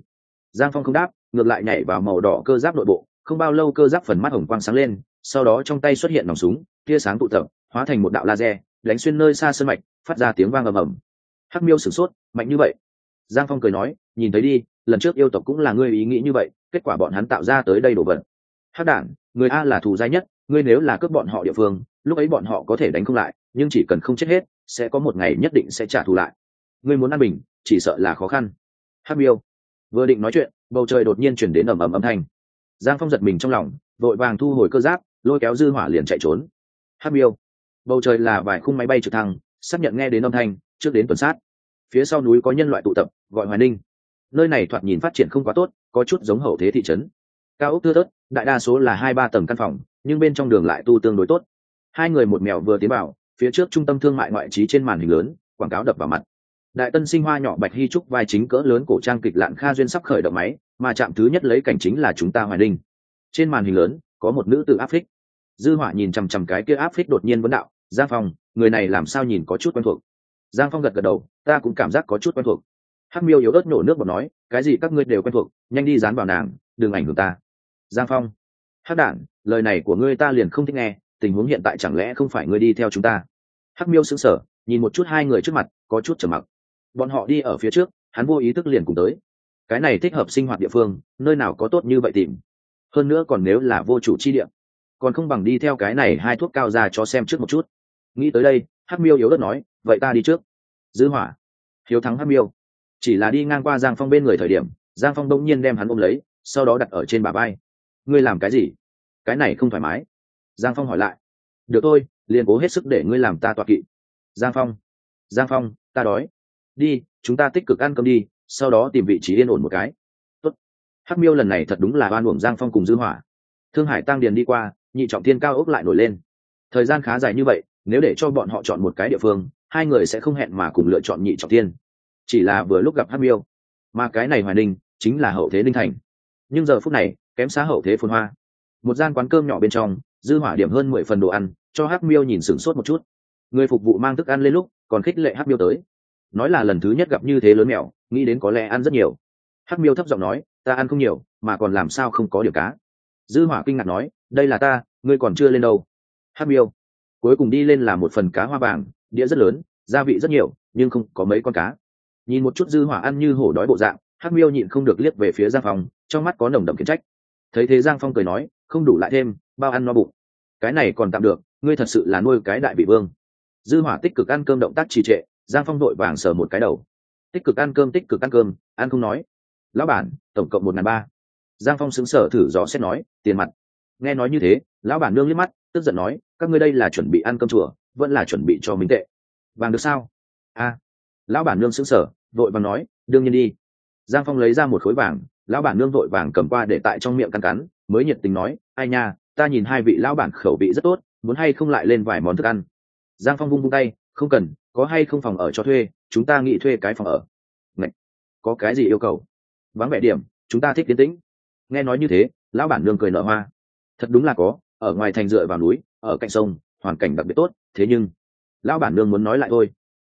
Giang phong không đáp, ngược lại nhảy vào màu đỏ cơ giáp nội bộ không bao lâu cơ giáp phần mắt hồng quang sáng lên, sau đó trong tay xuất hiện nòng súng, tia sáng tụ tập, hóa thành một đạo laser, đánh xuyên nơi xa sân mạch, phát ra tiếng vang ầm ầm. Hắc miêu sửng sốt, mạnh như vậy. Giang phong cười nói, nhìn thấy đi, lần trước yêu tộc cũng là ngươi ý nghĩ như vậy, kết quả bọn hắn tạo ra tới đây đổ vật. Hắc đản, người a là thù dai nhất, ngươi nếu là cướp bọn họ địa phương, lúc ấy bọn họ có thể đánh không lại, nhưng chỉ cần không chết hết, sẽ có một ngày nhất định sẽ trả thù lại. Ngươi muốn an bình, chỉ sợ là khó khăn. Hắc miêu, vừa định nói chuyện, bầu trời đột nhiên chuyển đến ầm ầm âm thanh giang phong giật mình trong lòng, vội vàng thu hồi cơ giáp, lôi kéo dư hỏa liền chạy trốn. Hát miêu. Bầu trời là vài khung máy bay trực thăng, xác nhận nghe đến âm thanh, trước đến tuần sát. Phía sau núi có nhân loại tụ tập, gọi hoài ninh. Nơi này thoạt nhìn phát triển không quá tốt, có chút giống hậu thế thị trấn. Cao ốc thưa tớt đại đa số là hai ba tầng căn phòng, nhưng bên trong đường lại tu tương đối tốt. Hai người một mèo vừa tiến vào, phía trước trung tâm thương mại ngoại trí trên màn hình lớn, quảng cáo đập vào mặt. Đại tân sinh hoa nhỏ bạch hy trúc vai chính cỡ lớn cổ trang kịch lạn kha duyên sắp khởi động máy mà chạm thứ nhất lấy cảnh chính là chúng ta hoài linh trên màn hình lớn, có một nữ tự áp phích. Dư họa nhìn chằm chằm cái kia áp phích đột nhiên vấn đạo, giang phong, người này làm sao nhìn có chút quen thuộc? Giang phong gật gật đầu, ta cũng cảm giác có chút quen thuộc. Hắc miêu yếu ớt nổ nước bọt nói, cái gì các ngươi đều quen thuộc, nhanh đi dán vào nàng, đừng ảnh hưởng ta. Giang phong, hắc đản lời này của ngươi ta liền không thích nghe, tình huống hiện tại chẳng lẽ không phải ngươi đi theo chúng ta? Hắc miêu sững sờ, nhìn một chút hai người trước mặt, có chút trầm mặc. Bọn họ đi ở phía trước, hắn vô ý thức liền cùng tới cái này thích hợp sinh hoạt địa phương, nơi nào có tốt như vậy tìm. Hơn nữa còn nếu là vô chủ chi địa, còn không bằng đi theo cái này hai thuốc cao ra cho xem trước một chút. Nghĩ tới đây, hắc miêu yếu đất nói, vậy ta đi trước. Dư hỏa, hiếu thắng hắc miêu. Chỉ là đi ngang qua giang phong bên người thời điểm, giang phong đông nhiên đem hắn ôm lấy, sau đó đặt ở trên bà vai. ngươi làm cái gì? Cái này không thoải mái. Giang phong hỏi lại. Được thôi, liền cố hết sức để ngươi làm ta tọa kỵ. Giang phong giang phong, ta đói. Đi, chúng ta tích cực ăn cơm đi sau đó tìm vị trí yên ổn một cái. Tốt. hắc miêu lần này thật đúng là oan uổng giang phong cùng dư hỏa. Thương hải tăng điền đi qua, nhị trọng thiên cao ốc lại nổi lên. Thời gian khá dài như vậy, nếu để cho bọn họ chọn một cái địa phương, hai người sẽ không hẹn mà cùng lựa chọn nhị trọng thiên. chỉ là vừa lúc gặp hắc miêu, mà cái này hoài ninh chính là hậu thế ninh thành. Nhưng giờ phút này, kém xa hậu thế phồn hoa. Một gian quán cơm nhỏ bên trong, dư hỏa điểm hơn mười phần đồ ăn, cho hắc miêu nhìn sửng sốt một chút. Người phục vụ mang thức ăn lên lúc, còn khích lệ hắc miêu tới nói là lần thứ nhất gặp như thế lớn mèo nghĩ đến có lẽ ăn rất nhiều. Hắc miêu thấp giọng nói, ta ăn không nhiều, mà còn làm sao không có điểm cá? Dư hỏa kinh ngạc nói, đây là ta, ngươi còn chưa lên đâu. Hắc miêu, cuối cùng đi lên là một phần cá hoa vàng, đĩa rất lớn, gia vị rất nhiều, nhưng không có mấy con cá. Nhìn một chút dư hỏa ăn như hổ đói bộ dạng, hắc miêu nhịn không được liếc về phía giang phong, trong mắt có nồng đậm kiến trách. Thấy thế giang phong cười nói, không đủ lại thêm, bao ăn no bụng. Cái này còn tạm được, ngươi thật sự là nuôi cái đại vị vương. Dư hỏa tích cực ăn cơm động tác trì trệ giang phong đội vàng sờ một cái đầu. Tích cực ăn cơm, tích cực ăn cơm, ăn không nói. Lão bản, tổng cộng một ngàn ba. Giang phong xứng sở thử gió xét nói, tiền mặt. Nghe nói như thế, lão bản nương liếc mắt, tức giận nói, các ngươi đây là chuẩn bị ăn cơm chùa, vẫn là chuẩn bị cho minh tệ. Vàng được sao? A lão bản nương xứng sở vội vàng nói, đương nhiên đi. Giang phong lấy ra một khối vàng, lão bản nương vội vàng cầm qua để tại trong miệng cắn cắn, mới nhiệt tình nói, ai nha, ta nhìn hai vị lão bản khẩu vị rất tốt, muốn hay không lại lên vài món thức ăn. Giang phong vung vung tay không cần, có hay không phòng ở cho thuê, chúng ta nghĩ thuê cái phòng ở. Ngậy! có cái gì yêu cầu? Vắng vẻ điểm, chúng ta thích tiến tĩnh. Nghe nói như thế, lão bản nương cười nở hoa. Thật đúng là có, ở ngoài thành dựa vào núi, ở cạnh sông, hoàn cảnh đặc biệt tốt, thế nhưng, lão bản nương muốn nói lại thôi.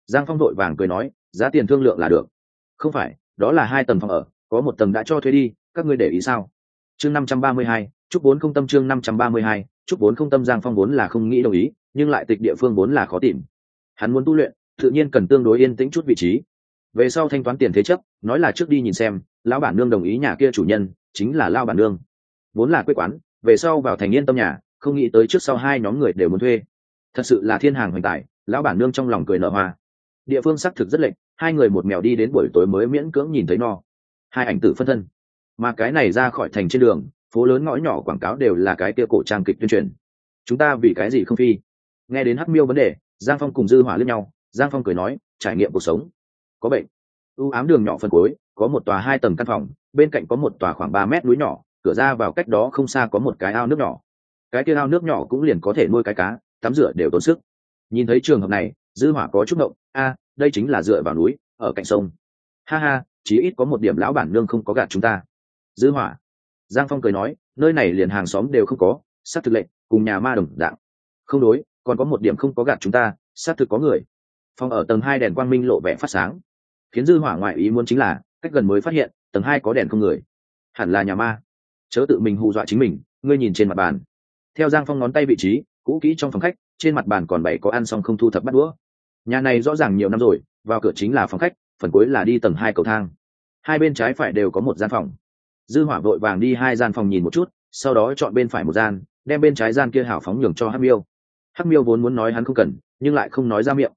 Giang phong đội vàng cười nói, giá tiền thương lượng là được. Không phải, đó là hai tầng phòng ở, có một tầng đã cho thuê đi, các ngươi để ý sao? Chương năm trăm ba mươi hai, chúc bốn không tâm chương năm trăm ba mươi hai, chúc bốn không tâm giang phong vốn là không nghĩ đồng ý, nhưng lại tịch địa phương vốn là khó tìm hắn muốn tu luyện tự nhiên cần tương đối yên tĩnh chút vị trí. Về sau thanh toán tiền thế chấp nói là trước đi nhìn xem lão bản nương đồng ý nhà kia chủ nhân chính là lao bản nương. Vốn là quê quán về sau vào thành yên tâm nhà không nghĩ tới trước sau hai nhóm người đều muốn thuê. Thật sự là thiên hàng hoành tài lão bản nương trong lòng cười nở hoa. Địa phương xác thực rất lệch, hai người một mèo đi đến buổi tối mới miễn cưỡng nhìn thấy no. Hai ảnh tử phân thân. Mà cái này ra khỏi thành trên đường phố lớn ngõ nhỏ quảng cáo đều là cái kia cổ trang kịch tuyên truyền. Chúng ta vì cái gì không phi? Nghe đến hắc miêu vấn đề giang phong cùng dư hỏa lướt nhau, giang phong cười nói, trải nghiệm cuộc sống. Có bệnh. U ám đường nhỏ phân cuối, có một tòa hai tầng căn phòng, bên cạnh có một tòa khoảng ba mét núi nhỏ, cửa ra vào cách đó không xa có một cái ao nước nhỏ. Cái kia ao nước nhỏ cũng liền có thể nuôi cái cá, tắm rửa đều tốn sức. Nhìn thấy trường hợp này, dư hỏa có chút động a, đây chính là dựa vào núi, ở cạnh sông. Ha ha, chí ít có một điểm lão bản nương không có gạt chúng ta. Dư hỏa. Giang phong cười nói, nơi này liền hàng xóm đều không có sát thực lệnh, cùng nhà ma đồng dạng. Không đối còn có một điểm không có gạt chúng ta, xác thực có người. Phòng ở tầng hai đèn quang minh lộ vẻ phát sáng. Khiến dư hỏa ngoại ý muốn chính là, cách gần mới phát hiện, tầng hai có đèn không người. Hẳn là nhà ma. Chớ tự mình hù dọa chính mình, ngươi nhìn trên mặt bàn. Theo giang phong ngón tay vị trí, cũ kỹ trong phòng khách, trên mặt bàn còn bảy có ăn xong không thu thập bắt đũa. Nhà này rõ ràng nhiều năm rồi, vào cửa chính là phòng khách, phần cuối là đi tầng hai cầu thang. Hai bên trái phải đều có một gian phòng. Dư hỏa vội vàng đi hai gian phòng nhìn một chút, sau đó chọn bên phải một gian, đem bên trái gian kia hảo phóng nhường cho hắc miêu hắc miêu vốn muốn nói hắn không cần, nhưng lại không nói ra miệng.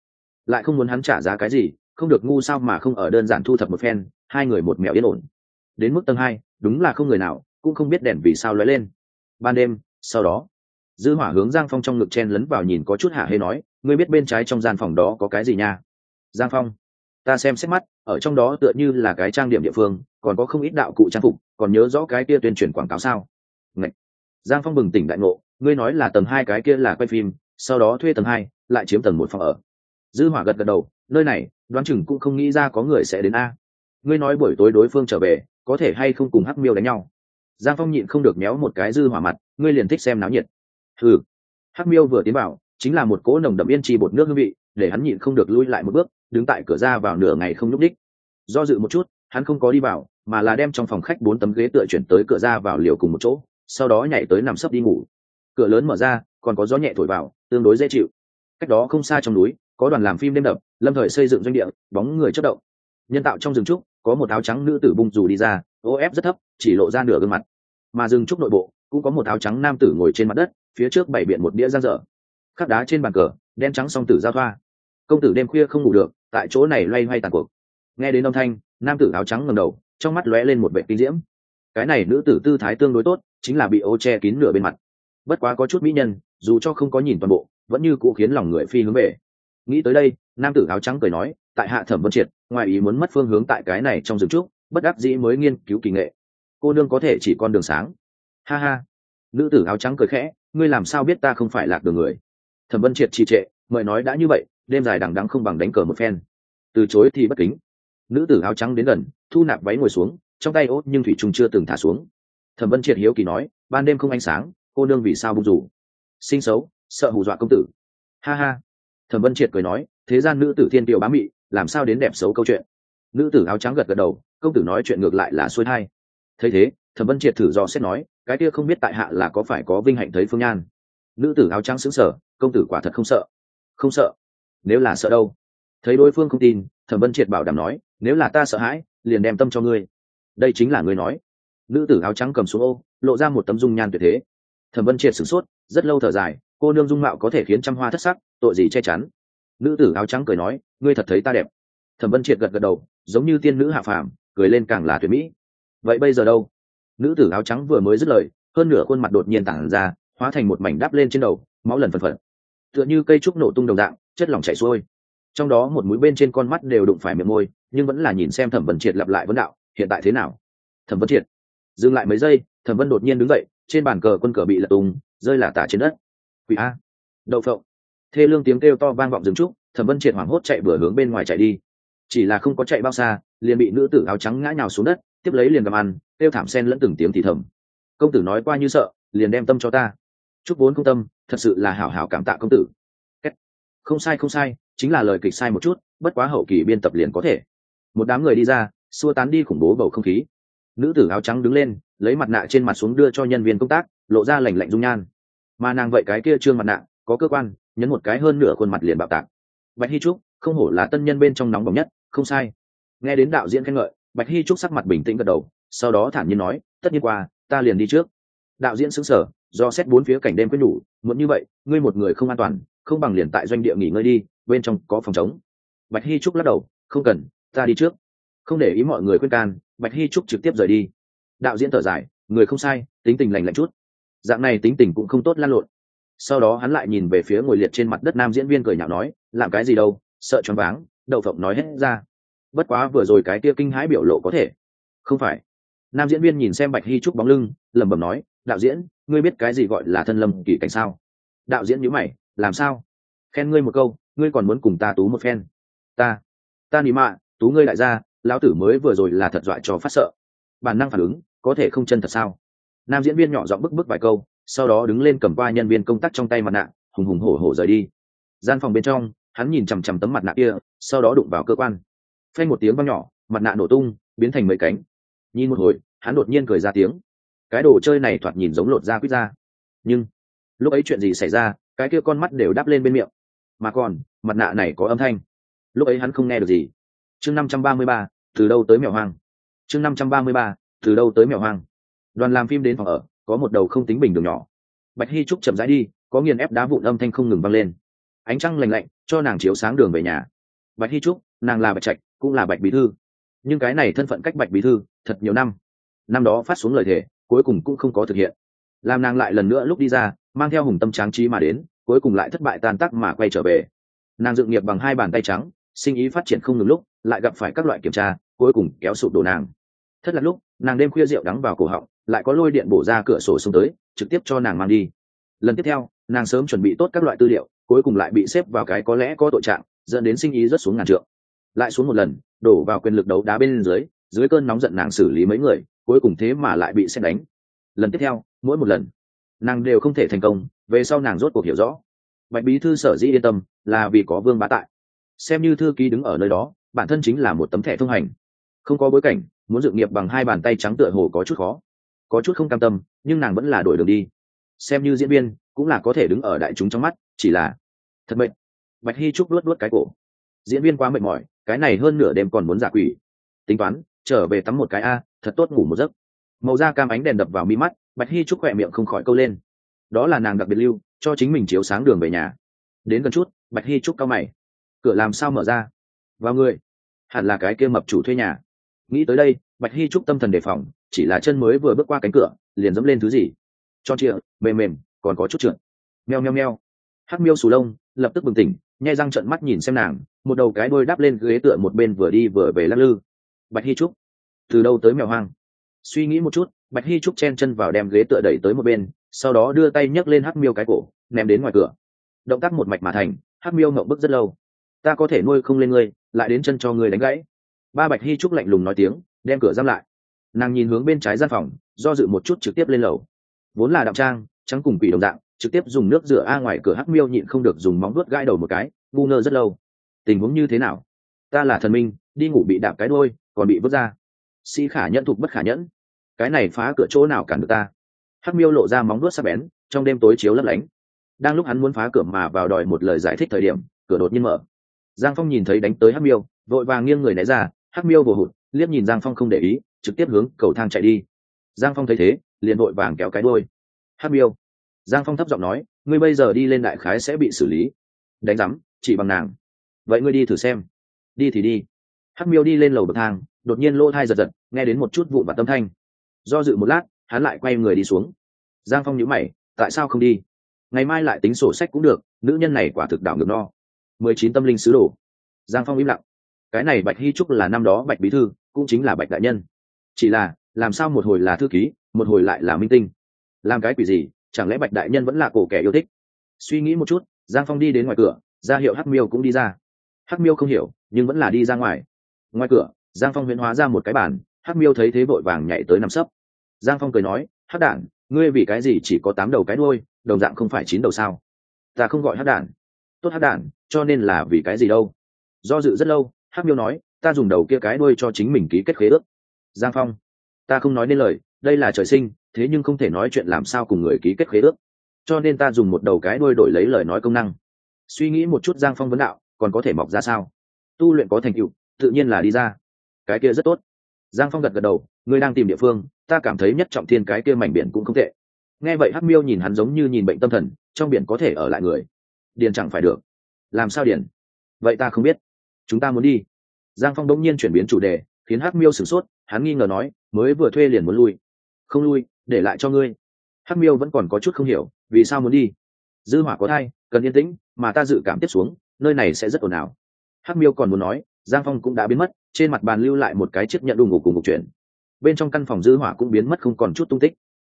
Lại không muốn hắn trả giá cái gì, không được ngu sao mà không ở đơn giản thu thập một phen, hai người một mèo yên ổn. Đến mức tầng hai, đúng là không người nào, cũng không biết đèn vì sao lóe lên. Ban đêm, sau đó, dư hỏa hướng giang phong trong ngực chen lấn vào nhìn có chút hạ hê nói, ngươi biết bên trái trong gian phòng đó có cái gì nha? Giang phong, ta xem xét mắt, ở trong đó tựa như là cái trang điểm địa phương, còn có không ít đạo cụ trang phục, còn nhớ rõ cái kia tuyên truyền quảng cáo sao? Ngậy! giang phong bừng tỉnh đại ngộ, ngươi nói là tầng hai cái kia là quay phim sau đó thuê tầng hai, lại chiếm tầng một phòng ở. Dư hỏa gật gật đầu, nơi này, đoán chừng cũng không nghĩ ra có người sẽ đến a. Ngươi nói buổi tối đối phương trở về, có thể hay không cùng hắc miêu đánh nhau? Giang phong nhịn không được méo một cái dư hỏa mặt, ngươi liền thích xem náo nhiệt. Ừ hắc miêu vừa tiến vào, chính là một cỗ nồng đậm yên trì bột nước hương vị, để hắn nhịn không được lui lại một bước, đứng tại cửa ra vào nửa ngày không nhúc đích do dự một chút, hắn không có đi vào, mà là đem trong phòng khách bốn tấm ghế tựa chuyển tới cửa ra vào liều cùng một chỗ, sau đó nhảy tới nằm sấp đi ngủ. Cửa lớn mở ra còn có gió nhẹ thổi vào, tương đối dễ chịu. Cách đó không xa trong núi, có đoàn làm phim đêm đập, lâm thời xây dựng doanh địa, bóng người chất động. Nhân tạo trong rừng trúc, có một áo trắng nữ tử bung dù đi ra, ô ép rất thấp, chỉ lộ ra nửa gương mặt. Mà rừng trúc nội bộ, cũng có một áo trắng nam tử ngồi trên mặt đất, phía trước bảy biện một đĩa giang dở khắc đá trên bàn cờ, đen trắng song tử giao thoa. Công tử đêm khuya không ngủ được, tại chỗ này loay hoay tàn cuộc. Nghe đến âm thanh, nam tử áo trắng ngầm đầu, trong mắt lóe lên một vệ kinh diễm. Cái này nữ tử tư thái tương đối tốt, chính là bị ô che kín nửa bên mặt bất quá có chút mỹ nhân, dù cho không có nhìn toàn bộ, vẫn như cũ khiến lòng người phi hướng về. Nghĩ tới đây, nam tử áo trắng cười nói, tại hạ thẩm vân triệt, ngoài ý muốn mất phương hướng tại cái này trong rừng trúc, bất đắc dĩ mới nghiên cứu kỳ nghệ. Cô nương có thể chỉ con đường sáng. Ha ha. Nữ tử áo trắng cười khẽ, ngươi làm sao biết ta không phải lạc đường người? Thẩm vân triệt trì trệ, mời nói đã như vậy, đêm dài đằng đắng không bằng đánh cờ một phen. Từ chối thì bất kính. Nữ tử áo trắng đến gần, thu nạp váy ngồi xuống, trong tay ốt nhưng thủy trung chưa từng thả xuống. Thẩm vân triệt hiếu kỳ nói, ban đêm không ánh sáng cô nương vì sao bung rủ? Sinh xấu, sợ hù dọa công tử. Ha ha. Thẩm vân triệt cười nói, thế gian nữ tử thiên tiểu bá mị, làm sao đến đẹp xấu câu chuyện? Nữ tử áo trắng gật gật đầu, công tử nói chuyện ngược lại là xuôi thai. Thấy thế, thẩm vân triệt thử do xét nói, cái kia không biết tại hạ là có phải có vinh hạnh thấy phương nhan? Nữ tử áo trắng xứng sở công tử quả thật không sợ. Không sợ? Nếu là sợ đâu? Thấy đối phương không tin, thẩm vân triệt bảo đảm nói, nếu là ta sợ hãi, liền đem tâm cho ngươi. Đây chính là ngươi nói. Nữ tử áo trắng cầm xuống ô, lộ ra một tấm dung nhan tuyệt thế thẩm vân triệt sửng sốt, rất lâu thở dài, cô nương dung mạo có thể khiến trăm hoa thất sắc, tội gì che chắn. Nữ tử áo trắng cười nói, ngươi thật thấy ta đẹp. Thẩm vân triệt gật gật đầu, giống như tiên nữ hạ phàm, cười lên càng là tuyệt mỹ. Vậy bây giờ đâu? Nữ tử áo trắng vừa mới dứt lời, hơn nửa khuôn mặt đột nhiên tản ra, hóa thành một mảnh đắp lên trên đầu, máu lần phần phần tựa như cây trúc nổ tung đồng dạng, chất lỏng chảy xuôi. Trong đó một mũi bên trên con mắt đều đụng phải miệng môi, nhưng vẫn là nhìn xem thẩm vân triệt lặp lại vấn đạo, hiện tại thế nào? Thẩm vân triệt dừng lại mấy giây, thẩm vân đột nhiên đứng dậy trên bàn cờ quân cờ bị lật tung, rơi là tả trên đất. Quỷ a. Đậu phộng. Thê lương tiếng kêu to vang vọng dừng trúc, thẩm vân triệt hoảng hốt chạy vừa hướng bên ngoài chạy đi. Chỉ là không có chạy bao xa, liền bị nữ tử áo trắng ngã nhào xuống đất, tiếp lấy liền cầm ăn, kêu thảm sen lẫn từng tiếng thì thầm. Công tử nói qua như sợ, liền đem tâm cho ta. Chúc vốn công tâm, thật sự là hảo hảo cảm tạ công tử. Không sai không sai, chính là lời kịch sai một chút, bất quá hậu kỳ biên tập liền có thể. Một đám người đi ra, xua tán đi khủng bố bầu không khí. Nữ tử áo trắng đứng lên lấy mặt nạ trên mặt xuống đưa cho nhân viên công tác, lộ ra lành lạnh dung nhan. Mà nàng vậy cái kia trương mặt nạ, có cơ quan, nhấn một cái hơn nửa khuôn mặt liền bạo tạc. Bạch hy trúc, không hổ là tân nhân bên trong nóng bỏng nhất, không sai. Nghe đến đạo diễn khen ngợi, bạch hy trúc sắc mặt bình tĩnh gật đầu, sau đó thản nhiên nói, tất nhiên qua, ta liền đi trước. Đạo diễn xứng sở do xét bốn phía cảnh đêm quyết nhủ muốn như vậy, ngươi một người không an toàn, không bằng liền tại doanh địa nghỉ ngơi đi, bên trong có phòng chống bạch hy trúc lắc đầu, không cần, ta đi trước. Không để ý mọi người khuyên can, bạch hy trúc trực tiếp rời đi đạo diễn thở dài, người không sai, tính tình lành lạnh chút. Dạng này tính tình cũng không tốt lan lộn. Sau đó hắn lại nhìn về phía ngồi liệt trên mặt đất nam diễn viên cười nhạo nói, làm cái gì đâu, sợ choáng váng, đậu phộng nói hết ra. Bất quá vừa rồi cái kia kinh hãi biểu lộ có thể. Không phải. Nam diễn viên nhìn xem bạch hy trúc bóng lưng, lẩm bẩm nói, đạo diễn, ngươi biết cái gì gọi là thân lâm kỳ cảnh sao? Đạo diễn nhữ mày, làm sao? Khen ngươi một câu, ngươi còn muốn cùng ta tú một phen. Ta ta nỉ mạ, tú ngươi đại gia, lão tử mới vừa rồi là thật dọa cho phát sợ. Bản năng phản ứng có thể không chân thật sao? Nam diễn viên nhỏ giọng bức bức vài câu, sau đó đứng lên cầm qua nhân viên công tác trong tay mặt nạ, hùng hùng hổ hổ rời đi. Gian phòng bên trong, hắn nhìn chằm chằm tấm mặt nạ kia, sau đó đụng vào cơ quan. Phanh một tiếng văng nhỏ, mặt nạ nổ tung, biến thành mấy cánh. Nhìn một hồi, hắn đột nhiên cười ra tiếng. Cái đồ chơi này thoạt nhìn giống lột da quýt ra nhưng, lúc ấy chuyện gì xảy ra, cái kia con mắt đều đắp lên bên miệng. Mà còn, mặt nạ này có âm thanh. Lúc ấy hắn không nghe được gì. Chương năm trăm ba mươi ba, từ đâu tới mèo hoang? Chương năm trăm ba mươi ba từ đâu tới mèo hoang. Đoàn làm phim đến phòng ở, có một đầu không tính bình đường nhỏ. Bạch hy trúc chậm rãi đi, có nghiền ép đá vụn âm thanh không ngừng vang lên. Ánh trăng lành lạnh, cho nàng chiếu sáng đường về nhà. Bạch hy trúc, nàng là bạch trạch, cũng là bạch bí thư. Nhưng cái này thân phận cách bạch bí thư thật nhiều năm. Năm đó phát xuống lời thề, cuối cùng cũng không có thực hiện. Làm nàng lại lần nữa lúc đi ra, mang theo hùng tâm tráng trí mà đến, cuối cùng lại thất bại tan tác mà quay trở về. Nàng dựng nghiệp bằng hai bàn tay trắng, sinh ý phát triển không ngừng lúc, lại gặp phải các loại kiểm tra, cuối cùng kéo sụp đổ nàng. Thất là lúc nàng đêm khuya rượu đắng vào cổ họng, lại có lôi điện bổ ra cửa sổ xuống tới, trực tiếp cho nàng mang đi. Lần tiếp theo, nàng sớm chuẩn bị tốt các loại tư liệu, cuối cùng lại bị xếp vào cái có lẽ có tội trạng, dẫn đến sinh ý rất xuống ngàn trượng. Lại xuống một lần, đổ vào quyền lực đấu đá bên dưới dưới cơn nóng giận nàng xử lý mấy người, cuối cùng thế mà lại bị xét đánh. Lần tiếp theo, mỗi một lần, nàng đều không thể thành công, về sau nàng rốt cuộc hiểu rõ. Bạch bí thư sở dĩ yên tâm, là vì có vương bá tại. Xem như thư ký đứng ở nơi đó, bản thân chính là một tấm thẻ thông hành. Không có bối cảnh muốn dự nghiệp bằng hai bàn tay trắng tựa hồ có chút khó. Có chút không cam tâm, nhưng nàng vẫn là đổi đường đi. Xem như diễn viên, cũng là có thể đứng ở đại chúng trong mắt, chỉ là thật mệnh bạch hy trúc luốt luốt cái cổ. Diễn viên quá mệt mỏi, cái này hơn nửa đêm còn muốn giả quỷ. Tính toán, trở về tắm một cái a, thật tốt ngủ một giấc. Màu da cam ánh đèn đập vào mi mắt, bạch hy trúc khỏe miệng không khỏi câu lên. Đó là nàng đặc biệt lưu, cho chính mình chiếu sáng đường về nhà. Đến gần chút, bạch hy trúc cao mày. Cửa làm sao mở ra? Vào người. Hẳn là cái kia mập chủ thuê nhà nghĩ tới đây, bạch hy trúc tâm thần đề phòng, chỉ là chân mới vừa bước qua cánh cửa, liền dẫm lên thứ gì. Cho chịa mềm mềm, còn có chút trượt. Meo meo meo. Hắc miêu sù lông lập tức bừng tỉnh, nhai răng trận mắt nhìn xem nàng, một đầu cái đôi đáp lên ghế tựa một bên vừa đi vừa về lắc lư. Bạch hy trúc, từ đâu tới mèo hoang? Suy nghĩ một chút, bạch hy trúc chen chân vào đem ghế tựa đẩy tới một bên, sau đó đưa tay nhấc lên hắc miêu cái cổ, ném đến ngoài cửa. Động tác một mạch mà thành, hắc miêu ngậm bức rất lâu. Ta có thể nuôi không lên ngươi, lại đến chân cho ngươi đánh gãy ba bạch hy trúc lạnh lùng nói tiếng, đem cửa giam lại. Nàng nhìn hướng bên trái gian phòng, do dự một chút trực tiếp lên lầu. Vốn là đạo trang, trắng cùng quỷ đồng dạng, trực tiếp dùng nước rửa a ngoài cửa hắc miêu nhịn không được dùng móng vuốt gãi đầu một cái, ngu ngơ rất lâu. Tình huống như thế nào? Ta là thần minh, đi ngủ bị đạp cái đôi còn bị vứt ra. Sĩ khả nhẫn thục bất khả nhẫn. Cái này phá cửa chỗ nào cản được ta? Hắc miêu lộ ra móng vuốt sắc bén, trong đêm tối chiếu lấp lánh. Đang lúc hắn muốn phá cửa mà vào đòi một lời giải thích thời điểm, cửa đột nhiên mở. Giang phong nhìn thấy đánh tới hắc miêu, vội vàng nghiêng người né ra hắc miêu vồ hụt, liếc nhìn giang phong không để ý, trực tiếp hướng cầu thang chạy đi. Giang phong thấy thế, liền vội vàng kéo cái đôi hắc miêu. Giang phong thấp giọng nói, ngươi bây giờ đi lên đại khái sẽ bị xử lý. Đánh rắm chỉ bằng nàng. Vậy ngươi đi thử xem. Đi thì đi. Hắc miêu đi lên lầu bậc thang, đột nhiên lỗ thai giật giật, nghe đến một chút vụn và tâm thanh. Do dự một lát, hắn lại quay người đi xuống. Giang phong nhíu mày, tại sao không đi? Ngày mai lại tính sổ sách cũng được, nữ nhân này quả thực đảo ngược no. Mười chín tâm linh sứ đồ. Giang phong im lặng cái này bạch hy trúc là năm đó bạch bí thư, cũng chính là bạch đại nhân. Chỉ là, làm sao một hồi là thư ký, một hồi lại là minh tinh? Làm cái quỷ gì, chẳng lẽ bạch đại nhân vẫn là cổ kẻ yêu thích? Suy nghĩ một chút, giang phong đi đến ngoài cửa, ra hiệu hắc miêu cũng đi ra. Hắc miêu không hiểu, nhưng vẫn là đi ra ngoài. Ngoài cửa, giang phong huyễn hóa ra một cái bàn, hắc miêu thấy thế vội vàng nhảy tới nằm sấp. Giang phong cười nói, hắc đản, ngươi vì cái gì chỉ có tám đầu cái đuôi, đồng dạng không phải chín đầu sao? Ta không gọi hắc đản. Tốt hắc đản, cho nên là vì cái gì đâu? Do dự rất lâu hắc miêu nói, ta dùng đầu kia cái đuôi cho chính mình ký kết khế ước. Giang phong, ta không nói nên lời, đây là trời sinh, thế nhưng không thể nói chuyện làm sao cùng người ký kết khế ước. Cho nên ta dùng một đầu cái đuôi đổi lấy lời nói công năng. Suy nghĩ một chút, giang phong vấn đạo, còn có thể mọc ra sao? Tu luyện có thành tựu, tự nhiên là đi ra. Cái kia rất tốt. Giang phong gật gật đầu, ngươi đang tìm địa phương, ta cảm thấy nhất trọng thiên cái kia mảnh biển cũng không tệ. Nghe vậy hắc miêu nhìn hắn giống như nhìn bệnh tâm thần, trong biển có thể ở lại người. Điền chẳng phải được. Làm sao điền? Vậy ta không biết chúng ta muốn đi. Giang phong đống nhiên chuyển biến chủ đề, khiến hắc miêu sửng sốt, hắn nghi ngờ nói, mới vừa thuê liền muốn lui. Không lui, để lại cho ngươi. Hắc miêu vẫn còn có chút không hiểu, vì sao muốn đi? Dư hỏa có thai, cần yên tĩnh, mà ta dự cảm tiếp xuống, nơi này sẽ rất ồn ào. Hắc miêu còn muốn nói, giang phong cũng đã biến mất, trên mặt bàn lưu lại một cái chiếc nhận đùng ngủ cùng một chuyện. Bên trong căn phòng dư hỏa cũng biến mất không còn chút tung tích.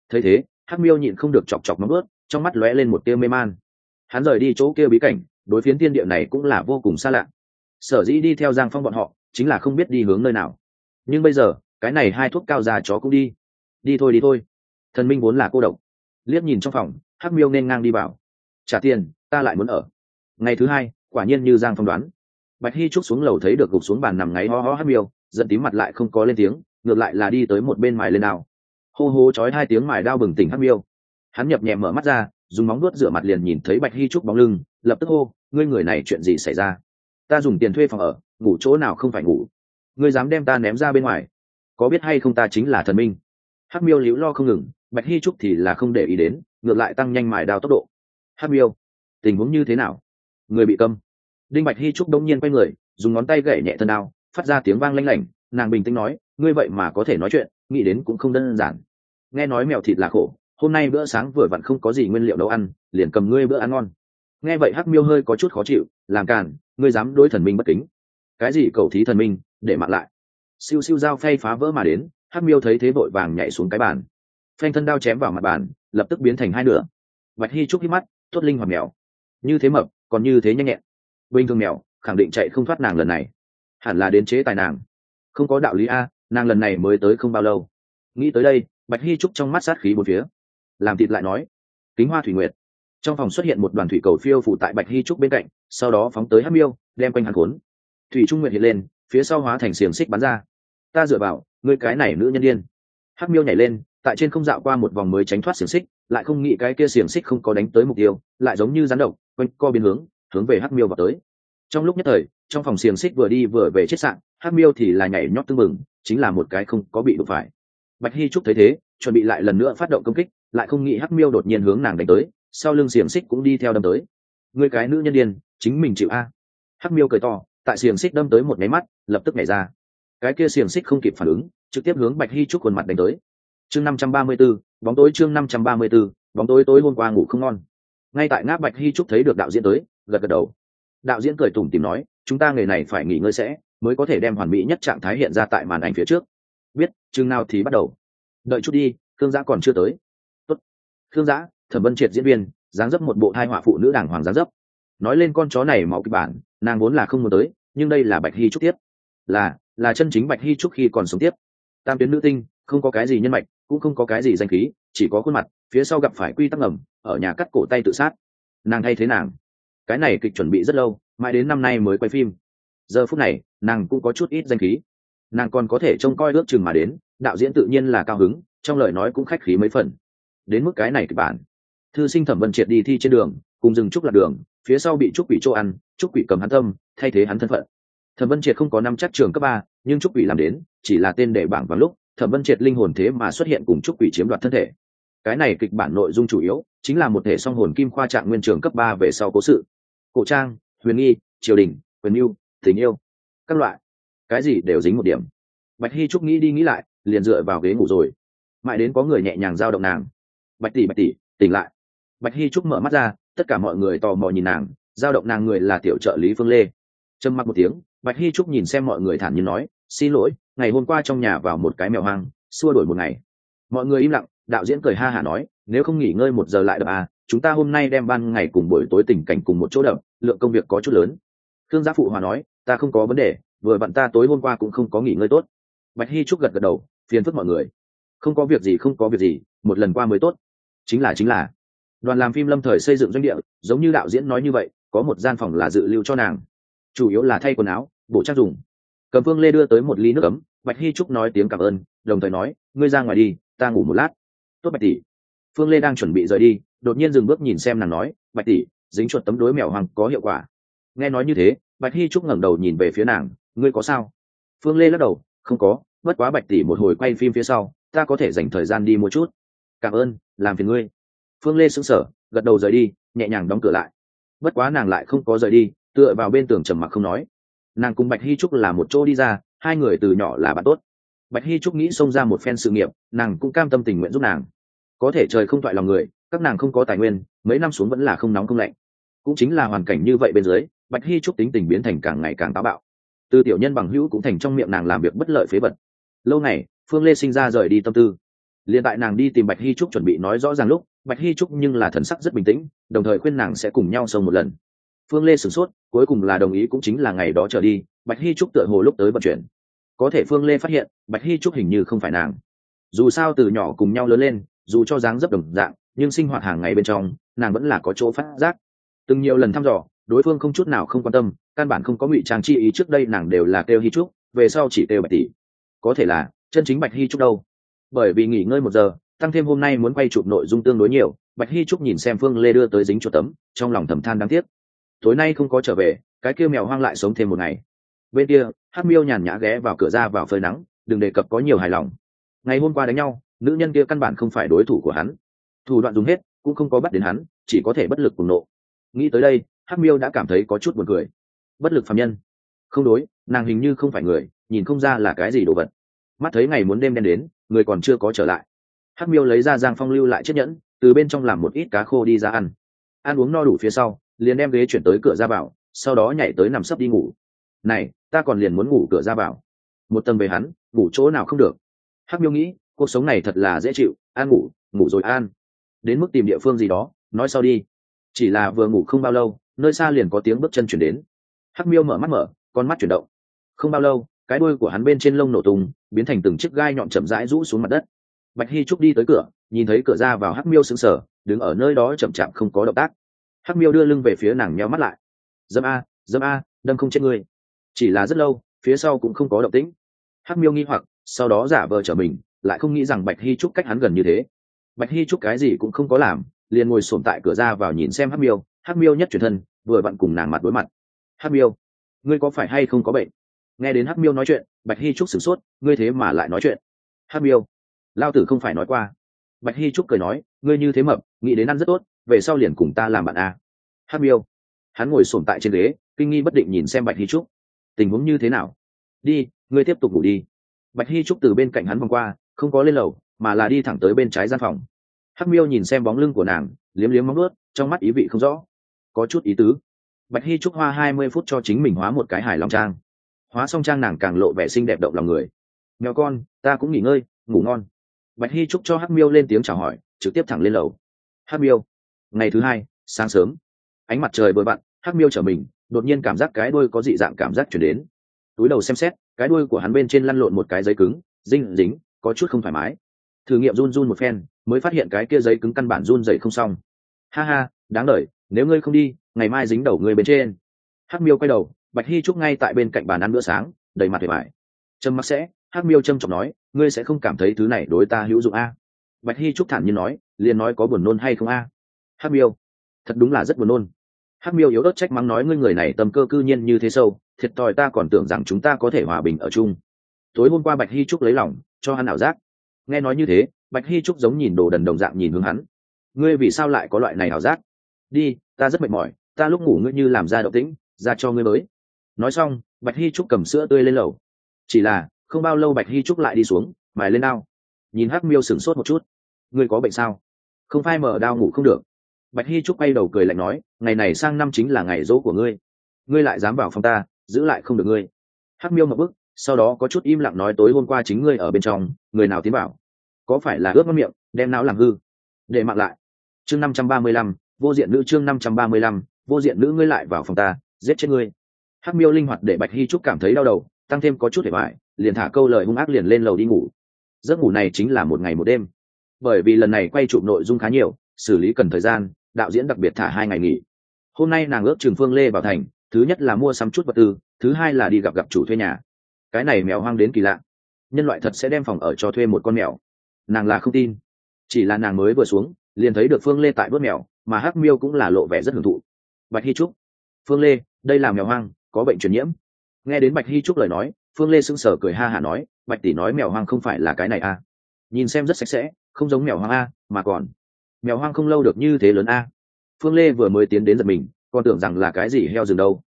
Thấy thế, hắc miêu nhịn không được chọc chọc móng ướt trong mắt lóe lên một tia mê man. Hắn rời đi chỗ kia bí cảnh, đối phiến thiên địa này cũng là vô cùng xa lạ sở dĩ đi theo giang phong bọn họ, chính là không biết đi hướng nơi nào. Nhưng bây giờ, cái này hai thuốc cao già chó cũng đi. Đi thôi đi thôi. Thần minh vốn là cô độc. Liếc nhìn trong phòng, hắc miêu nên ngang đi vào. Trả tiền, ta lại muốn ở. Ngày thứ hai, quả nhiên như giang phong đoán. Bạch hy trúc xuống lầu thấy được gục xuống bàn nằm ngáy ho ho hắc miêu dẫn tím mặt lại không có lên tiếng, ngược lại là đi tới một bên mài lên nào hô hô chói hai tiếng mài đao bừng tỉnh hắc miêu. Hắn nhập nhẹ mở mắt ra, dùng móng đuốt rửa mặt liền nhìn thấy bạch hy trúc bóng lưng, lập tức hô, ngươi người này chuyện gì xảy ra? Ta dùng tiền thuê phòng ở, ngủ chỗ nào không phải ngủ. Ngươi dám đem ta ném ra bên ngoài. Có biết hay không ta chính là thần minh. Hắc miêu liễu lo không ngừng, bạch hy trúc thì là không để ý đến, ngược lại tăng nhanh mài đào tốc độ. Hắc miêu, tình huống như thế nào? Người bị câm. Đinh bạch hy trúc đông nhiên quay người, dùng ngón tay gậy nhẹ thân đao, phát ra tiếng vang lanh lảnh, nàng bình tĩnh nói, ngươi vậy mà có thể nói chuyện, nghĩ đến cũng không đơn giản. Nghe nói mèo thịt là khổ, hôm nay bữa sáng vừa vặn không có gì nguyên liệu nấu ăn, liền cầm ngươi bữa ăn ngon. Nghe vậy hắc miêu hơi có chút khó chịu, làm càn ngươi dám đối thần minh bất kính. Cái gì cầu thí thần minh, để mặn lại. Siêu siêu dao phay phá vỡ mà đến, hắc miêu thấy thế vội vàng nhảy xuống cái bàn. Phanh thân đao chém vào mặt bàn, lập tức biến thành hai nửa. Bạch hy trúc hít mắt tốt linh hoạt mèo. Như thế mập, còn như thế nhanh nhẹn. Bình thường mèo, khẳng định chạy không thoát nàng lần này. Hẳn là đến chế tài nàng. Không có đạo lý a, nàng lần này mới tới không bao lâu. Nghĩ tới đây, bạch hy trúc trong mắt sát khí một phía. Làm thịt lại nói. Kính hoa thủy nguyệt trong phòng xuất hiện một đoàn thủy cầu phiêu phủ tại bạch hy trúc bên cạnh, sau đó phóng tới hát miêu, đem quanh hàn khốn thủy trung nguyệt hiện lên, phía sau hóa thành xiềng xích bắn ra. Ta dựa vào, ngươi cái này nữ nhân đ i ê n hắc miêu nhảy lên, tại trên không dạo qua một vòng mới tránh thoát xiềng xích, lại không nghĩ cái kia xiềng xích không có đánh tới mục tiêu, lại giống như rắn độc, quanh co biến hướng hướng về hắc miêu vào tới. Trong lúc nhất thời, trong phòng xiềng xích vừa đi vừa về chết sạn, hắc miêu thì là nhảy nhót tưng mừng chính là một cái không có bị đụng phải. Bạch hy trúc thấy thế, chuẩn bị lại lần nữa phát động công kích, lại không nghĩ hắc miêu đột nhiên hướng nàng đánh tới sau lưng xiềng xích cũng đi theo đâm tới. Người cái nữ nhân điên, chính mình chịu a. Hắc miêu cười to tại xiềng xích đâm tới một máy mắt lập tức nhảy ra. Cái kia xiềng xích không kịp phản ứng trực tiếp hướng bạch hy trúc khuôn mặt đánh tới. Chương năm trăm ba mươi b ố bóng tối chương năm trăm ba mươi b ố bóng tối tối hôm qua ngủ không ngon. Ngay tại ngáp bạch hy trúc thấy được đạo diễn tới gật gật đầu. Đạo diễn cười tủm tìm nói chúng ta nghề này phải nghỉ ngơi sẽ mới có thể đem hoàn mỹ nhất trạng thái hiện ra tại màn ảnh phía trước. Biết chừng nào thì bắt đầu. Đợi chút đi thương giã còn chưa tới. Tốt. thương giã thẩm vân triệt diễn viên, dáng dấp một bộ thai họa phụ nữ đàng hoàng dáng dấp. Nói lên con chó này máu kịch bản, nàng vốn là không muốn tới, nhưng đây là bạch hy trúc tiếp. Là là chân chính bạch hy trúc khi còn sống tiếp. Tam tuyến nữ tinh, không có cái gì nhân mạch, cũng không có cái gì danh khí, chỉ có khuôn mặt, phía sau gặp phải quy tắc ngầm, ở nhà cắt cổ tay tự sát. Nàng thay thế nàng. Cái này kịch chuẩn bị rất lâu, mãi đến năm nay mới quay phim. Giờ phút này, nàng cũng có chút ít danh khí. Nàng còn có thể trông coi ước chừng mà đến, đạo diễn tự nhiên là cao hứng, trong lời nói cũng khách khí mấy phần. Đến mức cái này kịch bản thư sinh thẩm vân triệt đi thi trên đường, cùng dừng trúc lạc đường, phía sau bị trúc quỷ chỗ ăn, trúc quỷ cầm hắn tâm, thay thế hắn thân phận. Thẩm vân triệt không có năm chắc trường cấp ba, nhưng trúc quỷ làm đến, chỉ là tên để bảng vào lúc, thẩm vân triệt linh hồn thế mà xuất hiện cùng trúc quỷ chiếm đoạt thân thể. Cái này kịch bản nội dung chủ yếu, chính là một thể song hồn kim khoa trạng nguyên trường cấp ba về sau cố sự. Cổ trang, huyền nghi, triều đình, quyền yêu tình yêu, các loại. Cái gì đều dính một điểm. Bạch hy trúc nghĩ đi nghĩ lại, liền dựa vào ghế ngủ rồi. Mãi đến có người nhẹ nhàng giao động nàng. Bạch tỷ bạch tỷ, tỉnh lại bạch hy trúc mở mắt ra, tất cả mọi người tò mò nhìn nàng, giao động nàng người là tiểu trợ lý phương lê. Trầm mặc một tiếng, bạch hy trúc nhìn xem mọi người thản nhiên nói, xin lỗi, ngày hôm qua trong nhà vào một cái mèo hoang, xua đổi một ngày. Mọi người im lặng, đạo diễn cười ha hả nói, nếu không nghỉ ngơi một giờ lại đập à chúng ta hôm nay đem ban ngày cùng buổi tối tình cảnh cùng một chỗ đập, lượng công việc có chút lớn. Thương gia phụ hòa nói, ta không có vấn đề, vừa bạn ta tối hôm qua cũng không có nghỉ ngơi tốt. Bạch hy trúc gật gật đầu, phiền phức mọi người. Không có việc gì, không có việc gì, một lần qua mới tốt. Chính là chính là đoàn làm phim lâm thời xây dựng doanh địa, giống như đạo diễn nói như vậy, có một gian phòng là dự lưu cho nàng. Chủ yếu là thay quần áo, bộ trang dùng. Cầm phương lê đưa tới một ly nước ấm, bạch hy trúc nói tiếng cảm ơn, đồng thời nói, ngươi ra ngoài đi, ta ngủ một lát. Tốt bạch tỷ. Phương lê đang chuẩn bị rời đi, đột nhiên dừng bước nhìn xem nàng nói, bạch tỷ, dính chuột tấm đối mèo hoàng có hiệu quả. Nghe nói như thế, bạch hy trúc ngẩng đầu nhìn về phía nàng, ngươi có sao? Phương lê lắc đầu, không có, bất quá bạch tỷ một hồi quay phim phía sau, ta có thể dành thời gian đi một chút. Cảm ơn, làm phiền ngươi phương lê sững sờ, gật đầu rời đi, nhẹ nhàng đóng cửa lại. Bất quá nàng lại không có rời đi, tựa vào bên tường trầm mặc không nói. Nàng cùng bạch hy trúc là một chỗ đi ra, hai người từ nhỏ là bạn tốt. Bạch hy trúc nghĩ xông ra một phen sự nghiệp, nàng cũng cam tâm tình nguyện giúp nàng. Có thể trời không thoại lòng người, các nàng không có tài nguyên, mấy năm xuống vẫn là không nóng không lạnh. Cũng chính là hoàn cảnh như vậy bên dưới, bạch hy trúc tính tình biến thành càng ngày càng táo bạo. Từ tiểu nhân bằng hữu cũng thành trong miệng nàng làm việc bất lợi phế vật. Lâu này phương lê sinh ra rời đi tâm tư. Liền tại nàng đi tìm bạch hy trúc chuẩn bị nói rõ ràng lúc bạch hy trúc nhưng là thần sắc rất bình tĩnh, đồng thời khuyên nàng sẽ cùng nhau sâu một lần. Phương lê sửng sốt, cuối cùng là đồng ý cũng chính là ngày đó trở đi, bạch hy trúc tựa hồ lúc tới vận chuyển. Có thể phương lê phát hiện, bạch hy trúc hình như không phải nàng. Dù sao từ nhỏ cùng nhau lớn lên, dù cho dáng rất đồng dạng, nhưng sinh hoạt hàng ngày bên trong, nàng vẫn là có chỗ phát giác. Từng nhiều lần thăm dò, đối phương không chút nào không quan tâm, căn bản không có ngụy trang chi ý trước đây nàng đều là kêu hy trúc, về sau chỉ kêu bạch tỷ. Có thể là, chân chính bạch hy trúc đâu? Bởi vì nghỉ ngơi một giờ tăng thêm hôm nay muốn quay chụp nội dung tương đối nhiều, bạch hy trúc nhìn xem phương lê đưa tới dính chỗ tấm, trong lòng thầm than đáng tiếc. Tối nay không có trở về, cái kia mèo hoang lại sống thêm một ngày. Bên kia hát miêu nhàn nhã ghé vào cửa ra vào phơi nắng, đừng đề cập có nhiều hài lòng. Ngày hôm qua đánh nhau, nữ nhân kia căn bản không phải đối thủ của hắn. Thủ đoạn dùng hết, cũng không có bắt đến hắn, chỉ có thể bất lực cùng nộ. Nghĩ tới đây, hắc miêu đã cảm thấy có chút buồn cười. Bất lực phạm nhân. Không đối, nàng hình như không phải người, nhìn không ra là cái gì đồ vật. Mắt thấy ngày muốn đêm đen đến, người còn chưa có trở lại hắc miêu lấy ra giang phong lưu lại chiếc nhẫn, từ bên trong làm một ít cá khô đi ra ăn. Ăn uống no đủ phía sau, liền đem ghế chuyển tới cửa ra vào, sau đó nhảy tới nằm sấp đi ngủ. Này, ta còn liền muốn ngủ cửa ra vào. Một tầng về hắn, ngủ chỗ nào không được. Hắc miêu nghĩ, cuộc sống này thật là dễ chịu, ăn ngủ ngủ rồi ăn. Đến mức tìm địa phương gì đó, nói sau đi. Chỉ là vừa ngủ không bao lâu, nơi xa liền có tiếng bước chân chuyển đến. Hắc miêu mở mắt mở, con mắt chuyển động. Không bao lâu, cái đuôi của hắn bên trên lông nổ tung, biến thành từng chiếc gai nhọn chậm rãi rũ xuống mặt đất bạch hy trúc đi tới cửa, nhìn thấy cửa ra vào hắc miêu sững sờ, đứng ở nơi đó chậm chạp không có động tác. Hắc miêu đưa lưng về phía nàng nheo mắt lại. Dâm a dâm a, đâm không chết ngươi. Chỉ là rất lâu, phía sau cũng không có động tĩnh. Hắc miêu nghi hoặc, sau đó giả vờ trở mình, lại không nghĩ rằng bạch hy trúc cách hắn gần như thế. Bạch hy trúc cái gì cũng không có làm, liền ngồi sổm tại cửa ra vào nhìn xem hắc miêu. Hắc miêu nhất chuyển thân, vừa vặn cùng nàng mặt đối mặt. Hắc miêu, ngươi có phải hay không có bệnh? Nghe đến hắc miêu nói chuyện, bạch hy trúc sửng sốt, ngươi thế mà lại nói chuyện. Hắc miêu lao tử không phải nói qua. Bạch hy trúc cười nói, ngươi như thế mập, nghĩ đến ăn rất tốt, về sau liền cùng ta làm bạn a hắc miêu. Hắn ngồi sổm tại trên ghế, kinh nghi bất định nhìn xem bạch hy trúc. Tình huống như thế nào? Đi, ngươi tiếp tục ngủ đi. Bạch hy trúc từ bên cạnh hắn vòng qua, không có lên lầu, mà là đi thẳng tới bên trái gian phòng. Hắc miêu nhìn xem bóng lưng của nàng, liếm liếm móng ướt trong mắt ý vị không rõ. Có chút ý tứ. Bạch hy trúc hoa hai mươi phút cho chính mình hóa một cái hài lòng trang. Hóa xong trang nàng càng lộ vẻ xinh đẹp động lòng người. Nghèo con, ta cũng nghỉ ngơi, ngủ ngon bạch hy trúc cho hắc miêu lên tiếng chào hỏi, trực tiếp thẳng lên lầu. Hắc miêu, ngày thứ hai, sáng sớm. Ánh mặt trời bừa bặn hắc miêu trở mình, đột nhiên cảm giác cái đuôi có dị dạng cảm giác chuyển đến. Túi đầu xem xét, cái đuôi của hắn bên trên lăn lộn một cái giấy cứng dinh dính, có chút không thoải mái. Thử nghiệm run run một phen, mới phát hiện cái kia giấy cứng căn bản run dậy không xong. Ha ha, đáng lời nếu ngươi không đi, ngày mai dính đầu ngươi bên trên. Hắc miêu quay đầu, bạch hy trúc ngay tại bên cạnh bàn ăn bữa sáng, đầy mặt để bài trâm mắc sẽ hắc miêu trâm trọng nói, ngươi sẽ không cảm thấy thứ này đối ta hữu dụng a? Bạch hy trúc thản nhiên nói, liền nói có buồn nôn hay không a? Hắc miêu, thật đúng là rất buồn nôn. Hắc miêu yếu ớt trách mắng nói, ngươi người này tâm cơ cư nhiên như thế sâu, thiệt thòi ta còn tưởng rằng chúng ta có thể hòa bình ở chung. Tối hôm qua bạch hy trúc lấy lòng, cho hắn ảo giác. Nghe nói như thế, bạch hy trúc giống nhìn đồ đần đồng dạng nhìn hướng hắn. Ngươi vì sao lại có loại này ảo giác? Đi, ta rất mệt mỏi, ta lúc ngủ ngươi như làm ra động tĩnh, ra cho ngươi mới nói xong, bạch hy trúc cầm sữa tươi lên lầu. Chỉ là không bao lâu bạch hy trúc lại đi xuống, mài lên đao. Nhìn hắc miêu sửng sốt một chút. Ngươi có bệnh sao? Không phai mở đao ngủ không được. Bạch hy trúc bay đầu cười lạnh nói, ngày này sang năm chính là ngày dỗ của ngươi. Ngươi lại dám vào phòng ta, giữ lại không được ngươi. Hắc miêu một bức sau đó có chút im lặng nói tối hôm qua chính ngươi ở bên trong, người nào tiến bảo có phải là ướt mất miệng, đem não làm hư? Để mạng lại. Chương năm trăm ba mươi lăm, vô diện nữ chương năm trăm ba mươi lăm, vô diện nữ ngươi lại vào phòng ta, giết chết ngươi. Hắc miêu linh hoạt để bạch hy trúc cảm thấy đau đầu tăng thêm có chút để hoại liền thả câu lời hung ác liền lên lầu đi ngủ. Giấc ngủ này chính là một ngày một đêm. Bởi vì lần này quay chụp nội dung khá nhiều, xử lý cần thời gian, đạo diễn đặc biệt thả hai ngày nghỉ. Hôm nay nàng ước trường phương lê vào thành, thứ nhất là mua sắm chút vật tư, thứ hai là đi gặp gặp chủ thuê nhà. Cái này mèo hoang đến kỳ lạ. Nhân loại thật sẽ đem phòng ở cho thuê một con mèo. Nàng là không tin. Chỉ là nàng mới vừa xuống, liền thấy được phương lê tại bớt mèo, mà hắc miêu cũng là lộ vẻ rất hưởng thụ. Bạch hy trúc. Phương lê, đây là mèo hoang, có bệnh truyền nhiễm nghe đến bạch hy trúc lời nói, phương lê sững sờ cười ha hả nói, bạch tỷ nói mèo hoang không phải là cái này à. nhìn xem rất sạch sẽ, không giống mèo hoang a, mà còn. Mèo hoang không lâu được như thế lớn a. Phương lê vừa mới tiến đến giật mình, còn tưởng rằng là cái gì heo rừng đâu.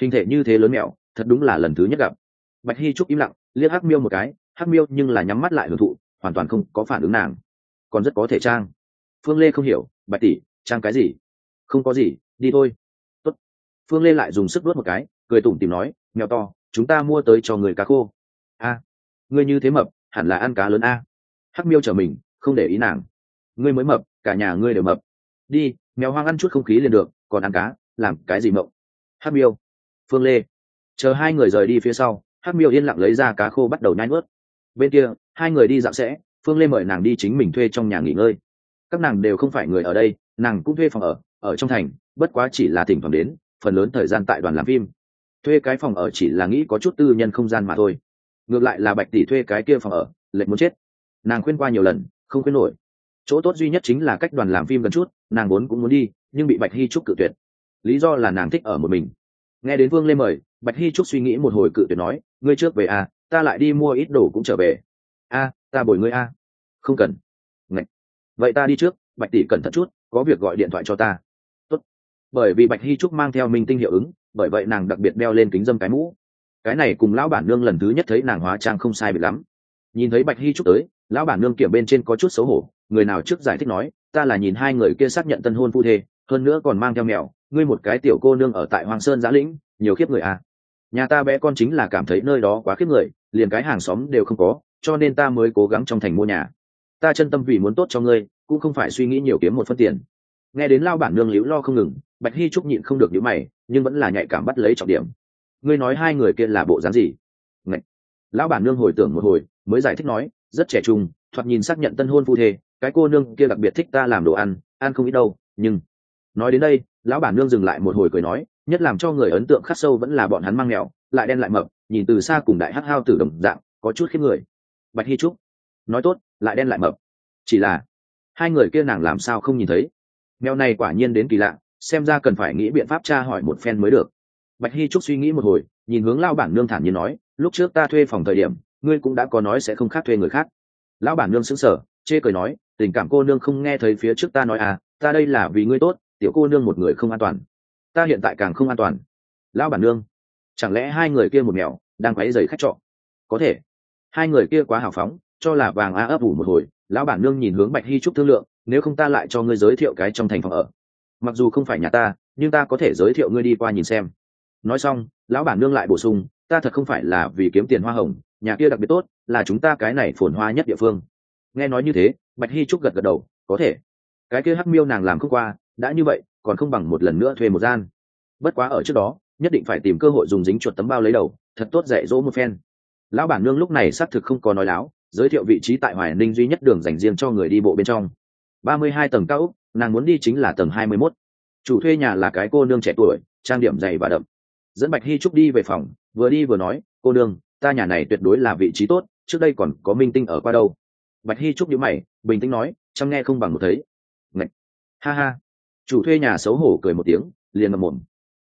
Hình thể như thế lớn mèo, thật đúng là lần thứ nhất gặp. Bạch hy trúc im lặng, liếc hắc miêu một cái, hắc miêu nhưng là nhắm mắt lại hưởng thụ, hoàn toàn không có phản ứng nàng. Còn rất có thể trang. Phương lê không hiểu, bạch tỷ, trang cái gì? Không có gì, đi thôi. Tốt. phương lê lại dùng sức đuốt một cái, cười tủm tìm nói mèo to, chúng ta mua tới cho người cá khô. A, ngươi như thế mập, hẳn là ăn cá lớn a. Hắc miêu trở mình, không để ý nàng. Ngươi mới mập, cả nhà ngươi đều mập. Đi, mèo hoang ăn chút không khí liền được, còn ăn cá, làm cái gì mộng? Hắc miêu. Phương lê. Chờ hai người rời đi phía sau, hắc miêu yên lặng lấy ra cá khô bắt đầu nhai nuốt. Bên kia, hai người đi dạo sẽ, phương lê mời nàng đi chính mình thuê trong nhà nghỉ ngơi. Các nàng đều không phải người ở đây, nàng cũng thuê phòng ở ở trong thành, bất quá chỉ là thỉnh thoảng đến, phần lớn thời gian tại đoàn làm phim thuê cái phòng ở chỉ là nghĩ có chút tư nhân không gian mà thôi. Ngược lại là bạch tỷ thuê cái kia phòng ở lệnh muốn chết. Nàng khuyên qua nhiều lần, không khuyên nổi. Chỗ tốt duy nhất chính là cách đoàn làm phim gần chút, nàng vốn cũng muốn đi, nhưng bị bạch hy trúc cự tuyệt. Lý do là nàng thích ở một mình. Nghe đến vương lê mời, bạch hy trúc suy nghĩ một hồi cự tuyệt nói, ngươi trước về à ta lại đi mua ít đồ cũng trở về. A, ta bồi ngươi a. Không cần. Ngậy. vậy ta đi trước, bạch tỷ cẩn thận chút, có việc gọi điện thoại cho ta. Tốt. bởi vì bạch hy trúc mang theo minh tinh hiệu ứng bởi vậy nàng đặc biệt đeo lên kính dâm cái mũ. Cái này cùng lão bản nương lần thứ nhất thấy nàng hóa trang không sai bị lắm. Nhìn thấy bạch hy trúc tới, lão bản nương kiểm bên trên có chút xấu hổ, người nào trước giải thích nói, ta là nhìn hai người kia xác nhận tân hôn phu thê, hơn nữa còn mang theo mèo, ngươi một cái tiểu cô nương ở tại hoàng sơn giã lĩnh, nhiều khiếp người à. nhà ta bé con chính là cảm thấy nơi đó quá khiếp người, liền cái hàng xóm đều không có, cho nên ta mới cố gắng trong thành mua nhà. Ta chân tâm vì muốn tốt cho ngươi, cũng không phải suy nghĩ nhiều kiếm một phân tiền nghe đến lao bản nương liễu lo không ngừng, bạch hy trúc nhịn không được nhữ mày, nhưng vẫn là nhạy cảm bắt lấy trọng điểm. Ngươi nói hai người kia là bộ dáng gì? Ngậy. lão bản nương hồi tưởng một hồi, mới giải thích nói, rất trẻ trung, thoạt nhìn xác nhận tân hôn phu thê, cái cô nương kia đặc biệt thích ta làm đồ ăn ăn không ít đâu, nhưng nói đến đây, lão bản nương dừng lại một hồi cười nói, nhất làm cho người ấn tượng khắc sâu vẫn là bọn hắn mang mèo lại đen lại mập, nhìn từ xa cùng đại hắc hao tử đồng dạng, có chút khiếp người. Bạch hy trúc. Nói tốt, lại đen lại mập. Chỉ là, hai người kia nàng làm sao không nhìn thấy? Mèo này quả nhiên đến kỳ lạ, xem ra cần phải nghĩ biện pháp tra hỏi một phen mới được. Bạch hy trúc suy nghĩ một hồi, nhìn hướng lao bản nương thản nhiên nói, lúc trước ta thuê phòng thời điểm, ngươi cũng đã có nói sẽ không khác thuê người khác. Lão bản nương sững sờ, chê cười nói, tình cảm cô nương không nghe thấy phía trước ta nói à ta đây là vì ngươi tốt, tiểu cô nương một người không an toàn. Ta hiện tại càng không an toàn. Lão bản nương, chẳng lẽ hai người kia một mèo, đang quấy giày khách trọ? Có thể. Hai người kia quá hào phóng, cho là vàng a ấp ủ một hồi. Lão bản nương nhìn hướng bạch hy trúc thương lượng nếu không ta lại cho ngươi giới thiệu cái trong thành phòng ở. Mặc dù không phải nhà ta, nhưng ta có thể giới thiệu ngươi đi qua nhìn xem. Nói xong, lão bản nương lại bổ sung, ta thật không phải là vì kiếm tiền hoa hồng, nhà kia đặc biệt tốt, là chúng ta cái này phồn hoa nhất địa phương. Nghe nói như thế, bạch hy trúc gật gật đầu, có thể. Cái kia hắc miêu nàng làm không qua, đã như vậy, còn không bằng một lần nữa thuê một gian. Bất quá ở trước đó, nhất định phải tìm cơ hội dùng dính chuột tấm bao lấy đầu, thật tốt dạy dỗ một phen. Lão bản nương lúc này xác thực không có nói láo, giới thiệu vị trí tại hoài ninh duy nhất đường dành riêng cho người đi bộ bên trong ba mươi hai tầng cao úc, nàng muốn đi chính là tầng hai mươi mốt. Chủ thuê nhà là cái cô nương trẻ tuổi, trang điểm dày và đậm. Dẫn bạch hy trúc đi về phòng, vừa đi vừa nói, cô nương, ta nhà này tuyệt đối là vị trí tốt, trước đây còn có minh tinh ở qua đâu. Bạch hy trúc nhíu mày, bình tĩnh nói, chăm nghe không bằng một thấy. Ngậy! ha ha. Chủ thuê nhà xấu hổ cười một tiếng, liền ngậm mồm.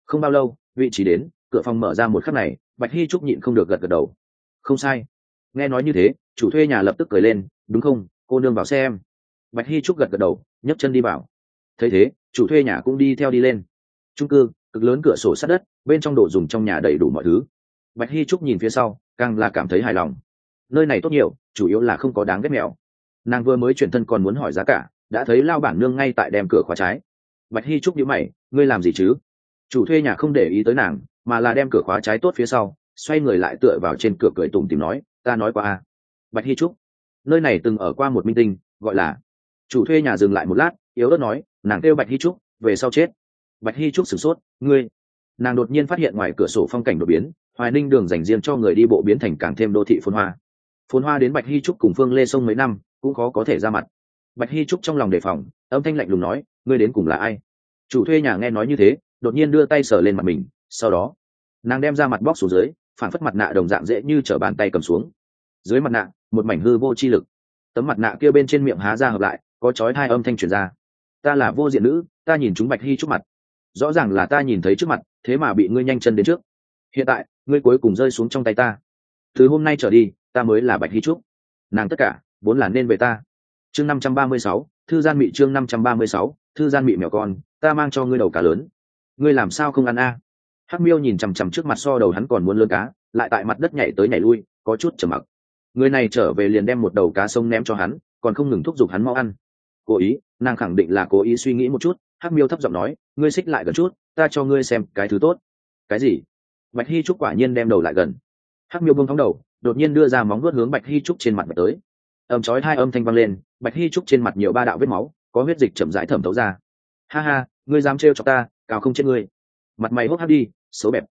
Không bao lâu, vị trí đến, cửa phòng mở ra một khắc này, bạch hy trúc nhịn không được gật gật đầu. Không sai. Nghe nói như thế, chủ thuê nhà lập tức cười lên, đúng không, cô nương vào xe em bạch hy trúc gật gật đầu, nhấc chân đi vào. Thấy thế, chủ thuê nhà cũng đi theo đi lên. Trung cư, cực lớn cửa sổ sát đất, bên trong đồ dùng trong nhà đầy đủ mọi thứ. Bạch hy trúc nhìn phía sau, càng là cảm thấy hài lòng. Nơi này tốt nhiều, chủ yếu là không có đáng ghét mèo nàng vừa mới chuyển thân còn muốn hỏi giá cả, đã thấy lao bản nương ngay tại đem cửa khóa trái. Bạch hy trúc nhữ mày, ngươi làm gì chứ? Chủ thuê nhà không để ý tới nàng, mà là đem cửa khóa trái tốt phía sau, xoay người lại tựa vào trên cửa cười tùng tìm nói, ta nói qua a. Bạch hy trúc, nơi này từng ở qua một minh tinh, gọi là chủ thuê nhà dừng lại một lát, yếu ớt nói, nàng kêu bạch hy trúc, về sau chết. Bạch hy trúc sửng sốt, ngươi? Nàng đột nhiên phát hiện ngoài cửa sổ phong cảnh đột biến, hoài ninh đường dành riêng cho người đi bộ biến thành càng thêm đô thị phồn hoa. Phồn hoa đến bạch hy trúc cùng phương lê sông mấy năm, cũng khó có thể ra mặt. Bạch hy trúc trong lòng đề phòng, âm thanh lạnh lùng nói, ngươi đến cùng là ai? Chủ thuê nhà nghe nói như thế, đột nhiên đưa tay sờ lên mặt mình, sau đó, nàng đem ra mặt bóc xuống dưới phản phất mặt nạ đồng dạng dễ như t bàn tay cầm xuống. Dưới mặt nạ, một mảnh hư vô chi lực. Tấm mặt nạ kia bên trên miệng há ra hợp lại có chói hai âm thanh truyền ra. Ta là vô diện nữ, ta nhìn chúng bạch hy trước mặt. Rõ ràng là ta nhìn thấy trước mặt, thế mà bị ngươi nhanh chân đến trước. Hiện tại, ngươi cuối cùng rơi xuống trong tay ta. Từ hôm nay trở đi, ta mới là bạch hy trúc nàng tất cả, vốn là nên về ta. Chương năm trăm ba mươi sáu, thư gian mị chương năm trăm ba mươi sáu, thư gian mị mèo con, ta mang cho ngươi đầu cá lớn. Ngươi làm sao không ăn a? Hắc miêu nhìn chằm chằm trước mặt so đầu hắn còn muốn lươn cá, lại tại mặt đất nhảy tới nhảy lui, có chút trầm mặc. Người này trở về liền đem một đầu cá sông ném cho hắn, còn không ngừng thúc giục hắn mau ăn cố ý, nàng khẳng định là cố ý suy nghĩ một chút, hắc miêu thấp giọng nói, ngươi xích lại gần chút, ta cho ngươi xem cái thứ tốt. Cái gì? Bạch hy trúc quả nhiên đem đầu lại gần. Hắc miêu bông thóng đầu, đột nhiên đưa ra móng vuốt hướng bạch hy trúc trên mặt bạch tới. Ầm chói hai âm thanh vang lên, bạch hy trúc trên mặt nhiều ba đạo vết máu, có huyết dịch chậm rãi thẩm thấu ra. Ha ha, ngươi dám trêu cho ta, cào không chết ngươi. Mặt mày hốc hắc đi, xấu bẹp.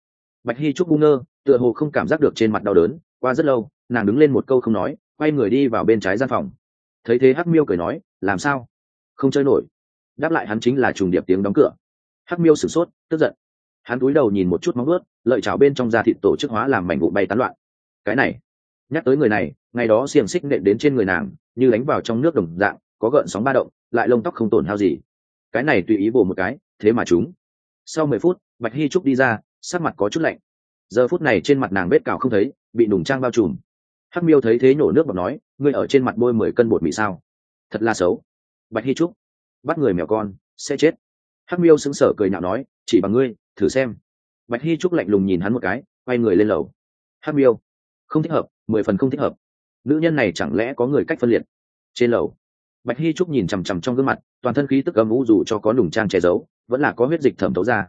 Bạch hy trúc ngu ngơ, tựa hồ không cảm giác được trên mặt đau đớn, qua rất lâu, nàng đứng lên một câu không nói, quay người đi vào bên trái gian phòng. Thấy thế hắc miêu cười nói làm sao? Không chơi nổi. Đáp lại hắn chính là trùng điệp tiếng đóng cửa. Hắc miêu sửng sốt, tức giận. Hắn cúi đầu nhìn một chút móng ướt lợi chảo bên trong da thịt tổ chức hóa làm mảnh vụ bay tán loạn. Cái này, nhắc tới người này, ngày đó xiềng xích nện đến trên người nàng, như đánh vào trong nước đồng dạng, có gợn sóng ba động, lại lông tóc không tổn hao gì. Cái này tùy ý bổ một cái, thế mà chúng sau mười phút, bạch hy trúc đi ra, sắc mặt có chút lạnh. Giờ phút này trên mặt nàng vết cào không thấy, bị nùng trang bao trùm. Hắc miêu thấy thế nhổ nước và nói, ngươi ở trên mặt bôi mười cân bột mì sao? Thật là xấu. Bạch hy trúc, bắt người mèo con, sẽ chết. Hắc miêu sững sờ cười nhạo nói, chỉ bằng ngươi, thử xem. Bạch hy trúc lạnh lùng nhìn hắn một cái, quay người lên lầu. Hắc miêu, không thích hợp, mười phần không thích hợp. Nữ nhân này chẳng lẽ có người cách phân liệt? Trên lầu, bạch hy trúc nhìn chằm chằm trong gương mặt, toàn thân khí tức âm u dù cho có nùng trang che giấu, vẫn là có huyết dịch thẩm thấu ra.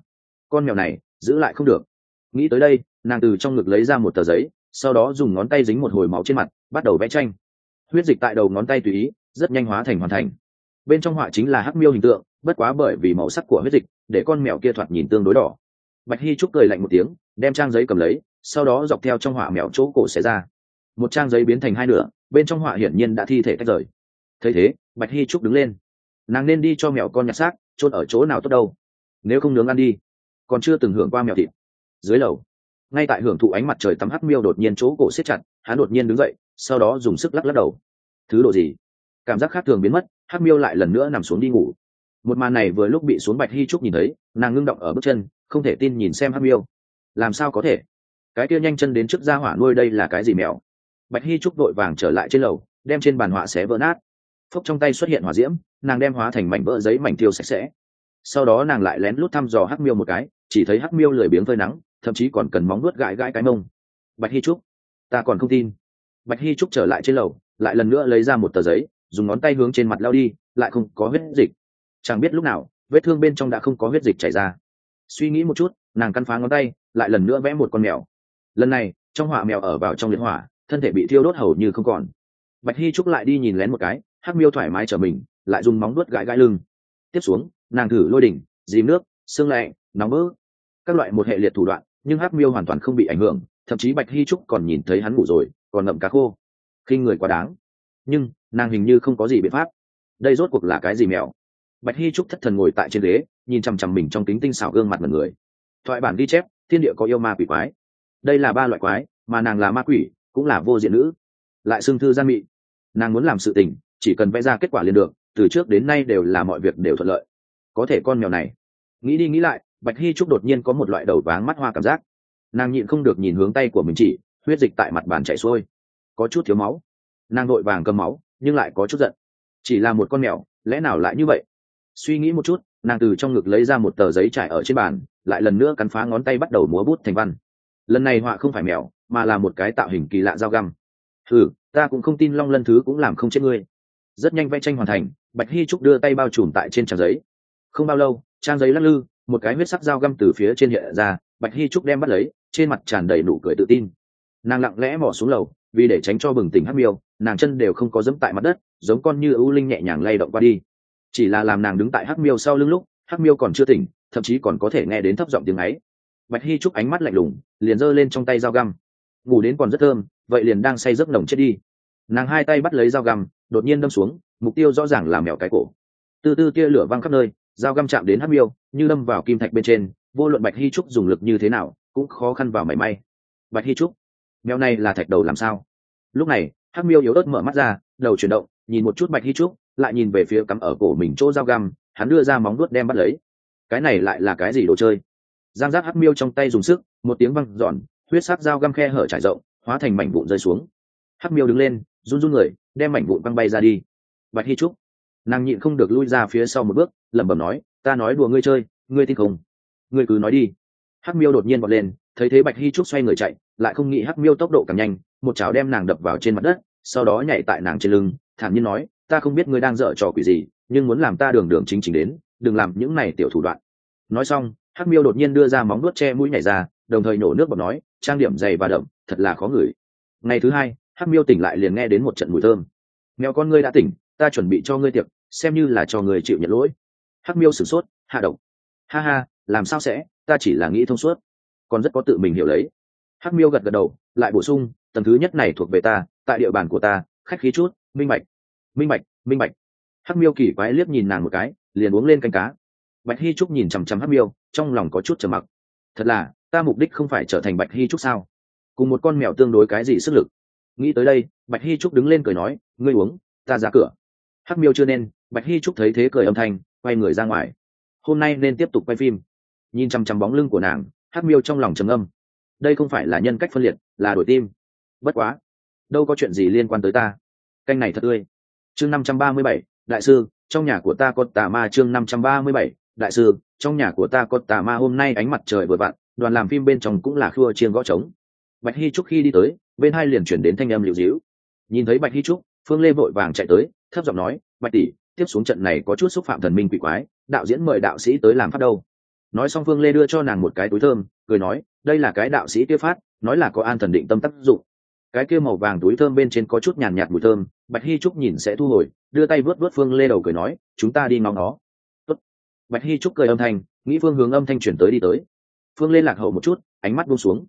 Con mèo này, giữ lại không được. Nghĩ tới đây, nàng từ trong ngực lấy ra một tờ giấy, sau đó dùng ngón tay dính một hồi máu trên mặt, bắt đầu vẽ tranh. Huyết dịch tại đầu ngón tay tùy ý rất nhanh hóa thành hoàn thành. Bên trong họa chính là hắc miêu hình tượng, bất quá bởi vì màu sắc của huyết dịch, để con mèo kia thoạt nhìn tương đối đỏ. Bạch hy trúc cười lạnh một tiếng, đem trang giấy cầm lấy, sau đó dọc theo trong họa mèo chỗ cổ xé ra. Một trang giấy biến thành hai nửa, bên trong họa hiển nhiên đã thi thể tách rời. Thấy thế, bạch hy trúc đứng lên. Nàng nên đi cho mèo con nhặt xác, chôn ở chỗ nào tốt đâu. Nếu không nướng ăn đi. Còn chưa từng hưởng qua mèo thịt. Dưới lầu, ngay tại hưởng thụ ánh mặt trời tắm hắc miêu đột nhiên chỗ cổ siết chặt, hắn đột nhiên đứng dậy, sau đó dùng sức lắc lắc đầu. Thứ độ gì? Cảm giác khác thường biến mất, hắc miêu lại lần nữa nằm xuống đi ngủ. Một màn này vừa lúc bị xuống bạch hy trúc nhìn thấy, nàng ngưng động ở bước chân, không thể tin nhìn xem hắc miêu. Làm sao có thể? Cái kia nhanh chân đến trước ra hỏa nuôi đây là cái gì mèo? Bạch hy trúc vội vàng trở lại trên lầu, đem trên bàn họa xé vỡ nát. Phốc trong tay xuất hiện hỏa diễm, nàng đem hóa thành mảnh vỡ giấy mảnh tiêu sạch sẽ. Sau đó nàng lại lén lút thăm dò hắc miêu một cái, chỉ thấy hắc miêu lười biếng phơi nắng, thậm chí còn cần móng nuốt gãi gãi cái mông. Bạch hy trúc, ta còn không tin. Bạch hy trúc trở lại trên lầu, lại lần nữa lấy ra một tờ giấy dùng ngón tay hướng trên mặt lao đi, lại không có huyết dịch. Chẳng biết lúc nào, vết thương bên trong đã không có huyết dịch chảy ra. Suy nghĩ một chút, nàng căn phá ngón tay, lại lần nữa vẽ một con mèo. Lần này, trong họa mèo ở vào trong liệt hỏa, thân thể bị thiêu đốt hầu như không còn. Bạch hy trúc lại đi nhìn lén một cái, hắc miêu thoải mái trở mình, lại dùng móng đuốt gãi gãi lưng. Tiếp xuống, nàng thử lôi đỉnh, dìm nước, xương lẹ nóng bỡ các loại một hệ liệt thủ đoạn, nhưng hắc miêu hoàn toàn không bị ảnh hưởng, thậm chí bạch hy trúc còn nhìn thấy hắn ngủ rồi, còn ngậm cá khô. Khi người quá đáng. Nhưng nàng hình như không có gì biện pháp. Đây rốt cuộc là cái gì mèo? Bạch hy trúc thất thần ngồi tại trên ghế, nhìn chằm chằm mình trong kính tinh xảo gương mặt mật người. Thoại bản ghi chép, thiên địa có yêu ma quỷ quái. Đây là ba loại quái, mà nàng là ma quỷ, cũng là vô diện nữ. Lại xưng thư gian mị. Nàng muốn làm sự tình, chỉ cần vẽ ra kết quả liền được, từ trước đến nay đều là mọi việc đều thuận lợi. Có thể con mèo này. Nghĩ đi nghĩ lại, bạch hy trúc đột nhiên có một loại đầu váng mắt hoa cảm giác. Nàng nhịn không được nhìn hướng tay của mình chỉ, huyết dịch tại mặt bàn chảy xuôi. Có chút thiếu máu. Nàng đội vàng cầm máu nhưng lại có chút giận. Chỉ là một con mèo, lẽ nào lại như vậy? Suy nghĩ một chút, nàng từ trong ngực lấy ra một tờ giấy trải ở trên bàn, lại lần nữa cắn phá ngón tay bắt đầu múa bút thành văn. Lần này họa không phải mèo, mà là một cái tạo hình kỳ lạ dao găm. Ừ ta cũng không tin long lân thứ cũng làm không chết ngươi. Rất nhanh vẽ tranh hoàn thành, bạch hy trúc đưa tay bao trùm tại trên trang giấy. Không bao lâu, trang giấy lắc lư, một cái huyết sắc dao găm từ phía trên hiện ra, bạch hy trúc đem bắt lấy, trên mặt tràn đầy nụ cười tự tin. Nàng lặng lẽ bỏ xuống lầu, vì để tránh cho bừng tỉnh hắc miêu nàng chân đều không có dẫm tại mặt đất, giống con như ưu linh nhẹ nhàng lay động qua đi. Chỉ là làm nàng đứng tại hắc miêu sau lưng lúc, hắc miêu còn chưa tỉnh, thậm chí còn có thể nghe đến thấp giọng tiếng ấy. Bạch hy trúc ánh mắt lạnh lùng, liền giơ lên trong tay dao găm. Ngủ đến còn rất thơm, vậy liền đang say giấc nồng chết đi. Nàng hai tay bắt lấy dao găm, đột nhiên đâm xuống, mục tiêu rõ ràng là mèo cái cổ. Từ từ tia lửa văng khắp nơi, dao găm chạm đến hắc miêu, như đâm vào kim thạch bên trên, vô luận bạch hy trúc dùng lực như thế nào, cũng khó khăn vào mảy may. Bạch hy trúc mèo này là thạch đầu làm sao? Lúc này hắc miêu yếu ớt mở mắt ra, đầu chuyển động, nhìn một chút bạch hy trúc, lại nhìn về phía cắm ở cổ mình chỗ dao găm, hắn đưa ra móng đuốt đem bắt lấy. Cái này lại là cái gì đồ chơi? Giang giác hắc miêu trong tay dùng sức, một tiếng văng giòn huyết sắc dao găm khe hở trải rộng, hóa thành mảnh vụn rơi xuống. Hắc miêu đứng lên, run run người, đem mảnh vụn văng bay ra đi. Bạch hy trúc, nàng nhịn không được lui ra phía sau một bước, lẩm bẩm nói, ta nói đùa ngươi chơi, ngươi tin không? Ngươi cứ nói đi. Hắc miêu đột nhiên bật lên, thấy thế bạch hy trúc xoay người chạy, lại không nghĩ hắc miêu tốc độ càng nhanh một chảo đem nàng đập vào trên mặt đất, sau đó nhảy tại nàng trên lưng, thản nhiên nói, ta không biết ngươi đang dở trò quỷ gì, nhưng muốn làm ta đường đường chính chính đến, đừng làm những này tiểu thủ đoạn. Nói xong, hắc miêu đột nhiên đưa ra móng nuốt che mũi nhảy ra, đồng thời nổ nước bọt nói, trang điểm dày và đậm, thật là khó ngửi. Ngày thứ hai, hắc miêu tỉnh lại liền nghe đến một trận mùi thơm. Mèo con ngươi đã tỉnh, ta chuẩn bị cho ngươi tiệc, xem như là cho người chịu nhận lỗi. Hắc miêu sửng sốt, hạ độc. Ha ha, làm sao sẽ? Ta chỉ là nghĩ thông suốt. Còn rất có tự mình hiểu lấy hắc miêu gật gật đầu, lại bổ sung tầng thứ nhất này thuộc về ta, tại địa bàn của ta, khách khí chút, minh bạch. Minh bạch minh bạch. Hắc miêu kỳ quái liếc nhìn nàng một cái, liền uống lên canh cá. Bạch hy trúc nhìn chằm chằm hắc miêu, trong lòng có chút trầm mặc. Thật là, ta mục đích không phải trở thành bạch hy trúc sao? Cùng một con mèo tương đối cái gì sức lực? Nghĩ tới đây, bạch hy trúc đứng lên cười nói, ngươi uống, ta ra cửa. Hắc miêu chưa nên, bạch hy trúc thấy thế cười âm thanh, quay người ra ngoài. Hôm nay nên tiếp tục quay phim. Nhìn chằm chằm bóng lưng của nàng, hắc miêu trong lòng trầm âm đây không phải là nhân cách phân liệt, là đổi tim bất quá, đâu có chuyện gì liên quan tới ta. Canh này thật tươi. Chương năm trăm ba mươi bảy, đại sư, trong nhà của ta có tà ma chương năm trăm ba mươi bảy, đại sư, trong nhà của ta có tà ma hôm nay ánh mặt trời vừa vặn, đoàn làm phim bên trong cũng là khua chiên gõ trống. Bạch hy trúc khi đi tới, bên hai liền chuyển đến thanh âm liệu dĩu. Nhìn thấy bạch hy trúc, phương lê vội vàng chạy tới, thấp giọng nói, bạch tỷ, tiếp xuống trận này có chút xúc phạm thần minh quỷ quái, đạo diễn mời đạo sĩ tới làm phát đâu. Nói xong phương lê đưa cho nàng một cái túi thơm, cười nói, đây là cái đạo sĩ tiêu phát, nói là có an thần định tâm tác dụng cái kia màu vàng túi thơm bên trên có chút nhàn nhạt mùi thơm, bạch hy trúc nhìn sẽ thu hồi, đưa tay vớt vớt phương lê đầu cười nói, chúng ta đi ngóng nó. Tốt. bạch hy trúc cười âm thanh, nghĩ phương hướng âm thanh chuyển tới đi tới. Phương lê lạc hậu một chút, ánh mắt buông xuống.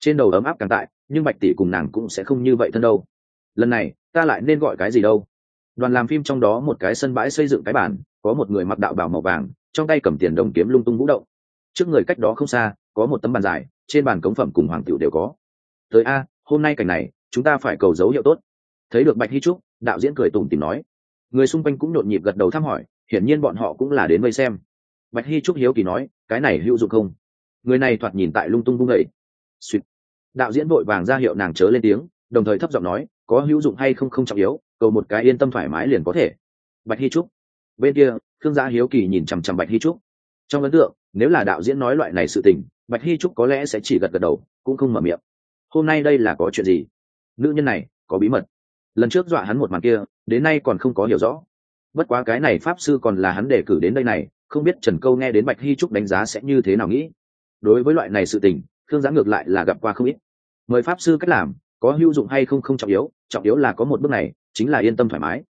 Trên đầu ấm áp càng tại, nhưng bạch tỷ cùng nàng cũng sẽ không như vậy thân đâu. Lần này, ta lại nên gọi cái gì đâu? Đoàn làm phim trong đó một cái sân bãi xây dựng cái bản có một người mặc đạo bảo màu vàng, trong tay cầm tiền đồng kiếm lung tung vũ động. Trước người cách đó không xa, có một tấm bàn dài, trên bàn cống phẩm cùng hoàng tiểu đều có. Tới a hôm nay cảnh này, chúng ta phải cầu dấu hiệu tốt. Thấy được bạch hy trúc, đạo diễn cười tùng tìm nói. Người xung quanh cũng nhộn nhịp gật đầu thăm hỏi, hiển nhiên bọn họ cũng là đến vây xem. Bạch hy trúc hiếu kỳ nói, cái này hữu dụng không? Người này thoạt nhìn tại lung tung vung gậy suýt đạo diễn vội vàng ra hiệu nàng chớ lên tiếng, đồng thời thấp giọng nói, có hữu dụng hay không không trọng yếu, cầu một cái yên tâm thoải mái liền có thể. Bạch hy trúc. Bên kia thương gia hiếu kỳ nhìn chằm chằm bạch hy trúc. Trong ấn tượng, nếu là đạo diễn nói loại này sự tình, bạch hy trúc có lẽ sẽ chỉ gật gật đầu, cũng không mở miệng hôm nay đây là có chuyện gì? Nữ nhân này, có bí mật. Lần trước dọa hắn một màn kia, đến nay còn không có hiểu rõ. Bất quá cái này pháp sư còn là hắn đề cử đến đây này, không biết trần câu nghe đến bạch hy trúc đánh giá sẽ như thế nào nghĩ. Đối với loại này sự tình thương giá ngược lại là gặp qua không ít. Mời pháp sư cách làm, có hữu dụng hay không không trọng yếu trọng yếu là có một bước này, chính là yên tâm thoải mái.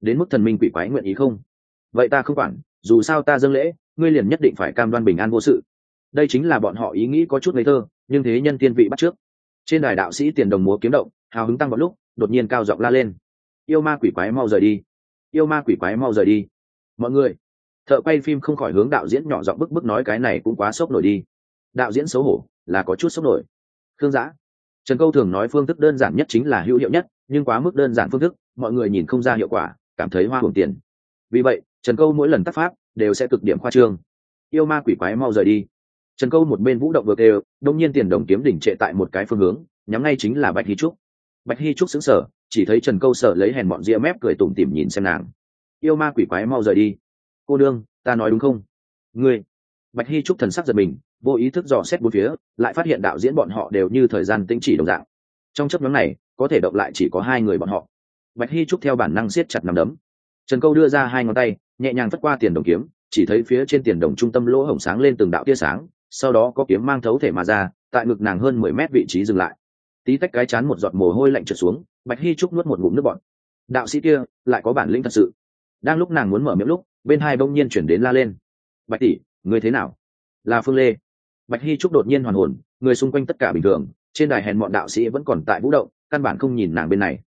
Đến mức thần minh quỷ quái nguyện ý không? Vậy ta không quản, dù sao ta dâng lễ, ngươi liền nhất định phải cam đoan bình an vô sự. Đây chính là bọn họ ý nghĩ có chút ngây thơ, nhưng thế nhân tiên vị bắt trước trên đài đạo sĩ tiền đồng múa kiếm động, hào hứng tăng vào lúc, đột nhiên cao giọng la lên. Yêu ma quỷ quái mau rời đi. Yêu ma quỷ quái mau rời đi. Mọi người, thợ quay phim không khỏi hướng đạo diễn nhỏ giọng bức bức nói cái này cũng quá sốc nổi đi. Đạo diễn xấu hổ, là có chút sốc nổi. Khương giã, trần câu thường nói phương thức đơn giản nhất chính là hữu hiệu nhất, nhưng quá mức đơn giản phương thức, mọi người nhìn không ra hiệu quả, cảm thấy hoa hưởng tiền. Vì vậy, trần câu mỗi lần tác pháp đều sẽ cực điểm khoa trương. Yêu ma quỷ quái mau rời đi trần câu một bên vũ động vừa kêu đông nhiên tiền đồng kiếm đỉnh trệ tại một cái phương hướng, nhắm ngay chính là bạch hy trúc. Bạch hy trúc xứng sở chỉ thấy trần câu sợ lấy hèn bọn ria mép cười tủm tỉm nhìn xem nàng. Yêu ma quỷ quái mau rời đi. Cô đương ta nói đúng không? Ngươi. Bạch hy trúc thần sắc giật mình, vô ý thức dò xét bốn phía, lại phát hiện đạo diễn bọn họ đều như thời gian tĩnh chỉ đồng dạng. Trong chấp nhóm này, có thể động lại chỉ có hai người bọn họ. Bạch hy trúc theo bản năng siết chặt nằm đấm. Trần câu đưa ra hai ngón tay, nhẹ nhàng vất qua tiền đồng kiếm, chỉ thấy phía trên tiền đồng trung tâm lỗ hổng sáng lên từng đạo tia sáng sau đó có kiếm mang thấu thể mà ra, tại ngực nàng hơn mười mét vị trí dừng lại. Tí tách cái chán một giọt mồ hôi lạnh trượt xuống, bạch hy trúc nuốt một ngụm nước bọn đạo sĩ kia, lại có bản lĩnh thật sự. Đang lúc nàng muốn mở miệng lúc, bên hai bỗng nhiên chuyển đến la lên. Bạch tỷ người thế nào? Là phương lê. Bạch hy trúc đột nhiên hoàn hồn, người xung quanh tất cả bình thường, trên đài hèn bọn đạo sĩ vẫn còn tại vũ động, căn bản không nhìn nàng bên này.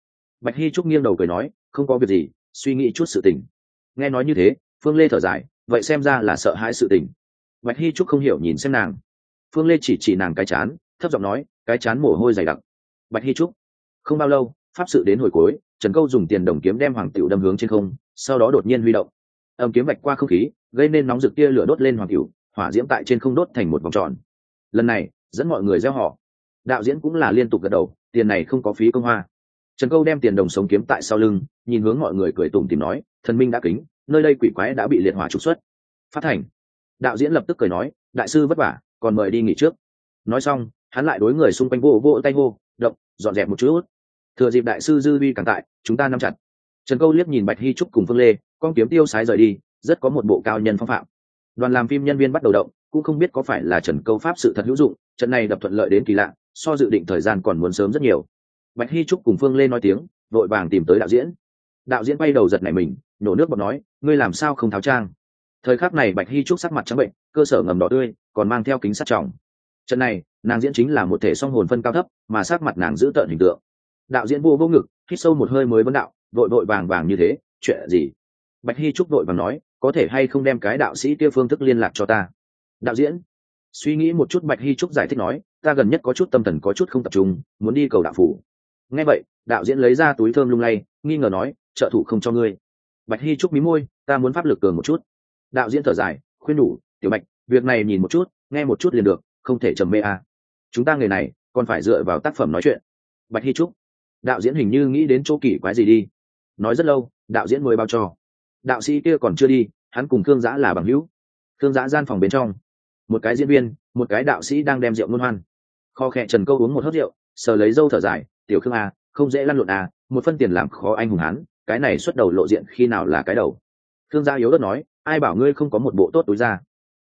Bạch hy trúc nghiêng đầu cười nói, không có việc gì, suy nghĩ chút sự tình. Nghe nói như thế, phương lê thở dài, vậy xem ra là sợ hãi sự tình bạch hy trúc không hiểu nhìn xem nàng. Phương lê chỉ chỉ nàng cái chán, thấp giọng nói, cái chán mồ hôi dày đặc. Bạch hy trúc, không bao lâu, pháp sự đến hồi cuối, trần câu dùng tiền đồng kiếm đem hoàng tiểu đâm hướng trên không, sau đó đột nhiên huy động. Âm kiếm vạch qua không khí, gây nên nóng rực tia lửa đốt lên hoàng tiểu hỏa diễm tại trên không đốt thành một vòng tròn. Lần này, dẫn mọi người gieo họ. Đạo diễn cũng là liên tục gật đầu, tiền này không có phí công hoa. Trần câu đem tiền đồng sống kiếm tại sau lưng, nhìn hướng mọi người cười tủm tìm nói, thần minh đã kính, nơi đây quỷ quái đã bị liệt hỏa trục xuất. Phát thành đạo diễn lập tức cười nói, đại sư vất vả, còn mời đi nghỉ trước. Nói xong, hắn lại đối người xung quanh vô vô tay hô, động, dọn dẹp một chút. Thừa dịp đại sư dư vi càng tại, chúng ta nắm chặt. Trần câu liếc nhìn bạch hy trúc cùng phương lê, con kiếm tiêu sái rời đi, rất có một bộ cao nhân phong phạm. Đoàn làm phim nhân viên bắt đầu động, cũng không biết có phải là trần câu pháp sự thật hữu dụng, trận này đập thuận lợi đến kỳ lạ, so dự định thời gian còn muốn sớm rất nhiều. Bạch hy trúc cùng phương lê nói tiếng, vội vàng tìm tới đạo diễn. Đạo diễn bay đầu giật này mình, nổ nước bọt nói, ngươi làm sao không tháo trang? Thời khắc này bạch hy trúc sắc mặt trắng bệnh, cơ sở ngầm đỏ tươi, còn mang theo kính sắt trọng. Trận này, nàng diễn chính là một thể song hồn phân cao thấp, mà sắc mặt nàng giữ tợn hình tượng. Đạo diễn vô vô ngực, hít sâu một hơi mới vấn đạo vội vội vàng vàng như thế, chuyện gì? Bạch hy trúc vội vàng nói, có thể hay không đem cái đạo sĩ kia phương thức liên lạc cho ta? Đạo diễn, suy nghĩ một chút bạch hy trúc giải thích nói, ta gần nhất có chút tâm thần có chút không tập trung, muốn đi cầu đạo phủ. Nghe vậy, đạo diễn lấy ra túi thơm lung lay, nghi ngờ nói, trợ thủ không cho ngươi. Bạch hy trúc mí môi, ta muốn pháp lực cường một chút đạo diễn thở dài khuyên đủ tiểu bạch việc này nhìn một chút nghe một chút liền được không thể trầm mê à. chúng ta người này còn phải dựa vào tác phẩm nói chuyện. Bạch hy trúc đạo diễn hình như nghĩ đến chỗ kỳ quái gì đi. Nói rất lâu đạo diễn mới bao cho. Đạo sĩ kia còn chưa đi hắn cùng thương giã là bằng hữu. Thương giã gian phòng bên trong một cái diễn viên một cái đạo sĩ đang đem rượu ngôn hoan. Kho khẽ trần câu uống một hớt rượu sờ lấy dâu thở dài tiểu khương à, không dễ lăn lộn à, một phân tiền làm khó anh hùng hắn, cái này xuất đầu lộ diện khi nào là cái đầu. Thương gia yếu đất nói ai bảo ngươi không có một bộ tốt túi ra?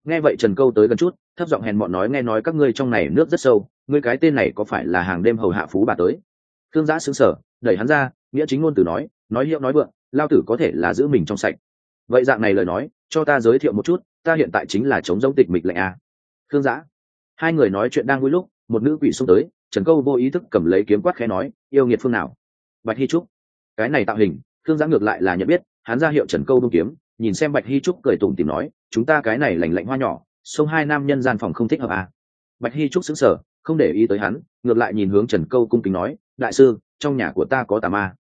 Nghe vậy trần câu tới gần chút, thấp giọng hèn bọn nói, nghe nói các ngươi trong này nước rất sâu, ngươi cái tên này có phải là hàng đêm hầu hạ phú bà tới? Thương giã xứng sở đẩy hắn ra, nghĩa chính ngôn từ nói nói hiệu nói vượng, lao tử có thể là giữ mình trong sạch. Vậy dạng này lời nói, cho ta giới thiệu một chút, ta hiện tại chính là chống giống tịch mịch lệnh a. Thương giã. Hai người nói chuyện đang vui lúc, một nữ quỷ xông tới, trần câu vô ý thức cầm lấy kiếm quát khẽ nói, yêu nghiệt phương nào? Bạch hy trúc. Cái này tạo hình thương giã ngược lại là nhận biết, hắn ra hiệu trần câu đông kiếm nhìn xem bạch hy trúc cười tủm tìm nói, chúng ta cái này lành lạnh hoa nhỏ, sông hai nam nhân gian phòng không thích hợp à. bạch hy trúc xứng sở không để ý tới hắn, ngược lại nhìn hướng trần câu cung kính nói, đại sư, trong nhà của ta có tà ma